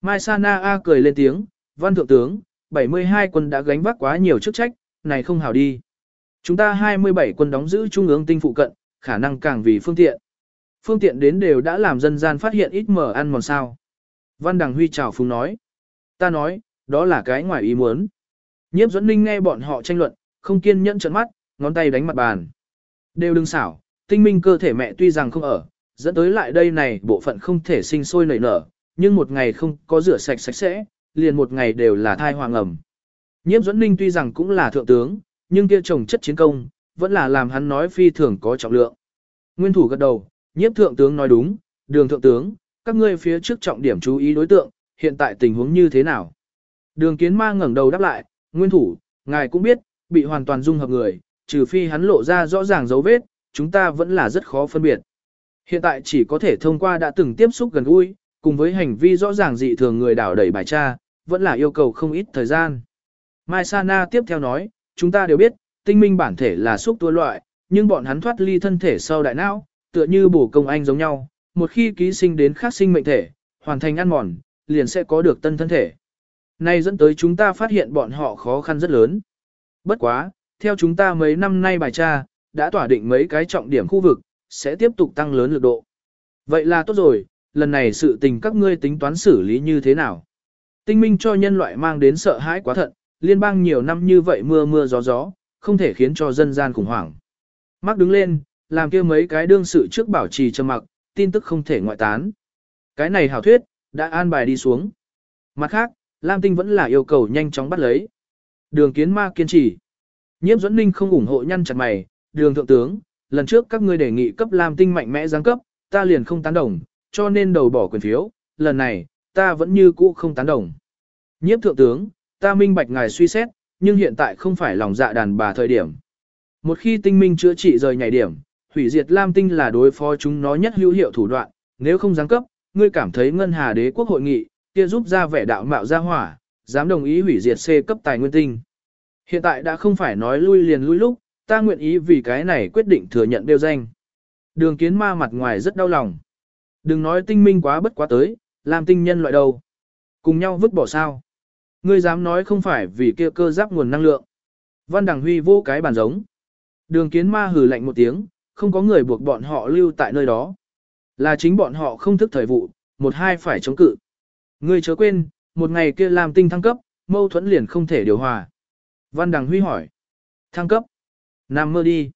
Mai Sana A cười lên tiếng, văn thượng tướng, 72 quân đã gánh vác quá nhiều chức trách, này không hảo đi. Chúng ta 27 quân đóng giữ trung ương tinh phụ cận, khả năng càng vì phương tiện. Phương tiện đến đều đã làm dân gian phát hiện ít mở ăn mòn sao. Văn Đằng Huy chào phúng nói. Ta nói, đó là cái ngoài ý muốn. Nhiếp dẫn ninh nghe bọn họ tranh luận, không kiên nhẫn trợn mắt, ngón tay đánh mặt bàn. Đều đừng xảo, tinh minh cơ thể mẹ tuy rằng không ở, dẫn tới lại đây này bộ phận không thể sinh sôi nảy nở, nhưng một ngày không có rửa sạch sạch sẽ, liền một ngày đều là thai hoàng ẩm. Nhiếp dẫn ninh tuy rằng cũng là thượng tướng, nhưng kia chồng chất chiến công, vẫn là làm hắn nói phi thường có trọng lượng. Nguyên thủ gật đầu, nhiếp thượng tướng nói đúng, đường thượng tướng, các ngươi phía trước trọng điểm chú ý đối tượng, hiện tại tình huống như thế nào. Đường kiến ma ngẩng đầu đáp lại, nguyên thủ, ngài cũng biết, bị hoàn toàn dung hợp người, trừ phi hắn lộ ra rõ ràng dấu vết, chúng ta vẫn là rất khó phân biệt. Hiện tại chỉ có thể thông qua đã từng tiếp xúc gần gũi, cùng với hành vi rõ ràng dị thường người đảo đẩy bài tra, vẫn là yêu cầu không ít thời gian. Mai Sana tiếp theo nói, chúng ta đều biết, tinh minh bản thể là xúc tua loại, nhưng bọn hắn thoát ly thân thể sau đại não, tựa như bổ công anh giống nhau, một khi ký sinh đến khác sinh mệnh thể, hoàn thành ăn mòn, liền sẽ có được tân thân thể. Nay dẫn tới chúng ta phát hiện bọn họ khó khăn rất lớn. Bất quá, theo chúng ta mấy năm nay bài tra, đã tỏa định mấy cái trọng điểm khu vực, sẽ tiếp tục tăng lớn lực độ. Vậy là tốt rồi, lần này sự tình các ngươi tính toán xử lý như thế nào? Tinh minh cho nhân loại mang đến sợ hãi quá thận, liên bang nhiều năm như vậy mưa mưa gió gió, không thể khiến cho dân gian khủng hoảng. Mắc đứng lên, làm kia mấy cái đương sự trước bảo trì trầm mặc, tin tức không thể ngoại tán. Cái này hảo thuyết, đã an bài đi xuống. Mặt khác, Lam Tinh vẫn là yêu cầu nhanh chóng bắt lấy. Đường kiến ma kiên trì. Nhiếp dẫn ninh không ủng hộ nhăn chặt mày, đường thượng tướng, lần trước các ngươi đề nghị cấp Lam Tinh mạnh mẽ giáng cấp, ta liền không tán đồng, cho nên đầu bỏ quyền phiếu, lần này, ta vẫn như cũ không tán đồng. Nhiếp thượng tướng, ta minh bạch ngài suy xét, nhưng hiện tại không phải lòng dạ đàn bà thời điểm. Một khi tinh minh chữa trị rời nhảy điểm, hủy diệt Lam Tinh là đối phó chúng nó nhất hữu hiệu thủ đoạn, nếu không giáng cấp, ngươi cảm thấy ngân hà đế quốc hội nghị, kia giúp ra vẻ đạo mạo ra hỏa, dám đồng ý hủy diệt C cấp tài nguyên tinh. Hiện tại đã không phải nói lui liền lui lúc, ta nguyện ý vì cái này quyết định thừa nhận đeo danh. Đường kiến ma mặt ngoài rất đau lòng. Đừng nói tinh minh quá bất quá tới, làm tinh nhân loại đầu, Cùng nhau vứt bỏ sao. Ngươi dám nói không phải vì kia cơ giáp nguồn năng lượng. Văn Đằng Huy vô cái bản giống. Đường kiến ma hừ lạnh một tiếng, không có người buộc bọn họ lưu tại nơi đó. Là chính bọn họ không thức thời vụ, một hai phải chống cự. Ngươi chớ quên, một ngày kia làm tinh thăng cấp, mâu thuẫn liền không thể điều hòa. Văn Đằng Huy hỏi. Thăng cấp. Nam mơ đi.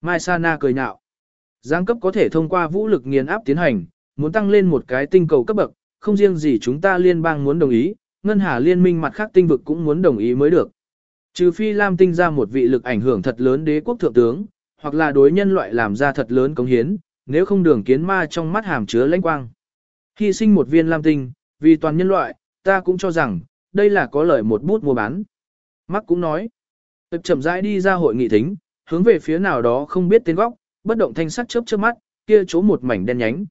Mai Sana cười nhạo. Giáng cấp có thể thông qua vũ lực nghiền áp tiến hành, muốn tăng lên một cái tinh cầu cấp bậc, không riêng gì chúng ta liên bang muốn đồng ý, ngân hà liên minh mặt khác tinh vực cũng muốn đồng ý mới được. Trừ phi Lam tinh ra một vị lực ảnh hưởng thật lớn đế quốc thượng tướng, hoặc là đối nhân loại làm ra thật lớn cống hiến, nếu không đường kiến ma trong mắt hàm chứa lãnh quang. Hy sinh một viên Lam tinh, vì toàn nhân loại, ta cũng cho rằng, đây là có lợi một bút mua bán. Mắc cũng nói, Tập chậm rãi đi ra hội nghị thính, hướng về phía nào đó không biết tên góc, bất động thanh sắc chớp chớp mắt, kia chỗ một mảnh đen nhánh.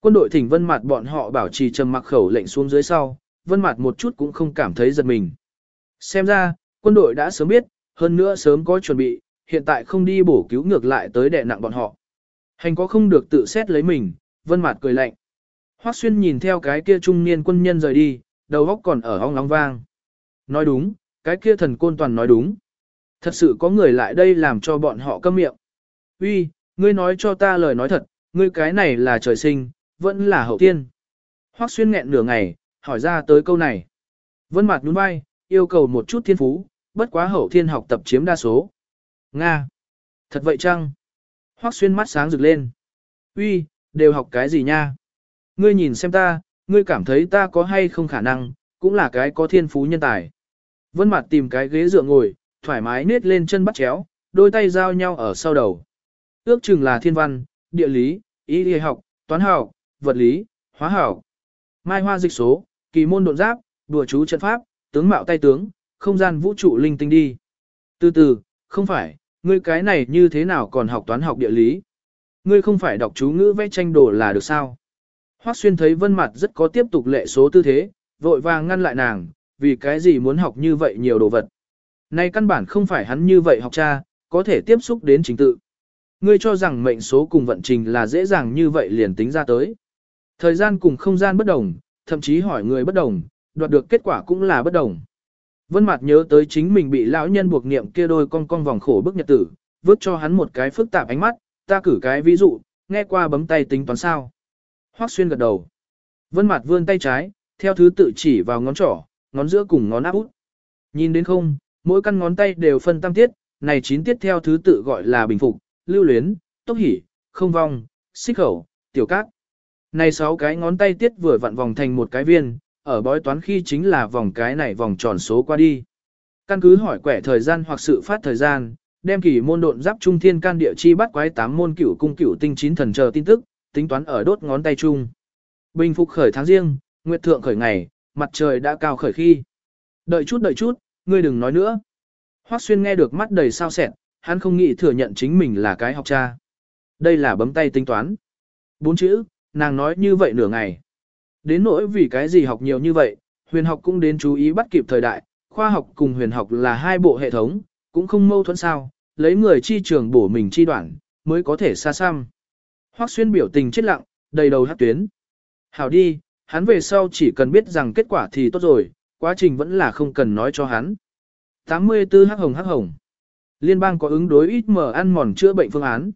Quân đội thỉnh vân mặt bọn họ bảo trì trầm mặc khẩu lệnh xuống dưới sau, vân mặt một chút cũng không cảm thấy giật mình. Xem ra, quân đội đã sớm biết, hơn nữa sớm có chuẩn bị, hiện tại không đi bổ cứu ngược lại tới đè nặng bọn họ. Hành có không được tự xét lấy mình, vân mặt cười lạnh. Hoắc xuyên nhìn theo cái kia trung niên quân nhân rời đi, đầu óc còn ở ong nóng vang. Nói đúng, cái kia thần côn toàn nói đúng. Thật sự có người lại đây làm cho bọn họ câm miệng. Uy, ngươi nói cho ta lời nói thật, ngươi cái này là trời sinh, vẫn là hậu tiên. Hoắc xuyên nghẹn nửa ngày, hỏi ra tới câu này. Vân mặt nhún vai, yêu cầu một chút thiên phú, bất quá hậu thiên học tập chiếm đa số. Nga. Thật vậy chăng? Hoắc xuyên mắt sáng rực lên. Uy, đều học cái gì nha? Ngươi nhìn xem ta, ngươi cảm thấy ta có hay không khả năng, cũng là cái có thiên phú nhân tài. Vân mặt tìm cái ghế dựa ngồi, thoải mái nết lên chân bắt chéo, đôi tay giao nhau ở sau đầu. Ước chừng là thiên văn, địa lý, y y học, toán học, vật lý, hóa học. Mai hoa dịch số, kỳ môn độn giáp, đùa chú trận pháp, tướng mạo tay tướng, không gian vũ trụ linh tinh đi. Từ từ, không phải, ngươi cái này như thế nào còn học toán học địa lý? Ngươi không phải đọc chú ngữ vẽ tranh đồ là được sao? Hoắc xuyên thấy vân mặt rất có tiếp tục lệ số tư thế, vội vàng ngăn lại nàng, vì cái gì muốn học như vậy nhiều đồ vật. Nay căn bản không phải hắn như vậy học cha, có thể tiếp xúc đến chính tự. Ngươi cho rằng mệnh số cùng vận trình là dễ dàng như vậy liền tính ra tới. Thời gian cùng không gian bất đồng, thậm chí hỏi người bất đồng, đoạt được kết quả cũng là bất đồng. Vân Mạt nhớ tới chính mình bị lão nhân buộc niệm kia đôi con con vòng khổ bức nhật tử, vứt cho hắn một cái phức tạp ánh mắt, ta cử cái ví dụ, nghe qua bấm tay tính toán sao. Hoắc Xuyên gật đầu. Vân Mạt vươn tay trái, theo thứ tự chỉ vào ngón trỏ, ngón giữa cùng ngón áp út. Nhìn đến không, mỗi căn ngón tay đều phân tam tiết, này chín tiết theo thứ tự gọi là bình phục, lưu luyến, tốc hỉ, không vong, xích khẩu, tiểu cát. Này sáu cái ngón tay tiết vừa vặn vòng thành một cái viên, ở bói toán khi chính là vòng cái này vòng tròn số qua đi. Căn cứ hỏi quẻ thời gian hoặc sự phát thời gian, đem kỳ môn độn giáp trung thiên can địa chi bắt quái tám môn cửu cung cửu tinh chín thần chờ tin tức, tính toán ở đốt ngón tay chung. Bình phục khởi tháng riêng, nguyệt thượng khởi ngày, mặt trời đã cao khởi khi. Đợi chút đợi chút, ngươi đừng nói nữa. Hoắc Xuyên nghe được mắt đầy sao sẹn, hắn không nghĩ thừa nhận chính mình là cái học cha. Đây là bấm tay tính toán. Bốn chữ, nàng nói như vậy nửa ngày. Đến nỗi vì cái gì học nhiều như vậy, huyền học cũng đến chú ý bắt kịp thời đại, khoa học cùng huyền học là hai bộ hệ thống, cũng không mâu thuẫn sao, lấy người chi trường bổ mình chi đoạn, mới có thể xa xăm. Hoắc Xuyên biểu tình chết lặng, đầy đầu hát tuyến. Hảo đi, hắn về sau chỉ cần biết rằng kết quả thì tốt rồi, quá trình vẫn là không cần nói cho hắn. 84 hắc hồng hắc hồng. Liên bang có ứng đối ít mở ăn mòn chữa bệnh phương án.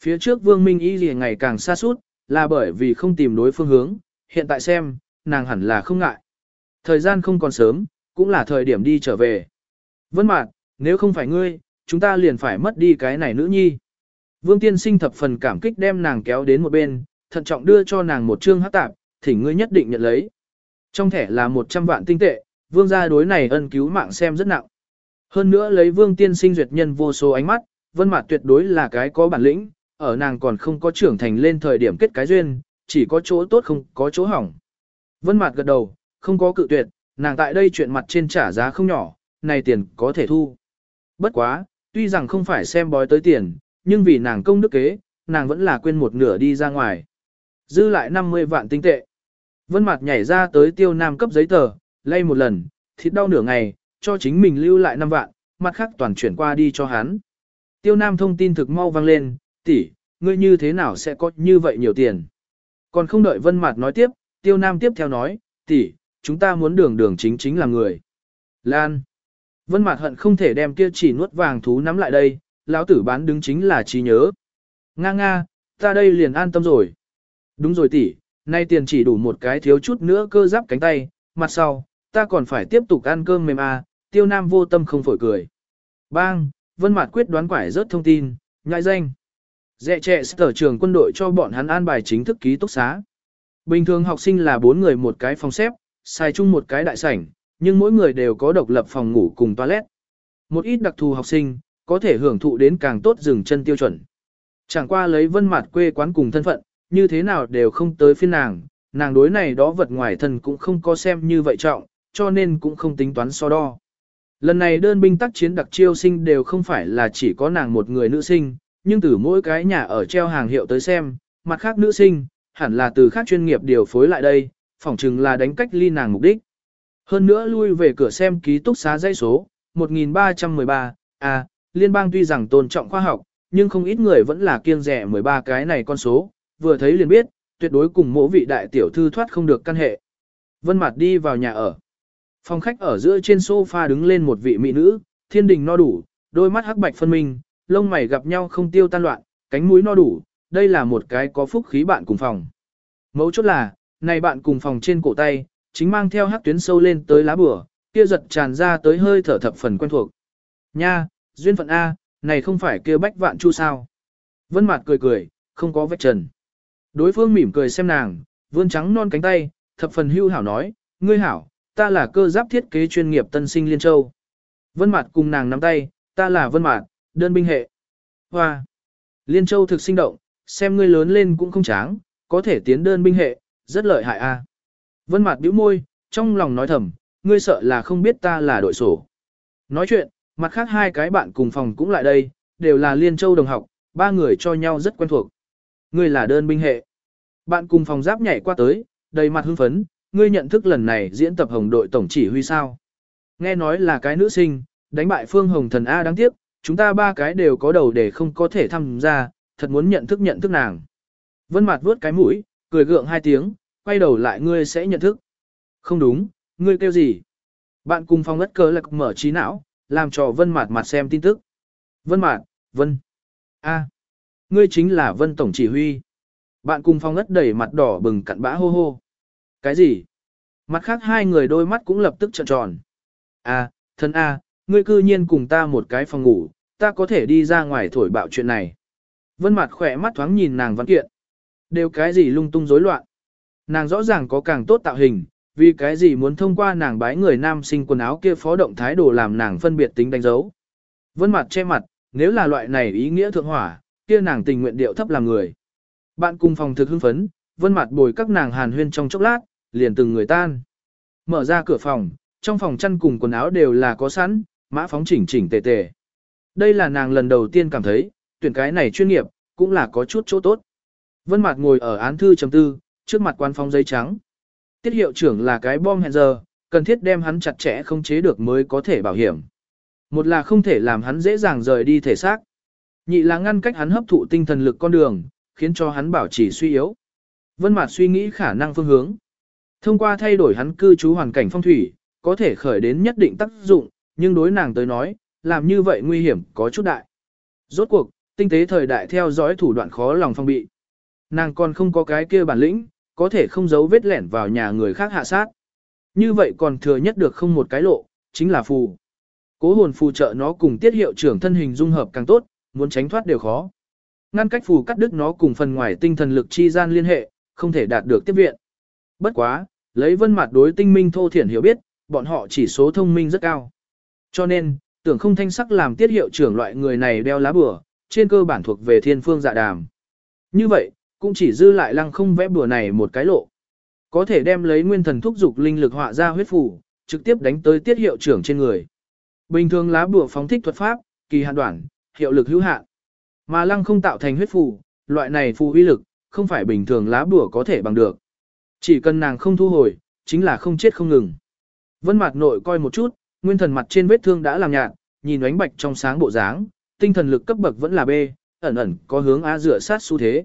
Phía trước Vương Minh Y liền ngày càng xa suốt, là bởi vì không tìm đối phương hướng, hiện tại xem, nàng hẳn là không ngại. Thời gian không còn sớm, cũng là thời điểm đi trở về. Vân Mạt, nếu không phải ngươi, chúng ta liền phải mất đi cái này nữ nhi. Vương Tiên Sinh thập phần cảm kích đem nàng kéo đến một bên, thận trọng đưa cho nàng một trương hắc tạp, thỉnh ngươi nhất định nhận lấy. Trong thẻ là 100 vạn tinh tệ, vương gia đối này ân cứu mạng xem rất nặng. Hơn nữa lấy vương tiên sinh duyệt nhân vô số ánh mắt, vân mặt tuyệt đối là cái có bản lĩnh, ở nàng còn không có trưởng thành lên thời điểm kết cái duyên, chỉ có chỗ tốt không có chỗ hỏng. Vân mặt gật đầu, không có cự tuyệt, nàng tại đây chuyện mặt trên trả giá không nhỏ, này tiền có thể thu. Bất quá, tuy rằng không phải xem bói tới tiền, nhưng vì nàng công đức kế, nàng vẫn là quên một nửa đi ra ngoài. Dư lại 50 vạn tinh tệ. Vân Mạt nhảy ra tới tiêu nam cấp giấy tờ, lay một lần, thịt đau nửa ngày, cho chính mình lưu lại 5 vạn, mặt khác toàn chuyển qua đi cho hắn. Tiêu nam thông tin thực mau vang lên, tỷ, ngươi như thế nào sẽ có như vậy nhiều tiền. Còn không đợi vân Mạt nói tiếp, tiêu nam tiếp theo nói, tỷ, chúng ta muốn đường đường chính chính là người. Lan. Vân Mạt hận không thể đem kia chỉ nuốt vàng thú nắm lại đây, lão tử bán đứng chính là trí nhớ. Nga nga, ta đây liền an tâm rồi. Đúng rồi tỷ, nay tiền chỉ đủ một cái thiếu chút nữa cơ giáp cánh tay, mặt sau, ta còn phải tiếp tục ăn cơm mềm à, tiêu nam vô tâm không phổi cười. Bang, vân mặt quyết đoán quải rớt thông tin, nhại danh. Dẹ trẻ sở trường quân đội cho bọn hắn an bài chính thức ký túc xá. Bình thường học sinh là bốn người một cái phòng xếp, xài chung một cái đại sảnh, nhưng mỗi người đều có độc lập phòng ngủ cùng toilet. Một ít đặc thù học sinh, có thể hưởng thụ đến càng tốt dừng chân tiêu chuẩn. Chẳng qua lấy vân mặt quê quán cùng thân phận, như thế nào đều không tới phiên nàng, nàng đối này đó vật ngoài thân cũng không có xem như vậy trọng, cho nên cũng không tính toán so đo. Lần này đơn binh tác chiến đặc chiêu sinh đều không phải là chỉ có nàng một người nữ sinh, nhưng từ mỗi cái nhà ở treo hàng hiệu tới xem, mặt khác nữ sinh, hẳn là từ khác chuyên nghiệp điều phối lại đây, phỏng chừng là đánh cách ly nàng mục đích. Hơn nữa lui về cửa xem ký túc xá dây số, 1313, à, liên bang tuy rằng tôn trọng khoa học, nhưng không ít người vẫn là kiêng rẻ 13 cái này con số, vừa thấy liền biết, tuyệt đối cùng mỗi vị đại tiểu thư thoát không được căn hệ. Vân Mạt đi vào nhà ở. Phòng khách ở giữa trên sofa đứng lên một vị mỹ nữ, thiên đình no đủ, đôi mắt hắc bạch phân minh, lông mày gặp nhau không tiêu tan loạn, cánh mũi no đủ, đây là một cái có phúc khí bạn cùng phòng. Mấu chốt là, này bạn cùng phòng trên cổ tay, chính mang theo hắc tuyến sâu lên tới lá bùa, kia giật tràn ra tới hơi thở thập phần quen thuộc. Nha, duyên phận A, này không phải kia bách vạn chu sao. Vân Mạt cười cười, không có vết trần. Đối phương mỉm cười xem nàng, vươn trắng non cánh tay, thập phần hưu hảo nói, ngươi hảo, ta là cơ giáp thiết kế chuyên nghiệp tân sinh Liên Châu. Vân Mạt cùng nàng nắm tay, ta là Vân Mạt, đơn binh hệ. Hoa! Liên Châu thực sinh động, xem ngươi lớn lên cũng không tráng, có thể tiến đơn binh hệ, rất lợi hại a. Vân Mạt bĩu môi, trong lòng nói thầm, ngươi sợ là không biết ta là đội sổ. Nói chuyện, mặt khác hai cái bạn cùng phòng cũng lại đây, đều là Liên Châu đồng học, ba người cho nhau rất quen thuộc. Ngươi là đơn binh hệ. Bạn cùng phòng giáp nhảy qua tới, đầy mặt hưng phấn, ngươi nhận thức lần này diễn tập hồng đội tổng chỉ huy sao. Nghe nói là cái nữ sinh, đánh bại phương hồng thần A đáng tiếc, chúng ta ba cái đều có đầu để không có thể tham gia, thật muốn nhận thức nhận thức nàng. Vân mặt vuốt cái mũi, cười gượng hai tiếng, quay đầu lại ngươi sẽ nhận thức. Không đúng, ngươi kêu gì? Bạn cùng phòng ất cờ lạc mở trí não, làm cho Vân Mạt mặt xem tin tức. Vân Mạt, Vân. A, ngươi chính là Vân tổng chỉ huy. Bạn cùng phòng ất đẩy mặt đỏ bừng cặn bã hô hô. Cái gì? Mặt khác hai người đôi mắt cũng lập tức trợn tròn. A, thân A, ngươi cư nhiên cùng ta một cái phòng ngủ, ta có thể đi ra ngoài thổi bạo chuyện này. Vân mặt khỏe mắt thoáng nhìn nàng văn kiện. Đều cái gì lung tung rối loạn. Nàng rõ ràng có càng tốt tạo hình, vì cái gì muốn thông qua nàng bái người nam sinh quần áo kia phó động thái đồ làm nàng phân biệt tính đánh dấu. Vân mặt che mặt, nếu là loại này ý nghĩa thượng hỏa, kia nàng tình nguyện điệu thấp làm người. Bạn cùng phòng thực hưng phấn, vân mặt bồi các nàng hàn huyên trong chốc lát, liền từng người tan. Mở ra cửa phòng, trong phòng chăn cùng quần áo đều là có sẵn, mã phóng chỉnh chỉnh tề tề. Đây là nàng lần đầu tiên cảm thấy, tuyển cái này chuyên nghiệp, cũng là có chút chỗ tốt. Vân Mạt ngồi ở án thư chấm tư, trước mặt quan phong giấy trắng. Tiết hiệu trưởng là cái bom hẹn giờ, cần thiết đem hắn chặt chẽ không chế được mới có thể bảo hiểm. Một là không thể làm hắn dễ dàng rời đi thể xác. Nhị là ngăn cách hắn hấp thụ tinh thần lực con đường, khiến cho hắn bảo trì suy yếu. Vân Mạt suy nghĩ khả năng phương hướng. Thông qua thay đổi hắn cư trú hoàn cảnh phong thủy, có thể khởi đến nhất định tác dụng, nhưng đối nàng tới nói, làm như vậy nguy hiểm có chút đại. Rốt cuộc, tinh tế thời đại theo dõi thủ đoạn khó lòng phong bị. Nàng còn không có cái kia bản lĩnh, có thể không giấu vết lẻn vào nhà người khác hạ sát. Như vậy còn thừa nhất được không một cái lộ, chính là phù. Cố hồn phù trợ nó cùng tiết hiệu trưởng thân hình dung hợp càng tốt, muốn tránh thoát đều khó. Ngăn cách phù cắt đứt nó cùng phần ngoài tinh thần lực chi gian liên hệ, không thể đạt được tiếp viện. Bất quá, lấy vân mặt đối tinh minh thô thiển hiểu biết, bọn họ chỉ số thông minh rất cao. Cho nên, tưởng không thanh sắc làm tiết hiệu trưởng loại người này đeo lá bùa, trên cơ bản thuộc về thiên phương dạ đàm. Như vậy, cũng chỉ dư lại lăng không vẽ bùa này một cái lộ. Có thể đem lấy nguyên thần thúc dục linh lực họa ra huyết phủ, trực tiếp đánh tới tiết hiệu trưởng trên người. Bình thường lá bùa phóng thích thuật pháp, kỳ hạn đoạn, hiệu lực hữu hạn. Mà lăng không tạo thành huyết phù, loại này phù uy lực, không phải bình thường lá bùa có thể bằng được. Chỉ cần nàng không thu hồi, chính là không chết không ngừng. Vân mặt nội coi một chút, nguyên thần mặt trên vết thương đã làm nhạt, nhìn ánh bạch trong sáng bộ dáng, tinh thần lực cấp bậc vẫn là B, ẩn ẩn có hướng A dựa sát xu thế.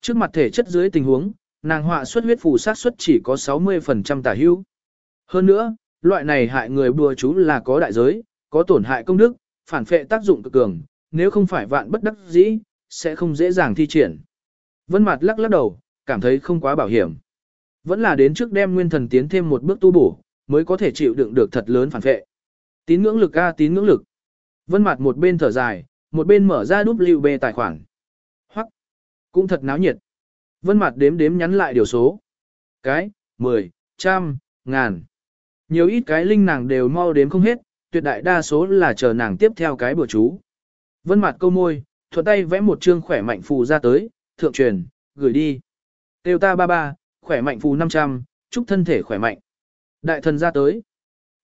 Trước mặt thể chất dưới tình huống, nàng họa xuất huyết phù sát suất chỉ có 60% tả hữu. Hơn nữa, loại này hại người bùa chú là có đại giới, có tổn hại công đức, phản phệ tác dụng cực cường, nếu không phải vạn bất đắc dĩ, sẽ không dễ dàng thi triển. Vân Mạt lắc lắc đầu, cảm thấy không quá bảo hiểm. Vẫn là đến trước đem nguyên thần tiến thêm một bước tu bổ, mới có thể chịu đựng được thật lớn phản phệ. Tín ngưỡng lực a tín ngưỡng lực. Vân Mạt một bên thở dài, một bên mở ra WB tài khoản. Hoặc cũng thật náo nhiệt. Vân Mạt đếm đếm nhắn lại điều số. Cái, 10, trăm, ngàn. Nhiều ít cái linh nàng đều mau đếm không hết, tuyệt đại đa số là chờ nàng tiếp theo cái bữa chú. Vân mặt câu môi, thuận tay vẽ một chương khỏe mạnh phù ra tới, thượng truyền, gửi đi. Tiêu ta ba ba, khỏe mạnh phù 500, chúc thân thể khỏe mạnh. Đại thần ra tới.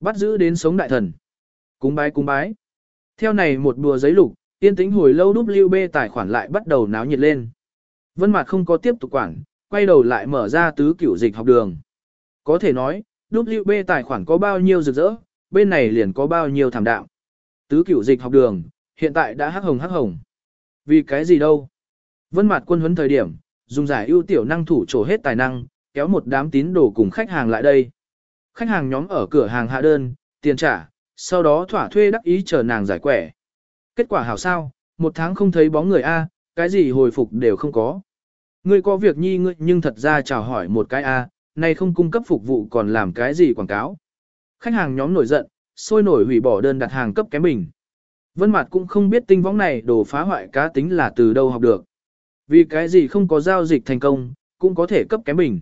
Bắt giữ đến sống đại thần. Cúng bái cúng bái. Theo này một đùa giấy lục, tiên tĩnh hồi lâu WB tài khoản lại bắt đầu náo nhiệt lên. Vân mặt không có tiếp tục quản, quay đầu lại mở ra tứ cửu dịch học đường. Có thể nói, WB tài khoản có bao nhiêu rực rỡ, bên này liền có bao nhiêu thảm đạo. Tứ cửu dịch học đường, hiện tại đã hắc hồng hắc hồng. Vì cái gì đâu? Vân mặt quân huấn thời điểm, dùng giải ưu tiểu năng thủ trổ hết tài năng, kéo một đám tín đồ cùng khách hàng lại đây. Khách hàng nhóm ở cửa hàng hạ đơn, tiền trả, sau đó thỏa thuê đắc ý chờ nàng giải quẻ. Kết quả hảo sao, một tháng không thấy bóng người A, cái gì hồi phục đều không có. Ngươi có việc nhi ngươi nhưng thật ra chào hỏi một cái A, nay không cung cấp phục vụ còn làm cái gì quảng cáo. Khách hàng nhóm nổi giận, sôi nổi hủy bỏ đơn đặt hàng cấp kém bình. Vân Mạt cũng không biết tinh võng này đồ phá hoại cá tính là từ đâu học được. Vì cái gì không có giao dịch thành công, cũng có thể cấp kém bình.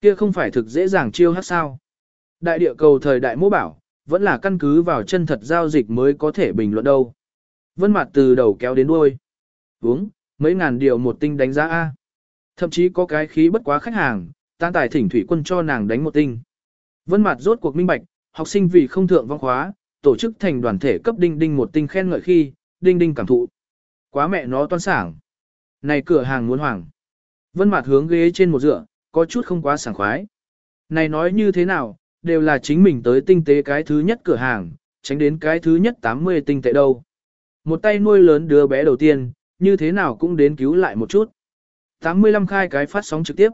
Kia không phải thực dễ dàng chiêu hát sao. Đại địa cầu thời đại mô bảo, vẫn là căn cứ vào chân thật giao dịch mới có thể bình luận đâu. Vân Mạt từ đầu kéo đến đuôi. Uống, mấy ngàn điều một tinh đánh giá A. Thậm chí có cái khí bất quá khách hàng, tan tài thỉnh thủy quân cho nàng đánh một tinh. Vân Mạt rốt cuộc minh bạch, học sinh vì không thượng vong khóa, tổ chức thành đoàn thể cấp đinh đinh một tinh khen ngợi khi, đinh đinh cảm thụ. Quá mẹ nó toan sảng. Này cửa hàng muốn hoàng. Vân Mạt hướng ghế trên một dựa, có chút không quá sảng khoái. Này nói như thế nào, đều là chính mình tới tinh tế cái thứ nhất cửa hàng, tránh đến cái thứ nhất 80 tinh tệ đâu. Một tay nuôi lớn đứa bé đầu tiên, như thế nào cũng đến cứu lại một chút. 85 khai cái phát sóng trực tiếp.